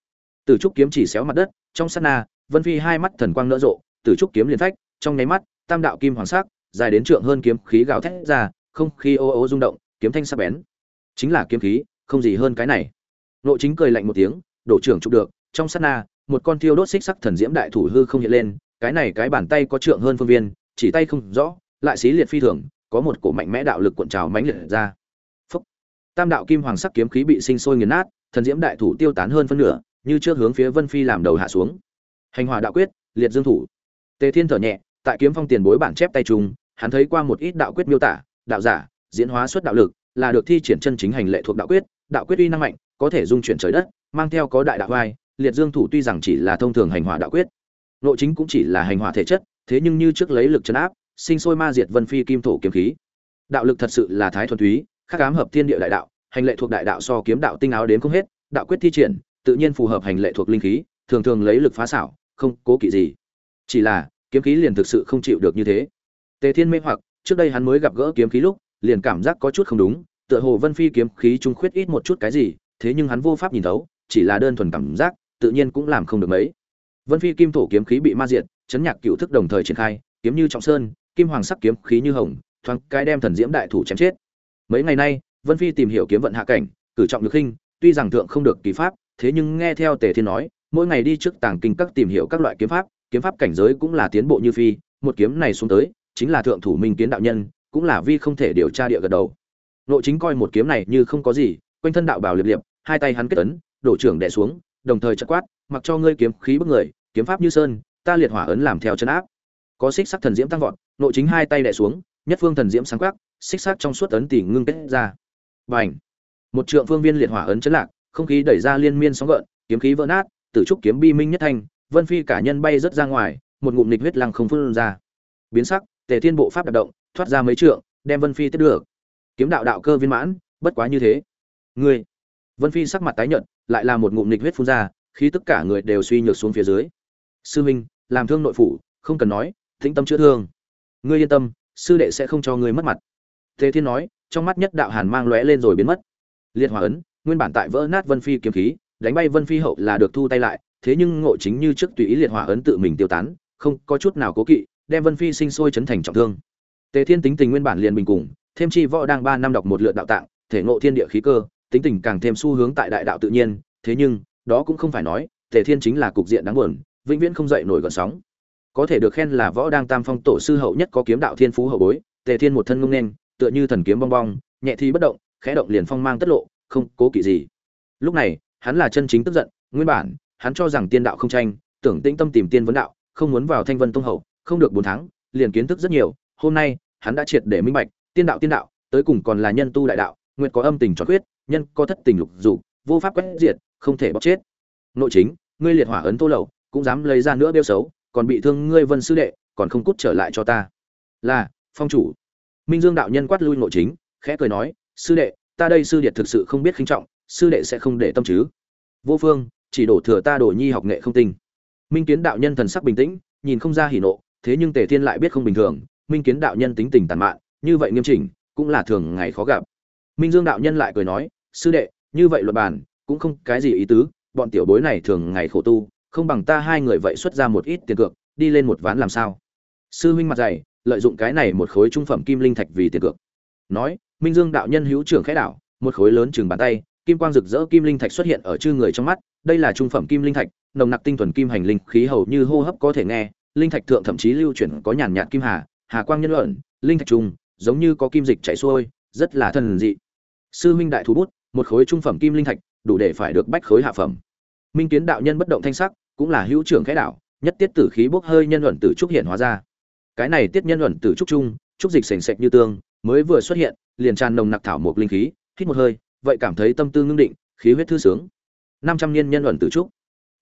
Tử trúc kiếm chỉ xéo mặt đất, trong sát na, vân phi hai mắt thần quang nở rộ, tử trúc kiếm liền phách, trong nháy mắt, tam đạo kim hoàng sắc, dài đến trượng hơn kiếm khí gào thét ra, không khí ô ô rung động, kiếm thanh sắc bén. Chính là kiếm khí, không gì hơn cái này. Nội chính cười lạnh một tiếng, đổ trưởng chụp được, trong sát na, một con thiêu đốt xích sắc thần diễm đại thủ hư không hiện lên, cái này cái bàn tay có trượng hơn phương viên, chỉ tay không rõ lại xí liệt phi thường, có một cổ mạnh mẽ đạo lực cuộn trào mãnh liệt ra. Phúc. tam đạo kim hoàng sắc kiếm khí bị sinh sôi nghiền nát, thần diễm đại thủ tiêu tán hơn phân nửa, như trước hướng phía vân phi làm đầu hạ xuống. Hành hòa đạo quyết, liệt dương thủ. Tề thiên thở nhẹ, tại kiếm phong tiền bối bản chép tay trùng, hắn thấy qua một ít đạo quyết miêu tả, đạo giả, diễn hóa xuất đạo lực, là được thi triển chân chính hành lệ thuộc đạo quyết đạo quyết uy năng mạnh, có thể dung chuyển trời đất, mang theo có đại đạo vai liệt dương thủ tuy rằng chỉ là thông thường hành hỏa đạo quyết, nội chính cũng chỉ là hành hỏa thể chất, thế nhưng như trước lấy lực chấn áp sinh sôi ma diệt vân phi kim thổ kiếm khí. Đạo lực thật sự là thái thuần túy, khắc ám hợp thiên địa đại đạo, hành lệ thuộc đại đạo so kiếm đạo tinh áo đến không hết, đạo quyết thi triển, tự nhiên phù hợp hành lệ thuộc linh khí, thường thường lấy lực phá xảo, không cố kỵ gì. Chỉ là, kiếm khí liền thực sự không chịu được như thế. Tề thiên mê hoặc, trước đây hắn mới gặp gỡ kiếm khí lúc, liền cảm giác có chút không đúng, tựa hồ vân phi kiếm khí trung khuyết ít một chút cái gì, thế nhưng hắn vô pháp nhìn thấu, chỉ là đơn thuần cảm giác, tự nhiên cũng làm không được mấy. Vân phi kim thổ kiếm khí bị ma diệt, chấn nhạc cựu thức đồng thời triển khai, kiếm như trọng sơn kim hoàng sắc kiếm khí như hồng thoáng cái đem thần diễm đại thủ chém chết. Mấy ngày nay vân phi tìm hiểu kiếm vận hạ cảnh cử trọng lực hình, tuy rằng thượng không được kỳ pháp thế nhưng nghe theo tề thiên nói mỗi ngày đi trước tàng kinh các tìm hiểu các loại kiếm pháp kiếm pháp cảnh giới cũng là tiến bộ như phi một kiếm này xuống tới chính là thượng thủ minh kiến đạo nhân cũng là vi không thể điều tra địa gật đầu. Nội chính coi một kiếm này như không có gì quanh thân đạo bảo liệp liệp hai tay hắn kết ấn đổ trưởng đè xuống đồng thời chợt quát mặc cho ngươi kiếm khí bức người kiếm pháp như sơn ta liệt hỏa ấn làm theo chân áp có xích sắc thần diễm tăng vọt, nội chính hai tay đè xuống, nhất phương thần diễm sáng quắc, xích sắc trong suốt ấn tỉ ngưng kết ra. Bành! Một trượng phương viên liệt hỏa ấn chấn lạc, không khí đẩy ra liên miên sóng gợn, kiếm khí vỡ nát, tử trúc kiếm bi minh nhất thanh, vân phi cả nhân bay rất ra ngoài, một ngụm nịch huyết lăng không phun ra. Biến sắc, tề thiên bộ pháp đạp động, thoát ra mấy trượng, đem vân phi tiếp được. Kiếm đạo đạo cơ viên mãn, bất quá như thế. Ngươi! Vân phi sắc mặt tái nhợt, lại là một ngụm nịch huyết phun ra khi tất cả người đều suy nhược xuống phía dưới. Sư minh, làm thương nội phủ, không cần nói tĩnh tâm chữa thương. Ngươi yên tâm, sư đệ sẽ không cho ngươi mất mặt. Thế thiên nói, trong mắt nhất đạo hàn mang lóe lên rồi biến mất. Liệt hỏa ấn, nguyên bản tại vỡ nát vân phi kiếm khí, đánh bay vân phi hậu là được thu tay lại, thế nhưng ngộ chính như trước tùy ý liệt hỏa ấn tự mình tiêu tán, không có chút nào cố kỵ, đem vân phi sinh sôi chấn thành trọng thương. Tề thiên tính tình nguyên bản liền bình cùng, thêm chi võ đang ba năm đọc một lượt đạo tạng, thể ngộ thiên địa khí cơ, tính tình càng thêm xu hướng tại đại đạo tự nhiên, thế nhưng, đó cũng không phải nói, tề thiên chính là cục diện đáng buồn, vĩnh viễn không dậy nổi gợn sóng có thể được khen là võ đang tam phong tổ sư hậu nhất có kiếm đạo thiên phú hậu bối, tề thiên một thân ngông nên, tựa như thần kiếm bong bong, nhẹ thì bất động, khẽ động liền phong mang tất lộ, không cố kỵ gì. Lúc này, hắn là chân chính tức giận, nguyên bản, hắn cho rằng tiên đạo không tranh, tưởng tĩnh tâm tìm tiên vấn đạo, không muốn vào thanh vân tông hậu, không được bốn tháng, liền kiến thức rất nhiều, hôm nay, hắn đã triệt để minh bạch, tiên đạo tiên đạo, tới cùng còn là nhân tu đại đạo, nguyện có âm tình cho quyết nhân có thất tình lục dục, vô pháp quét diệt, không thể bóc chết. Nội chính, ngươi liệt hỏa ấn tô lậu, cũng dám lấy ra nữa bêu xấu còn bị thương ngươi vân sư đệ, còn không cút trở lại cho ta. Là, phong chủ. Minh dương đạo nhân quát lui nội chính, khẽ cười nói, sư đệ, ta đây sư điệt thực sự không biết khinh trọng, sư đệ sẽ không để tâm chứ. Vô phương, chỉ đổ thừa ta đổ nhi học nghệ không tinh. Minh kiến đạo nhân thần sắc bình tĩnh, nhìn không ra hỉ nộ, thế nhưng tề thiên lại biết không bình thường, minh kiến đạo nhân tính tình tàn mạn, như vậy nghiêm chỉnh, cũng là thường ngày khó gặp. Minh dương đạo nhân lại cười nói, sư đệ, như vậy luật bàn cũng không cái gì ý tứ, bọn tiểu bối này thường ngày khổ tu không bằng ta hai người vậy xuất ra một ít tiền cược, đi lên một ván làm sao? Sư huynh mặt dày, lợi dụng cái này một khối trung phẩm kim linh thạch vì tiền cược. Nói, minh dương đạo nhân hữu trưởng khẽ đảo, một khối lớn chừng bàn tay, kim quang rực rỡ kim linh thạch xuất hiện ở chư người trong mắt, đây là trung phẩm kim linh thạch, nồng nặc tinh thuần kim hành linh khí hầu như hô hấp có thể nghe, linh thạch thượng thậm chí lưu chuyển có nhàn nhạt kim hà hà quang nhân luận, linh thạch trùng, giống như có kim dịch chảy xuôi, rất là thần dị. Sư huynh đại thú bút, một khối trung phẩm kim linh thạch, đủ để phải được bách khối hạ phẩm. Minh kiến đạo nhân bất động thanh sắc cũng là hữu trưởng khẽ đạo, nhất tiết tử khí bốc hơi nhân luận tử trúc hiện hóa ra. Cái này tiết nhân luận tử trúc trung trúc dịch sền sệt như tương, mới vừa xuất hiện, liền tràn nồng nặc thảo một linh khí, hít một hơi, vậy cảm thấy tâm tư ngưng định, khí huyết thư sướng. Năm trăm niên nhân luận tử trúc.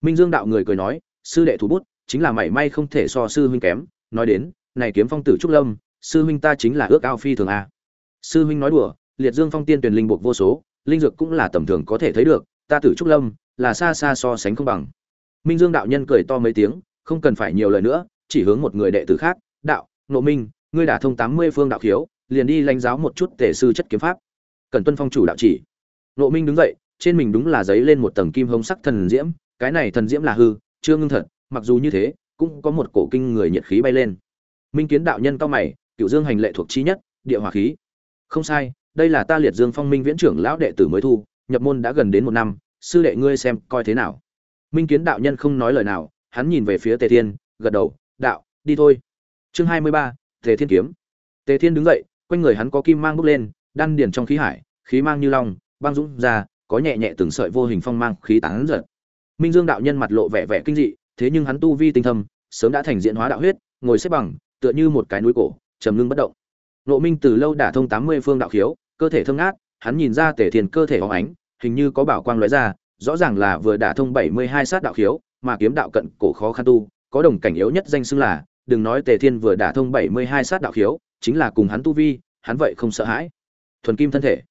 Minh dương đạo người cười nói, sư đệ thủ bút, chính là mảy may không thể so sư huynh kém, nói đến, này kiếm phong tử trúc lâm, sư huynh ta chính là ước ao phi thường a. Sư huynh nói đùa, liệt dương phong tiên tuyển linh buộc vô số, linh dược cũng là tầm thường có thể thấy được, ta tử trúc lâm, là xa xa so sánh không bằng minh dương đạo nhân cười to mấy tiếng, không cần phải nhiều lời nữa, chỉ hướng một người đệ tử khác, đạo nộ minh, ngươi đã thông tám mươi phương đạo khiếu, liền đi lãnh giáo một chút tể sư chất kiếm pháp. Cần tuân phong chủ đạo chỉ. Nộ minh đứng dậy, trên mình đúng là giấy lên một tầng kim hồng sắc thần diễm, cái này thần diễm là hư, chưa ngưng thật, mặc dù như thế, cũng có một cổ kinh người nhiệt khí bay lên. Minh kiến đạo nhân cao mày, Cửu dương hành lệ thuộc chi nhất, địa hỏa khí. Không sai, đây là ta liệt dương phong minh viễn trưởng lão đệ tử mới thu, nhập môn đã gần đến một năm, sư đệ ngươi xem coi thế nào? Minh kiến đạo nhân không nói lời nào, hắn nhìn về phía tề thiên, gật đầu, đạo, đi thôi. Chương hai mươi ba, tề thiên kiếm. Tề thiên đứng dậy, quanh người hắn có kim mang bốc lên, đan điền trong khí hải, khí mang như long, băng dũng ra, có nhẹ nhẹ từng sợi vô hình phong mang, khí tán giật. Minh dương đạo nhân mặt lộ vẻ vẻ kinh dị, thế nhưng hắn tu vi tinh thâm, sớm đã thành diện hóa đạo huyết, ngồi xếp bằng, tựa như một cái núi cổ, trầm ngưng bất động. Nộ minh từ lâu đả thông tám mươi phương đạo khiếu, cơ thể thương át hắn nhìn ra tề thiên cơ thể hóng ánh, hình như có bảo quang lóe ra rõ ràng là vừa đả thông bảy mươi hai sát đạo khiếu, mà kiếm đạo cận cổ khó khăn tu, có đồng cảnh yếu nhất danh xưng là, đừng nói tề thiên vừa đả thông bảy mươi hai sát đạo khiếu, chính là cùng hắn tu vi, hắn vậy không sợ hãi. Thuần kim thân thể.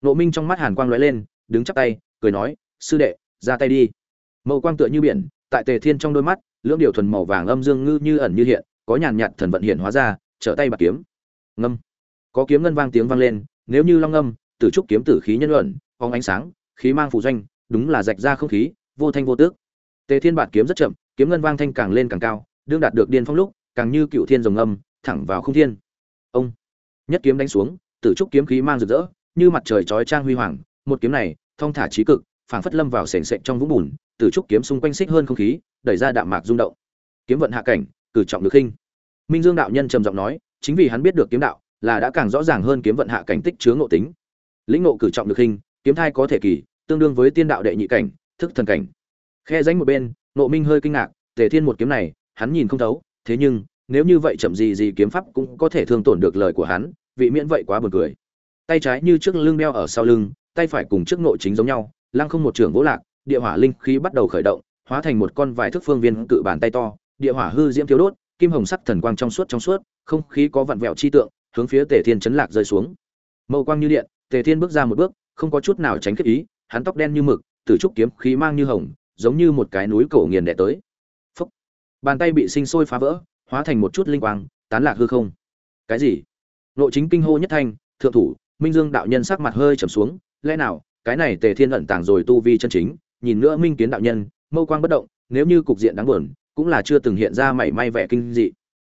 Nộ minh trong mắt hàn quang lóe lên, đứng chắp tay, cười nói, sư đệ, ra tay đi. Mâu quang tựa như biển, tại tề thiên trong đôi mắt, lưỡng điều thuần màu vàng âm dương ngư như ẩn như hiện, có nhàn nhạt thần vận hiện hóa ra, trở tay bạc kiếm. Ngâm. Có kiếm ngân vang tiếng vang lên, nếu như long ngâm, tử trúc kiếm tử khí nhân luận, phóng ánh sáng, khí mang phủ doanh đúng là rạch ra không khí, vô thanh vô tước. Tề thiên bạt kiếm rất chậm, kiếm ngân vang thanh càng lên càng cao, đương đạt được điên phong lúc, càng như cựu thiên rồng âm, thẳng vào không thiên. Ông, nhất kiếm đánh xuống, tử trúc kiếm khí mang rực rỡ, như mặt trời chói trang huy hoàng, một kiếm này, thong thả trí cực, phảng phất lâm vào sền sệt trong vũng bùn, tử trúc kiếm xung quanh xích hơn không khí, đẩy ra đạm mạc rung động. Kiếm vận hạ cảnh, cử trọng được khinh. Minh dương đạo nhân trầm giọng nói, chính vì hắn biết được kiếm đạo, là đã càng rõ ràng hơn kiếm vận hạ cảnh tích chứa ngộ tính. Lĩnh ngộ cử trọng được hình kiếm thai có thể kỳ tương đương với tiên đạo đệ nhị cảnh, thức thần cảnh. Khe danh một bên nộ minh hơi kinh ngạc, tề thiên một kiếm này, hắn nhìn không thấu, thế nhưng, nếu như vậy chậm gì gì kiếm pháp cũng có thể thương tổn được lời của hắn, vị miễn vậy quá buồn cười. Tay trái như trước lưng đeo ở sau lưng, tay phải cùng trước nội chính giống nhau, lăng không một trường vỗ lạc, địa hỏa linh khí bắt đầu khởi động, hóa thành một con vài thước phương viên cự bàn tay to, địa hỏa hư diễm thiếu đốt, kim hồng sắc thần quang trong suốt trong suốt, không khí có vặn vẹo chi tượng, hướng phía tề thiên chấn lạc rơi xuống. Mậu quang như điện, tề thiên bước ra một bước, không có chút nào tránh kết ý hắn tóc đen như mực, tử trúc kiếm khí mang như hồng, giống như một cái núi cổ nghiền đẻ tới. Phúc. bàn tay bị sinh sôi phá vỡ, hóa thành một chút linh quang, tán lạc hư không. Cái gì? Nội chính kinh hô nhất thanh, thượng thủ, minh dương đạo nhân sắc mặt hơi trầm xuống, lẽ nào, cái này tề thiên ẩn tàng rồi tu vi chân chính, nhìn nữa minh kiến đạo nhân, mâu quang bất động, nếu như cục diện đáng buồn, cũng là chưa từng hiện ra mảy may vẻ kinh dị.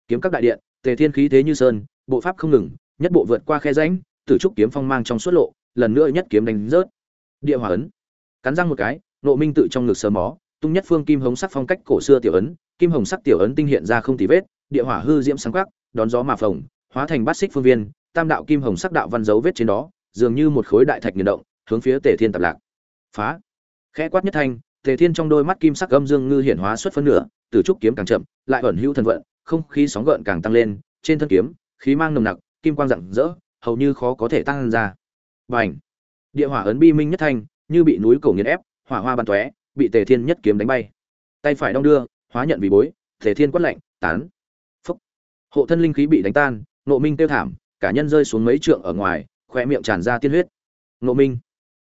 Kiếm các đại điện, tề thiên khí thế như sơn, bộ pháp không ngừng, nhất bộ vượt qua khe rãnh, tử trúc kiếm phong mang trong suốt lộ, lần nữa nhất kiếm đánh rớt địa hỏa ấn. Cắn răng một cái nộ minh tự trong ngực sờ mó, tung nhất phương kim hồng sắc phong cách cổ xưa tiểu ấn, kim hồng sắc tiểu ấn tinh hiện ra không tì vết, địa hỏa hư diễm sáng khắc đón gió mà phồng, hóa thành bát xích phương viên, tam đạo kim hồng sắc đạo văn dấu vết trên đó, dường như một khối đại thạch nghiền động, hướng phía tề thiên tập lạc. Phá. Khẽ quát nhất thanh, tề thiên trong đôi mắt kim sắc âm dương ngư hiển hóa xuất phân nửa, từ trúc kiếm càng chậm, lại ẩn hữu thần vận, không khí sóng gợn càng tăng lên, trên thân kiếm, khí mang nồng nặc, kim quang rạng rỡ, hầu như khó có thể tăng ra. Bành địa hỏa ấn bi minh nhất thanh, như bị núi cổ nghiền ép, hỏa hoa bắn tóe, bị tề thiên nhất kiếm đánh bay. Tay phải đong đưa, hóa nhận vì bối, tề thiên quát lạnh, tán. Phúc. Hộ thân linh khí bị đánh tan nộ minh tiêu thảm, cả nhân rơi xuống mấy trượng ở ngoài khoe miệng tràn ra tiên huyết. Nộ minh.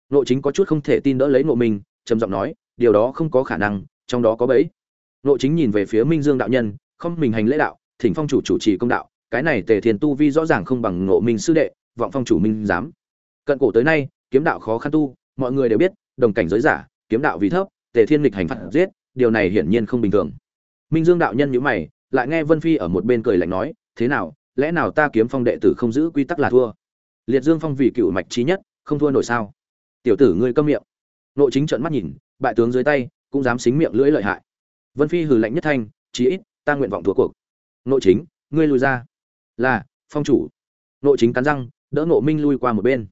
Nộ chính có chút không thể tin đỡ lấy nộ minh, trầm giọng nói, điều đó không có khả năng, trong đó có bẫy. Nộ chính nhìn về phía minh dương đạo nhân, không mình hành lễ đạo, thỉnh phong chủ chủ trì công đạo, cái này tề thiên tu vi rõ ràng không bằng nộ minh sư đệ, vọng phong chủ minh dám cận cổ tới nay kiếm đạo khó khăn tu, mọi người đều biết, đồng cảnh giới giả, kiếm đạo vì thấp, tề thiên lịch hành phạt giết, điều này hiển nhiên không bình thường. Minh dương đạo nhân nhíu mày, lại nghe vân phi ở một bên cười lạnh nói, thế nào, lẽ nào ta kiếm phong đệ tử không giữ quy tắc là thua? Liệt dương phong vì cựu mạch chí nhất, không thua nổi sao? Tiểu tử ngươi câm miệng. Nội chính trợn mắt nhìn, bại tướng dưới tay, cũng dám xính miệng lưỡi lợi hại. Vân phi hừ lạnh nhất thanh, chí ít, ta nguyện vọng thua cuộc. Nội chính, ngươi lùi ra. Là, phong chủ. Nội chính cắn răng, đỡ Ngộ minh lui qua một bên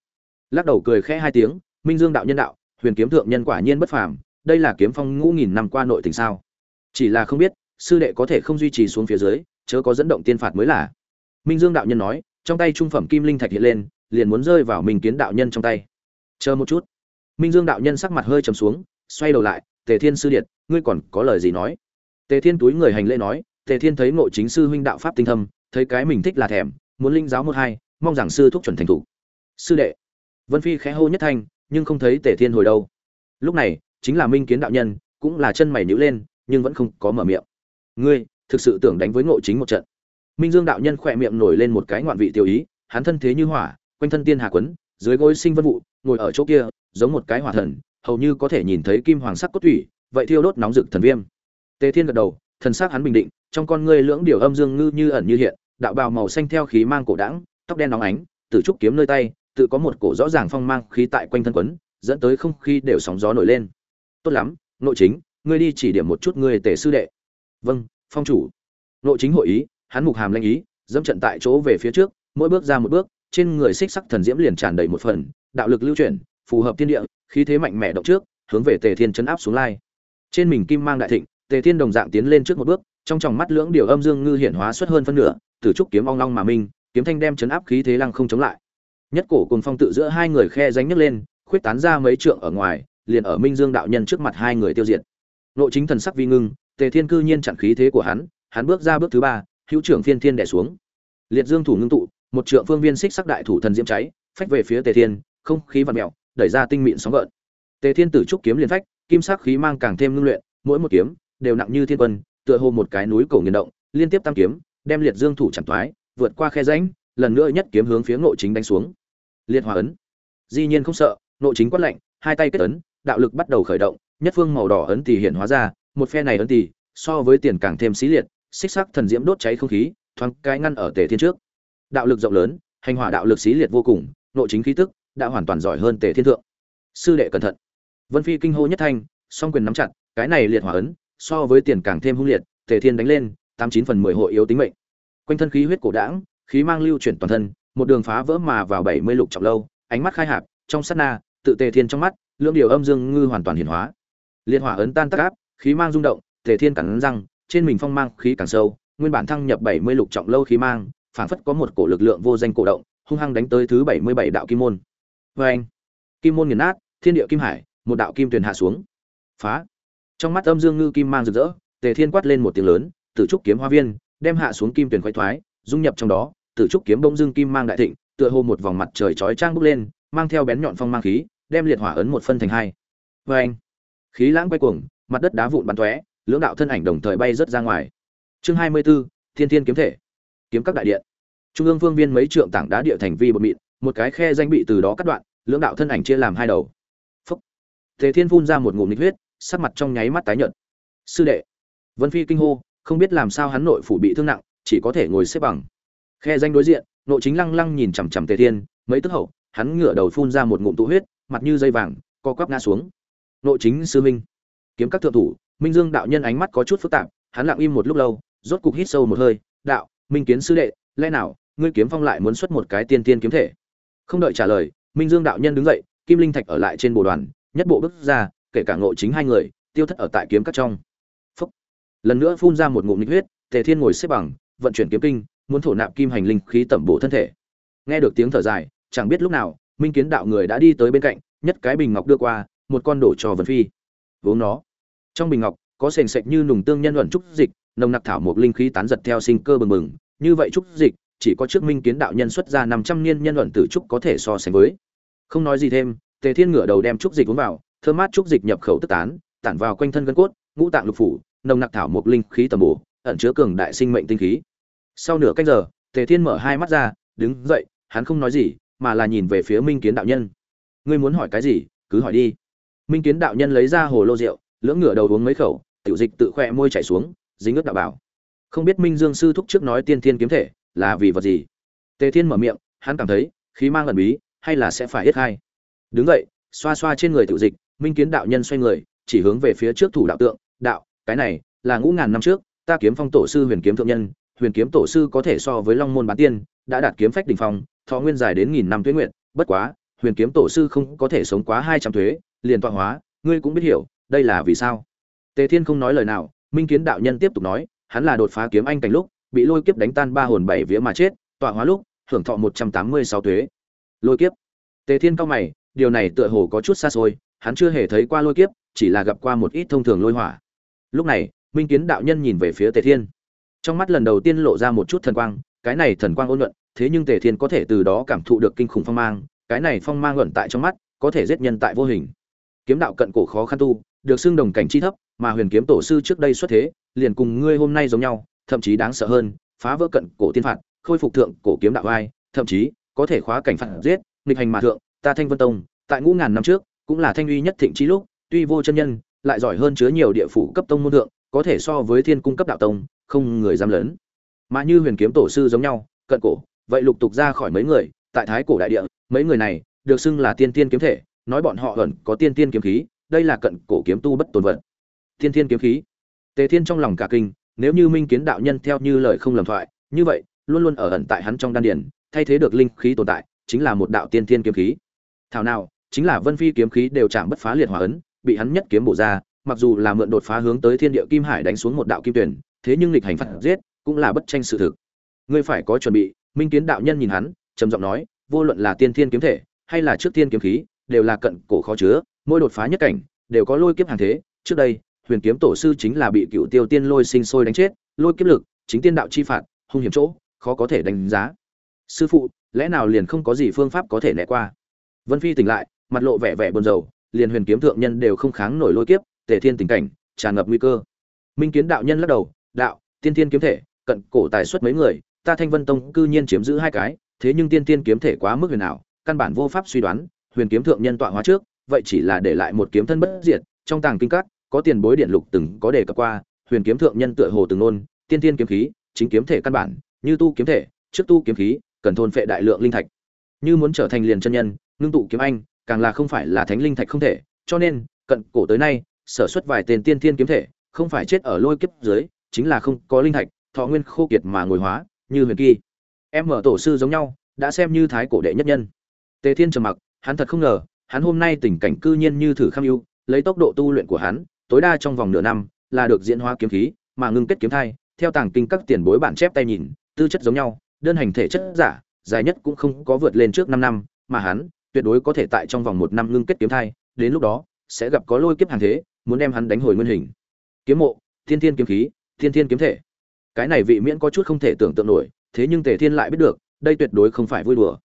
lắc đầu cười khẽ hai tiếng, minh dương đạo nhân đạo, huyền kiếm thượng nhân quả nhiên bất phàm, đây là kiếm phong ngũ nghìn năm qua nội tình sao? Chỉ là không biết, sư đệ có thể không duy trì xuống phía dưới, chớ có dẫn động tiên phạt mới là. Minh dương đạo nhân nói, trong tay trung phẩm kim linh thạch hiện lên, liền muốn rơi vào minh kiến đạo nhân trong tay. Chờ một chút. Minh dương đạo nhân sắc mặt hơi trầm xuống, xoay đầu lại, tề thiên sư điện, ngươi còn có lời gì nói? Tề thiên túi người hành lễ nói, tề thiên thấy ngộ chính sư huynh đạo pháp tinh thâm, thấy cái mình thích là thèm, muốn linh giáo một hai, mong rằng sư thúc chuẩn thành thủ. Sư đệ vân phi khẽ hô nhất thanh, nhưng không thấy tề thiên hồi đâu. Lúc này, chính là minh kiến đạo nhân, cũng là chân mày nhíu lên, nhưng vẫn không có mở miệng. Ngươi, thực sự tưởng đánh với ngộ chính một trận. Minh dương đạo nhân khỏe miệng nổi lên một cái ngoạn vị tiêu ý, hắn thân thế như hỏa, quanh thân tiên hà quấn, dưới gối sinh vân vụ, ngồi ở chỗ kia, giống một cái hỏa thần, hầu như có thể nhìn thấy kim hoàng sắc cốt thủy, vậy thiêu đốt nóng rực thần viêm. Tề thiên gật đầu, thần sắc hắn bình định, trong con ngươi lưỡng điều âm dương ngư như ẩn như hiện, đạo bào màu xanh theo khí mang cổ đãng, tóc đen nóng ánh tử trúc kiếm nơi tay tự có một cổ rõ ràng phong mang khí tại quanh thân quấn, dẫn tới không khí đều sóng gió nổi lên. Tốt lắm nội chính, ngươi đi chỉ điểm một chút ngươi tề sư đệ. Vâng phong chủ. Nội chính hội ý, hắn mục hàm lanh ý, dẫm trận tại chỗ về phía trước, mỗi bước ra một bước, trên người xích sắc thần diễm liền tràn đầy một phần, đạo lực lưu chuyển, phù hợp thiên địa, khí thế mạnh mẽ động trước, hướng về tề thiên chấn áp xuống lai. Trên mình kim mang đại thịnh, tề thiên đồng dạng tiến lên trước một bước, trong tròng mắt lưỡng điều âm dương ngư hiển hóa xuất hơn phân nửa, từ trúc kiếm ong long mà minh, kiếm thanh đem chấn áp khí thế lăng không chống lại nhất cổ cùng phong tự giữa hai người khe ránh nhấc lên, khuyết tán ra mấy trượng ở ngoài, liền ở minh dương đạo nhân trước mặt hai người tiêu diệt. Nội chính thần sắc vi ngưng, tề thiên cư nhiên chặn khí thế của hắn hắn bước ra bước thứ ba, hữu trưởng phiên thiên đẻ xuống. Liệt dương thủ ngưng tụ, một trượng phương viên xích sắc đại thủ thần diễm cháy, phách về phía tề thiên, không khí vặn mèo, đẩy ra tinh mịn sóng gợn. Tề thiên tử trúc kiếm liền phách, kim sắc khí mang càng thêm ngưng luyện, mỗi một kiếm đều nặng như thiên quân, tựa hồ một cái núi cổ nghiền động, liên tiếp tam kiếm, đem liệt dương thủ chẳng thoái, vượt qua khe rãnh lần nữa nhất kiếm hướng phía ngộ chính đánh xuống. Liệt hòa ấn. Di nhiên không sợ, ngộ chính quát lạnh, hai tay kết ấn, đạo lực bắt đầu khởi động, nhất phương màu đỏ ấn tỷ hiện hóa ra, một phe này ấn tỷ so với tiền càng thêm xí liệt, xích sắc thần diễm đốt cháy không khí, thoáng cái ngăn ở tề thiên trước. Đạo lực rộng lớn, hành hỏa đạo lực xí liệt vô cùng nội chính khí tức đã hoàn toàn giỏi hơn tề thiên thượng. Sư đệ cẩn thận. Vân phi kinh hô nhất thanh, song quyền nắm chặt, cái này liệt hỏa ấn, so với tiền càng thêm hung liệt, tề thiên đánh lên, tám chín phần mười hội yếu tính mệnh. Quanh thân khí huyết cổ đãng khí mang lưu chuyển toàn thân, một đường phá vỡ mà vào bảy mươi lục trọng lâu, ánh mắt khai hạp trong sát na, tự tề thiên trong mắt, lưỡng điều âm dương ngư hoàn toàn hiển hóa. Liên hỏa ấn tan tác áp, khí mang rung động, tề thiên cắn răng, trên mình phong mang khí càng sâu, nguyên bản thăng nhập bảy mươi lục trọng lâu khí mang, phảng phất có một cổ lực lượng vô danh cổ động, hung hăng đánh tới thứ bảy mươi bảy đạo kim môn. Oeng! kim môn nghiền nát, thiên địa kim hải, một đạo kim truyền hạ xuống. Phá. Trong mắt âm dương ngư kim mang rực rỡ, tề thiên quát lên một tiếng lớn tự trúc kiếm hoa viên, đem hạ xuống kim truyền khoái thoái, dung nhập trong đó tử trúc kiếm bông dương kim mang đại thịnh tựa hồ một vòng mặt trời chói trang bốc lên mang theo bén nhọn phong mang khí đem liệt hỏa ấn một phân thành hai. Vê anh khí lãng quay cuồng mặt đất đá vụn bắn tóe lưỡng đạo thân ảnh đồng thời bay rớt ra ngoài. Chương hai mươi 24, thiên thiên kiếm thể. Kiếm các đại điện. Trung ương vương viên mấy trượng tảng đá địa thành vi bột mịn một cái khe danh bị từ đó cắt đoạn lưỡng đạo thân ảnh chia làm hai đầu. Phúc. Thế thiên phun ra một ngụm nịch huyết sắc mặt trong nháy mắt tái nhợt. Sư đệ. Vân phi kinh hô không biết làm sao hắn nội phủ bị thương nặng chỉ có thể ngồi xếp bằng khe danh đối diện nội chính lăng lăng nhìn chằm chằm tề thiên, mấy tức hậu, hắn ngửa đầu phun ra một ngụm tụ huyết, mặt như dây vàng, co quắp ngã xuống. Nội chính sư minh, kiếm các thượng thủ, minh dương đạo nhân ánh mắt có chút phức tạp, hắn lặng im một lúc lâu, rốt cục hít sâu một hơi, đạo, minh kiến sư đệ, lẽ nào ngươi kiếm phong lại muốn xuất một cái tiên tiên kiếm thể? Không đợi trả lời, minh dương đạo nhân đứng dậy, kim linh thạch ở lại trên bộ đoàn, nhất bộ bước ra, kể cả ngộ chính hai người, tiêu thất ở tại kiếm các trong. Phúc. lần nữa phun ra một ngụm nhiệt huyết, tề thiên ngồi xếp bằng, vận chuyển kiếm kinh muốn thổ nạp kim hành linh khí tẩm bổ thân thể. Nghe được tiếng thở dài, chẳng biết lúc nào, minh kiến đạo người đã đi tới bên cạnh, nhất cái bình ngọc đưa qua, một con đổ cho vân phi. Uống nó. Trong bình ngọc, có sền sệt như nùng tương nhân luận trúc dịch, nồng nặc thảo một linh khí tán giật theo sinh cơ bừng bừng. Như vậy trúc dịch, chỉ có trước minh kiến đạo nhân xuất ra năm trăm niên nhân luận tử trúc có thể so sánh với. Không nói gì thêm, tề thiên ngửa đầu đem trúc dịch uống vào, thơm mát trúc dịch nhập khẩu tức tán, tản vào quanh thân gân cốt, ngũ tạng lục phủ, nồng nặc thảo một linh khí tầm bổ, ẩn chứa cường đại sinh mệnh tinh khí sau nửa canh giờ, tề thiên mở hai mắt ra, đứng dậy, hắn không nói gì, mà là nhìn về phía minh kiến đạo nhân. Ngươi muốn hỏi cái gì, cứ hỏi đi. Minh kiến đạo nhân lấy ra hồ lô rượu, lưỡng ngửa đầu uống mấy khẩu, tiểu dịch tự khoe môi chảy xuống, dính ướt đạo bảo. Không biết minh dương sư thúc trước nói tiên thiên kiếm thể là vì vật gì? Tề thiên mở miệng, hắn cảm thấy, khí mang ẩn bí, hay là sẽ phải hết hai. Đứng dậy, xoa xoa trên người tiểu dịch, minh kiến đạo nhân xoay người, chỉ hướng về phía trước thủ đạo tượng, đạo, cái này là ngũ ngàn năm trước, ta kiếm phong tổ sư huyền kiếm thượng nhân huyền kiếm tổ sư có thể so với long môn bán tiên, đã đạt kiếm phách đỉnh phong, thọ nguyên dài đến nghìn năm tuế nguyện bất quá, huyền kiếm tổ sư không có thể sống quá hai trăm thuế liền tọa hóa, ngươi cũng biết hiểu, đây là vì sao? Tề thiên không nói lời nào, minh kiến đạo nhân tiếp tục nói, hắn là đột phá kiếm anh cảnh lúc, bị lôi kiếp đánh tan ba hồn bảy vía mà chết, tọa hóa lúc, hưởng thọ một trăm tám mươi sáu tuế. Lôi kiếp. Tề thiên cao mày, điều này tựa hồ có chút xa xôi, hắn chưa hề thấy qua lôi kiếp, chỉ là gặp qua một ít thông thường lôi hỏa. Lúc này, minh kiến đạo nhân nhìn về phía tề thiên trong mắt lần đầu tiên lộ ra một chút thần quang, cái này thần quang ôn luận, thế nhưng tề thiên có thể từ đó cảm thụ được kinh khủng phong mang, cái này phong mang luận tại trong mắt, có thể giết nhân tại vô hình. Kiếm đạo cận cổ khó khăn tu, được xưng đồng cảnh chi thấp, mà huyền kiếm tổ sư trước đây xuất thế, liền cùng ngươi hôm nay giống nhau, thậm chí đáng sợ hơn, phá vỡ cận cổ tiên phạt, khôi phục thượng cổ kiếm đạo vai thậm chí có thể khóa cảnh phạt giết, nghịch hành mà thượng, ta thanh vân tông, tại ngũ ngàn năm trước, cũng là thanh uy nhất thịnh trí lúc, tuy vô chân nhân, lại giỏi hơn chứa nhiều địa phủ cấp tông môn thượng, có thể so với thiên cung cấp đạo tông không người giam lớn. Mà như huyền kiếm tổ sư giống nhau, cận cổ, vậy lục tục ra khỏi mấy người, tại thái cổ đại địa, mấy người này được xưng là tiên tiên kiếm thể, nói bọn họ ẩn có tiên tiên kiếm khí, đây là cận cổ kiếm tu bất tồn vật. Tiên tiên kiếm khí. Tề thiên trong lòng cả kinh, nếu như minh kiến đạo nhân theo như lời không lầm thoại, như vậy, luôn luôn ở ẩn tại hắn trong đan điển thay thế được linh khí tồn tại, chính là một đạo tiên tiên kiếm khí. Thảo nào, chính là vân phi kiếm khí đều chạm bất phá liệt hòa ấn, bị hắn nhất kiếm bổ ra, mặc dù là mượn đột phá hướng tới thiên địa kim hải đánh xuống một đạo kim tuyển thế nhưng lịch hành phạt giết cũng là bất tranh sự thực. Ngươi phải có chuẩn bị, minh kiến đạo nhân nhìn hắn, trầm giọng nói, vô luận là tiên thiên kiếm thể hay là trước tiên kiếm khí, đều là cận cổ khó chứa, mỗi đột phá nhất cảnh, đều có lôi kiếp hàng thế. Trước đây, huyền kiếm tổ sư chính là bị cựu tiêu tiên lôi sinh sôi đánh chết, lôi kiếp lực, chính tiên đạo chi phạt, hung hiểm chỗ, khó có thể đánh giá. Sư phụ, lẽ nào liền không có gì phương pháp có thể né qua? Vân phi tỉnh lại, mặt lộ vẻ vẻ buồn rầu, liền huyền kiếm thượng nhân đều không kháng nổi lôi kiếp, tề thiên tình cảnh, tràn ngập nguy cơ. Minh kiến đạo nhân lắc đầu đạo, tiên thiên kiếm thể, cận cổ tài xuất mấy người, ta thanh vân tông cư nhiên chiếm giữ hai cái, thế nhưng tiên thiên kiếm thể quá mức huyền ảo, căn bản vô pháp suy đoán, huyền kiếm thượng nhân tọa hóa trước, vậy chỉ là để lại một kiếm thân bất diệt, trong tàng kinh các, có tiền bối điện lục từng có đề cập qua, huyền kiếm thượng nhân tựa hồ từng nôn, tiên thiên kiếm khí, chính kiếm thể căn bản, như tu kiếm thể, trước tu kiếm khí, cần thôn phệ đại lượng linh thạch. Như muốn trở thành liền chân nhân, ngưng tụ kiếm anh, càng là không phải là thánh linh thạch không thể, cho nên, cận cổ tới nay, sở xuất vài tên tiên thiên kiếm thể, không phải chết ở lôi kiếp dưới chính là không có linh thạch, thọ nguyên khô kiệt mà ngồi hóa, như huyền kỳ. Em mở tổ sư giống nhau, đã xem như thái cổ đệ nhất nhân. Tề thiên trầm mặc, hắn thật không ngờ, hắn hôm nay tình cảnh cư nhiên như thử kham ưu, lấy tốc độ tu luyện của hắn, tối đa trong vòng nửa năm, là được diễn hóa kiếm khí, mà ngưng kết kiếm thai, theo tàng kinh các tiền bối bản chép tay nhìn, tư chất giống nhau, đơn hành thể chất giả, dài nhất cũng không có vượt lên trước 5 năm, mà hắn, tuyệt đối có thể tại trong vòng một năm ngưng kết kiếm thai, đến lúc đó, sẽ gặp có lôi kiếp hàng thế, muốn đem hắn đánh hồi nguyên hình. Kiếm mộ, thiên thiên kiếm khí thiên thiên kiếm thể. Cái này vị miễn có chút không thể tưởng tượng nổi, thế nhưng tề thiên lại biết được, đây tuyệt đối không phải vui đùa.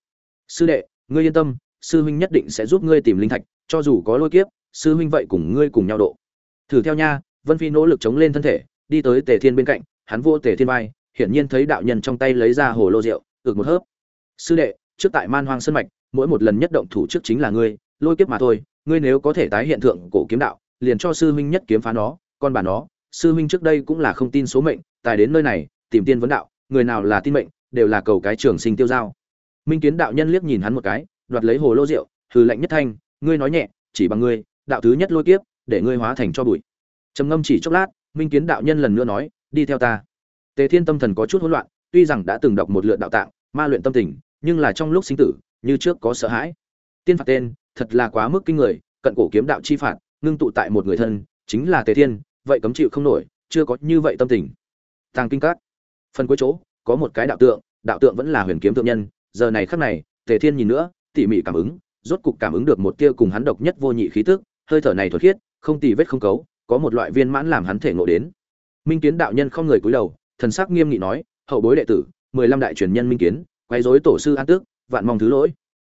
Sư đệ, ngươi yên tâm, sư huynh nhất định sẽ giúp ngươi tìm linh thạch, cho dù có lôi kiếp, sư huynh vậy cùng ngươi cùng nhau độ. Thử theo nha, vân phi nỗ lực chống lên thân thể, đi tới tề thiên bên cạnh, hắn vô tề thiên vai, hiển nhiên thấy đạo nhân trong tay lấy ra hồ lô rượu, ực một hớp. Sư đệ, trước tại man hoang sân mạch, mỗi một lần nhất động thủ trước chính là ngươi, lôi kiếp mà thôi, ngươi nếu có thể tái hiện thượng cổ kiếm đạo, liền cho sư huynh nhất kiếm phá nó, con bà nó sư huynh trước đây cũng là không tin số mệnh, tài đến nơi này, tìm tiên vấn đạo, người nào là tin mệnh, đều là cầu cái trường sinh tiêu giao. Minh kiến đạo nhân liếc nhìn hắn một cái, đoạt lấy hồ lô rượu, hừ lạnh nhất thanh, ngươi nói nhẹ, chỉ bằng ngươi, đạo thứ nhất lôi kiếp, để ngươi hóa thành cho bụi. Trầm ngâm chỉ chốc lát, minh kiến đạo nhân lần nữa nói, đi theo ta. Tề thiên tâm thần có chút hỗn loạn, tuy rằng đã từng đọc một lượt đạo tạng, ma luyện tâm tình, nhưng là trong lúc sinh tử, như trước có sợ hãi. Tiên phạt tên, thật là quá mức kinh người, cận cổ kiếm đạo chi phạt, ngưng tụ tại một người thân, chính là tề thiên vậy cấm chịu không nổi, chưa có như vậy tâm tình. Tàng kinh cát phần cuối chỗ, có một cái đạo tượng đạo tượng vẫn là huyền kiếm thượng nhân, giờ này khắc này, tề thiên nhìn nữa, tỉ mỉ cảm ứng, rốt cục cảm ứng được một tia cùng hắn độc nhất vô nhị khí tức, hơi thở này thuật khiết, không tì vết không cấu, có một loại viên mãn làm hắn thể ngộ đến. Minh kiến đạo nhân không người cúi đầu, thần sắc nghiêm nghị nói, hậu bối đệ tử, mười lăm đại truyền nhân minh kiến, quấy rối tổ sư an tước, vạn mong thứ lỗi.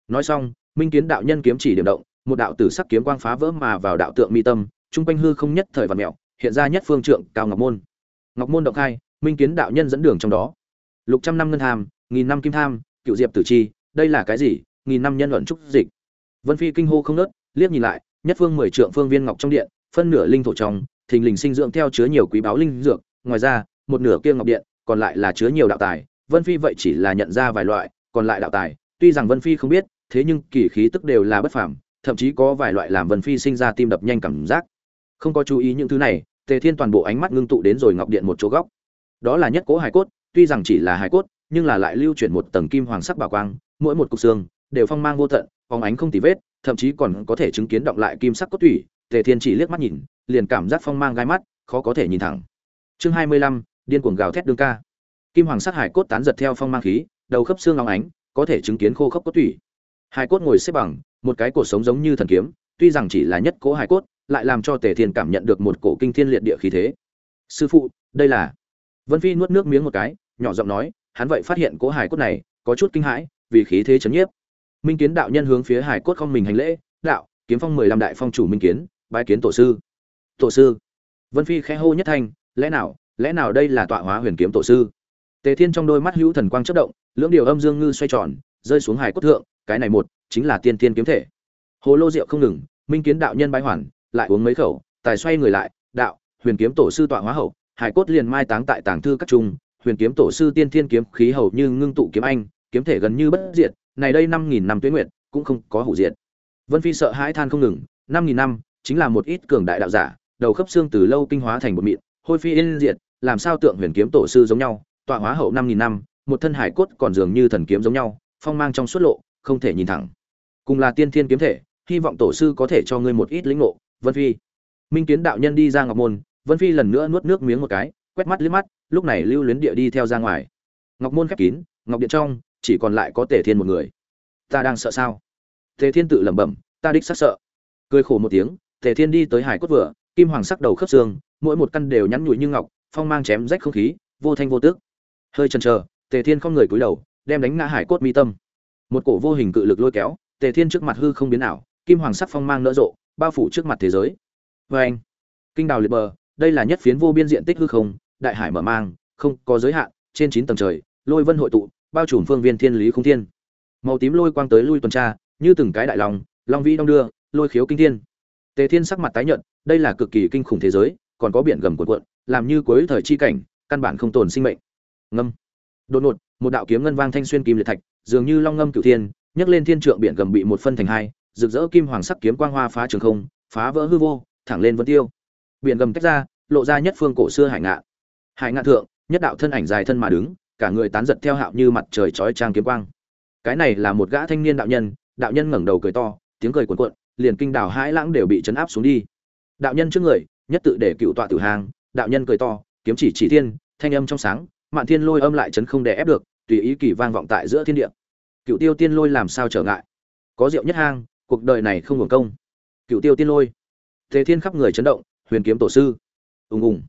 Nói xong, minh kiến đạo nhân kiếm chỉ điểm động, một đạo tử sắc kiếm quang phá vỡ mà vào đạo tượng mi tâm, trung quanh hư không nhất thời vạn mèo hiện ra nhất phương trượng, cao ngọc môn. Ngọc môn động khai, minh kiến đạo nhân dẫn đường trong đó. Lục trăm năm ngân tham, nghìn năm kim tham, cựu diệp tử chi, đây là cái gì? Nghìn năm nhân luận trúc dịch. Vân phi kinh hô không nớt, liếc nhìn lại, nhất phương mười trượng phương viên ngọc trong điện, phân nửa linh thổ trong, thình lình sinh dưỡng theo chứa nhiều quý báu linh dược, ngoài ra, một nửa kia ngọc điện, còn lại là chứa nhiều đạo tài. Vân phi vậy chỉ là nhận ra vài loại, còn lại đạo tài, tuy rằng vân phi không biết, thế nhưng kỳ khí tức đều là bất phàm, thậm chí có vài loại làm vân phi sinh ra tim đập nhanh cảm giác không có chú ý những thứ này, tề thiên toàn bộ ánh mắt ngưng tụ đến rồi ngọc điện một chỗ góc. Đó là nhất cố hải cốt, tuy rằng chỉ là hải cốt, nhưng là lại lưu chuyển một tầng kim hoàng sắc bảo quang, mỗi một cục xương đều phong mang vô tận, phóng ánh không tì vết, thậm chí còn có thể chứng kiến động lại kim sắc cốt tủy. Tề thiên chỉ liếc mắt nhìn, liền cảm giác phong mang gai mắt, khó có thể nhìn thẳng. Chương hai mươi lăm, điên cuồng gào thét đương ca. Kim hoàng sắc hải cốt tán giật theo phong mang khí, đầu khớp xương long ánh, có thể chứng kiến khô khốc cốt tủy. Hải cốt ngồi xếp bằng, một cái cột sống giống như thần kiếm, tuy rằng chỉ là nhất cố hải cốt lại làm cho tề thiên cảm nhận được một cổ kinh thiên liệt địa khí thế. Sư phụ, đây là vân phi nuốt nước miếng một cái, nhỏ giọng nói, hắn vậy phát hiện cố hải cốt này, có chút kinh hãi, vì khí thế chấn nhiếp. Minh kiến đạo nhân hướng phía hải cốt không mình hành lễ, đạo, kiếm phong mười lăm đại phong chủ minh kiến, bái kiến tổ sư. Tổ sư? Vân phi khẽ hô nhất thanh, lẽ nào lẽ nào đây là tọa hóa huyền kiếm tổ sư? Tề thiên trong đôi mắt hữu thần quang chất động, lưỡng điều âm dương ngư xoay tròn, rơi xuống hải cốt thượng, cái này một, chính là tiên tiên kiếm thể. Hồ lô rượu không ngừng, minh kiến đạo nhân bái hoàn lại uống mấy khẩu, tài xoay người lại, đạo, huyền kiếm tổ sư tọa hóa hậu, hải cốt liền mai táng tại tàng thư các trung, huyền kiếm tổ sư tiên thiên kiếm khí hầu như ngưng tụ kiếm anh, kiếm thể gần như bất diệt, này đây năm nghìn năm tuyến nguyện cũng không có hủ diệt. Vân phi sợ hãi than không ngừng, năm nghìn năm, chính là một ít cường đại đạo giả, đầu khớp xương từ lâu kinh hóa thành một mịn, hôi phi yên diệt, làm sao tượng huyền kiếm tổ sư giống nhau, tọa hóa hậu năm nghìn năm, một thân hải cốt còn dường như thần kiếm giống nhau, phong mang trong suốt lộ, không thể nhìn thẳng. Cùng là tiên thiên kiếm thể, hy vọng tổ sư có thể cho ngươi một ít lĩnh ngộ vân phi. Minh kiến đạo nhân đi ra ngọc môn, vân phi lần nữa nuốt nước miếng một cái, quét mắt liếc mắt, lúc này lưu luyến địa đi theo ra ngoài. Ngọc môn khép kín, ngọc điện trong, chỉ còn lại có tề thiên một người. Ta đang sợ sao? Tề thiên tự lẩm bẩm, ta đích sắc sợ. Cười khổ một tiếng, tề thiên đi tới hải cốt vừa, kim hoàng sắc đầu khớp xương, mỗi một căn đều nhắn nhủi như ngọc, phong mang chém rách không khí, vô thanh vô tước. Hơi chần chờ, tề thiên không người cúi đầu, đem đánh ngã hải cốt mi tâm. Một cổ vô hình cự lực lôi kéo, tề thiên trước mặt hư không biến ảo, kim hoàng sắc phong mang nở rộ bao phủ trước mặt thế giới. Vê anh, kinh đào liệt bờ, đây là nhất phiến vô biên diện tích hư không, đại hải mở mang, không có giới hạn, trên chín tầng trời, lôi vân hội tụ, bao trùm phương viên thiên lý không thiên. Màu tím lôi quang tới lui tuần tra, như từng cái đại lòng long vĩ đong đưa, lôi khiếu kinh thiên. Tề thiên sắc mặt tái nhợt, đây là cực kỳ kinh khủng thế giới, còn có biển gầm cuộn cuộn, làm như cuối thời chi cảnh, căn bản không tồn sinh mệnh. Ngâm. Đột ngột, một đạo kiếm ngân vang thanh xuyên kim liệt thạch, dường như long ngâm cửu thiên, nhấc lên thiên trượng biển gầm bị một phân thành hai rực rỡ kim hoàng sắc kiếm quang hoa phá trường không, phá vỡ hư vô, thẳng lên vân tiêu. Biển gầm tách ra, lộ ra nhất phương cổ xưa hải ngạn. Hải ngạn thượng, nhất đạo thân ảnh dài thân mà đứng, cả người tán giật theo hạo như mặt trời chói trang kiếm quang. Cái này là một gã thanh niên đạo nhân đạo nhân ngẩng đầu cười to, tiếng cười cuồn cuộn, liền kinh đảo hãi lãng đều bị chấn áp xuống đi. Đạo nhân trước người, nhất tự để cựu tọa tử hàng, đạo nhân cười to, kiếm chỉ chỉ thiên, thanh âm trong sáng, mạn thiên lôi âm lại chấn không đè ép được, tùy ý kỳ vang vọng tại giữa thiên địa. Cựu tiêu tiên lôi làm sao trở ngại? Có rượu nhất hang cuộc đời này không hưởng công. Cựu tiêu tiên lôi. Thế thiên khắp người chấn động, huyền kiếm tổ sư. Ùng ùng.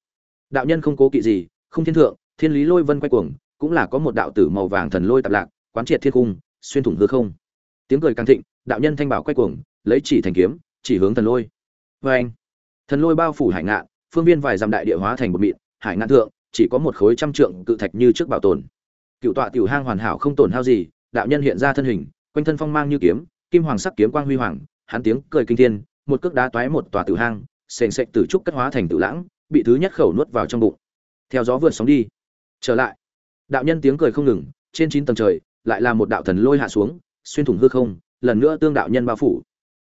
Đạo nhân không cố kỵ gì, không thiên thượng, thiên lý lôi vân quay cuồng, cũng là có một đạo tử màu vàng thần lôi tạp lạc, quán triệt thiên cung, xuyên thủng hư không. Tiếng cười càng thịnh, đạo nhân thanh bảo quay cuồng, lấy chỉ thành kiếm, chỉ hướng thần lôi. Vê anh thần lôi bao phủ hải ngạn, phương viên vài dặm đại địa hóa thành một mịn, hải ngạn thượng, chỉ có một khối trăm trượng cự thạch như trước bảo tồn. Cựu tọa tiểu hang hoàn hảo không tổn hao gì, đạo nhân hiện ra thân hình, quanh thân phong mang như kiếm kim hoàng sắc kiếm quang huy hoàng, hắn tiếng cười kinh thiên, một cước đá toái một tòa tử hang, sền sệt tử trúc cất hóa thành tử lãng, bị thứ nhất khẩu nuốt vào trong bụng. Theo gió vượt sóng đi. Trở lại. Đạo nhân tiếng cười không ngừng, trên chín tầng trời, lại là một đạo thần lôi hạ xuống, xuyên thủng hư không, lần nữa tương đạo nhân bao phủ.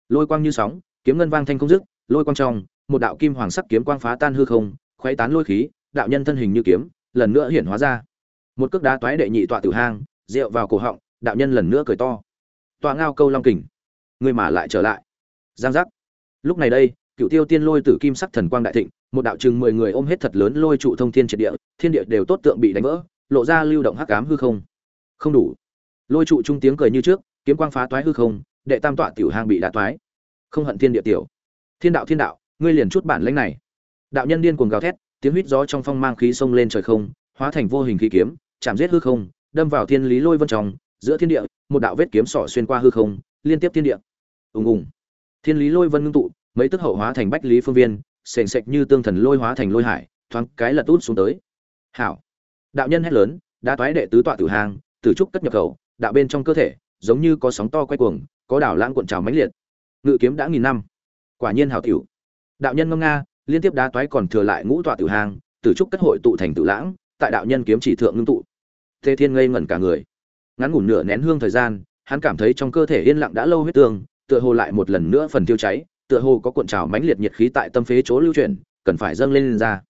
Lôi quang như sóng, kiếm ngân vang thanh không dứt, lôi quang trong, một đạo kim hoàng sắc kiếm quang phá tan hư không, khuấy tán lôi khí, đạo nhân thân hình như kiếm, lần nữa hiển hóa ra. Một cước đá toái đệ nhị tọa tử hang, rượu vào cổ họng, đạo nhân lần nữa cười to tọa ngao câu long kình. Người mà lại trở lại. Giang giác. Lúc này đây, cựu tiêu tiên lôi tử kim sắc thần quang đại thịnh, một đạo chừng mười người ôm hết thật lớn lôi trụ thông thiên triệt địa, thiên địa đều tốt tượng bị đánh vỡ, lộ ra lưu động hắc ám hư không. Không đủ. Lôi trụ trung tiếng cười như trước, kiếm quang phá toái hư không, đệ tam tọa tiểu hang bị đá toái. Không hận thiên địa tiểu. Thiên đạo thiên đạo, ngươi liền chút bản lãnh này. Đạo nhân điên cuồng gào thét, tiếng huýt gió trong phong mang khí sông lên trời không, hóa thành vô hình khí kiếm, chạm giết hư không, đâm vào thiên lý lôi vân trong giữa thiên địa một đạo vết kiếm sỏ xuyên qua hư không liên tiếp thiên địa. Ùng ùng. Thiên lý lôi vân ngưng tụ mấy tức hậu hóa thành bách lý phương viên sền sệt như tương thần lôi hóa thành lôi hải thoáng cái lật út xuống tới. Hảo. Đạo nhân hét lớn đã toái đệ tứ tọa tử hang, tử trúc cất nhập khẩu đạo bên trong cơ thể giống như có sóng to quay cuồng có đảo lãng cuộn trào mãnh liệt. Ngự kiếm đã nghìn năm. Quả nhiên hảo tiểu. Đạo nhân ngâm nga liên tiếp đá toái còn thừa lại ngũ tọa tử hang, tử trúc cất hội tụ thành tử lãng tại đạo nhân kiếm chỉ thượng ngưng tụ. Tề thiên ngây ngẩn cả người ngắn ngủn nửa nén hương thời gian hắn cảm thấy trong cơ thể yên lặng đã lâu huyết tương tựa hồ lại một lần nữa phần tiêu cháy tựa hồ có cuộn trào mãnh liệt nhiệt khí tại tâm phế chỗ lưu chuyển cần phải dâng lên, lên ra.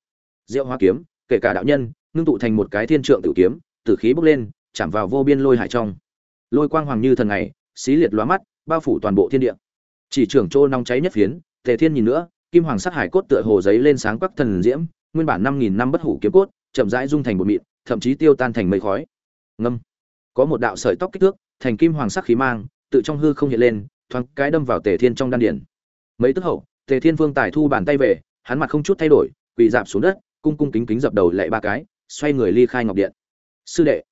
Diệu hoa kiếm kể cả đạo nhân ngưng tụ thành một cái thiên trượng tự kiếm tử khí bốc lên chạm vào vô biên lôi hải trong. Lôi quang hoàng như thần ngày xí liệt lóa mắt bao phủ toàn bộ thiên địa. Chỉ trưởng chỗ nóng cháy nhất phiến tề thiên nhìn nữa kim hoàng sắc hải cốt tựa hồ giấy lên sáng quắc thần diễm nguyên bản năm nghìn năm bất hủ kiếm cốt chậm rãi dung thành bột mịn thậm chí tiêu tan thành mây khói. Ngâm có một đạo sợi tóc kích thước, thành kim hoàng sắc khí mang tự trong hư không hiện lên, thoáng cái đâm vào tề thiên trong đan điển mấy tức hậu, tề thiên vương tài thu bàn tay về, hắn mặt không chút thay đổi, quỳ dạp xuống đất, cung cung kính kính dập đầu lệ ba cái, xoay người ly khai ngọc điện. Sư đệ,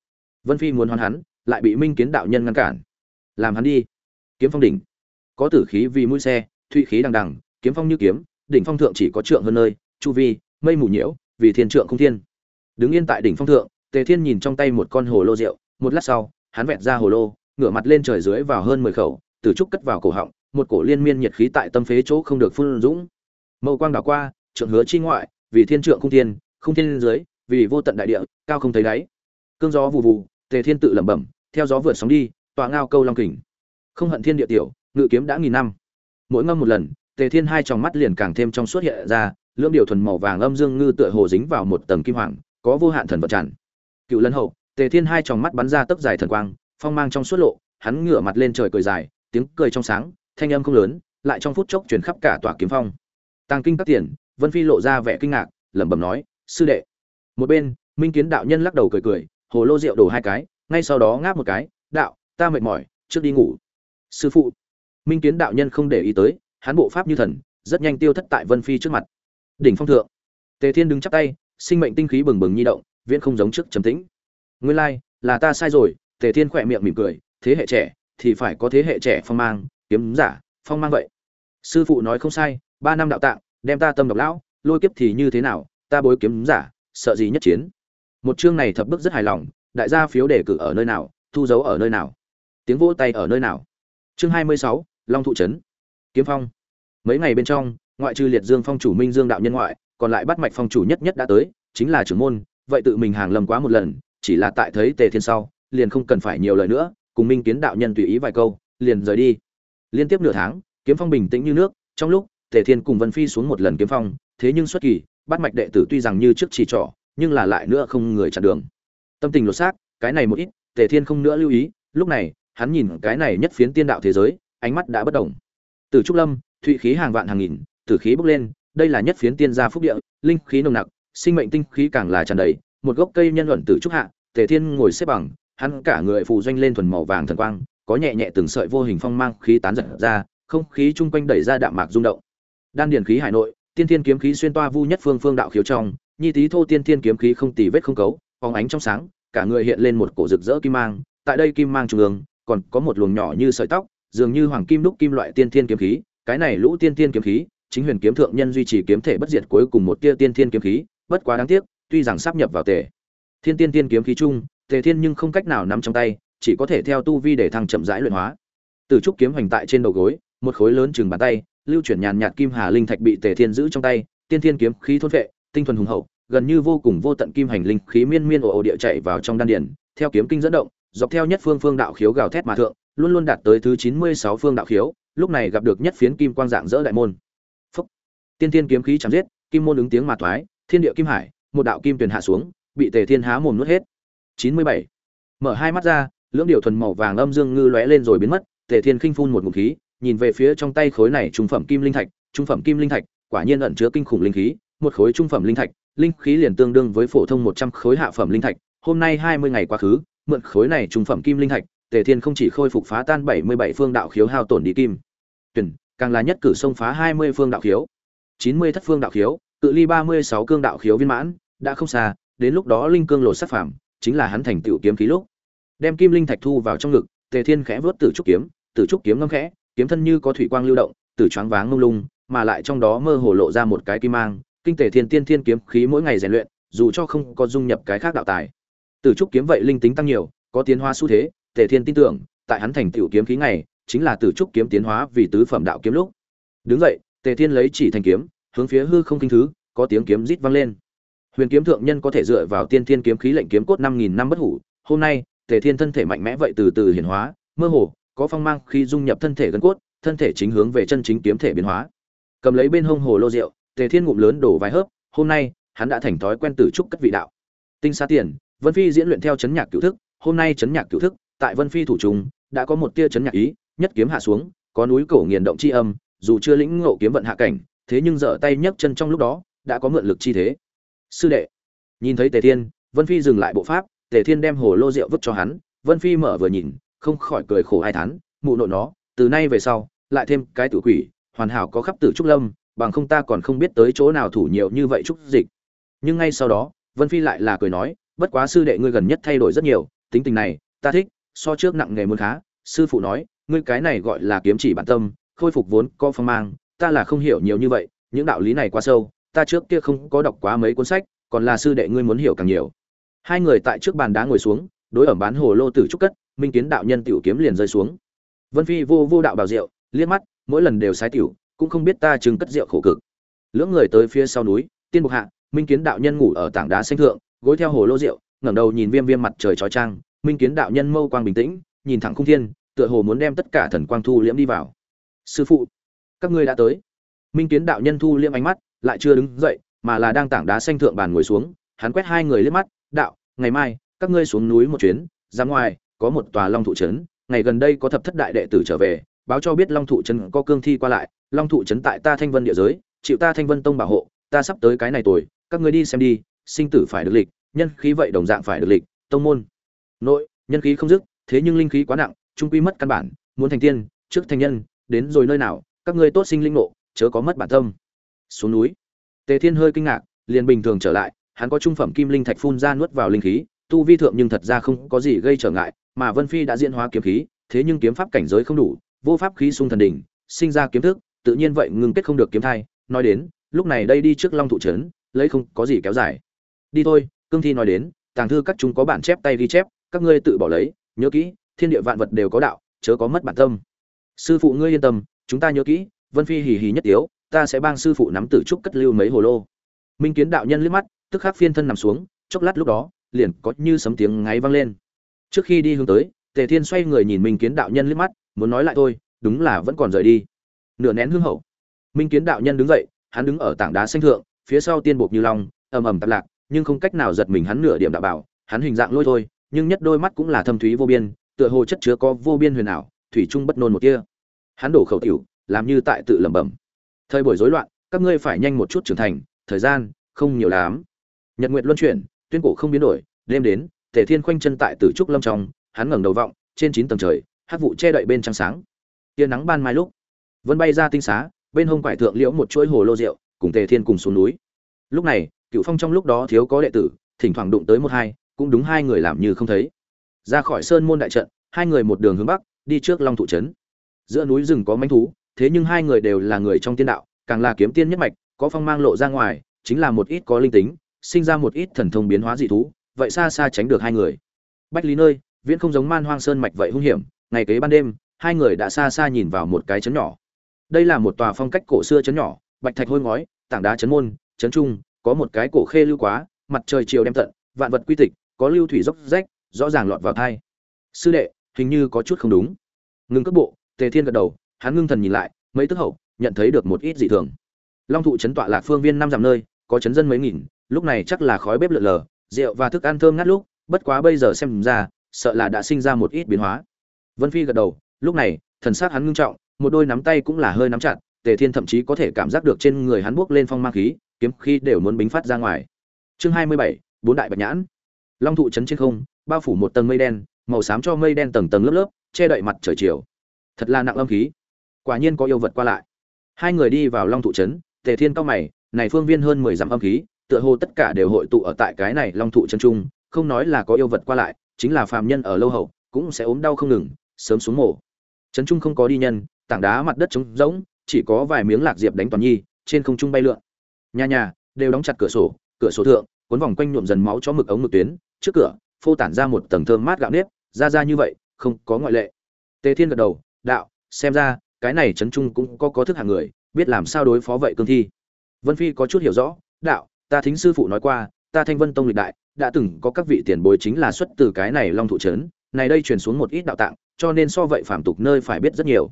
vân phi muốn hoán hắn, lại bị minh kiến đạo nhân ngăn cản. Làm hắn đi. Kiếm phong đỉnh. Có tử khí vì mũi xe, thụy khí đằng đằng, kiếm phong như kiếm, đỉnh phong thượng chỉ có trượng hơn nơi, chu vi, mây mù nhiễu, vì thiên trượng không thiên. Đứng yên tại đỉnh phong thượng, tề thiên nhìn trong tay một con hồ lô rượu một lát sau, hắn vẹn ra hồ lô, ngửa mặt lên trời dưới vào hơn mười khẩu, từ trúc cất vào cổ họng, một cổ liên miên nhiệt khí tại tâm phế chỗ không được phun dũng. Mậu quang đảo qua, trượng hứa chi ngoại, vì thiên trượng không thiên không thiên dưới, vì vô tận đại địa, cao không thấy đáy. Cương gió vù vù, tề thiên tự lẩm bẩm, theo gió vượt sóng đi, tọa ngao câu long kình. Không hận thiên địa tiểu, ngự kiếm đã nghìn năm. Mỗi ngâm một lần, tề thiên hai tròng mắt liền càng thêm trong suốt hiện ra, lưỡng điều thuần màu vàng âm dương ngư tựa hồ dính vào một tầng kim hoàng, có vô hạn thần vật tràn. Cựu lân hậu tề thiên hai tròng mắt bắn ra tấp dài thần quang, phong mang trong suốt lộ, hắn ngửa mặt lên trời cười dài, tiếng cười trong sáng, thanh âm không lớn, lại trong phút chốc truyền khắp cả tòa kiếm phong. Tàng kinh các tiền, vân phi lộ ra vẻ kinh ngạc, lẩm bẩm nói, sư đệ. Một bên, minh kiến đạo nhân lắc đầu cười cười, hồ lô rượu đổ hai cái, ngay sau đó ngáp một cái, đạo, ta mệt mỏi, trước đi ngủ. Sư phụ. Minh kiến đạo nhân không để ý tới, hắn bộ pháp như thần, rất nhanh tiêu thất tại vân phi trước mặt. Đỉnh phong thượng. Tề thiên đứng chắp tay, sinh mệnh tinh khí bừng bừng nhi động, viễn không giống trước trầm tĩnh nguyên lai, là ta sai rồi, tề thiên khỏe miệng mỉm cười, thế hệ trẻ, thì phải có thế hệ trẻ phong mang, kiếm giả, phong mang vậy. Sư phụ nói không sai, ba năm đạo tạng, đem ta tâm độc lão, lôi kiếp thì như thế nào, ta bối kiếm giả, sợ gì nhất chiến. Một chương này thập bức rất hài lòng, đại gia phiếu đề cử ở nơi nào, thu dấu ở nơi nào, tiếng vỗ tay ở nơi nào. Chương hai mươi sáu, long thụ trấn. Kiếm phong. Mấy ngày bên trong, ngoại trừ liệt dương phong chủ minh dương đạo nhân ngoại, còn lại bắt mạch phong chủ nhất nhất đã tới, chính là trưởng môn, vậy tự mình hàng lầm quá một lần chỉ là tại thấy tề thiên sau, liền không cần phải nhiều lời nữa, cùng minh kiến đạo nhân tùy ý vài câu, liền rời đi. Liên tiếp nửa tháng, kiếm phong bình tĩnh như nước, trong lúc, tề thiên cùng vân phi xuống một lần kiếm phong, thế nhưng xuất kỳ, bắt mạch đệ tử tuy rằng như trước chỉ trỏ, nhưng là lại nữa không người chặn đường. Tâm tình lột xác, cái này một ít, tề thiên không nữa lưu ý, lúc này, hắn nhìn cái này nhất phiến tiên đạo thế giới, ánh mắt đã bất động. Từ trúc lâm, thụy khí hàng vạn hàng nghìn, tử khí bốc lên, đây là nhất phiến tiên gia phúc địa, linh khí nồng nặc, sinh mệnh tinh khí càng là tràn đầy, một gốc cây nhân luận tử trúc hạ tề thiên ngồi xếp bằng, hắn cả người phù doanh lên thuần màu vàng thần quang, có nhẹ nhẹ từng sợi vô hình phong mang khí tán giật ra, không khí chung quanh đẩy ra đạm mạc rung động. Đan điền khí hải nội, tiên thiên kiếm khí xuyên toa vu nhất phương phương đạo khiếu trong, nhi tý thô tiên thiên kiếm khí không tì vết không cấu, phóng ánh trong sáng, cả người hiện lên một cổ rực rỡ kim mang, tại đây kim mang trung ương, còn có một luồng nhỏ như sợi tóc, dường như hoàng kim đúc kim loại tiên thiên kiếm khí, cái này lũ tiên thiên kiếm khí, chính huyền kiếm thượng nhân duy trì kiếm thể bất diệt cuối cùng một tia tiên thiên kiếm khí, bất quá đáng tiếc, tuy rằng sắp nhập vào tề thiên tiên tiên kiếm khí chung tề thiên nhưng không cách nào nắm trong tay, chỉ có thể theo tu vi để thăng chậm rãi luyện hóa. Từ trúc kiếm hoành tại trên đầu gối, một khối lớn chừng bàn tay, lưu chuyển nhàn nhạt kim hà linh thạch bị tề thiên giữ trong tay, tiên thiên kiếm khí thôn vệ, tinh thuần hùng hậu, gần như vô cùng vô tận kim hành linh khí miên miên ồ ồ địa chạy vào trong đan điển theo kiếm kinh dẫn động, dọc theo nhất phương phương đạo khiếu gào thét mà thượng, luôn luôn đạt tới thứ chín mươi sáu phương đạo khiếu, lúc này gặp được nhất phiến kim quang dạng dỡ đại môn. Phúc! Tiên thiên kiếm khí chạm giết, kim môn ứng tiếng mà thoái, thiên địa kim hải, một đạo kim tuyển hạ xuống bị tề thiên há mồm nuốt hết. Chín mươi bảy. Mở hai mắt ra, lưỡng điều thuần màu vàng âm dương ngư lóe lên rồi biến mất, tề thiên khinh phun một ngụm khí, nhìn về phía trong tay khối này trung phẩm kim linh thạch, trung phẩm kim linh thạch, quả nhiên ẩn chứa kinh khủng linh khí, một khối trung phẩm linh thạch, linh khí liền tương đương với phổ thông một trăm khối hạ phẩm linh thạch, hôm nay hai mươi ngày quá khứ, mượn khối này trung phẩm kim linh thạch, tề thiên không chỉ khôi phục phá tan bảy mươi bảy phương đạo khiếu hao tổn đi kim, tuyển, càng là nhất cử xông phá hai mươi phương đạo khiếu. Chín mươi thất phương đạo khiếu, cự ly ba mươi sáu cương đạo khiếu viên mãn, đã không xa đến lúc đó linh cương lột sắc phàm, chính là hắn thành tựu kiếm khí lúc. Đem kim linh thạch thu vào trong ngực, tề thiên khẽ vớt tử trúc kiếm, tử trúc kiếm ngâm khẽ, kiếm thân như có thủy quang lưu động, tử choáng váng ngông lung, mà lại trong đó mơ hồ lộ ra một cái kim mang, kinh tề thiên tiên thiên kiếm khí mỗi ngày rèn luyện, dù cho không có dung nhập cái khác đạo tài. Tử trúc kiếm vậy linh tính tăng nhiều, có tiến hóa xu thế, tề thiên tin tưởng, tại hắn thành tựu kiếm khí ngày, chính là tử trúc kiếm tiến hóa vì tứ phẩm đạo kiếm lúc. Đứng dậy, tề thiên lấy chỉ thành kiếm, hướng phía hư không kinh thứ, có tiếng kiếm rít vang lên huyền kiếm thượng nhân có thể dựa vào tiên thiên kiếm khí lệnh kiếm cốt năm nghìn năm bất hủ. Hôm nay, tề thiên thân thể mạnh mẽ vậy từ từ hiển hóa, mơ hồ, có phong mang khi dung nhập thân thể gần cốt, thân thể chính hướng về chân chính kiếm thể biến hóa. Cầm lấy bên hông hồ lô rượu, tề thiên ngụm lớn đổ vài hớp, hôm nay, hắn đã thành thói quen tự trúc cất vị đạo. Tinh xa tiền, vân phi diễn luyện theo chấn nhạc cửu thức, hôm nay chấn nhạc cửu thức, tại vân phi thủ trùng, đã có một tia chấn nhạc ý, nhất kiếm hạ xuống, có núi cổ nghiền động chi âm, dù chưa lĩnh ngộ kiếm vận hạ cảnh, thế nhưng dở tay nhấc chân trong lúc đó, đã có mượn lực chi thế sư đệ. Nhìn thấy tề thiên, vân phi dừng lại bộ pháp, tề thiên đem hồ lô rượu vứt cho hắn, vân phi mở vừa nhìn, không khỏi cười khổ hai thán, mụ nội nó, từ nay về sau, lại thêm cái tử quỷ, hoàn hảo có khắp tử trúc lâm, bằng không ta còn không biết tới chỗ nào thủ nhiều như vậy trúc dịch. Nhưng ngay sau đó, vân phi lại là cười nói, bất quá sư đệ ngươi gần nhất thay đổi rất nhiều, tính tình này, ta thích, so trước nặng nghề muốn khá. Sư phụ nói, ngươi cái này gọi là kiếm chỉ bản tâm, khôi phục vốn có phong mang, ta là không hiểu nhiều như vậy, những đạo lý này quá sâu ta trước kia không có đọc quá mấy cuốn sách, còn là sư đệ ngươi muốn hiểu càng nhiều. Hai người tại trước bàn đá ngồi xuống, đối ẩm bán hồ lô tử trúc cất, minh kiến đạo nhân tiểu kiếm liền rơi xuống. Vân phi vô vô đạo bảo rượu, liếc mắt, mỗi lần đều sai tiểu, cũng không biết ta chừng cất rượu khổ cực. Lưỡng người tới phía sau núi, tiên bục hạ, minh kiến đạo nhân ngủ ở tảng đá xanh thượng, gối theo hồ lô rượu, ngẩng đầu nhìn viêm viêm mặt trời chói trang minh kiến đạo nhân mâu quang bình tĩnh, nhìn thẳng khung thiên, tựa hồ muốn đem tất cả thần quang thu liễm đi vào. Sư phụ, các ngươi đã tới. Minh kiến đạo nhân thu liễm ánh mắt lại chưa đứng dậy, mà là đang tảng đá xanh thượng bàn ngồi xuống, hắn quét hai người liếc mắt, đạo, ngày mai, các ngươi xuống núi một chuyến, ra ngoài, có một tòa long thụ trấn, ngày gần đây có thập thất đại đệ tử trở về, báo cho biết long thụ trấn có cương thi qua lại, long thụ trấn tại ta thanh vân địa giới, chịu ta thanh vân tông bảo hộ, ta sắp tới cái này tuổi, các ngươi đi xem đi, sinh tử phải được lịch, nhân khí vậy đồng dạng phải được lịch, tông môn, nội, nhân khí không dứt, thế nhưng linh khí quá nặng, trung quy mất căn bản, muốn thành tiên, trước thành nhân, đến rồi nơi nào, các ngươi tốt sinh linh nộ chớ có mất bản tâm xuống núi. Tề thiên hơi kinh ngạc, liền bình thường trở lại, hắn có trung phẩm kim linh thạch phun ra nuốt vào linh khí, tu vi thượng nhưng thật ra không có gì gây trở ngại, mà vân phi đã diễn hóa kiếm khí, thế nhưng kiếm pháp cảnh giới không đủ, vô pháp khí sung thần đỉnh, sinh ra kiếm thức, tự nhiên vậy ngừng kết không được kiếm thai. Nói đến, lúc này đây đi trước long thụ trấn, lấy không có gì kéo dài. Đi thôi, cương thi nói đến, tàng thư các chúng có bản chép tay ghi chép, các ngươi tự bỏ lấy, nhớ kỹ, thiên địa vạn vật đều có đạo, chớ có mất bản tâm. Sư phụ ngươi yên tâm, chúng ta nhớ kỹ, vân phi hì hì nhất yếu ta sẽ bang sư phụ nắm tử trúc cất lưu mấy hồ lô. Minh kiến đạo nhân liếc mắt, tức khắc phiên thân nằm xuống, chốc lát lúc đó, liền có như sấm tiếng ngáy vang lên. Trước khi đi hướng tới, tề thiên xoay người nhìn minh kiến đạo nhân liếc mắt, muốn nói lại thôi, đúng là vẫn còn rời đi. Nửa nén hương hậu, minh kiến đạo nhân đứng dậy, hắn đứng ở tảng đá xanh thượng, phía sau tiên buộc như long, ầm ầm tạp lạc, nhưng không cách nào giật mình hắn nửa điểm đạo bảo, hắn hình dạng lôi thôi, nhưng nhất đôi mắt cũng là thâm thúy vô biên, tựa hồ chất chứa có vô biên huyền ảo, thủy trung bất nôn một kia hắn đổ khẩu tiểu, làm như tại tự lẩm bẩm thời buổi rối loạn, các ngươi phải nhanh một chút trưởng thành, thời gian không nhiều lắm. Nhật nguyện luân chuyển, tuyên cổ không biến đổi, đêm đến, tề thiên khoanh chân tại tử trúc lâm trong, hắn ngẩng đầu vọng, trên chín tầng trời, hát vụ che đậy bên trăng sáng. Tia nắng ban mai lúc, vân bay ra tinh xá, bên hông quải thượng liễu một chuỗi hồ lô rượu, cùng tề thiên cùng xuống núi. Lúc này, cựu phong trong lúc đó thiếu có đệ tử, thỉnh thoảng đụng tới một hai, cũng đúng hai người làm như không thấy. Ra khỏi sơn môn đại trận, hai người một đường hướng bắc, đi trước long thụ trấn. Giữa núi rừng có manh thú thế nhưng hai người đều là người trong tiên đạo, càng là kiếm tiên nhất mạch, có phong mang lộ ra ngoài, chính là một ít có linh tính, sinh ra một ít thần thông biến hóa dị thú, vậy xa xa tránh được hai người. Bách lý nơi, viễn không giống man hoang sơn mạch vậy hung hiểm, ngày kế ban đêm, hai người đã xa xa nhìn vào một cái chấn nhỏ. Đây là một tòa phong cách cổ xưa chấn nhỏ, bạch thạch hôi ngói, tảng đá chấn môn chấn trung, có một cái cổ khê lưu quá, mặt trời chiều đem tận, vạn vật quy tịch, có lưu thủy dốc rách, rõ ràng lọt vào thai. Sư đệ, hình như có chút không đúng. Ngừng cước bộ, tề thiên gật đầu hắn ngưng thần nhìn lại, mấy tức hậu, nhận thấy được một ít dị thường. Long thụ chấn tọa lạc phương viên năm dặm nơi, có chấn dân mấy nghìn, lúc này chắc là khói bếp lượn lờ rượu và thức ăn thơm ngát lúc, bất quá bây giờ xem ra, sợ là đã sinh ra một ít biến hóa. Vân phi gật đầu, lúc này, thần sắc hắn ngưng trọng, một đôi nắm tay cũng là hơi nắm chặt, tề thiên thậm chí có thể cảm giác được trên người hắn buốc lên phong ma khí, kiếm khí đều muốn bính phát ra ngoài. Chương hai mươi bảy, bốn đại bạch nhãn. Long thụ chấn trên không, bao phủ một tầng mây đen, màu xám cho mây đen tầng tầng lớp lớp, che đậy mặt trời chiều. Thật là nặng âm khí quả nhiên có yêu vật qua lại. Hai người đi vào long thụ trấn, tề thiên cao mày, này phương viên hơn mười dặm âm khí, tựa hồ tất cả đều hội tụ ở tại cái này long thụ trấn trung không nói là có yêu vật qua lại, chính là phàm nhân ở lâu hậu, cũng sẽ ốm đau không ngừng, sớm xuống mổ trấn trung không có đi nhân, tảng đá mặt đất trống rỗng, chỉ có vài miếng lạc diệp đánh toàn nhi, trên không trung bay lượn. Nhà nhà, đều đóng chặt cửa sổ cửa sổ thượng, cuốn vòng quanh nhuộm dần máu cho mực ống mực tuyến, trước cửa, phô tản ra một tầng thơm mát gạo nếp, ra ra như vậy, không có ngoại lệ. Tề thiên gật đầu, đạo, xem ra cái này trấn trung cũng có có thức hạng người, biết làm sao đối phó vậy cương thi. Vân phi có chút hiểu rõ, đạo, ta thính sư phụ nói qua, ta thanh vân tông lịch đại, đã từng có các vị tiền bối chính là xuất từ cái này long thụ trấn, này đây truyền xuống một ít đạo tạng, cho nên so vậy phàm tục nơi phải biết rất nhiều.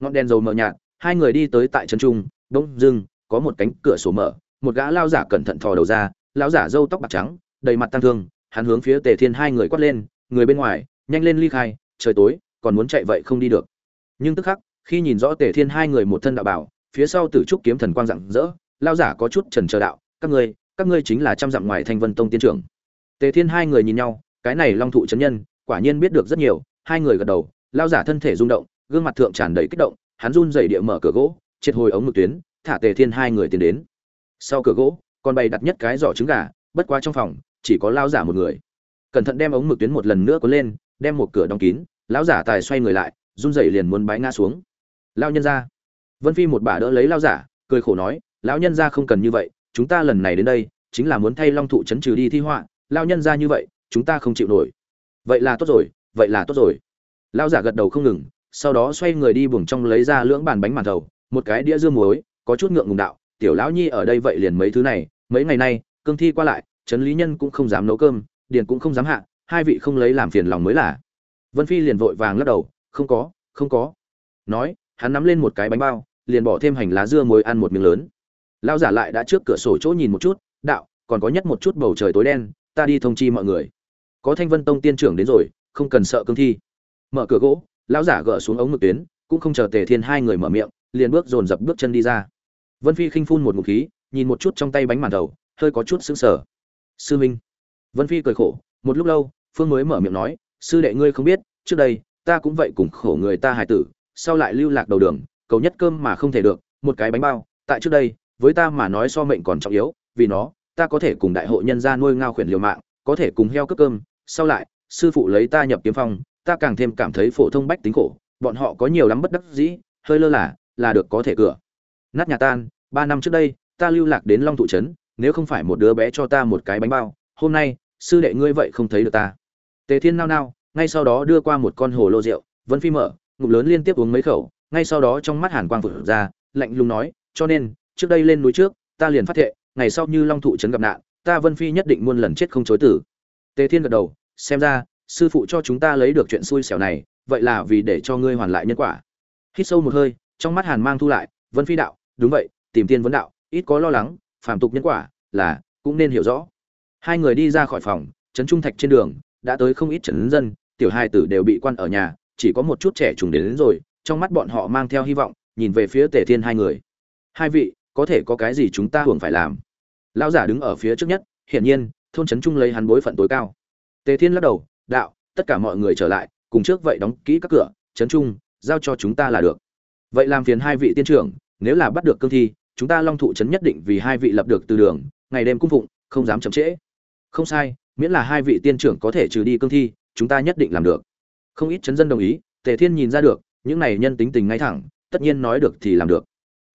Ngọn đèn dầu mờ nhạt, hai người đi tới tại trấn trung, bỗng dưng, có một cánh cửa sổ mở, một gã lao giả cẩn thận thò đầu ra, lão giả râu tóc bạc trắng, đầy mặt tăng thương, hắn hướng phía tề thiên hai người quát lên, người bên ngoài, nhanh lên ly khai, trời tối, còn muốn chạy vậy không đi được. Nhưng tức khắc khi nhìn rõ tề thiên hai người một thân đạo bảo, phía sau tử trúc kiếm thần quang rạng rỡ, lao giả có chút trần chờ đạo, các ngươi các ngươi chính là trăm dặm ngoài thanh vân tông tiên trưởng. Tề thiên hai người nhìn nhau, cái này long thụ c nhân, quả nhiên biết được rất nhiều, hai người gật đầu, lao giả thân thể rung động, gương mặt thượng tràn đầy kích động, hắn run dày địa mở cửa gỗ, triệt hồi ống mực tuyến, thả tề thiên hai người tiến đến. Sau cửa gỗ, còn bày đặt nhất cái giỏ trứng gà, bất quá trong phòng, chỉ có lao giả một người. Cẩn thận đem ống mực tuyến một lần nữa có lên, đem một cửa đóng kín lão giả tài xoay người lại, run rẩy liền muốn bái ngã xuống lao nhân ra vân phi một bà đỡ lấy lao giả, cười khổ nói, lão nhân ra không cần như vậy, chúng ta lần này đến đây, chính là muốn thay long thụ chấn trừ đi thi họa lao nhân ra như vậy, chúng ta không chịu nổi. Vậy là tốt rồi, vậy là tốt rồi. Lao giả gật đầu không ngừng, sau đó xoay người đi buồng trong lấy ra lưỡng bàn bánh màn thầu, một cái đĩa dưa muối, có chút ngượng ngùng đạo, tiểu lão nhi ở đây vậy liền mấy thứ này, mấy ngày nay, cương thi qua lại, trấn lý nhân cũng không dám nấu cơm, điền cũng không dám hạ, hai vị không lấy làm phiền lòng mới là. Vân phi liền vội vàng lắc đầu, không có không có. Nói hắn nắm lên một cái bánh bao, liền bỏ thêm hành lá dưa muối ăn một miếng lớn. Lao giả lại đã trước cửa sổ chỗ nhìn một chút, đạo, còn có nhất một chút bầu trời tối đen, ta đi thông chi mọi người. Có thanh vân tông tiên trưởng đến rồi, không cần sợ cương thi. Mở cửa gỗ, lão giả gỡ xuống ống ngực tuyến, cũng không chờ tề thiên hai người mở miệng, liền bước dồn dập bước chân đi ra. Vân phi khinh phun một ngụm khí, nhìn một chút trong tay bánh màn đầu, hơi có chút sững sờ. Sư minh. Vân phi cười khổ, một lúc lâu, phương mới mở miệng nói, sư đệ ngươi không biết, trước đây, ta cũng vậy cùng khổ người ta hài tử sau lại lưu lạc đầu đường, cầu nhất cơm mà không thể được, một cái bánh bao, tại trước đây, với ta mà nói so mệnh còn trọng yếu, vì nó, ta có thể cùng đại hội nhân gia nuôi ngao khuyển liều mạng, có thể cùng heo cướp cơm, sau lại, sư phụ lấy ta nhập kiếm phong, ta càng thêm cảm thấy phổ thông bách tính khổ, bọn họ có nhiều lắm bất đắc dĩ, hơi lơ là là được có thể cửa. Nát nhà tan, ba năm trước đây, ta lưu lạc đến long thụ trấn, nếu không phải một đứa bé cho ta một cái bánh bao, hôm nay, sư đệ ngươi vậy không thấy được ta. Tề thiên nao nao, ngay sau đó đưa qua một con hồ lô rượu vân phi mở ngụm lớn liên tiếp uống mấy khẩu, ngay sau đó trong mắt hàn quang vụt ra, lạnh lùng nói, cho nên, trước đây lên núi trước, ta liền phát thệ, ngày sau như long thụ trấn gặp nạn, ta vân phi nhất định muôn lần chết không chối tử. Tề thiên gật đầu, xem ra, sư phụ cho chúng ta lấy được chuyện xui xẻo này, vậy là vì để cho ngươi hoàn lại nhân quả. Hít sâu một hơi, trong mắt hàn mang thu lại, vân phi đạo, đúng vậy, tìm tiên vấn đạo, ít có lo lắng, phàm tục nhân quả, là, cũng nên hiểu rõ. Hai người đi ra khỏi phòng, trấn trung thạch trên đường, đã tới không ít trấn dân, tiểu hai tử đều bị quan ở nhà chỉ có một chút trẻ trùng đến, đến rồi trong mắt bọn họ mang theo hy vọng nhìn về phía tề thiên hai người. Hai vị có thể có cái gì chúng ta hưởng phải làm? Lão giả đứng ở phía trước nhất hiển nhiên thôn trấn trung lấy hắn bối phận tối cao. Tề thiên lắc đầu đạo tất cả mọi người trở lại cùng trước vậy đóng kỹ các cửa trấn trung giao cho chúng ta là được. Vậy làm phiền hai vị tiên trưởng nếu là bắt được cương thi chúng ta long thụ trấn nhất định vì hai vị lập được từ đường ngày đêm cung phụng không dám chậm trễ. Không sai miễn là hai vị tiên trưởng có thể trừ đi cương thi chúng ta nhất định làm được không ít chấn dân đồng ý, tề thiên nhìn ra được, những này nhân tính tình ngay thẳng, tất nhiên nói được thì làm được.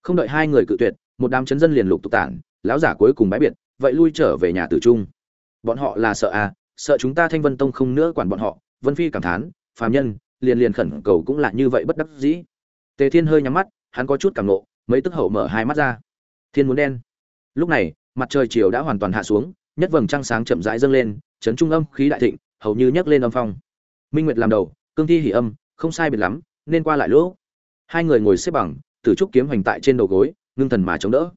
Không đợi hai người cự tuyệt, một đám chấn dân liền lục tục tản, lão giả cuối cùng bãi biệt, vậy lui trở về nhà tử trung. Bọn họ là sợ à sợ chúng ta thanh vân tông không nữa quản bọn họ, vân phi cảm thán, phàm nhân, liền liền khẩn cầu cũng là như vậy bất đắc dĩ. Tề thiên hơi nhắm mắt, hắn có chút cảm nộ, mấy tức hậu mở hai mắt ra. Thiên muốn đen. Lúc này, mặt trời chiều đã hoàn toàn hạ xuống, nhất vầng trăng sáng chậm rãi dâng lên, chấn trung âm khí đại thịnh, hầu như nhấc lên âm phong minh nguyệt làm đầu, cương thi hỉ âm, không sai biệt lắm, nên qua lại lỗ. Hai người ngồi xếp bằng, tử trúc kiếm hoành tại trên đầu gối, ngưng thần mà chống đỡ.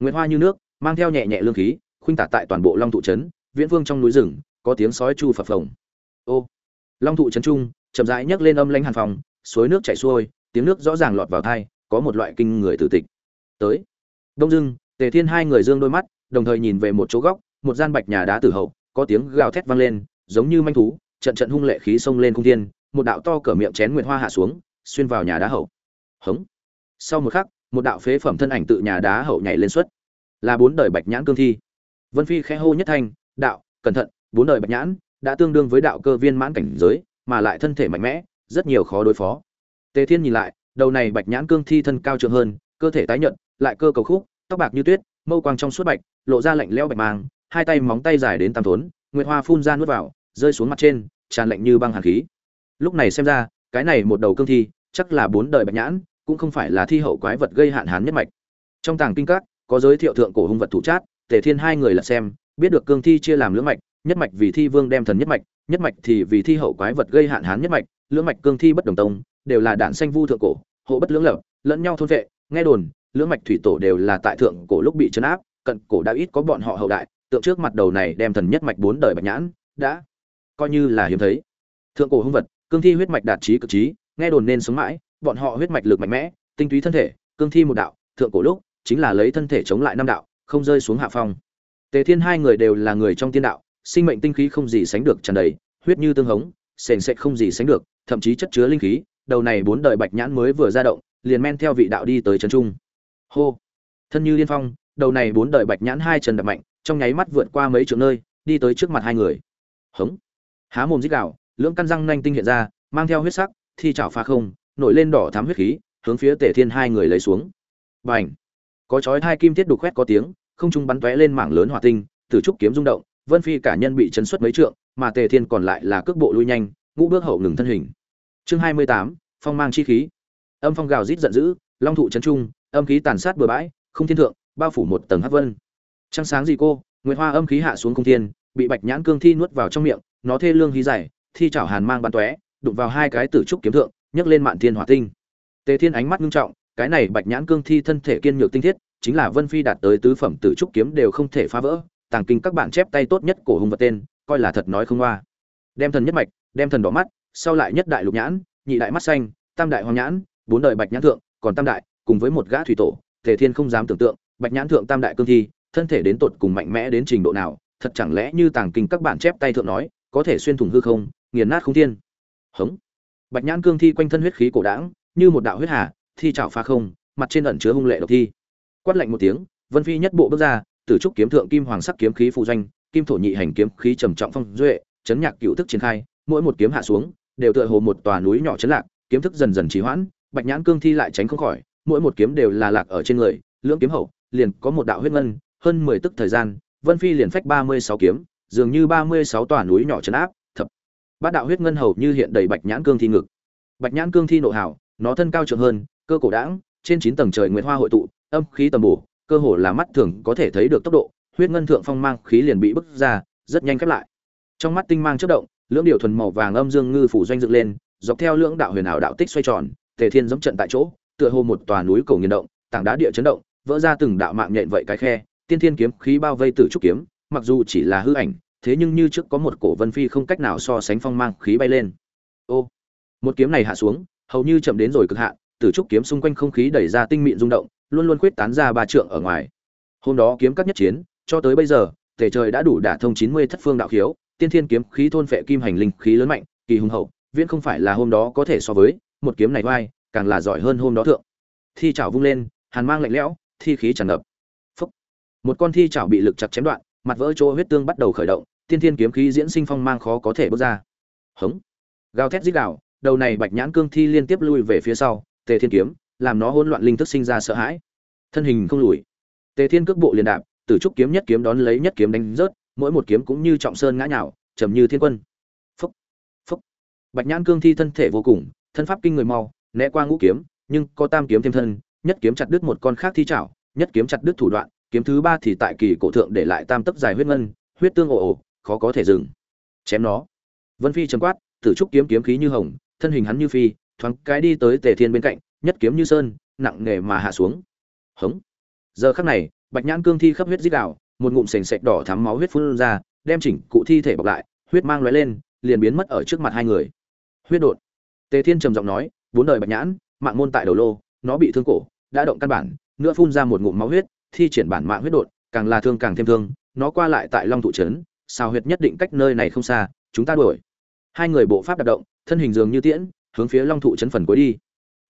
Nguyệt hoa như nước, mang theo nhẹ nhẹ lương khí, khuynh tả tại toàn bộ long thụ trấn, viễn vương trong núi rừng, có tiếng sói chu phập phồng. Ô! Long thụ trấn trung, chậm rãi nhấc lên âm lãnh hàn phòng, suối nước chảy xuôi, tiếng nước rõ ràng lọt vào thai có một loại kinh người tử tịch. Tới! Đông dưng tề thiên hai người dương đôi mắt, đồng thời nhìn về một chỗ góc, một gian bạch nhà đá tử hậu, có tiếng gào thét vang lên, giống như manh thú trận trận hung lệ khí xông lên không thiên, một đạo to cỡ miệng chén nguyệt hoa hạ xuống, xuyên vào nhà đá hậu. Hống. Sau một khắc, một đạo phế phẩm thân ảnh tự nhà đá hậu nhảy lên xuất. Là bốn đời bạch nhãn cương thi. Vân phi khẽ hô nhất thanh, đạo, cẩn thận, bốn đời bạch nhãn đã tương đương với đạo cơ viên mãn cảnh giới, mà lại thân thể mạnh mẽ, rất nhiều khó đối phó. Tề thiên nhìn lại, đầu này bạch nhãn cương thi thân cao trượng hơn, cơ thể tái nhợt, lại cơ cầu khúc, tóc bạc như tuyết, mâu quang trong suốt bạch, lộ ra lạnh lẽo bạch mang, hai tay móng tay dài đến tam thốn, nguyệt hoa phun ra nuốt vào rơi xuống mặt trên, tràn lạnh như băng hàn khí. Lúc này xem ra, cái này một đầu cương thi, chắc là bốn đời bạch nhãn, cũng không phải là thi hậu quái vật gây hạn hán nhất mạch. Trong tàng kinh các, có giới thiệu thượng cổ hung vật thủ chát, tề thiên hai người là xem, biết được cương thi chia làm lưỡng mạch, nhất mạch vì thi vương đem thần nhất mạch nhất mạch thì vì thi hậu quái vật gây hạn hán nhất mạch, lưỡng mạch cương thi bất đồng tông, đều là đạn xanh vu thượng cổ, hộ bất lưỡng lập, lẫn nhau thôn vệ, nghe đồn, lưỡng mạch thủy tổ đều là tại thượng cổ lúc bị chấn áp, cận cổ đã ít có bọn họ hậu đại, tượng trước mặt đầu này đem thần nhất mạch bốn đời bạch nhãn, đã coi như là hiếm thấy. Thượng cổ hung vật, cương thi huyết mạch đạt trí cực trí, nghe đồn nên sống mãi, bọn họ huyết mạch lực mạnh mẽ, tinh túy thân thể, cương thi một đạo, thượng cổ lúc, chính là lấy thân thể chống lại năm đạo, không rơi xuống hạ phong. Tề thiên hai người đều là người trong tiên đạo, sinh mệnh tinh khí không gì sánh được tràn đầy, huyết như tương hống, sền sệt không gì sánh được, thậm chí chất chứa linh khí, đầu này bốn đời bạch nhãn mới vừa ra động, liền men theo vị đạo đi tới trấn trung. Hô! Thân như liên phong, đầu này bốn đời bạch nhãn hai chân đập mạnh, trong nháy mắt vượt qua mấy chỗ nơi, đi tới trước mặt hai người. Hống! Há mồm rít gạo lưỡng căn răng nanh tinh hiện ra, mang theo huyết sắc, thi chảo pha không, nổi lên đỏ thắm huyết khí, hướng phía tề thiên hai người lấy xuống. B à n h có chói hai kim thiết đục khoét có tiếng, không trung bắn tóe lên mảng lớn hỏa tinh, tử trúc kiếm rung động, vân phi cả nhân bị chấn xuất mấy trượng, mà tề thiên còn lại là cước bộ lui nhanh, ngũ bước hậu ngừng thân hình. Chương hai mươi tám, phong mang chi khí. Âm phong gào rít giận dữ, long thụ chấn trung, âm khí tàn sát bừa bãi, không thiên thượng, bao phủ một tầng hát vân. Trăng sáng gì cô, nguyệt hoa âm khí hạ xuống không thiên, bị bạch nhãn cương thi nuốt vào trong miệng nó thê lương hí dài thi chảo hàn mang bắn tóe, đụng vào hai cái tử trúc kiếm thượng, nhấc lên mạn thiên hỏa tinh. Tề thiên ánh mắt nghiêm trọng, cái này bạch nhãn cương thi thân thể kiên nhược tinh thiết, chính là vân phi đạt tới tứ phẩm tử trúc kiếm đều không thể phá vỡ, tàng kinh các bạn chép tay tốt nhất cổ hùng vật tên, coi là thật nói không hoa đem thần nhất mạch, đem thần đỏ mắt, sau lại nhất đại lục nhãn, nhị đại mắt xanh, tam đại hoàng nhãn, bốn đời bạch nhãn thượng, còn tam đại, cùng với một gã thủy tổ, tề thiên không dám tưởng tượng, bạch nhãn thượng tam đại cương thi, thân thể đến tột cùng mạnh mẽ đến trình độ nào, thật chẳng lẽ như tàng kinh các bạn chép tay thượng nói có thể xuyên thủng hư không, nghiền nát không thiên. Hống. Bạch nhãn cương thi quanh thân huyết khí cổ đãng, như một đạo huyết hà, thi trảo phá không, mặt trên ẩn chứa hung lệ độc thi. Quát lạnh một tiếng, vân phi nhất bộ bước ra, từ trúc kiếm thượng kim hoàng sắc kiếm khí phụ doanh, kim thổ nhị hành kiếm khí trầm trọng phong duệ, chấn nhạc cựu thức triển khai, mỗi một kiếm hạ xuống, đều tựa hồ một tòa núi nhỏ chấn lạc, kiếm thức dần dần trì hoãn, bạch nhãn cương thi lại tránh không khỏi, mỗi một kiếm đều là lạc ở trên người, lưỡng kiếm hậu, liền có một đạo huyết ngân, hơn mười tức thời gian, vân phi liền phách ba mươi sáu kiếm dường như ba mươi sáu tòa núi nhỏ trấn áp, thập. Bát đạo huyết ngân hầu như hiện đầy bạch nhãn cương thi ngực. Bạch nhãn cương thi nộ hảo, nó thân cao trượng hơn, cơ cổ đãng, trên chín tầng trời nguyệt hoa hội tụ, âm khí tầm bổ, cơ hồ là mắt thường có thể thấy được tốc độ, huyết ngân thượng phong mang khí liền bị bức ra, rất nhanh khép lại. Trong mắt tinh mang chớp động, lưỡng điều thuần màu vàng âm dương ngư phủ doanh dựng lên, dọc theo lưỡng đạo huyền ảo đạo tích xoay tròn, tề thiên giống trận tại chỗ, tựa hồ một tòa núi cổ nghiền động, tảng đá địa chấn động, vỡ ra từng đạo mạng nhện vậy cái khe, tiên thiên kiếm khí bao vây tử trúc kiếm mặc dù chỉ là hư ảnh thế nhưng như trước có một cổ vân phi không cách nào so sánh phong mang khí bay lên. Ô một kiếm này hạ xuống hầu như chậm đến rồi cực hạ, tử trúc kiếm xung quanh không khí đẩy ra tinh mịn rung động luôn luôn khuyết tán ra ba trượng ở ngoài. Hôm đó kiếm các nhất chiến cho tới bây giờ tề trời đã đủ đả thông chín mươi thất phương đạo khiếu tiên thiên kiếm khí thôn phệ kim hành linh khí lớn mạnh kỳ hùng hậu viễn không phải là hôm đó có thể so với một kiếm này vai càng là giỏi hơn hôm đó thượng. Thi chảo vung lên hàn mang lạnh lẽo thi khí tràn ngập. Phúc. một con thi chảo bị lực chặt chém đoạn mặt vỡ chỗ huyết tương bắt đầu khởi động, tiên thiên kiếm khí diễn sinh phong mang khó có thể bước ra. Hống. Gào thét rít gào, đầu này bạch nhãn cương thi liên tiếp lui về phía sau, tề thiên kiếm, làm nó hỗn loạn linh thức sinh ra sợ hãi. Thân hình không lùi. Tề thiên cước bộ liền đạp tử trúc kiếm nhất kiếm đón lấy nhất kiếm đánh rớt, mỗi một kiếm cũng như trọng sơn ngã nhào, trầm như thiên quân. Phúc. Phúc. Bạch nhãn cương thi thân thể vô cùng, thân pháp kinh người mau, né qua ngũ kiếm, nhưng có tam kiếm thêm thân, nhất kiếm chặt đứt một con khác thi chảo, nhất kiếm chặt đứt thủ đoạn kiếm thứ ba thì tại kỳ cổ thượng để lại tam tấc dài huyết ngân, huyết tương ồ ồ, khó có thể dừng. Chém nó. Vân phi trầm quát, tử trúc kiếm kiếm khí như hồng, thân hình hắn như phi, thoáng cái đi tới tề thiên bên cạnh, nhất kiếm như sơn, nặng nề mà hạ xuống. Hống. Giờ khắc này, bạch nhãn cương thi khắp huyết dít đạo một ngụm sền sệt đỏ thắm máu huyết phun ra, đem chỉnh cụ thi thể bọc lại, huyết mang lóe lên, liền biến mất ở trước mặt hai người. Huyết đột. Tề thiên trầm giọng nói, bốn đời bạch nhãn, mạng môn tại đầu lô, nó bị thương cổ, đã động căn bản, nữa phun ra một ngụm máu huyết thi triển bản mạng huyết đột, càng là thương càng thêm thương, nó qua lại tại long thụ trấn sao huyết nhất định cách nơi này không xa, chúng ta đuổi. Hai người bộ pháp đạp động, thân hình dường như tiễn, hướng phía long thụ trấn phần cuối đi.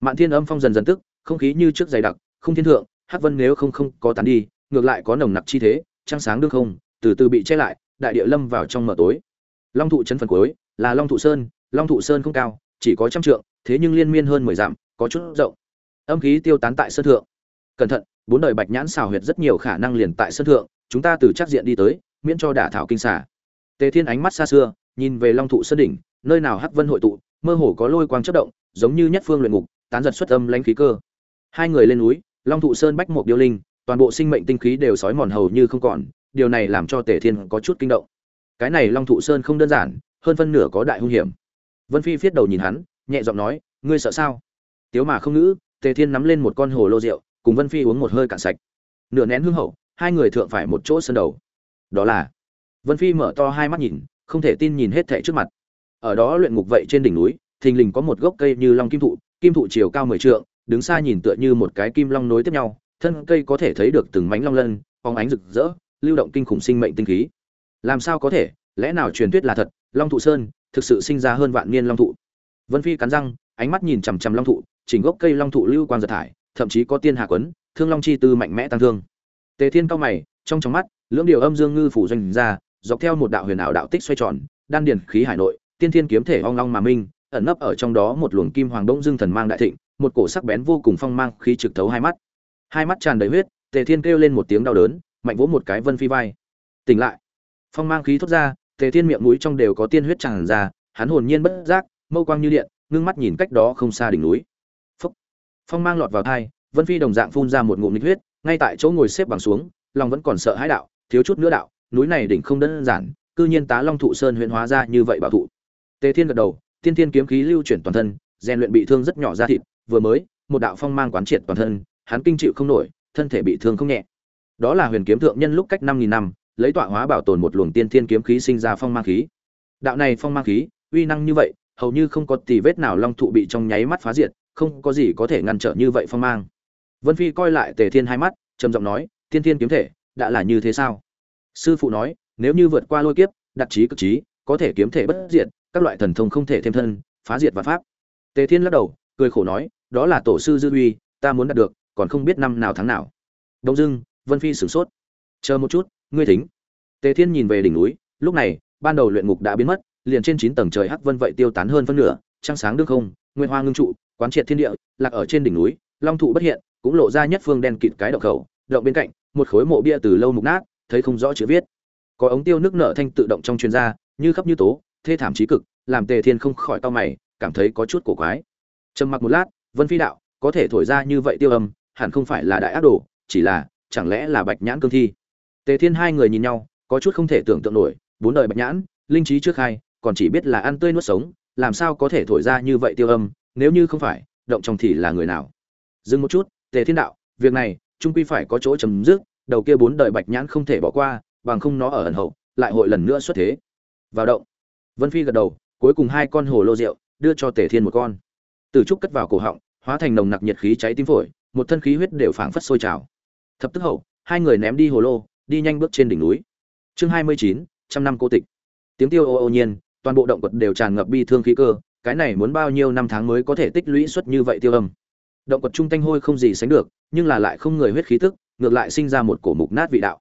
Mạn thiên âm phong dần dần tức, không khí như trước dày đặc, không thiên thượng, hắc vân nếu không không có tán đi, ngược lại có nồng nặc chi thế, trăng sáng đương không, từ từ bị che lại, đại địa lâm vào trong mờ tối. Long thụ trấn phần cuối, là long thụ sơn, long thụ sơn không cao, chỉ có trăm trượng, thế nhưng liên miên hơn mười dặm, có chút rộng. Âm khí tiêu tán tại sơn thượng. Cẩn thận bốn đời bạch nhãn xào huyệt rất nhiều khả năng liền tại sân thượng, chúng ta từ chắc diện đi tới, miễn cho đả thảo kinh xả tề thiên ánh mắt xa xưa, nhìn về long thụ sơn đỉnh, nơi nào hắc vân hội tụ, mơ hồ có lôi quang chất động, giống như nhất phương luyện ngục, tán giật xuất âm lãnh khí cơ. Hai người lên núi, long thụ sơn bách một điêu linh, toàn bộ sinh mệnh tinh khí đều sói mòn hầu như không còn, điều này làm cho tề thiên có chút kinh động. Cái này long thụ sơn không đơn giản, hơn phân nửa có đại hung hiểm. Vân phi viết đầu nhìn hắn, nhẹ giọng nói, ngươi sợ sao? Tiếu mà không ngữ. Tề thiên nắm lên một con hồ lô rượu cùng vân phi uống một hơi cạn sạch. Nửa nén hương hậu, hai người thượng phải một chỗ sân đầu. Đó là, vân phi mở to hai mắt nhìn, không thể tin nhìn hết thảy trước mặt. Ở đó luyện ngục vậy trên đỉnh núi, thình lình có một gốc cây như long kim thụ kim thụ chiều cao mười trượng, đứng xa nhìn tựa như một cái kim long nối tiếp nhau, thân cây có thể thấy được từng mánh long lân phóng ánh rực rỡ, lưu động kinh khủng sinh mệnh tinh khí. Làm sao có thể? Lẽ nào truyền thuyết là thật? Long thụ sơn, thực sự sinh ra hơn vạn niên long thụ. Vân phi cắn răng, ánh mắt nhìn chằm chằm long thụ, chỉnh gốc cây long thụ lưu quang giật thải thậm chí có tiên hạ quấn, thương long chi tư mạnh mẽ tăng thương. Tề thiên cao mày, trong trong mắt, lưỡng điều âm dương ngư phủ doanh ra, dọc theo một đạo huyền ảo đạo tích xoay tròn, đan điền khí hải nội, tiên thiên kiếm thể ong long mà minh, ẩn nấp ở trong đó một luồng kim hoàng đông dương thần mang đại thịnh, một cổ sắc bén vô cùng phong mang khí trực thấu hai mắt. Hai mắt tràn đầy huyết, tề thiên kêu lên một tiếng đau đớn, mạnh vỗ một cái vân phi vai. Tỉnh lại. Phong mang khí thốt ra, tề thiên miệng mũi trong đều có tiên huyết tràn ra, hắn hồn nhiên bất giác, mâu quang như điện, ngưng mắt nhìn cách đó không xa đỉnh núi phong mang lọt vào thai, vân phi đồng dạng phun ra một ngụm nít huyết, ngay tại chỗ ngồi xếp bằng xuống, lòng vẫn còn sợ hãi đạo, thiếu chút nữa đạo, núi này đỉnh không đơn giản, cư nhiên tá long thụ sơn huyện hóa ra như vậy bảo thụ. Tề thiên gật đầu, tiên thiên kiếm khí lưu chuyển toàn thân, rèn luyện bị thương rất nhỏ ra thịt, vừa mới, một đạo phong mang quán triệt toàn thân, hắn kinh chịu không nổi, thân thể bị thương không nhẹ. Đó là huyền kiếm thượng nhân lúc cách năm nghìn năm, lấy tọa hóa bảo tồn một luồng tiên thiên kiếm khí sinh ra phong mang khí. Đạo này phong mang khí, uy năng như vậy, hầu như không có tì vết nào long thụ bị trong nháy mắt phá diệt không có gì có thể ngăn trở như vậy phong mang. Vân phi coi lại tề thiên hai mắt, trầm giọng nói, tiên thiên kiếm thể, đã là như thế sao? Sư phụ nói, nếu như vượt qua lôi kiếp đặt trí cực trí, có thể kiếm thể bất diệt, các loại thần thông không thể thêm thân, phá diệt và pháp. Tề thiên lắc đầu, cười khổ nói, đó là tổ sư dư uy, ta muốn đạt được, còn không biết năm nào tháng nào. Đông dưng vân phi sửng sốt. Chờ một chút, ngươi thính. Tề thiên nhìn về đỉnh núi, lúc này, ban đầu luyện ngục đã biến mất, liền trên chín tầng trời hắc vân vậy tiêu tán hơn phân nửa, trăng sáng đương không nguyên hoa ngưng trụ quán triệt thiên địa, lạc ở trên đỉnh núi, long thụ bất hiện, cũng lộ ra nhất phương đen kịt cái động khẩu, động bên cạnh, một khối mộ bia từ lâu mục nát, thấy không rõ chữ viết. Có ống tiêu nước nở thanh tự động trong chuyên gia như khắp như tố, thê thảm trí cực, làm tề thiên không khỏi tao mày, cảm thấy có chút cổ quái. Trầm mặc một lát, vân phi đạo, có thể thổi ra như vậy tiêu âm, hẳn không phải là đại ác đồ, chỉ là, chẳng lẽ là bạch nhãn cương thi? Tề thiên hai người nhìn nhau, có chút không thể tưởng tượng nổi, bốn đời bạch nhãn, linh trí trước hai, còn chỉ biết là ăn tươi nuốt sống, làm sao có thể thổi ra như vậy tiêu âm nếu như không phải, động trong thì là người nào? Dừng một chút, tề thiên đạo, việc này, trung quy phải có chỗ chấm dứt, đầu kia bốn đời bạch nhãn không thể bỏ qua, bằng không nó ở ẩn hậu, lại hội lần nữa xuất thế. Vào động. Vân phi gật đầu, cuối cùng hai con hồ lô rượu, đưa cho tề thiên một con. Từ trúc cất vào cổ họng, hóa thành nồng nặc nhiệt khí cháy tim phổi, một thân khí huyết đều phảng phất sôi trào. Thập tức hậu, hai người ném đi hồ lô, đi nhanh bước trên đỉnh núi. Chương hai mươi chín, trăm năm cô tịch. Tiếng tiêu ô ô nhiên, toàn bộ động vật đều tràn ngập bi thương khí cơ cái này muốn bao nhiêu năm tháng mới có thể tích lũy suất như vậy tiêu âm? Động vật trung tanh hôi không gì sánh được, nhưng là lại không người huyết khí tức, ngược lại sinh ra một cổ mục nát vị đạo.